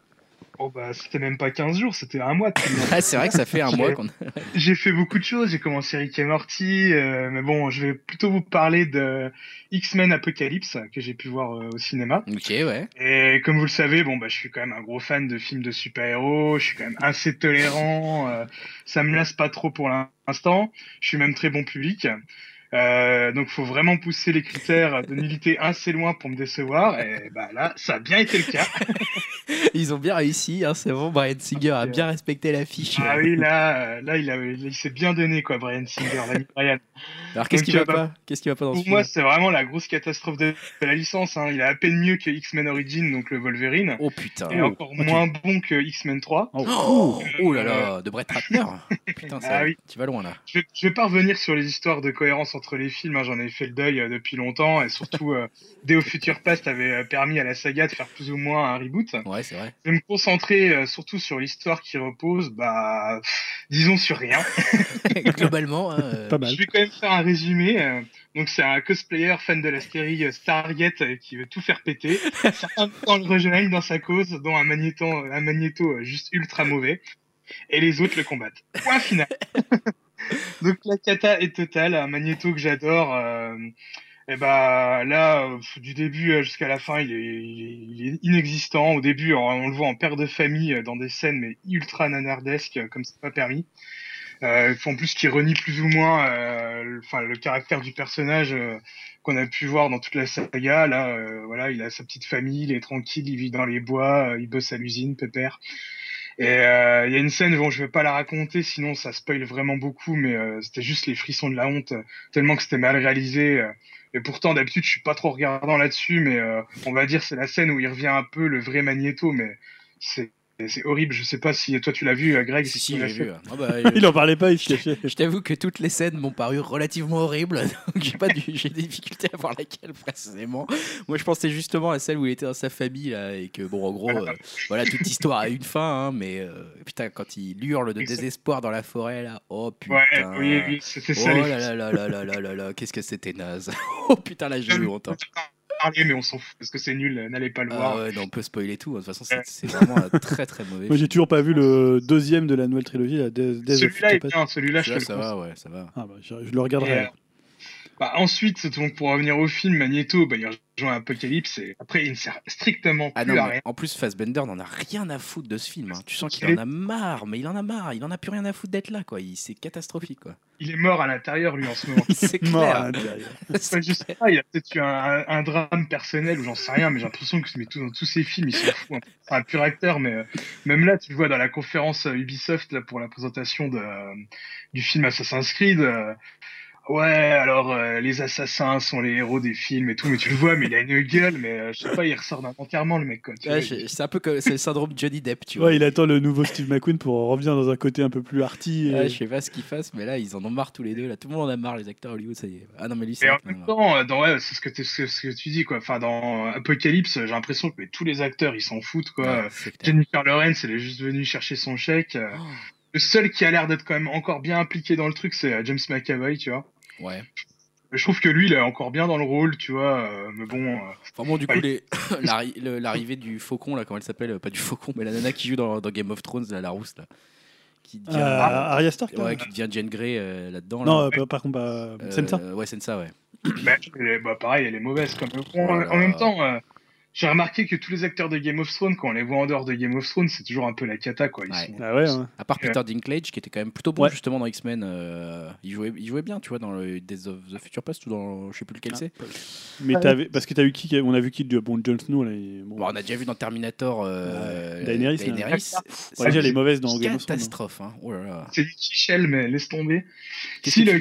Oh bah c'était même pas 15 jours, c'était un mois. Ah, C'est vrai que ça fait un mois qu'on J'ai fait beaucoup de choses, j'ai commencé Rick et Morty, euh, mais bon, je vais plutôt vous parler de X-Men Apocalypse que j'ai pu voir euh, au cinéma. Ok, ouais. Et comme vous le savez, bon bah je suis quand même un gros fan de films de super-héros, je suis quand même assez tolérant, euh, ça me lasse pas trop pour l'instant, je suis même très bon public. Euh, donc faut vraiment pousser les critères de nullité assez loin pour me décevoir et bah là ça a bien été le cas. Ils ont bien réussi, hein, c'est bon. Brian Singer a bien respecté l'affiche. Ah oui, là, euh, là il, a- il s'est bien donné, quoi, Brian Singer, l'ami Brian. Alors qu'est-ce qui va euh, pas? Qu'est-ce qui va pas dans Pour moi, c'est vraiment la grosse catastrophe de, la licence. hein. Il est à peine mieux que X-Men Origin, donc le Wolverine, Oh putain. et encore moins bon que X-Men 3. Oh. Oh, oh là là, de Brett Ratner. Putain, ça, Ah oui. tu vas loin là. Je, je vais pas revenir sur les histoires de cohérence entre les films, hein, j'en ai fait le deuil euh, depuis longtemps, et surtout, euh, Day of Future Past avait euh, permis à la saga de faire plus ou moins un reboot. Ouais, c'est vrai. Je vais me concentrer euh, surtout sur l'histoire qui repose, bah, pff, disons sur rien. Globalement, hein, euh, Pas mal. Je vais quand même faire un résumé. euh, Donc c'est un cosplayer fan de la série euh, Stargate euh, qui veut tout faire péter. Certains le rejoignent dans sa cause, dont un magnéto, un magnéto euh, juste ultra mauvais. Et les autres le combattent. Point final. Donc la cata est totale. Un magnéto que j'adore. euh, et bah là, du début euh, jusqu'à la fin, il est, inexistant. Au début, on, le voit en père de famille euh, dans des scènes mais ultra nanardesques, euh, comme c'est pas permis. Euh, en plus, qui renie plus ou moins, le- enfin, le caractère du personnage qu'on a pu voir dans toute la saga. Là, voilà, il a sa petite famille, il est tranquille, il vit dans les bois, il bosse à l'usine, pépère. Et euh, il y a une scène, bon, je vais pas la raconter, sinon ça spoil vraiment beaucoup, mais euh, c'était juste les frissons de la honte, euh, tellement que c'était mal réalisé. et pourtant, d'habitude, je suis pas trop regardant là-dessus, mais on va dire c'est la scène où il revient un peu le vrai Magneto, mais c'est c'est horrible, je sais pas si toi tu l'as vu, euh, Greg. Si, si, si vu. Ah bah, il en parlait pas, il se cachait. Je t'avoue que toutes les scènes m'ont paru relativement horribles, donc j'ai pas du... j'ai des difficultés à voir laquelle précisément. Moi je pensais justement à celle où il était dans sa famille là, et que bon en gros, ah, euh, voilà, toute histoire a une fin, hein, mais euh, putain quand il hurle de désespoir dans la forêt là, oh putain. Ouais, oui, oui ça. Oh là là là là là là là, là, là. qu'est-ce que c'était naze. oh putain la j'ai eu honte. Hein parler, mais on s'en fout parce que c'est nul. N'allez pas le Ah voir. ouais, non, on peut spoiler tout. hein. De toute façon, c'est vraiment un très très mauvais. Moi, j'ai toujours pas vu le deuxième de la nouvelle trilogie, la Celui-là est bien. Celui-là, je te le ça va, ouais, ça va. Ah bah, je, je le regarderai. Et, euh. Bah, ensuite, donc, pour revenir au film, Magneto, bah, il rejoint Apocalypse et après, il ne sert strictement Ah plus non, à rien. en plus, Fassbender n'en a rien à foutre de ce film. hein. Tu sens qu'il en a marre, mais il en a marre. Il en a plus rien à foutre d'être là, quoi. C'est catastrophique, quoi. Il est mort à l'intérieur, lui, en ce moment. C'est Mort à clair. l'intérieur. C'est Enfin, je sais pas, il a peut-être eu un, un- drame personnel ou j'en sais rien, mais j'ai l'impression que mais tout, dans tous ses films, il s'en fout. hein. C'est un pur acteur, mais euh, même là, tu le vois dans la conférence euh, Ubisoft là, pour la présentation de, euh, du film Assassin's Creed. Ouais, alors euh, les assassins sont les héros des films et tout, mais tu le vois, mais il a une gueule, mais euh, je sais pas, il ressort entièrement le mec. Quoi, tu Ouais, c'est un peu comme c'est le syndrome Johnny Depp, tu vois. Ouais, il attend le nouveau Steve McQueen pour revenir dans un côté un peu plus arty. et- Ouais, je sais pas ce qu'ils fassent, mais là, ils en ont marre tous les deux. Là, tout le monde en a marre, les acteurs Hollywood, ça y est. Ah non, mais lui, c'est Et en qu'il même temps, euh, dans, ouais, c'est ce que, t'es- ce, ce que tu dis, quoi. Enfin, dans Apocalypse, j'ai l'impression que mais tous les acteurs, ils s'en foutent, quoi. Ouais. Jennifer Lawrence, elle est juste venue chercher son chèque. euh. Oh, Le seul qui a l'air d'être quand même encore bien impliqué dans le truc, c'est euh, James McAvoy, tu vois. Ouais. Je trouve que lui, il est encore bien dans le rôle, tu vois. euh, mais bon, euh, Enfin bon, du coup, Ouais. les... l'arri- le- l'arrivée du faucon, là, comment elle s'appelle Pas du faucon, mais la nana qui joue dans, dans Game of Thrones, là, la rousse, là. Qui devient, Ah, Arya Stark ouais, qui devient Jane Grey euh, là-dedans. Non, là. euh, par- contre, bah, Euh, Sansa. Ouais, c'est ça, ouais. bah, bah, pareil, elle est mauvaise. Comme... Voilà. En même temps, euh, j'ai remarqué que tous les acteurs de Game of Thrones, quand on les voit en dehors de Game of Thrones, c'est toujours un peu la cata, quoi. Ils Ouais. sont- Ah ouais, ouais. À part Peter Dinklage, qui était quand même plutôt bon Ouais. justement dans X-Men. euh, il, jouait, il jouait bien, tu vois, dans le Days of the Future Past ou dans. Je sais plus lequel Ah. c'est. Mais t'avais- parce que t'as eu qui On a vu qui de bon Jon Snow là. bon. Bon, on a déjà vu dans Terminator. Euh, Ouais. Daenerys, là. Daenerys. Ouais, C'est déjà, une elle est mauvaise dans Game of Thrones. catastrophe. Hein. Oh là là. C'est du Tichel, mais laisse tomber. Si le,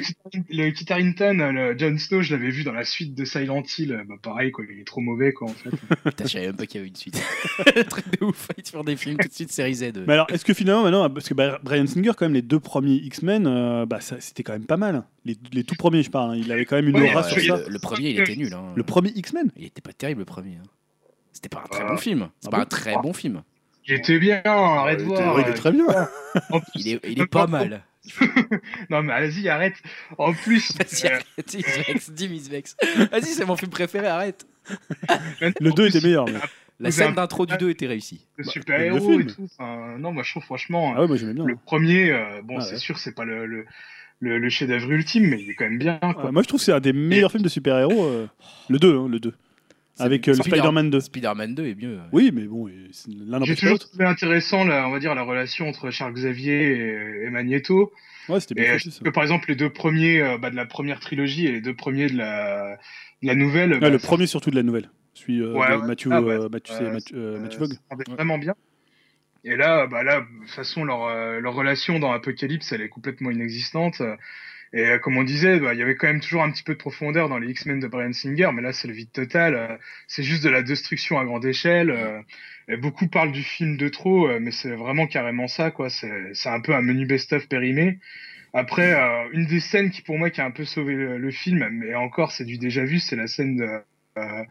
le Kit Harington, le Jon Snow, je l'avais vu dans la suite de Silent Hill, bah pareil, quoi, il est trop mauvais, quoi, en fait. Putain, je savais même pas qu'il y avait une suite. Truc de ouf, ils font des films tout de suite série Z. Mais alors, est-ce que finalement, maintenant, parce que bah, Brian Singer, quand même, les deux premiers X-Men, euh, bah, ça- c'était quand même pas mal. Les, les tout premiers, je parle. hein. Il avait quand même une Ouais, aura ouais, sur ouais, ça. le, le premier, il était nul. Hein. Le premier X-Men? Il était pas terrible, le premier. hein. C'était pas un très bon film. C'est Ah pas bon un très bon film. Il était bien, arrête de voir. il est euh, très bien. en plus- Il est, il est pas mal. non, mais vas-y, arrête. En plus, Vas-y, euh, arrête, il se vexe, Dim, il se vexe. Vas-y, c'est mon film préféré, arrête. Le en 2 plus, était meilleur. mais- La Vous avez scène un- d'intro du 2 était réussie. Bah, super-héros le et film. tout. Enfin, non, moi, je trouve franchement, Ah ouais, moi j'aimais bien. le premier, euh, bon, Ah c'est ouais. sûr, c'est pas le, le, le, le chef-d'œuvre ultime, mais il est quand même bien, quoi. Moi je trouve que c'est un des meilleurs films de super-héros. euh, le 2, hein, le 2. Avec euh, le Spider- Spider-Man 2. Spider-Man 2 est mieux. Oui, mais bon, et c'est- l'un J'ai toujours trouvé intéressant, la, on va dire, la relation entre Charles Xavier et, et Magneto. Ouais, c'était Et bien foutu, ça. que, par exemple, les deux premiers euh, bah, de la première trilogie et les deux premiers de la, de la nouvelle. Ouais, bah, le premier surtout de la nouvelle. celui euh, Ouais, de ouais. Matthew, Ah, euh, euh, euh, Euh, rendait Ouais. vraiment bien. Et là, bah là, de toute façon, leur, euh, leur relation dans Apocalypse, elle est complètement inexistante. Et euh, comme on disait, bah, il y avait quand même toujours un petit peu de profondeur dans les X-Men de Brian Singer, mais là, c'est le vide total. Euh, C'est juste de la destruction à grande échelle. Euh, et beaucoup parlent du film de trop, euh, mais c'est vraiment carrément ça, quoi. C'est c'est un peu un menu best-of périmé. Après, euh, une des scènes qui, pour moi, qui a un peu sauvé le, le film, mais encore, c'est du déjà vu, c'est la scène de, euh,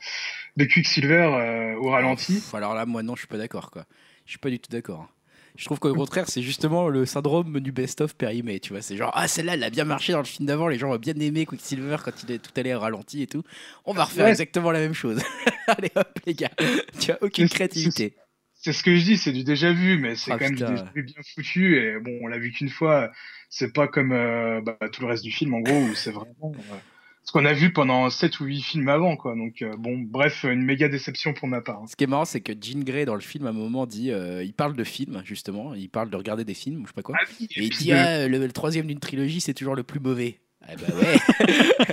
de Quicksilver euh, au ralenti. Alors là, moi, non, je suis pas d'accord, quoi. Je suis pas du tout d'accord. Je trouve qu'au contraire, c'est justement le syndrome du best-of périmé, tu vois. C'est genre, ah, celle-là, elle a bien marché dans le film d'avant, les gens ont bien aimé Quicksilver quand il est tout allé ralenti et tout. On va refaire Ouais. exactement la même chose. Allez hop, les gars, tu as aucune créativité. C'est ce que je dis, c'est du déjà vu, mais c'est Ah, quand même du déjà vu bien foutu. Et bon, on l'a vu qu'une fois. C'est pas comme euh, bah, tout le reste du film, en gros, où c'est vraiment euh, ce qu'on a vu pendant 7 ou 8 films avant, quoi. Donc, euh, bon, bref, une méga déception pour ma part. hein. Ce qui est marrant, c'est que Jean Grey, dans le film, à un moment, dit euh, il parle de films, justement. Il parle de regarder des films, ou je sais pas quoi. Ah Et il dit de- ah, le, le troisième d'une trilogie, c'est toujours le plus mauvais. Ah bah ouais.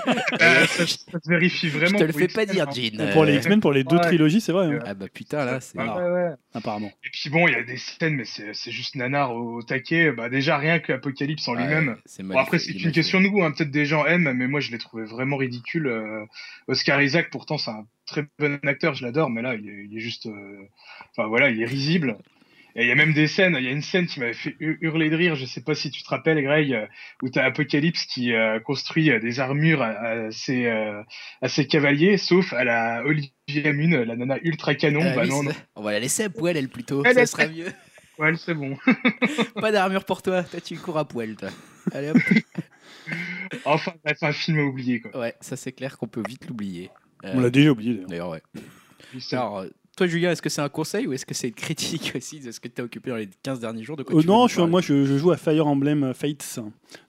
euh, ça, ça se vérifie Je vraiment. te le fais pas dire, hein. Jean. Pour les X-Men, pour les deux ouais. trilogies, c'est vrai, hein, Ah bah putain, là, c'est. Ouais, Alors. ouais, ouais. apparemment. Et puis bon, il y a des scènes, mais c'est c'est juste nanar au, au taquet. Bah, déjà, rien que Apocalypse en Ouais, lui-même. c'est Bon, après, c'est une question de goût. Hein. Peut-être des gens aiment, mais moi, je l'ai trouvé vraiment ridicule. Euh, Oscar Isaac, pourtant, c'est un très bon acteur, je l'adore, mais là, il est, il est juste. euh, Enfin, voilà, il est risible. Et il y a même des scènes, il y a une scène qui m'avait fait hu- hurler de rire, je sais pas si tu te rappelles, Greg, euh, où t'as Apocalypse qui euh, construit euh, des armures à, à ses, euh, à ses cavaliers, sauf à la Olivia Munn, la nana ultra canon. Ah bah oui, non, c'est- non. On va la laisser à poil, elle plutôt. Elle ça est- sera mieux. Ouais, c'est bon. Pas d'armure pour toi. Toi, tu cours à poil, toi. Allez hop. Enfin, bref, un film à oublier, quoi. Ouais, ça c'est clair qu'on peut vite l'oublier. Euh, On l'a déjà oublié d'ailleurs. D'ailleurs, ouais. C'est- Alors, toi, Julien, est-ce que c'est un conseil ou est-ce que c'est une critique aussi de ce que tu as occupé dans les 15 derniers jours de quoi Euh, non, je suis- moi je, je joue à Fire Emblem Fates,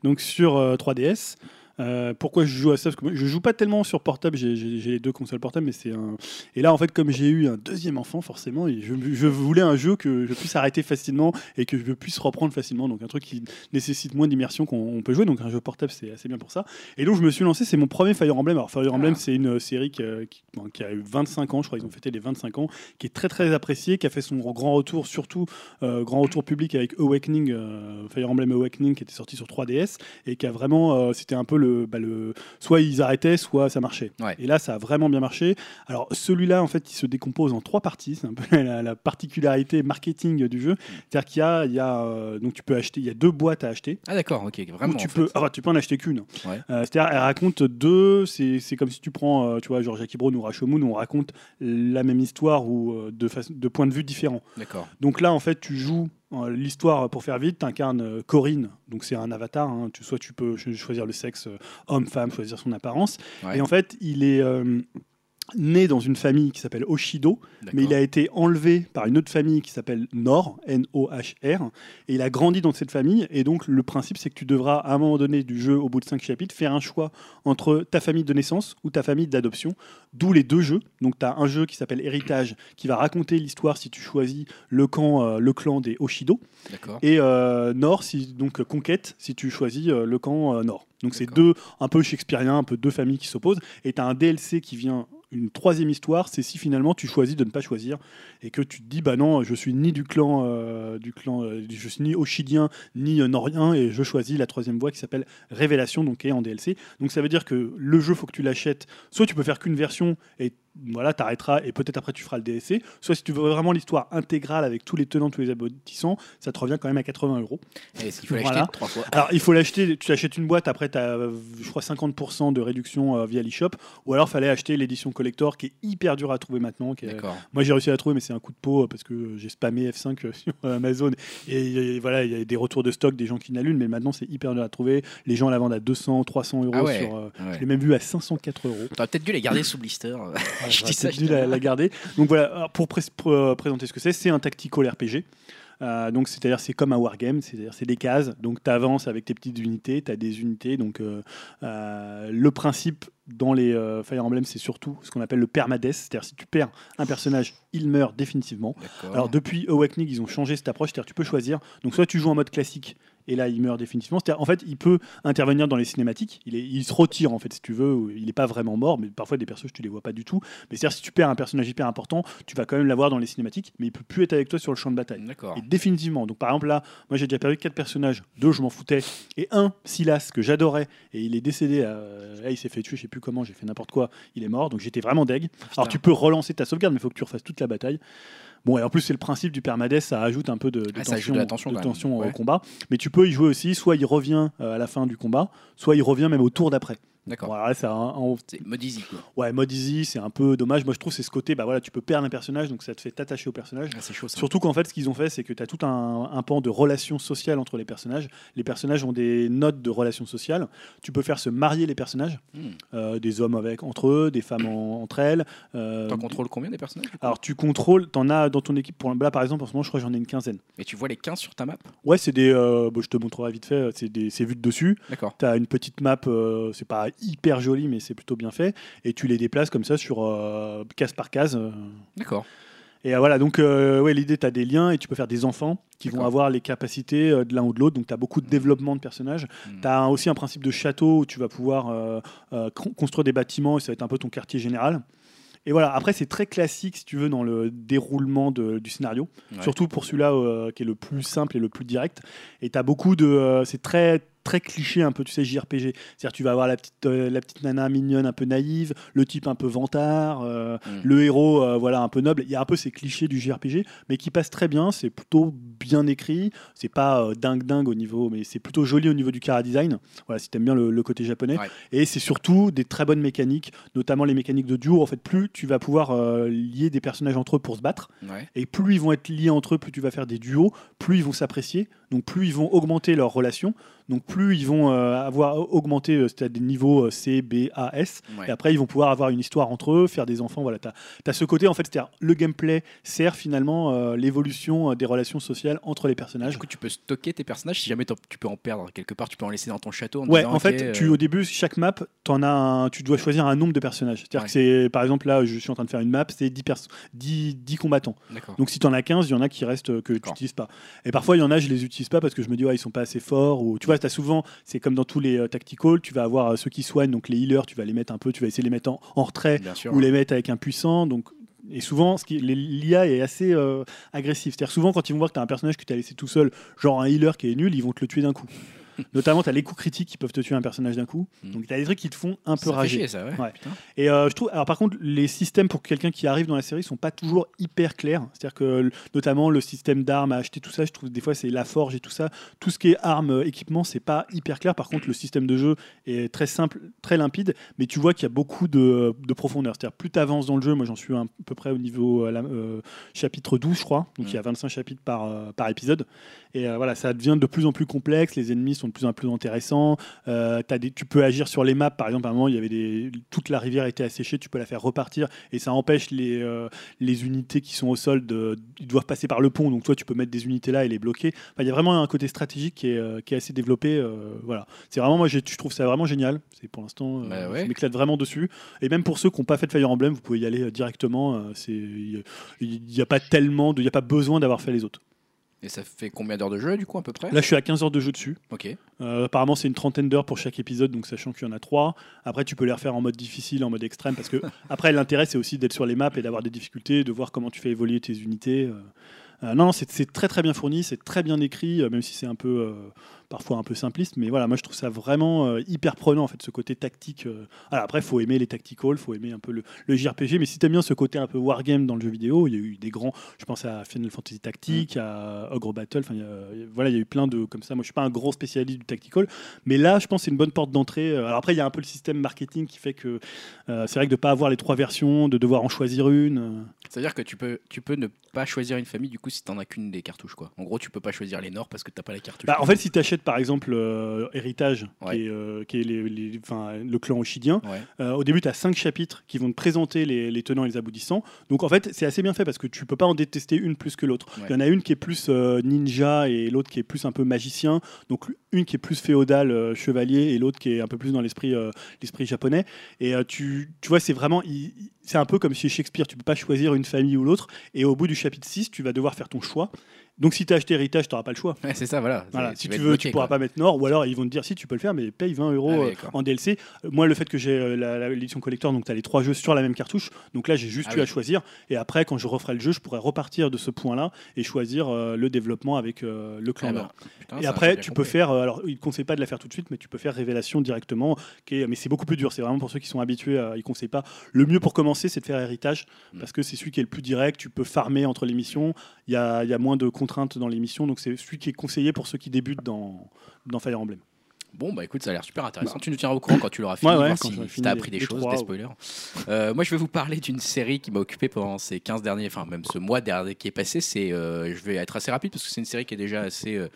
donc sur euh, 3DS. Euh, pourquoi je joue à ça Parce que moi, je joue pas tellement sur portable, j'ai- les deux consoles portables, mais c'est un. Et là, en fait, comme j'ai eu un deuxième enfant, forcément, et je, je voulais un jeu que je puisse arrêter facilement et que je puisse reprendre facilement, donc un truc qui nécessite moins d'immersion qu'on on peut jouer, donc un jeu portable, c'est assez bien pour ça. Et donc, je me suis lancé, c'est mon premier Fire Emblem. Alors, Fire Emblem, Ah. c'est une série qui, a- qui- bon, qui a eu 25 ans, je crois, ils ont fêté les 25 ans, qui est très très appréciée, qui a fait son grand retour, surtout euh, grand retour public avec Awakening, euh, Fire Emblem Awakening, qui était sorti sur 3DS, et qui a vraiment, c'était un peu le, bah, le, soit ils arrêtaient, soit ça marchait. Ouais. Et là, ça a vraiment bien marché. Alors celui-là, en fait, il se décompose en trois parties. C'est un peu la, la particularité marketing du jeu. C'est-à-dire qu'il y a, il y a euh, donc tu peux acheter, il y a deux boîtes à acheter. Ah, d'accord, ok, vraiment. Tu en fait. peux, ah, tu peux en acheter qu'une. Ouais. Euh, C'est-à-dire, elle raconte deux. C'est c'est comme si tu prends, euh, tu vois, genre Jackie Brown ou Rashomon, on raconte la même histoire ou de, de points de vue différents. D'accord. Donc là, en fait, tu joues l'histoire pour faire vite. Tu incarnes Corinne, donc c'est un avatar. hein. Tu, soit tu peux cho- choisir le sexe euh, homme, femme, choisir son apparence. Ouais. Et en fait, il est euh, né dans une famille qui s'appelle Oshido, mais il a été enlevé par une autre famille qui s'appelle Nor, N-O-H-R, et il a grandi dans cette famille. Et donc, le principe, c'est que tu devras, à un moment donné du jeu, au bout de cinq chapitres, faire un choix entre ta famille de naissance ou ta famille d'adoption, d'où les deux jeux. Donc, tu as un jeu qui s'appelle Héritage, qui va raconter l'histoire si tu choisis le, camp, euh, le clan des Oshido, et euh, Nord, si, donc Conquête, si tu choisis euh, le camp euh, Nord. Donc c'est deux, un peu shakespearien, un peu deux familles qui s'opposent. Et tu as un DLC qui vient, une troisième histoire, c'est si finalement tu choisis de ne pas choisir et que tu te dis, bah non, je suis ni du clan, euh, du clan euh, je suis ni Oshidien, ni euh, Norien, et je choisis la troisième voie qui s'appelle Révélation, donc qui est en DLC. Donc ça veut dire que le jeu, faut que tu l'achètes. Soit tu peux faire qu'une version et voilà, t'arrêteras et peut-être après tu feras le DLC. Soit si tu veux vraiment l'histoire intégrale avec tous les tenants, tous les aboutissants, ça te revient quand même à 80 euros. Est-ce qu'il faut Voilà. l'acheter trois fois Alors, il faut l'acheter. Tu achètes une boîte, après, tu as, je crois, 50% de réduction euh, via l'eShop. Ou alors, fallait acheter l'édition collector qui est hyper dure à trouver maintenant. qui est-. Moi, j'ai réussi à la trouver, mais c'est un coup de peau euh, parce que j'ai spammé F5 euh, sur euh, Amazon. Et, et voilà, il y a des retours de stock, des gens qui l'allument, mais maintenant, c'est hyper dur à trouver. Les gens la vendent à 200, 300 euros. Ah ouais. sur, euh, Ouais. Je l'ai même vu à 504 euros. T'aurais peut-être dû les garder sous blister. je J'aurais dis je dû la, la garder. Donc voilà, alors, pour pré- euh, présenter ce que c'est, c'est un tactical RPG. Euh, donc c'est-à-dire c'est comme un wargame, c'est-à-dire c'est des cases. Donc tu avances avec tes petites unités, tu as des unités. Donc euh, euh, le principe dans les euh, Fire Emblem, c'est surtout ce qu'on appelle le permadeath, c'est-à-dire si tu perds un personnage, il meurt définitivement. Alors depuis Awakening, ils ont changé cette approche, c'est-à-dire tu peux choisir. Donc soit tu joues en mode classique et là il meurt définitivement. C'est-à-dire, En fait, il peut intervenir dans les cinématiques. Il, est- il se retire en fait, si tu veux. Il n'est pas vraiment mort, mais parfois des personnages tu les vois pas du tout. Mais c'est-à-dire si tu perds un personnage hyper important, tu vas quand même l'avoir dans les cinématiques, mais il peut plus être avec toi sur le champ de bataille. D'accord. Et définitivement. Donc par exemple là, moi j'ai déjà perdu quatre personnages, deux je m'en foutais, et un Silas que j'adorais, et il est décédé. euh, là, il s'est fait tuer, je sais plus comment, j'ai fait n'importe quoi, il est mort, donc j'étais vraiment deg. Alors tu peux relancer ta sauvegarde, mais il faut que tu refasses toute la bataille. Bon, et en plus, c'est le principe du permadeath, ça ajoute un peu de, de Ah, tension, de de au combat. Mais tu peux y jouer aussi, soit il revient euh, à la fin du combat, soit il revient même au tour d'après. D'accord. Bon, alors là, c'est un- mode easy quoi. ouais, mode easy, c'est un peu dommage. Moi, je trouve que c'est ce côté, bah voilà, tu peux perdre un personnage, donc ça te fait t'attacher au personnage. Ah, c'est chaud ça. Surtout qu'en fait, ce qu'ils ont fait, c'est que tu as tout un, un pan de relations sociales entre les personnages. Les personnages ont des notes de relations sociales. Tu peux faire se marier les personnages, Hmm. euh, des hommes avec entre eux, des femmes en- entre elles. euh, T'en contrôles combien des personnages alors tu contrôles, t'en as dans ton équipe. Pour là, par exemple, en ce moment, je crois que j'en ai une quinzaine. Et tu vois les 15 sur ta map? Ouais, c'est des. euh, bon, je te montrerai vite fait. C'est des, c'est vu de dessus. D'accord. Tu as une petite map. euh, c'est pas hyper joli, mais c'est plutôt bien fait. Et tu les déplaces comme ça sur euh, case par case. euh, D'accord. Et euh, voilà, donc euh, ouais, l'idée, tu as des liens et tu peux faire des enfants qui vont D'accord. avoir les capacités euh, de l'un ou de l'autre. Donc tu as beaucoup de développement de personnages. Hmm. Tu as aussi un principe de château où tu vas pouvoir euh, euh, con- construire des bâtiments et ça va être un peu ton quartier général. Et voilà, après, c'est très classique, si tu veux, dans le déroulement de- du scénario. Ouais. Surtout pour celui-là euh, qui est le plus simple et le plus direct. Et tu as beaucoup de. euh, c'est très très cliché un peu tu sais JRPG c'est-à-dire tu vas avoir la petite euh, la petite nana mignonne un peu naïve le type un peu vantard euh, Mm. le héros euh, voilà un peu noble. Il y a un peu ces clichés du JRPG mais qui passent très bien. C'est plutôt bien écrit. C'est pas dingue dingue au niveau mais c'est plutôt joli au niveau du chara design. Voilà si t'aimes bien le, le côté japonais. Ouais. et c'est surtout des très bonnes mécaniques notamment les mécaniques de duo. En fait plus tu vas pouvoir lier des personnages entre eux pour se battre Ouais. et plus ils vont être liés entre eux, plus tu vas faire des duos, plus ils vont s'apprécier, donc plus ils vont augmenter leur relation, donc plus ils vont euh, avoir augmenté, euh, c'est-à-dire des niveaux euh, C, B, A, S, Ouais. et après ils vont pouvoir avoir une histoire entre eux, faire des enfants, voilà, tu as, ce côté en fait, c'est-à-dire le gameplay sert finalement l'évolution des relations sociales entre les personnages. Du coup, tu peux stocker tes personnages si jamais tu peux en perdre quelque part, tu peux en laisser dans ton château. En Ouais, disant, en fait, tu, au début, chaque map, en as un- tu dois choisir un nombre de personnages. C'est-à-dire Ouais. que c'est, par exemple, là, je suis en train de faire une map, c'est 10, perso- 10, 10 combattants. Donc si tu en as 15, il y en a qui restent que tu n'utilises pas. Et parfois, il y en a, je les utilise pas parce que je me dis, ouais, ils sont pas assez forts. Ou tu vois, as souvent, c'est comme dans tous les euh, tacticals, tu vas avoir euh, ceux qui soignent, donc les healers, tu vas les mettre un peu, tu vas essayer de les mettre en, en retrait sûr. ou les mettre avec un puissant. Donc et souvent, ce qui- l'IA est assez euh, agressif. C'est-à-dire souvent, quand ils vont voir que tu as un personnage que tu as laissé tout seul, genre un healer qui est nul, ils vont te le tuer d'un coup. Notamment, tu as les coups critiques qui peuvent te tuer un personnage d'un coup. Mm. Donc, tu as des trucs qui te font un peu Ça fait rager. chier, ça, ouais. Et euh, je trouve, alors par contre, les systèmes pour quelqu'un qui arrive dans la série sont pas toujours hyper clairs. C'est-à-dire que notamment le système d'armes à acheter, tout ça, je trouve que des fois c'est la forge et tout ça. Tout ce qui est armes, euh, équipement, c'est pas hyper clair. Par contre, le système de jeu est très simple, très limpide, mais tu vois qu'il y a beaucoup de, de profondeur. C'est-à-dire plus tu avances dans le jeu, moi j'en suis à peu près au niveau euh, la- euh, chapitre 12, je crois. Donc il y a 25 chapitres par, par épisode. Et voilà, ça devient de plus en plus complexe. Les ennemis sont de plus en plus intéressants. Euh, des, tu peux agir sur les maps. Par exemple, à un moment, il y avait des, toute la rivière était asséchée. Tu peux la faire repartir et ça empêche les, euh, les unités qui sont au sol de, ils doivent passer par le pont. Donc toi, tu peux mettre des unités là et les bloquer. Enfin, il y a vraiment un côté stratégique qui est, euh, qui est assez développé. voilà, c'est vraiment moi, je trouve ça vraiment génial. C'est pour l'instant, Bah ouais. je m'éclate vraiment dessus. Et même pour ceux qui n'ont pas fait de Fire Emblem, vous pouvez y aller directement. il n'y a pas tellement, il y a pas besoin d'avoir fait les autres. Et ça fait combien d'heures de jeu, du coup, à peu près Là, je suis à 15 heures de jeu dessus. Ok. Euh, apparemment, c'est une trentaine d'heures pour chaque épisode, donc sachant qu'il y en a trois. Après, tu peux les refaire en mode difficile, en mode extrême, parce que après, l'intérêt, c'est aussi d'être sur les maps et d'avoir des difficultés, de voir comment tu fais évoluer tes unités. euh. Euh, non, non, c'est très très bien fourni, c'est très bien écrit, même si c'est un peu parfois un peu simpliste. Mais voilà, moi je trouve ça vraiment euh, hyper prenant en fait, ce côté tactique. euh. Alors après, faut aimer les tacticals, faut aimer un peu le, le JRPG, mais si t'aimes bien ce côté un peu wargame dans le jeu vidéo, il y a eu des grands. Je pense à Final Fantasy Tactique, à Ogre Battle. Enfin, voilà, il y a eu plein de comme ça. Moi, je suis pas un gros spécialiste du tactical, mais là, je pense que c'est une bonne porte d'entrée. Alors après, il y a un peu le système marketing qui fait que euh, c'est vrai que de pas avoir les trois versions, de devoir en choisir une. euh, C'est-à-dire que tu peux, tu peux ne pas choisir une famille, du coup, si t'en as qu'une des cartouches, quoi. En gros, tu peux pas choisir les Nords parce que t'as pas la cartouche. Bah, en fait, si tu achètes par exemple euh, Héritage, Ouais. qui est, euh, qui est les- les- enfin, le clan Oshidien, Ouais. euh, au début, tu as cinq chapitres qui vont te présenter les, les tenants et les aboutissants. Donc en fait, c'est assez bien fait parce que tu peux pas en détester une plus que l'autre. Il y en a une qui est plus ninja et l'autre qui est plus un peu magicien. Donc une qui est plus féodale, euh, chevalier, et l'autre qui est un peu plus dans l'esprit euh, l'esprit japonais. Et euh, tu, tu vois, c'est vraiment. C'est un peu comme chez Shakespeare, tu peux pas choisir une famille ou l'autre. Et au bout du chapitre 6, tu vas devoir faire ton choix. Donc si tu as acheté héritage, tu n'auras pas le choix. Ouais, c'est ça, voilà. Si tu veux, bloqué, tu pourras quoi. pas mettre Nord, ou alors ils vont te dire si tu peux le faire, mais paye 20 euros Ah oui, euh, en DLC. Moi, le fait que j'ai euh, l'édition collector, donc tu as les trois jeux sur la même cartouche, donc là j'ai juste Ah eu oui. à choisir. Et après, quand je referai le jeu, je pourrai repartir de ce point-là et choisir euh, le développement avec euh, le clan Ah Nord. bah, putain, Et après, tu peux compris. faire. euh, alors, il ne conseille pas de la faire tout de suite, mais tu peux faire révélation directement. qui est- mais c'est beaucoup plus dur. C'est vraiment pour ceux qui sont habitués. à- ils ne conseillent pas. Le mieux pour commencer, c'est de faire héritage, Mm. parce que c'est celui qui est le plus direct. Tu peux farmer entre les missions. Il y a, il y a moins de contraintes dans les missions. Donc, c'est celui qui est conseillé pour ceux qui débutent dans, dans Fire Emblem. Bon, bah écoute, ça a l'air super intéressant. Tu nous tiendras au courant quand tu l'auras fini, Ouais, ouais, voir quand si, j'aurai si fini t'as appris des choses, des spoilers. Euh, moi, je vais vous parler d'une série qui m'a occupé pendant ces 15 derniers, enfin même ce mois dernier qui est passé. C'est, euh, je vais être assez rapide parce que c'est une série qui est déjà assez, euh,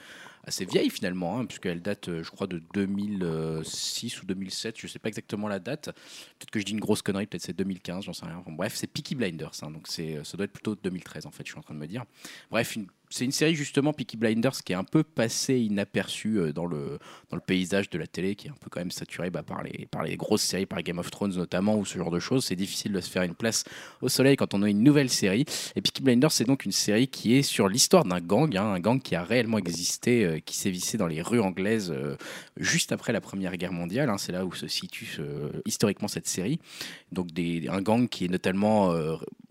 assez vieille finalement, hein, puisqu'elle date, je crois, de 2006 ou 2007. Je sais pas exactement la date. Peut-être que je dis une grosse connerie, peut-être c'est 2015, j'en sais rien. Enfin, bref, c'est Peaky Blinders, hein, donc c'est, ça doit être plutôt 2013 en fait. Je suis en train de me dire. Bref, une- c'est une série justement Peaky Blinders qui est un peu passée inaperçue euh, dans le dans le paysage de la télé qui est un peu quand même saturé bah, par, les, par les grosses séries, par Game of Thrones notamment, ou ce genre de choses. C'est difficile de se faire une place au soleil quand on a une nouvelle série. Et Peaky Blinders, c'est donc une série qui est sur l'histoire d'un gang, hein, un gang qui a réellement existé, euh, qui sévissait dans les rues anglaises euh, juste après la Première Guerre mondiale. hein. c'est là où se situe historiquement cette série. Donc des, un gang qui est notamment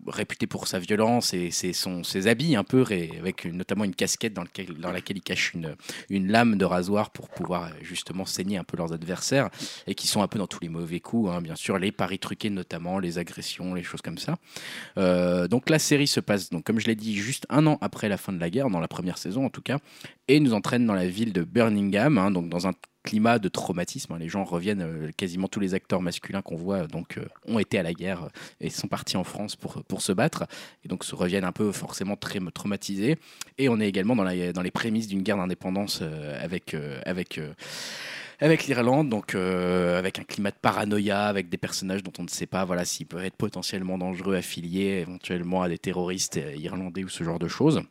réputé pour sa violence et ses, son- ses habits un peu, avec notamment une casquette dans, lequel- dans laquelle il cache une, une lame de rasoir pour pouvoir euh, justement saigner un peu leurs adversaires et qui sont un peu dans tous les mauvais coups, hein, bien sûr, les paris truqués notamment, les agressions, les choses comme ça. Euh, donc la série se passe, donc, comme je l'ai dit, juste un an après la fin de la guerre, dans la première saison en tout cas, et nous entraîne dans la ville de Birmingham, hein, donc dans un climat de traumatisme. hein. Les gens reviennent, euh, quasiment tous les acteurs masculins qu'on voit donc euh, ont été à la guerre euh, et sont partis en France pour, pour se battre et donc se reviennent un peu forcément très traumatisés. Et on est également dans, la, dans les prémices d'une guerre d'indépendance euh, avec, euh, avec, euh, avec l'Irlande, donc euh, avec un climat de paranoïa, avec des personnages dont on ne sait pas voilà, s'ils peuvent être potentiellement dangereux, affiliés éventuellement à des terroristes euh, irlandais ou ce genre de choses.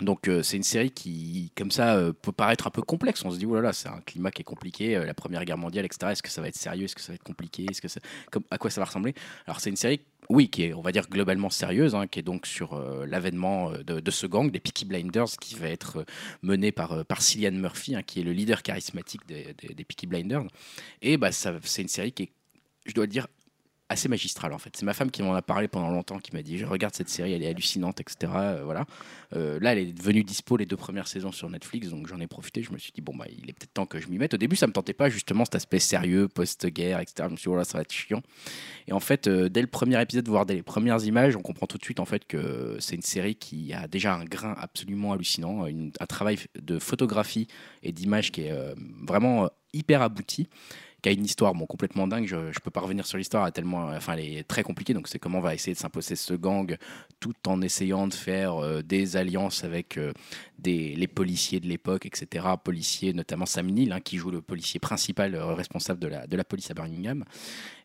Donc euh, c'est une série qui, comme ça, euh, peut paraître un peu complexe. On se dit, oh là là, c'est un climat qui est compliqué, euh, la Première Guerre mondiale, etc. Est-ce que ça va être sérieux? Est-ce que ça va être compliqué? Est-ce que à quoi ça va ressembler? Alors c'est une série, oui, qui est, on va dire, globalement sérieuse, hein, qui est donc sur l'avènement de, ce gang, des Peaky Blinders, qui va être mené par, par Cillian Murphy, hein, qui est le leader charismatique des, des, des Peaky Blinders. Et bah, c'est une série qui est, je dois le dire, assez magistrale en fait. C'est ma femme qui m'en a parlé pendant longtemps, qui m'a dit je regarde cette série, elle est hallucinante, etc. Euh, voilà. Euh, là, elle est devenue dispo les deux premières saisons sur Netflix, donc j'en ai profité. Je me suis dit bon bah il est peut-être temps que je m'y mette. Au début, ça me tentait pas justement cet aspect sérieux, post-guerre, etc. Je me suis dit voilà ça va être chiant. Et en fait, euh, dès le premier épisode, voire dès les premières images, on comprend tout de suite en fait que c'est une série qui a déjà un grain absolument hallucinant, un travail de photographie et d'image qui est vraiment hyper abouti qui a une histoire bon, complètement dingue. Je ne peux pas revenir sur l'histoire, tellement, enfin, elle est très compliquée. Donc, c'est comment on va essayer de s'imposer ce gang tout en essayant de faire euh, des alliances avec euh, des, les policiers de l'époque, etc. Policiers, notamment Sam Neill, hein, qui joue le policier principal euh, responsable de la, de la police à Birmingham.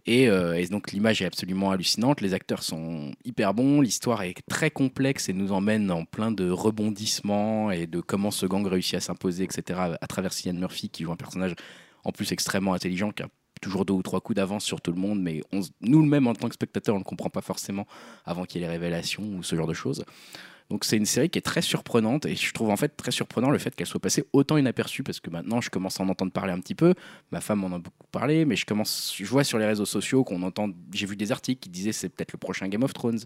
Euh, et donc, l'image est absolument hallucinante. Les acteurs sont hyper bons. L'histoire est très complexe et nous emmène en plein de rebondissements et de comment ce gang réussit à s'imposer, etc. à travers Cillian Murphy, qui joue un personnage en plus extrêmement intelligent, qui a toujours deux ou trois coups d'avance sur tout le monde, mais nous-mêmes, en tant que spectateurs, on ne comprend pas forcément avant qu'il y ait les révélations ou ce genre de choses. Donc c'est une série qui est très surprenante et je trouve en fait très surprenant le fait qu'elle soit passée autant inaperçue parce que maintenant je commence à en entendre parler un petit peu. Ma femme en a beaucoup parlé, mais je commence, je vois sur les réseaux sociaux qu'on entend, j'ai vu des articles qui disaient c'est peut-être le prochain Game of Thrones,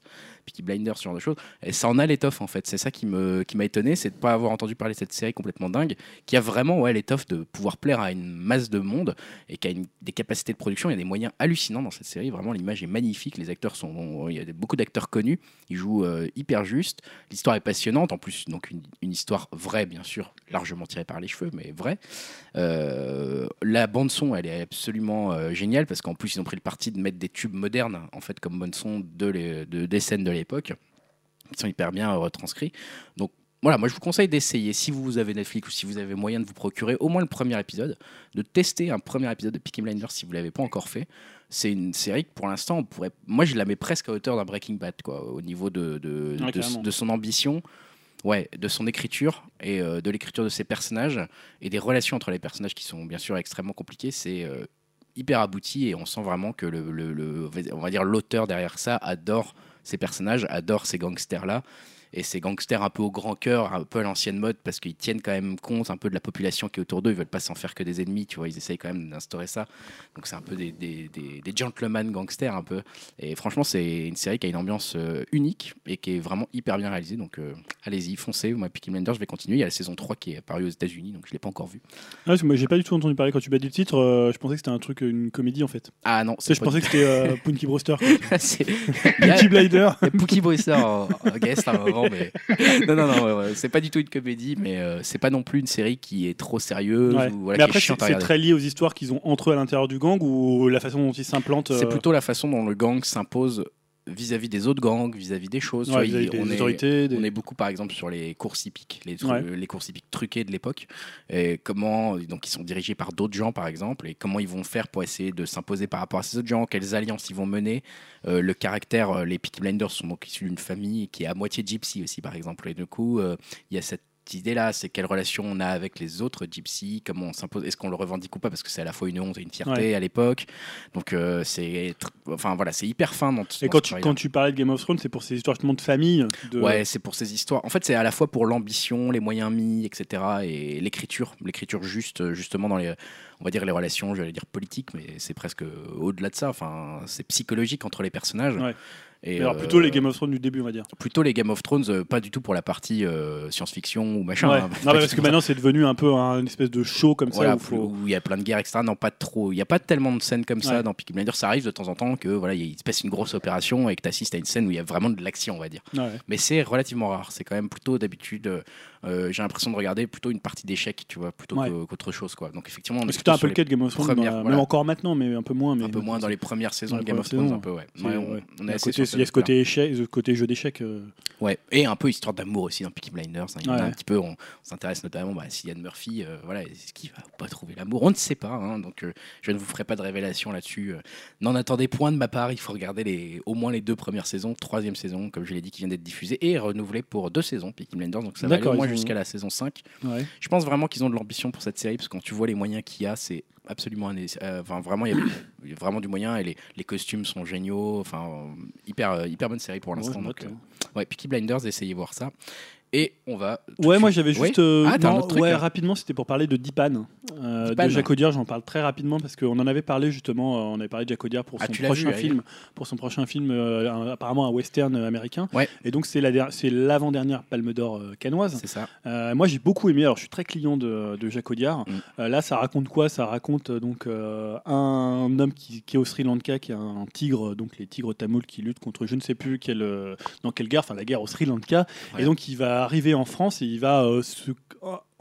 Peaky Blinders, ce genre de choses. Et ça en a l'étoffe en fait. C'est ça qui me, qui m'a étonné, c'est de pas avoir entendu parler de cette série complètement dingue, qui a vraiment ouais l'étoffe de pouvoir plaire à une masse de monde et qui a des capacités de production. Il y a des moyens hallucinants dans cette série. Vraiment l'image est magnifique, les acteurs sont, il y a beaucoup d'acteurs connus, ils jouent euh, hyper juste. L'histoire est passionnante, en plus, donc une, histoire vraie, bien sûr, largement tirée par les cheveux, mais vraie. Euh, la bande-son, elle est absolument euh, géniale, parce qu'en plus, ils ont pris le parti de mettre des tubes modernes, en fait, comme bande-son de de- des scènes de l'époque, qui sont hyper bien euh, retranscrits. Donc, voilà, moi je vous conseille d'essayer, si vous avez Netflix ou si vous avez moyen de vous procurer au moins le premier épisode, de tester un premier épisode de Peaky Blinders si vous ne l'avez pas encore fait. C'est une série que pour l'instant, on pourrait. Moi je la mets presque à hauteur d'un Breaking Bad, quoi, au niveau de, de, Ouais, de- carrément. de son ambition. Ouais, de son écriture et euh, de l'écriture de ses personnages et des relations entre les personnages qui sont bien sûr extrêmement compliquées. C'est euh, hyper abouti et on sent vraiment que le, le- le- on va dire l'auteur derrière ça adore ces personnages, adore ces gangsters là. Et ces gangsters un peu au grand cœur, un peu à l'ancienne mode, parce qu'ils tiennent quand même compte un peu de la population qui est autour d'eux. Ils veulent pas s'en faire que des ennemis, tu vois. Ils essayent quand même d'instaurer ça. Donc c'est un peu des, des, des, des gentlemen gangsters un peu. Et franchement, c'est une série qui a une ambiance euh, unique et qui est vraiment hyper bien réalisée. Donc euh, allez-y, foncez. Moi, Peaky Blinders, je vais continuer. Il y a la saison 3 qui est apparue aux États-Unis, donc je l'ai pas encore vue. Ah, parce que moi, j'ai pas du tout entendu parler quand tu dit le titre. euh, je pensais que c'était un truc, une comédie en fait. Ah non, sais, je pensais que c'était Punky Brewster. c'est Punky Blinder. il y a Pookie Brewster guest à un moment, mais non, non, non, ouais, ouais, c'est pas du tout une comédie, mais euh, c'est pas non plus une série qui est trop sérieuse Ouais. ou voilà, Mais après, est c'est très lié aux histoires qu'ils ont entre eux à l'intérieur du gang ou la façon dont ils s'implantent. C'est euh, plutôt la façon dont le gang s'impose vis-à-vis des autres gangs, vis-à-vis des choses. ouais, vois, des on est- autorités. des- On est beaucoup, par exemple, sur les courses hippiques, les, tru- Ouais. les courses hippiques truquées de l'époque. Et comment, donc, ils sont dirigés par d'autres gens, par exemple, et comment ils vont faire pour essayer de s'imposer par rapport à ces autres gens, quelles alliances ils vont mener. Euh, le caractère, euh, les Peaky Blinders sont donc issus d'une famille qui est à moitié gypsy aussi, par exemple. Et du coup, euh, il y a cette idée-là, c'est quelle relation on a avec les autres gypsy, comment on s'impose, est-ce qu'on le revendique ou pas, parce que c'est à la fois une honte et une fierté Ouais. à l'époque. Donc, euh, c'est, enfin voilà, c'est hyper fin dans, Et dans quand tu, quand tu parlais de Game of Thrones, c'est pour ces histoires justement de famille. De... Ouais, c'est pour ces histoires. En fait, c'est à la fois pour l'ambition, les moyens mis, etc. et l'écriture, l'écriture juste, justement dans les, on va dire les relations, j'allais dire politiques, mais c'est presque au-delà de ça. Enfin, c'est psychologique entre les personnages. Ouais. Et, Mais alors euh, plutôt les Game of Thrones du début, on va dire. plutôt les Game of Thrones, euh, pas du tout pour la partie euh, science-fiction ou machin. Ouais. hein. Non, parce que maintenant c'est devenu un peu un une espèce de show comme Voilà, ça. Où faut... il y a plein de guerres, etc. Non, pas trop. Il n'y a pas tellement de scènes comme ça dans Peaky Blinders. Ça arrive de temps en temps que voilà, il se passe une grosse opération et que tu assistes à une scène où il y a vraiment de l'action, on va dire. Ouais. Mais c'est relativement rare. C'est quand même plutôt d'habitude. Euh, euh, j'ai l'impression de regarder plutôt une partie d'échecs, tu vois, plutôt Ouais. qu'autre chose, quoi. Donc effectivement, on est un peu le cas de Game of Thrones, premières, voilà. même encore maintenant, mais un peu moins. Mais un peu moins dans les premières saisons de Game of Thrones, un peu, ouais. Ouais, on, ouais. on Il est y a, assez côté- il y a ce côté échec, ce côté jeu d'échecs. euh, Ouais, et un peu histoire d'amour aussi dans Peaky Blinders. hein. Il y en a Ouais. un petit peu, on, on s'intéresse notamment bah, à Cillian Murphy. euh, voilà, est-ce qu'il va pas trouver l'amour? On ne sait pas. hein. donc, euh, je ne vous ferai pas de révélation là-dessus. euh. N'en attendez point de ma part. Il faut regarder les, au moins les deux premières saisons, troisième saison, comme je l'ai dit, qui vient d'être diffusée et renouvelée pour deux saisons, Peaky Blinders. Donc, ça va au moins jusqu'à la saison 5. Ouais. Je pense vraiment qu'ils ont de l'ambition pour cette série parce que quand tu vois les moyens qu'il y a, c'est absolument un- euh, enfin vraiment il y, a, il y a vraiment du moyen et les, les costumes sont géniaux enfin euh, hyper euh, hyper bonne série pour Ouais, l'instant je donc euh, ouais Peaky Blinders essayez voir ça et on va Ouais, moi j'avais juste. euh, ah un non, autre truc ouais, hein. rapidement, c'était pour parler de Dipan. Euh, Dipan. de Jacques Audiard, j'en parle très rapidement parce qu'on en avait parlé justement. euh, on avait parlé de Jacques Audiard pour Ah, son tu l'as prochain vu, film, pour son prochain film, euh, un- apparemment un western euh, américain. Ouais. Et donc c'est la der- c'est l'avant-dernière Palme d'Or euh, canoise. c'est ça Euh, moi j'ai beaucoup aimé. Alors je suis très client de, de Jacques Audiard. Mm. Euh, là, ça raconte quoi? Ça raconte euh, donc euh, un homme qui, qui est au Sri Lanka, qui est un tigre, donc les tigres tamouls qui luttent contre je ne sais plus quelle, euh, dans quelle guerre, enfin la guerre au Sri Lanka. Ouais. Et donc il va arriver en France et il va euh, se-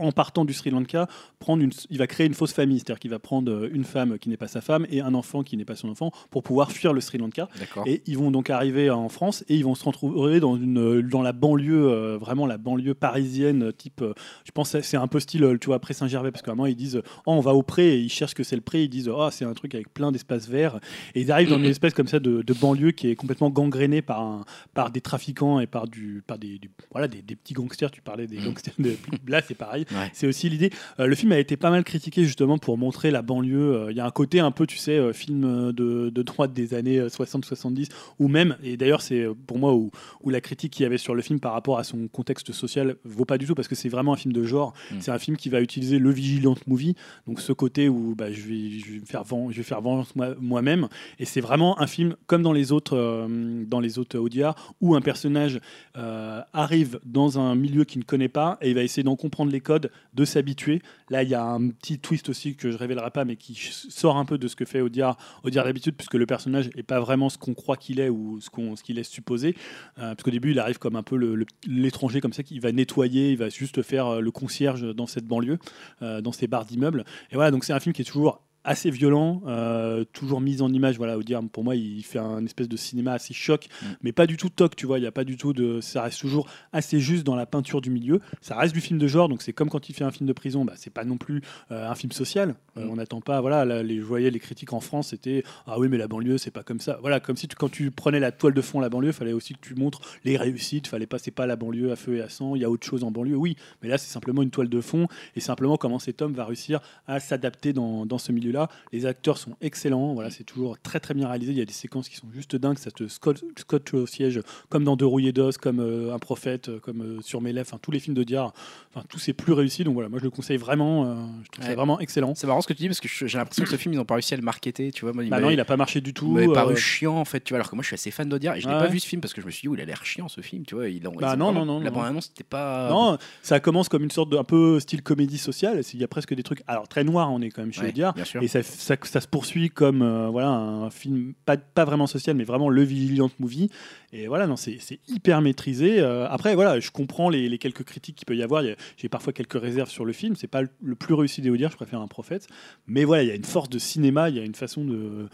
en partant du Sri Lanka prendre une, il va créer une fausse famille, c'est-à-dire qu'il va prendre euh, une femme qui n'est pas sa femme et un enfant qui n'est pas son enfant pour pouvoir fuir le Sri Lanka. Et ils vont donc arriver en France et ils vont se retrouver dans, une, dans la banlieue, euh, vraiment la banlieue parisienne, euh, type, euh, je pense que c'est un peu style, euh, tu vois, après Saint-Gervais, parce qu'à un moment ils disent, oh, on va au pré et ils cherchent que c'est le pré, ils disent, oh, c'est un truc avec plein d'espaces verts. Et ils arrivent dans une espèce comme ça de, de banlieue qui est complètement gangrénée par, un, par des trafiquants et par, du, par des, du- voilà, des, des petits gangsters, tu parlais des Mm. gangsters, de, là c'est pareil. Ouais. C'est aussi l'idée. Euh, le film a été pas mal critiqué justement pour montrer la banlieue. Euh, Il y a un côté un peu, tu sais, euh, film de, de droite des années euh, 60-70, ou même, et d'ailleurs c'est pour moi où, où la critique qu'il y avait sur le film par rapport à son contexte social vaut pas du tout parce que c'est vraiment un film de genre. Mm. C'est un film qui va utiliser le vigilant movie, donc ce côté où bah, je, vais, je vais me faire je vais faire vengeance moi- moi-même. Et c'est vraiment un film comme dans les autres, euh, dans les autres Audiard, où un personnage euh, arrive dans un milieu qu'il ne connaît pas et il va essayer d'en comprendre les codes, de s'habituer. Là, il y a un petit twist aussi que je révélerai pas, mais qui sort un peu de ce que fait Audiard, Audiard d'habitude, puisque le personnage n'est pas vraiment ce qu'on croit qu'il est ou ce qu'on ce qu'il laisse supposer. Euh, parce qu'au début, il arrive comme un peu l'étranger, comme ça, qui va nettoyer, il va juste faire euh, le concierge dans cette banlieue, euh, dans ces bars d'immeubles. Et voilà, donc c'est un film qui est toujours assez violent, euh, toujours mis en image. Voilà, pour moi, il fait un espèce de cinéma assez choc, Mm. mais pas du tout toc, tu vois. Il y a pas du tout de. Ça reste toujours assez juste dans la peinture du milieu. Ça reste du film de genre, donc c'est comme quand il fait un film de prison, bah, c'est pas non plus euh, un film social. Euh, Mm. On n'attend pas. Voilà, là, les, je voyais les critiques en France, c'était ah oui, mais la banlieue, c'est pas comme ça. Voilà, comme si tu- quand tu prenais la toile de fond la banlieue, fallait aussi que tu montres les réussites. Fallait pas, c'est pas la banlieue à feu et à sang. Il y a autre chose en banlieue, oui, mais là, c'est simplement une toile de fond et simplement comment cet homme va réussir à s'adapter dans, dans ce milieu-là. Les acteurs sont excellents. Voilà, c'est toujours très très bien réalisé. Il y a des séquences qui sont juste dingues. Ça te scotche, au siège, comme dans De Rouillé d'os, comme euh, Un prophète, euh, comme euh, Sur mes lèvres. Enfin, tous les films de Diar. Enfin, tous c'est plus réussi. Donc voilà, moi je le conseille vraiment. euh, je trouve ça vraiment excellent. C'est marrant ce que tu dis parce que j'ai l'impression que ce film, ils ont pas réussi à le marketer. Tu vois, moi, il Bah non, il a pas marché du tout. il paru chiant en fait, tu vois. Alors que moi, je suis assez fan d'Audiard et je Ouais. pas vu ce film parce que je me suis dit, oh, il a l'air chiant ce film, tu vois. Il en- Bah non, non, non, La non. bande-annonce, c'était pas. Non, ça commence comme une sorte de un peu style comédie sociale. Il y a presque des trucs, alors très noirs, on est quand même chez Ouais, Audiard. Et ça, ça, ça se poursuit comme euh, voilà un film pas, pas vraiment social, mais vraiment le Vigilant Movie. Et voilà, non, c'est c'est hyper maîtrisé. Euh, après, voilà, je comprends les, les quelques critiques qu'il peut y avoir. J'ai parfois quelques réserves sur le film. C'est pas le, le plus réussi des Audiard, je préfère un prophète. Mais voilà, il y a une force de cinéma, il y a une façon de.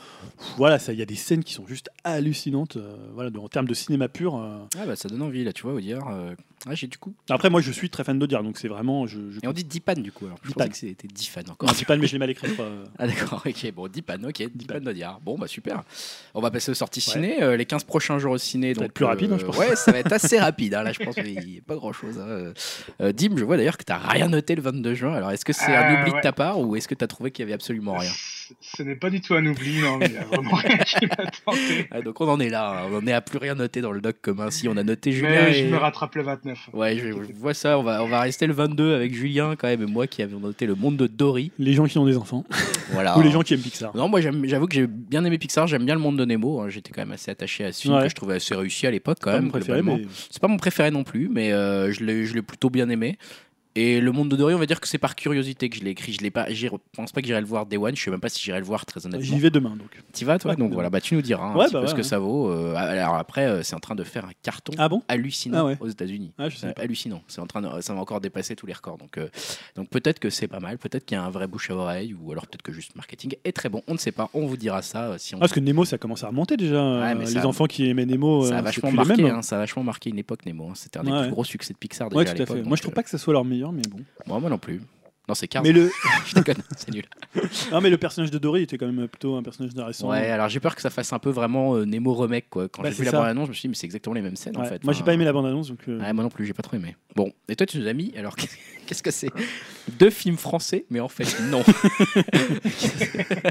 Voilà, ça, il y a des scènes qui sont juste hallucinantes. euh, voilà, de- en termes de cinéma pur. Ah bah ça donne envie là, tu vois, Audiard. euh, Ah, j'ai du coup. Après, moi, je suis très fan d'Audiard, donc c'est vraiment. Je, je... Et on dit Dipan du coup. Alors, je Dipan. pensais que c'était Dipan encore. Pas, mais je l'ai mal écrit. quoi. Ah d'accord, ok, bon, Dipan, ok, Dipan d'Audiard. Bon, bah super. On va passer aux sorties Ouais. ciné, euh, les 15 prochains jours au ciné. Ça va donc, être plus rapide, hein, je pense. Ouais, ça va être assez rapide, hein, là je pense qu'il n'y a pas grand chose. Dim, je vois d'ailleurs que tu n'as rien noté le 22 juin, alors est-ce que c'est un Euh, oubli de ta part ou est-ce que tu as trouvé qu'il y avait absolument rien? Ce- n'est pas du tout un oubli, non, mais il y a vraiment rien qui m'a tenté. Ah, Donc on en est là, hein, on en est à plus rien noter dans le doc commun. Si on a noté Julien. Mais je et- me rattrape le 29. Ouais, je, je vois ça, on va, on va rester le 22 avec Julien quand même et moi qui avions noté le monde de Dory. Les gens qui ont des enfants. Voilà. Ou les gens qui aiment Pixar. Non, moi j'avoue que j'ai bien aimé Pixar, j'aime bien le monde de Nemo. hein. J'étais quand même assez attaché à ce film Ouais. que je trouvais assez réussi à l'époque quand Pas même. C'est pas mon préféré non plus, mais euh, je l'ai je l'ai plutôt bien aimé. Et le monde de Dory, on va dire que c'est par curiosité que je l'ai écrit. Je l'ai pas, j'y pense pas que j'irai le voir Day One. Je sais même pas si j'irai le voir très honnêtement. j'y vais demain donc. T'y vas toi Ouais, Donc demain. voilà, bah tu nous diras Ouais, petit bah peu ouais, ce que ça vaut. Euh, alors après, euh, c'est en train de faire un carton Ah bon? hallucinant Ah aux États-Unis. Ah, hallucinant. C'est en train de, ça va encore dépasser tous les records. Donc, euh, donc peut-être que c'est pas mal. Peut-être qu'il y a un vrai bouche à oreille, ou alors peut-être que juste marketing est très bon. On ne sait pas. On vous dira ça si on. Ah, parce que Nemo, ça commence à remonter déjà. Ça- les enfants qui aimaient Nemo, ça a vachement marqué. mêmes. hein, ça a vachement marqué une époque Nemo. hein. C'était un des plus gros succès de Pixar déjà à l'époque. Moi, je trouve euh, pas que ça soit leur meilleur, mais bon. Moi, moi non plus. Non, c'est Cars. Mais le, Je déconne. c'est nul. non, mais le personnage de Dory était quand même plutôt un personnage intéressant. Ouais. Alors j'ai peur que ça fasse un peu vraiment euh, Nemo remake quoi. Quand Bah, j'ai vu la ça. bande annonce, je me suis dit mais c'est exactement les mêmes scènes en Ouais. fait. Moi, j'ai Enfin, pas aimé la bande-annonce, donc. euh, Ouais, moi non plus, j'ai pas trop aimé. Bon, et toi, tu nous as mis, alors qu'est-ce que c'est? Deux films français, mais en fait, non.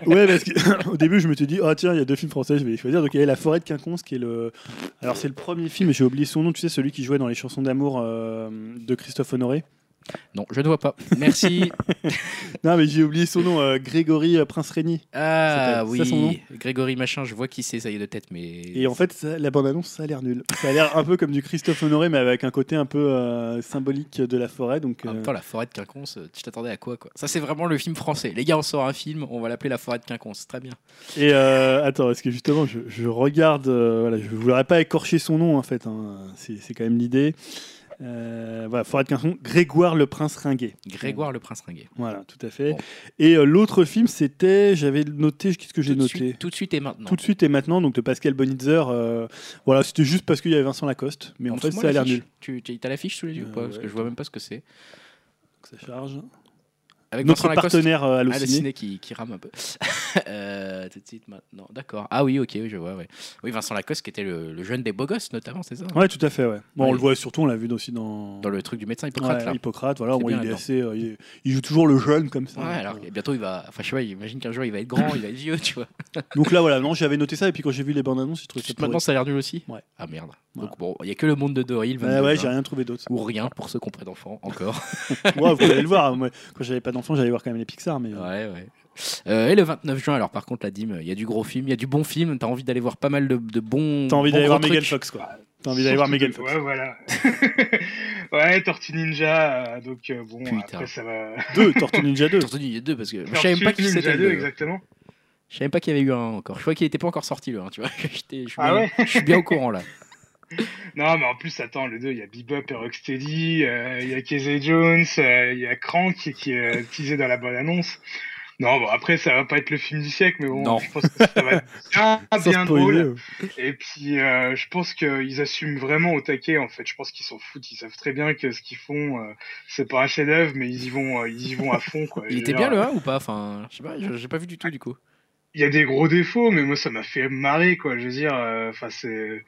Ouais, parce qu'au début, je me suis dit, oh tiens, il y a deux films français, je vais les choisir. Donc il y avait La Forêt de Quinconce, qui est le. Alors, c'est le premier film, j'ai oublié son nom, tu sais, celui qui jouait dans les chansons d'amour euh, de Christophe Honoré. Non, je ne vois pas. Merci. Non, mais j'ai oublié son nom, euh, Grégory euh, Prince Régnier. Ah son nom oui, Grégory Machin, je vois qui c'est, ça y est de tête, mais. Et en fait, ça- la bande-annonce, ça a l'air nul. Ça a l'air un peu comme du Christophe Honoré, mais avec un côté un peu euh, symbolique de la forêt. Donc, En euh, même temps, la forêt de Quinconce, tu t'attendais à quoi, quoi? Ça, c'est vraiment le film français. Les gars, on sort un film, on va l'appeler La forêt de Quinconce. Très bien. Et attends, parce que justement, je, je regarde. voilà, je ne voudrais pas écorcher son nom, en fait. hein, c'est quand même l'idée. Euh, voilà, Forêt de Quinconce, Grégoire le Prince Ringuet. Grégoire le Prince Ringuet. Voilà, tout à fait. Bon. Et euh, l'autre film, c'était. J'avais noté. Qu'est-ce que j'ai noté suite- Tout de suite et maintenant. Tout de suite et maintenant, donc de Pascal Bonitzer. euh, voilà, c'était juste parce qu'il y avait Vincent Lacoste. Mais en fait, ça a l'air nul. Tu as l'affiche sous les yeux ou Euh, pas? Parce ouais, que je vois même pas ce que c'est. Ça charge. Avec Notre Vincent partenaire euh, Ah, le halluciné. ciné qui, qui rame un peu. Euh, tout de suite maintenant. D'accord. Ah oui, ok, oui, je vois. Ouais. Oui, Vincent Lacoste qui était le, le jeune des beaux gosses, notamment, c'est ça Ouais, tout à fait. Ouais. Bon, Ouais. on le voit surtout, on l'a vu aussi dans. Dans le truc du médecin Hippocrate, Ouais, là. Hippocrate, voilà, bien il est assez, euh, il, joue toujours le jeune comme ça. Ouais, alors euh. bientôt il va. Enfin, je sais pas, imagine qu'un jour il va être grand, il va être vieux, tu vois. Donc là, voilà, non, j'avais noté ça et puis quand j'ai vu les bandes annonces, j'ai trouvé ça Maintenant, ça a l'air nul aussi? Ouais. Ah merde. Voilà. Donc bon, il y a que le monde de Dory, Ouais, 22 ouais, j'ai rien trouvé d'autre. Ou rien pour ceux qui ont pas d'enfants, encore. Moi, vous allez le voir. Moi, quand j'avais pas d'enfant, j'allais voir quand même les Pixar, mais. euh, ouais, ouais. Euh, et le 29 juin, alors par contre, la dîme, il y a du gros film, il y a du bon film, t'as envie d'aller voir pas mal de, de bons. T'as envie bons d'aller voir Megan trucs. Fox, quoi. T'as envie d'aller voir Megan Fox. Ouais, voilà. ouais, Tortue Ninja, euh, donc euh, bon, Putain. après ça va. Deux, Tortue Ninja 2. Surtout, il y a deux parce que je savais même pas Tortue qui Ninja c'était. 2, le- exactement. Je savais même pas qu'il y avait eu un encore. Je crois qu'il était pas encore sorti le 1, tu vois. J'étais- Je suis, Ah bien, ouais je suis bien au courant là. Non, mais en plus, attends, le 2, il y a Bebop et Rocksteady, euh, il y a Casey Jones, euh, il y a Crank qui, qui est teasé dans la bonne annonce. Non, bon, après, ça va pas être le film du siècle, mais bon, Non. je pense que ça va être bien, bien spoiler, drôle. Et puis, euh, je pense qu'ils assument vraiment au taquet, en fait. Je pense qu'ils s'en foutent. Ils savent très bien que ce qu'ils font, euh, c'est pas un chef-d'œuvre, mais ils y vont, euh, ils y vont à fond, quoi. Il était dire, bien le 1 ou pas? Enfin, je sais pas, j'ai pas vu du tout du coup. Il y a des gros défauts, mais moi, ça m'a fait marrer, quoi. Je veux dire, euh, enfin, c'est,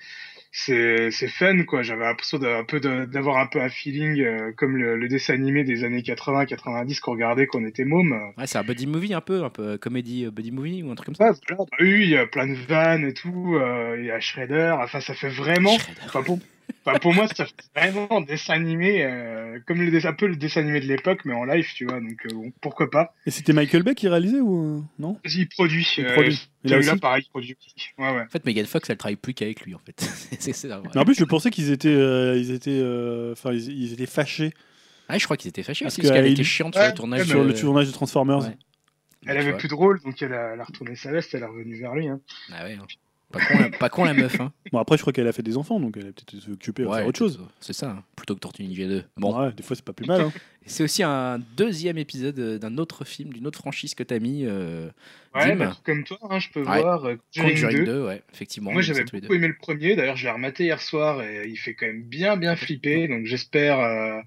c'est, c'est fun, quoi. J'avais l'impression d'un peu de- d'avoir un peu un feeling euh, comme le, le dessin animé des années 80-90 qu'on regardait quand on était môme. Ouais, c'est un buddy movie un peu, un peu comédie euh, buddy movie ou un truc comme ça. Bah oui, il y a plein de vannes et tout. euh, il y a Shredder. Enfin, ça fait vraiment. Enfin, pour, enfin, pour moi, ça fait vraiment dessin animé, euh, comme le, dessin- un peu le dessin animé de l'époque, mais en live, tu vois. Donc, euh, bon, pourquoi pas. Et c'était Michael Bay qui réalisait ou euh, non? Il produit. Il euh, produit. Et là celui-là, aussi pareil, il produit aussi. Ouais, ouais. En fait, Megan Fox, elle travaille plus qu'avec lui en fait. c'est c'est vrai. Mais en plus, je pensais qu'ils étaient, euh, ils étaient, euh, enfin, ils, ils étaient fâchés Ah, je crois qu'ils étaient fâchés Parce aussi, parce qu'elle était chiante sur le tournage. ouais, sur le de- tournage de Transformers. Ouais. Elle avait plus de rôle, donc elle a, elle a retourné sa veste, elle est revenue vers lui. Hein. Ah ouais, hein. Pas con, la, pas con la meuf. Hein. Bon, après, je crois qu'elle a fait des enfants, donc elle a peut-être été occupée à Ouais, faire autre chose. C'est ça, hein, plutôt que Tortue Ninja 2. Bon, Ouais, des fois, c'est pas plus mal. hein. c'est aussi un deuxième épisode euh, d'un autre film, d'une autre franchise que t'as mis. Euh, Ouais, bah, comme toi, hein, je peux Ouais. voir euh, Conjuring Conjuring 2. 2, ouais, effectivement. Moi, j'avais beaucoup aimé le premier. D'ailleurs, je l'ai rematé hier soir et il fait quand même bien, bien flipper. Donc, j'espère, euh,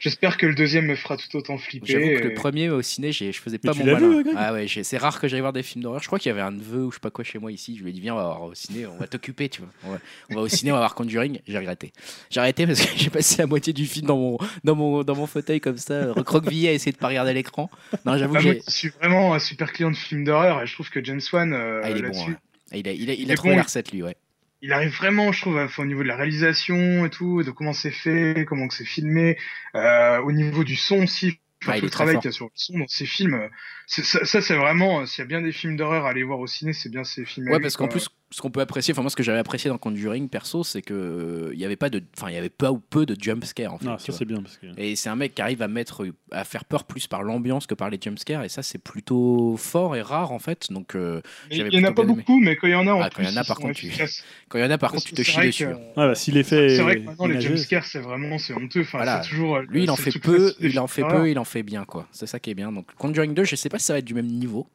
j'espère que le deuxième me fera tout autant flipper. J'avoue que le premier au ciné, j'ai- je faisais pas mon malin. vu, ah ouais, j'ai- c'est rare que j'aille voir des films d'horreur. Je crois qu'il y avait un neveu ou je sais pas quoi chez moi ici. Je lui ai dit viens, on va voir au ciné, on va t'occuper, tu vois. On va, on va au ciné, on va voir Conjuring. J'ai regretté. J'ai arrêté parce que j'ai passé la moitié du film dans mon dans mon dans mon fauteuil comme ça, recroquevillé à essayer de pas regarder l'écran. Non, j'avoue Ah, que moi, j'ai. je suis vraiment un super client de films d'horreur et je trouve que James Wan, euh, Ah, il est bon. Il a, il a, il Il a trouvé bon. la recette lui, ouais. il arrive vraiment, je trouve, à- au niveau de la réalisation et tout, de comment c'est fait, comment que c'est filmé, euh, au niveau du son aussi. Enfin, Ah, tout le travail qu'il y a sur le son dans ces films, euh, ça, ça, c'est vraiment, s'il y a bien des films d'horreur à aller voir au ciné, c'est bien ces films. Ouais, parce qu'en plus, ce qu'on peut apprécier, enfin moi, ce que j'avais apprécié dans Conjuring perso, c'est que euh, il y avait pas de, enfin il y avait pas ou peu de jump scare en fait. Tu ça c'est bien parce que. Et c'est un mec qui arrive à mettre, à faire peur plus par l'ambiance que par les jumpscares, et ça c'est plutôt fort et rare en fait. Donc euh, il y en a pas aimé. beaucoup, mais quand il y en a, en Ah, quand il y plus, en a, par contre, tu- quand il y en a par Parce contre, tu te chies dessus. que- hein. Ouais, bah, s'il est fait. C'est vrai que maintenant, les ménager, jumpscares, c'est vraiment, c'est honteux. Enfin, Voilà. toujours. euh, Lui, il en fait peu, il en fait peu, il en fait bien quoi. C'est ça qui est bien. Donc Conjuring 2, je sais pas si ça va être du même niveau,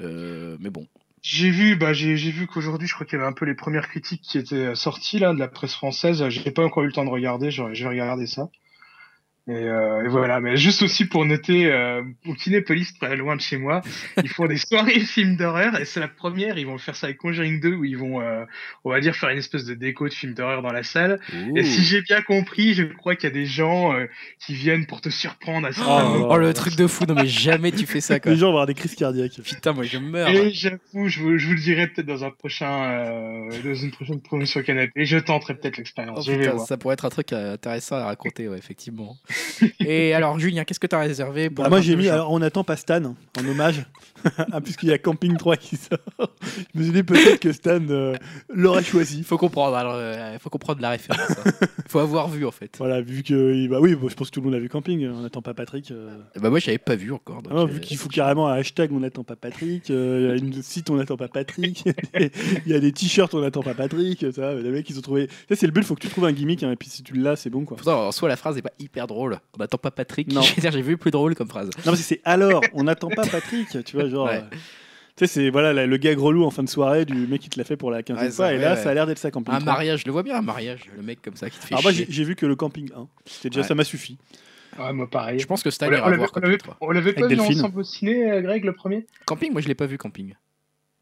Euh, mais bon. J'ai vu, bah, j'ai, vu qu'aujourd'hui, je crois qu'il y avait un peu les premières critiques qui étaient sorties là de la presse française. J'ai pas encore eu le temps de regarder. Je, je vais regarder ça. Et, euh, et voilà. Mais juste aussi pour noter, euh, au Kinépolis, très loin de chez moi, ils font des soirées films d'horreur et c'est la première. Ils vont faire ça avec Conjuring 2 où ils vont, euh, on va dire, faire une espèce de déco de films d'horreur dans la salle. Et si j'ai bien compris, je crois qu'il y a des gens euh, qui viennent pour te surprendre à ça. Oh, Oh, le truc de fou, non mais jamais tu fais ça quoi. Les gens vont avoir des crises cardiaques. Putain, moi je meurs. Et j'avoue, je vous, je vous le dirai peut-être dans un prochain, euh, dans une prochaine promotion canapé. Je tenterai peut-être Oh, l'expérience. voir. ça pourrait être un truc euh, intéressant à raconter, ouais, effectivement. Et alors, Julien, qu'est-ce que tu as réservé pour Bah, moi j'ai mis, alors on attend pas Stan en hommage, Ah, puisqu'il y a Camping 3 qui sort. Je me suis dit peut-être que Stan euh, l'aurait choisi. Il faut comprendre, alors, euh, il faut comprendre la référence. Il faut avoir vu en fait. Voilà, vu que. il- Bah oui, bon, je pense que tout le monde a vu Camping, on n'attend pas Patrick. euh. Bah moi, j'avais pas vu encore. donc, Ah, euh, vu qu'il faut carrément un hashtag on n'attend pas Patrick, euh, il y a une site on n'attend pas Patrick, il y a des t-shirts on n'attend pas Patrick, ça, les mecs ils ont trouvé. Ça c'est le but, faut que tu trouves un gimmick hein, et puis si tu l'as c'est bon quoi. Pourtant, en soi, la phrase est pas hyper drôle. On n'attend pas Patrick. Non. J'ai vu plus drôle comme phrase. Non parce que c'est alors on n'attend pas Patrick, tu vois genre. Ouais. euh, Tu sais, c'est voilà, la- le gag relou en fin de soirée du mec qui te l'a fait pour la 15e Ouais, fois, et là, ouais. ça a l'air d'être ça, Camping Un 3. mariage, je le vois bien, un mariage. Le mec comme ça qui te fait Alors, moi, chier. j'ai j'ai vu que le Camping 1. C'était déjà, Ouais. ça m'a suffi. Ouais, moi pareil. Je pense que Stan On voir on l'avait toi. on l'avait pas Avec vu Delphine. ensemble au ciné, euh, Greg, le premier? Camping, moi je l'ai pas vu Camping.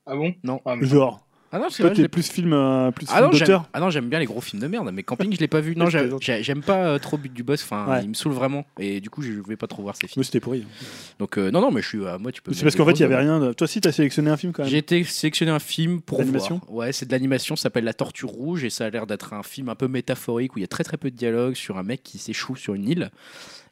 Ah bon? Non. Ah, mais- Genre, Ah non, c'est toi, vrai. je t'es l'ai- plus film, euh, plus Ah film non, j'aime d'auteur. ah non, j'aime bien les gros films de merde, mais Camping, je l'ai pas vu. Non, Je j'ai- plaisante. j'ai- j'aime pas euh, trop But du Boss. Enfin, Ouais. il me saoule vraiment. Et du coup, je vais pas trop voir ces films. Moi, c'était pourri. Donc, euh, non, non, mais je suis à moi, tu peux. C'est mettre parce des qu'en fait, il y avait rien. de- Toi aussi, t'as sélectionné un film quand même. J'ai été sélectionné un film pour D'animation voir. Ouais, c'est de l'animation, ça s'appelle La Tortue Rouge et ça a l'air d'être un film un peu métaphorique où il y a très très peu de dialogue sur un mec qui s'échoue sur une île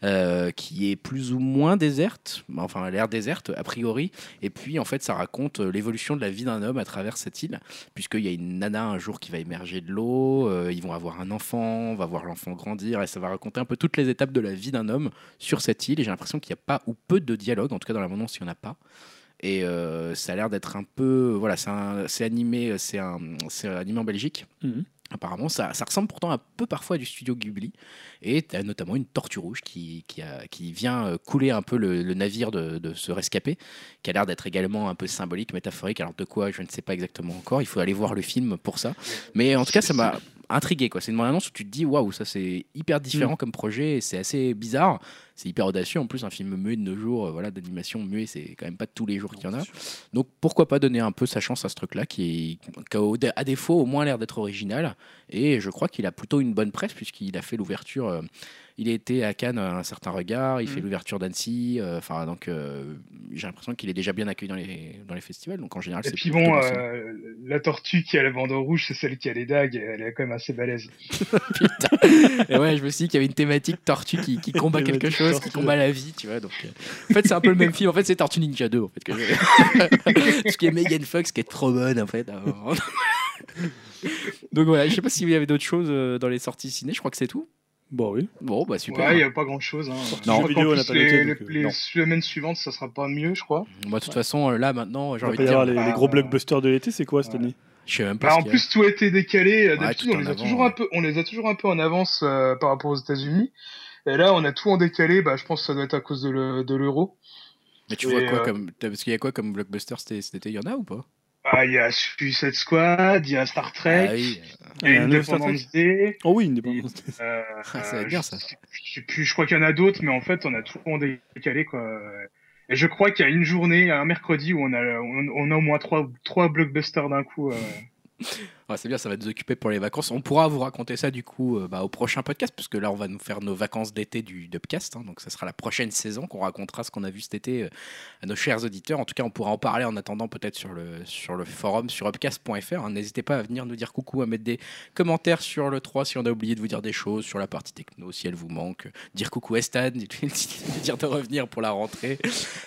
euh, qui est plus ou moins déserte, enfin elle a l'air déserte a priori. Et puis en fait, ça raconte euh, l'évolution de la vie d'un homme à travers cette île, puisqu'il y a une nana un jour qui va émerger de l'eau, euh, ils vont avoir un enfant, on va voir l'enfant grandir et ça va raconter un peu toutes les étapes de la vie d'un homme sur cette île. Et j'ai l'impression qu'il n'y a pas ou peu de dialogue, en tout cas dans la bande-annonce, il n'y en a pas. Et ça a l'air d'être un peu. Voilà, c'est animé, c'est animé en Belgique. Mhm. Apparemment, ça, ça ressemble pourtant un peu parfois à du studio Ghibli. Et tu as notamment une tortue rouge qui, qui, a- qui vient euh, couler un peu le, le navire de, de ce rescapé, qui a l'air d'être également un peu symbolique, métaphorique. Alors de quoi, je ne sais pas exactement encore. Il faut aller voir le film pour ça. Mais en tout cas, ça m'a intrigué. quoi. C'est une annonce où tu te dis, waouh, ça c'est hyper différent comme projet et c'est assez bizarre. C'est hyper audacieux. En plus, un film muet de nos jours, euh, voilà, d'animation muet, c'est quand même pas tous les jours qu'il y en a. Donc pourquoi pas donner un peu sa chance à ce truc-là qui, est, qui a à défaut au moins l'air d'être original. Et je crois qu'il a plutôt une bonne presse puisqu'il a fait l'ouverture. euh, il a été à Cannes à un certain regard, il fait Mhm. l'ouverture d'Annecy. euh, Enfin donc euh, j'ai l'impression qu'il est déjà bien accueilli dans les, dans les festivals. Donc en général Et puis bon, euh, la tortue qui a le bandeau rouge, c'est celle qui a les dagues, elle est quand même assez balèze. Putain. Et ouais, je me suis dit qu'il y avait une thématique tortue qui, qui combat quelque chose, qui combat la vie, tu vois. Donc, en fait, c'est un peu le même film. En fait, c'est Tortue Ninja 2, en fait. Que Ce qui est Megan Fox, qui est trop bonne, en fait. donc voilà, je sais pas s'il y avait d'autres choses dans les sorties ciné. Je crois que c'est tout. Bon, oui. Bon, bah super. Ouais, il n'y a pas grand chose. Hein. Non. Je vidéo, on n'a pas les, noté, les- donc, euh, les non. semaines suivantes, ça sera pas mieux, je crois. Moi, de toute façon, euh, là, maintenant, j'ai envie de dire. les, les bah, gros euh, blockbusters de l'été, c'est quoi cette ouais. année Je sais même pas. Bah, ce en a. plus, tout a été décalé. D'habitude, on les a toujours un peu, on les a toujours un peu en avance euh, par rapport aux États-Unis. Et là, on a tout en décalé. Bah, je pense que ça doit être à cause de le- de l'euro. Mais tu vois quoi euh, comme. Parce qu'il y a quoi comme blockbuster cet été? Il y en a ou pas? Ah, il y a Suicide Squad, il y a Star Trek, Ah oui. il y a Independence Day. Oh oui, indépendance. Euh, Ah, ça va être bien, ça. Je, plus, je crois qu'il y en a d'autres, mais en fait, on a tout en décalé, quoi. Et je crois qu'il y a une journée, un mercredi, où on a, on, on a au moins trois, trois blockbusters d'un coup. euh. Ouais, c'est bien, ça va nous occuper pour les vacances. On pourra vous raconter ça du coup euh, bah, au prochain podcast, puisque là on va nous faire nos vacances d'été du Dubcast. hein. donc ça sera la prochaine saison qu'on racontera ce qu'on a vu cet été euh, à nos chers auditeurs. En tout cas, on pourra en parler en attendant peut-être sur le, sur le forum sur upcast.fr. hein. N'hésitez pas à venir nous dire coucou, à mettre des commentaires sur le 3 si on a oublié de vous dire des choses, sur la partie techno si elle vous manque. Dire coucou à Stan, dire de revenir pour la rentrée.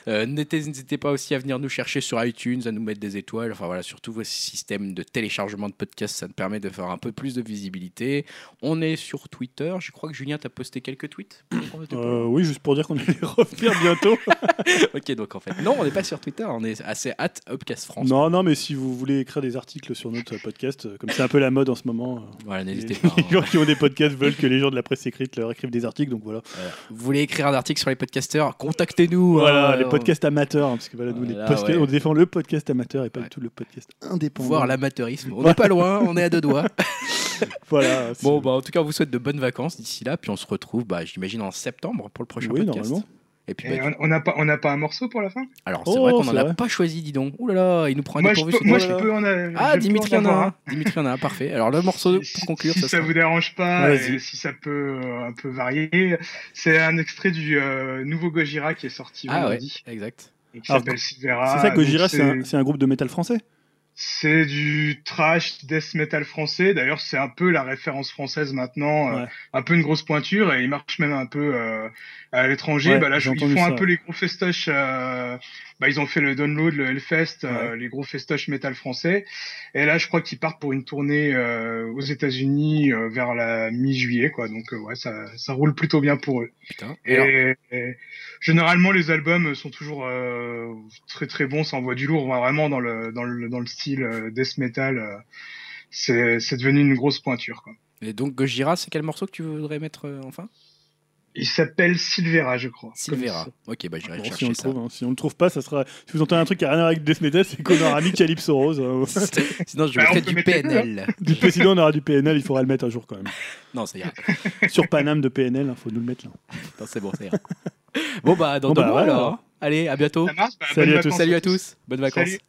Euh, N'hésitez pas aussi à venir nous chercher sur iTunes, à nous mettre des étoiles. Enfin voilà, surtout vos systèmes de téléchargement de podcasts, ça nous permet de faire un peu plus de visibilité. On est sur Twitter. Je crois que Julien t'a posté quelques tweets. Euh, oui, juste pour dire qu'on allait revenir bientôt. ok, donc en fait, non, on n'est pas sur Twitter. On est assez at Upcast France. non, non, mais si vous voulez écrire des articles sur notre podcast, euh, comme c'est un peu la mode en ce moment, euh, Voilà, n'hésitez les, pas. les hein. gens qui ont des podcasts veulent que les gens de la presse écrite leur écrivent des articles, donc voilà. Voilà. Vous voulez écrire un article sur les podcasteurs Contactez-nous. Voilà, hein, les on- podcasts amateurs, hein, parce que voilà, nous, les Voilà, podcasts- ouais. on défend le podcast amateur et pas Ouais. du tout le podcast indépendant. Voir l'amateurisme. On n'est pas loin, on est à deux doigts. Voilà. Bon, bah, en tout cas, on vous souhaite de bonnes vacances d'ici là. Puis on se retrouve, bah, j'imagine, en septembre pour le prochain Oui, podcast. normalement. Et puis, bah, on on n'a pas, on n'a pas un morceau pour la fin? Alors, c'est Oh, vrai qu'on c'est n'en a vrai. pas choisi, dis donc. Ouh là là, il nous prend un Moi, je dépourvu. moi, truc. je peux en a- Ah, Dimitri en a avoir un. Dimitri en a un, parfait. Alors, le morceau Si- pour conclure, si ça ça vous dérange pas, et si ça peut euh, un peu varier, c'est un extrait du euh, nouveau Gojira qui est sorti Ah ouais, vendredi, exact. et qui Alors, s'appelle Silvera. C'est ça, Gojira, Donc, c'est un, c'est un groupe de métal français? C'est du trash death metal français. D'ailleurs, c'est un peu la référence française maintenant, euh, un peu une grosse pointure, et il marche même un peu euh, à l'étranger. Ouais, bah là, ils font un peu les gros festoches. euh, bah, ils ont fait le download, le Hellfest, euh, Ouais. les gros festoches métal français. Et là, je crois qu'ils partent pour une tournée euh, aux États-Unis euh, vers la mi-juillet, quoi. Donc ouais, ça, ça roule plutôt bien pour eux. Putain. Et Et, généralement, les albums sont toujours euh, très très bons. Ça envoie du lourd, vraiment dans le dans le dans le style euh, death metal. euh, c'est devenu une grosse pointure. Quoi. Et donc, Gojira, c'est quel morceau que tu voudrais mettre euh, enfin? Il s'appelle Silvera, je crois. Silvera. Ok, bah, j'irai Bon, si on chercher le ça. trouve, hein. Si on le trouve pas, ça sera. Si vous entendez un truc qui a rien à voir avec Death Metal, c'est qu'on aura mis Calypso Rose. hein. Sinon, je Bah, mettrais peut du PNL. Du sinon, on aura du PNL, il faudra le mettre un jour quand même. Non, ça ira. Sur Paname de PNL, il faut nous le mettre là. Non, c'est bon, ça ira. Bon, bah, dans Bon, deux bah, mois alors. Allez, à bientôt. Ça marche Bah, Salut à tous. Salut à tous. Bonnes vacances. Salut.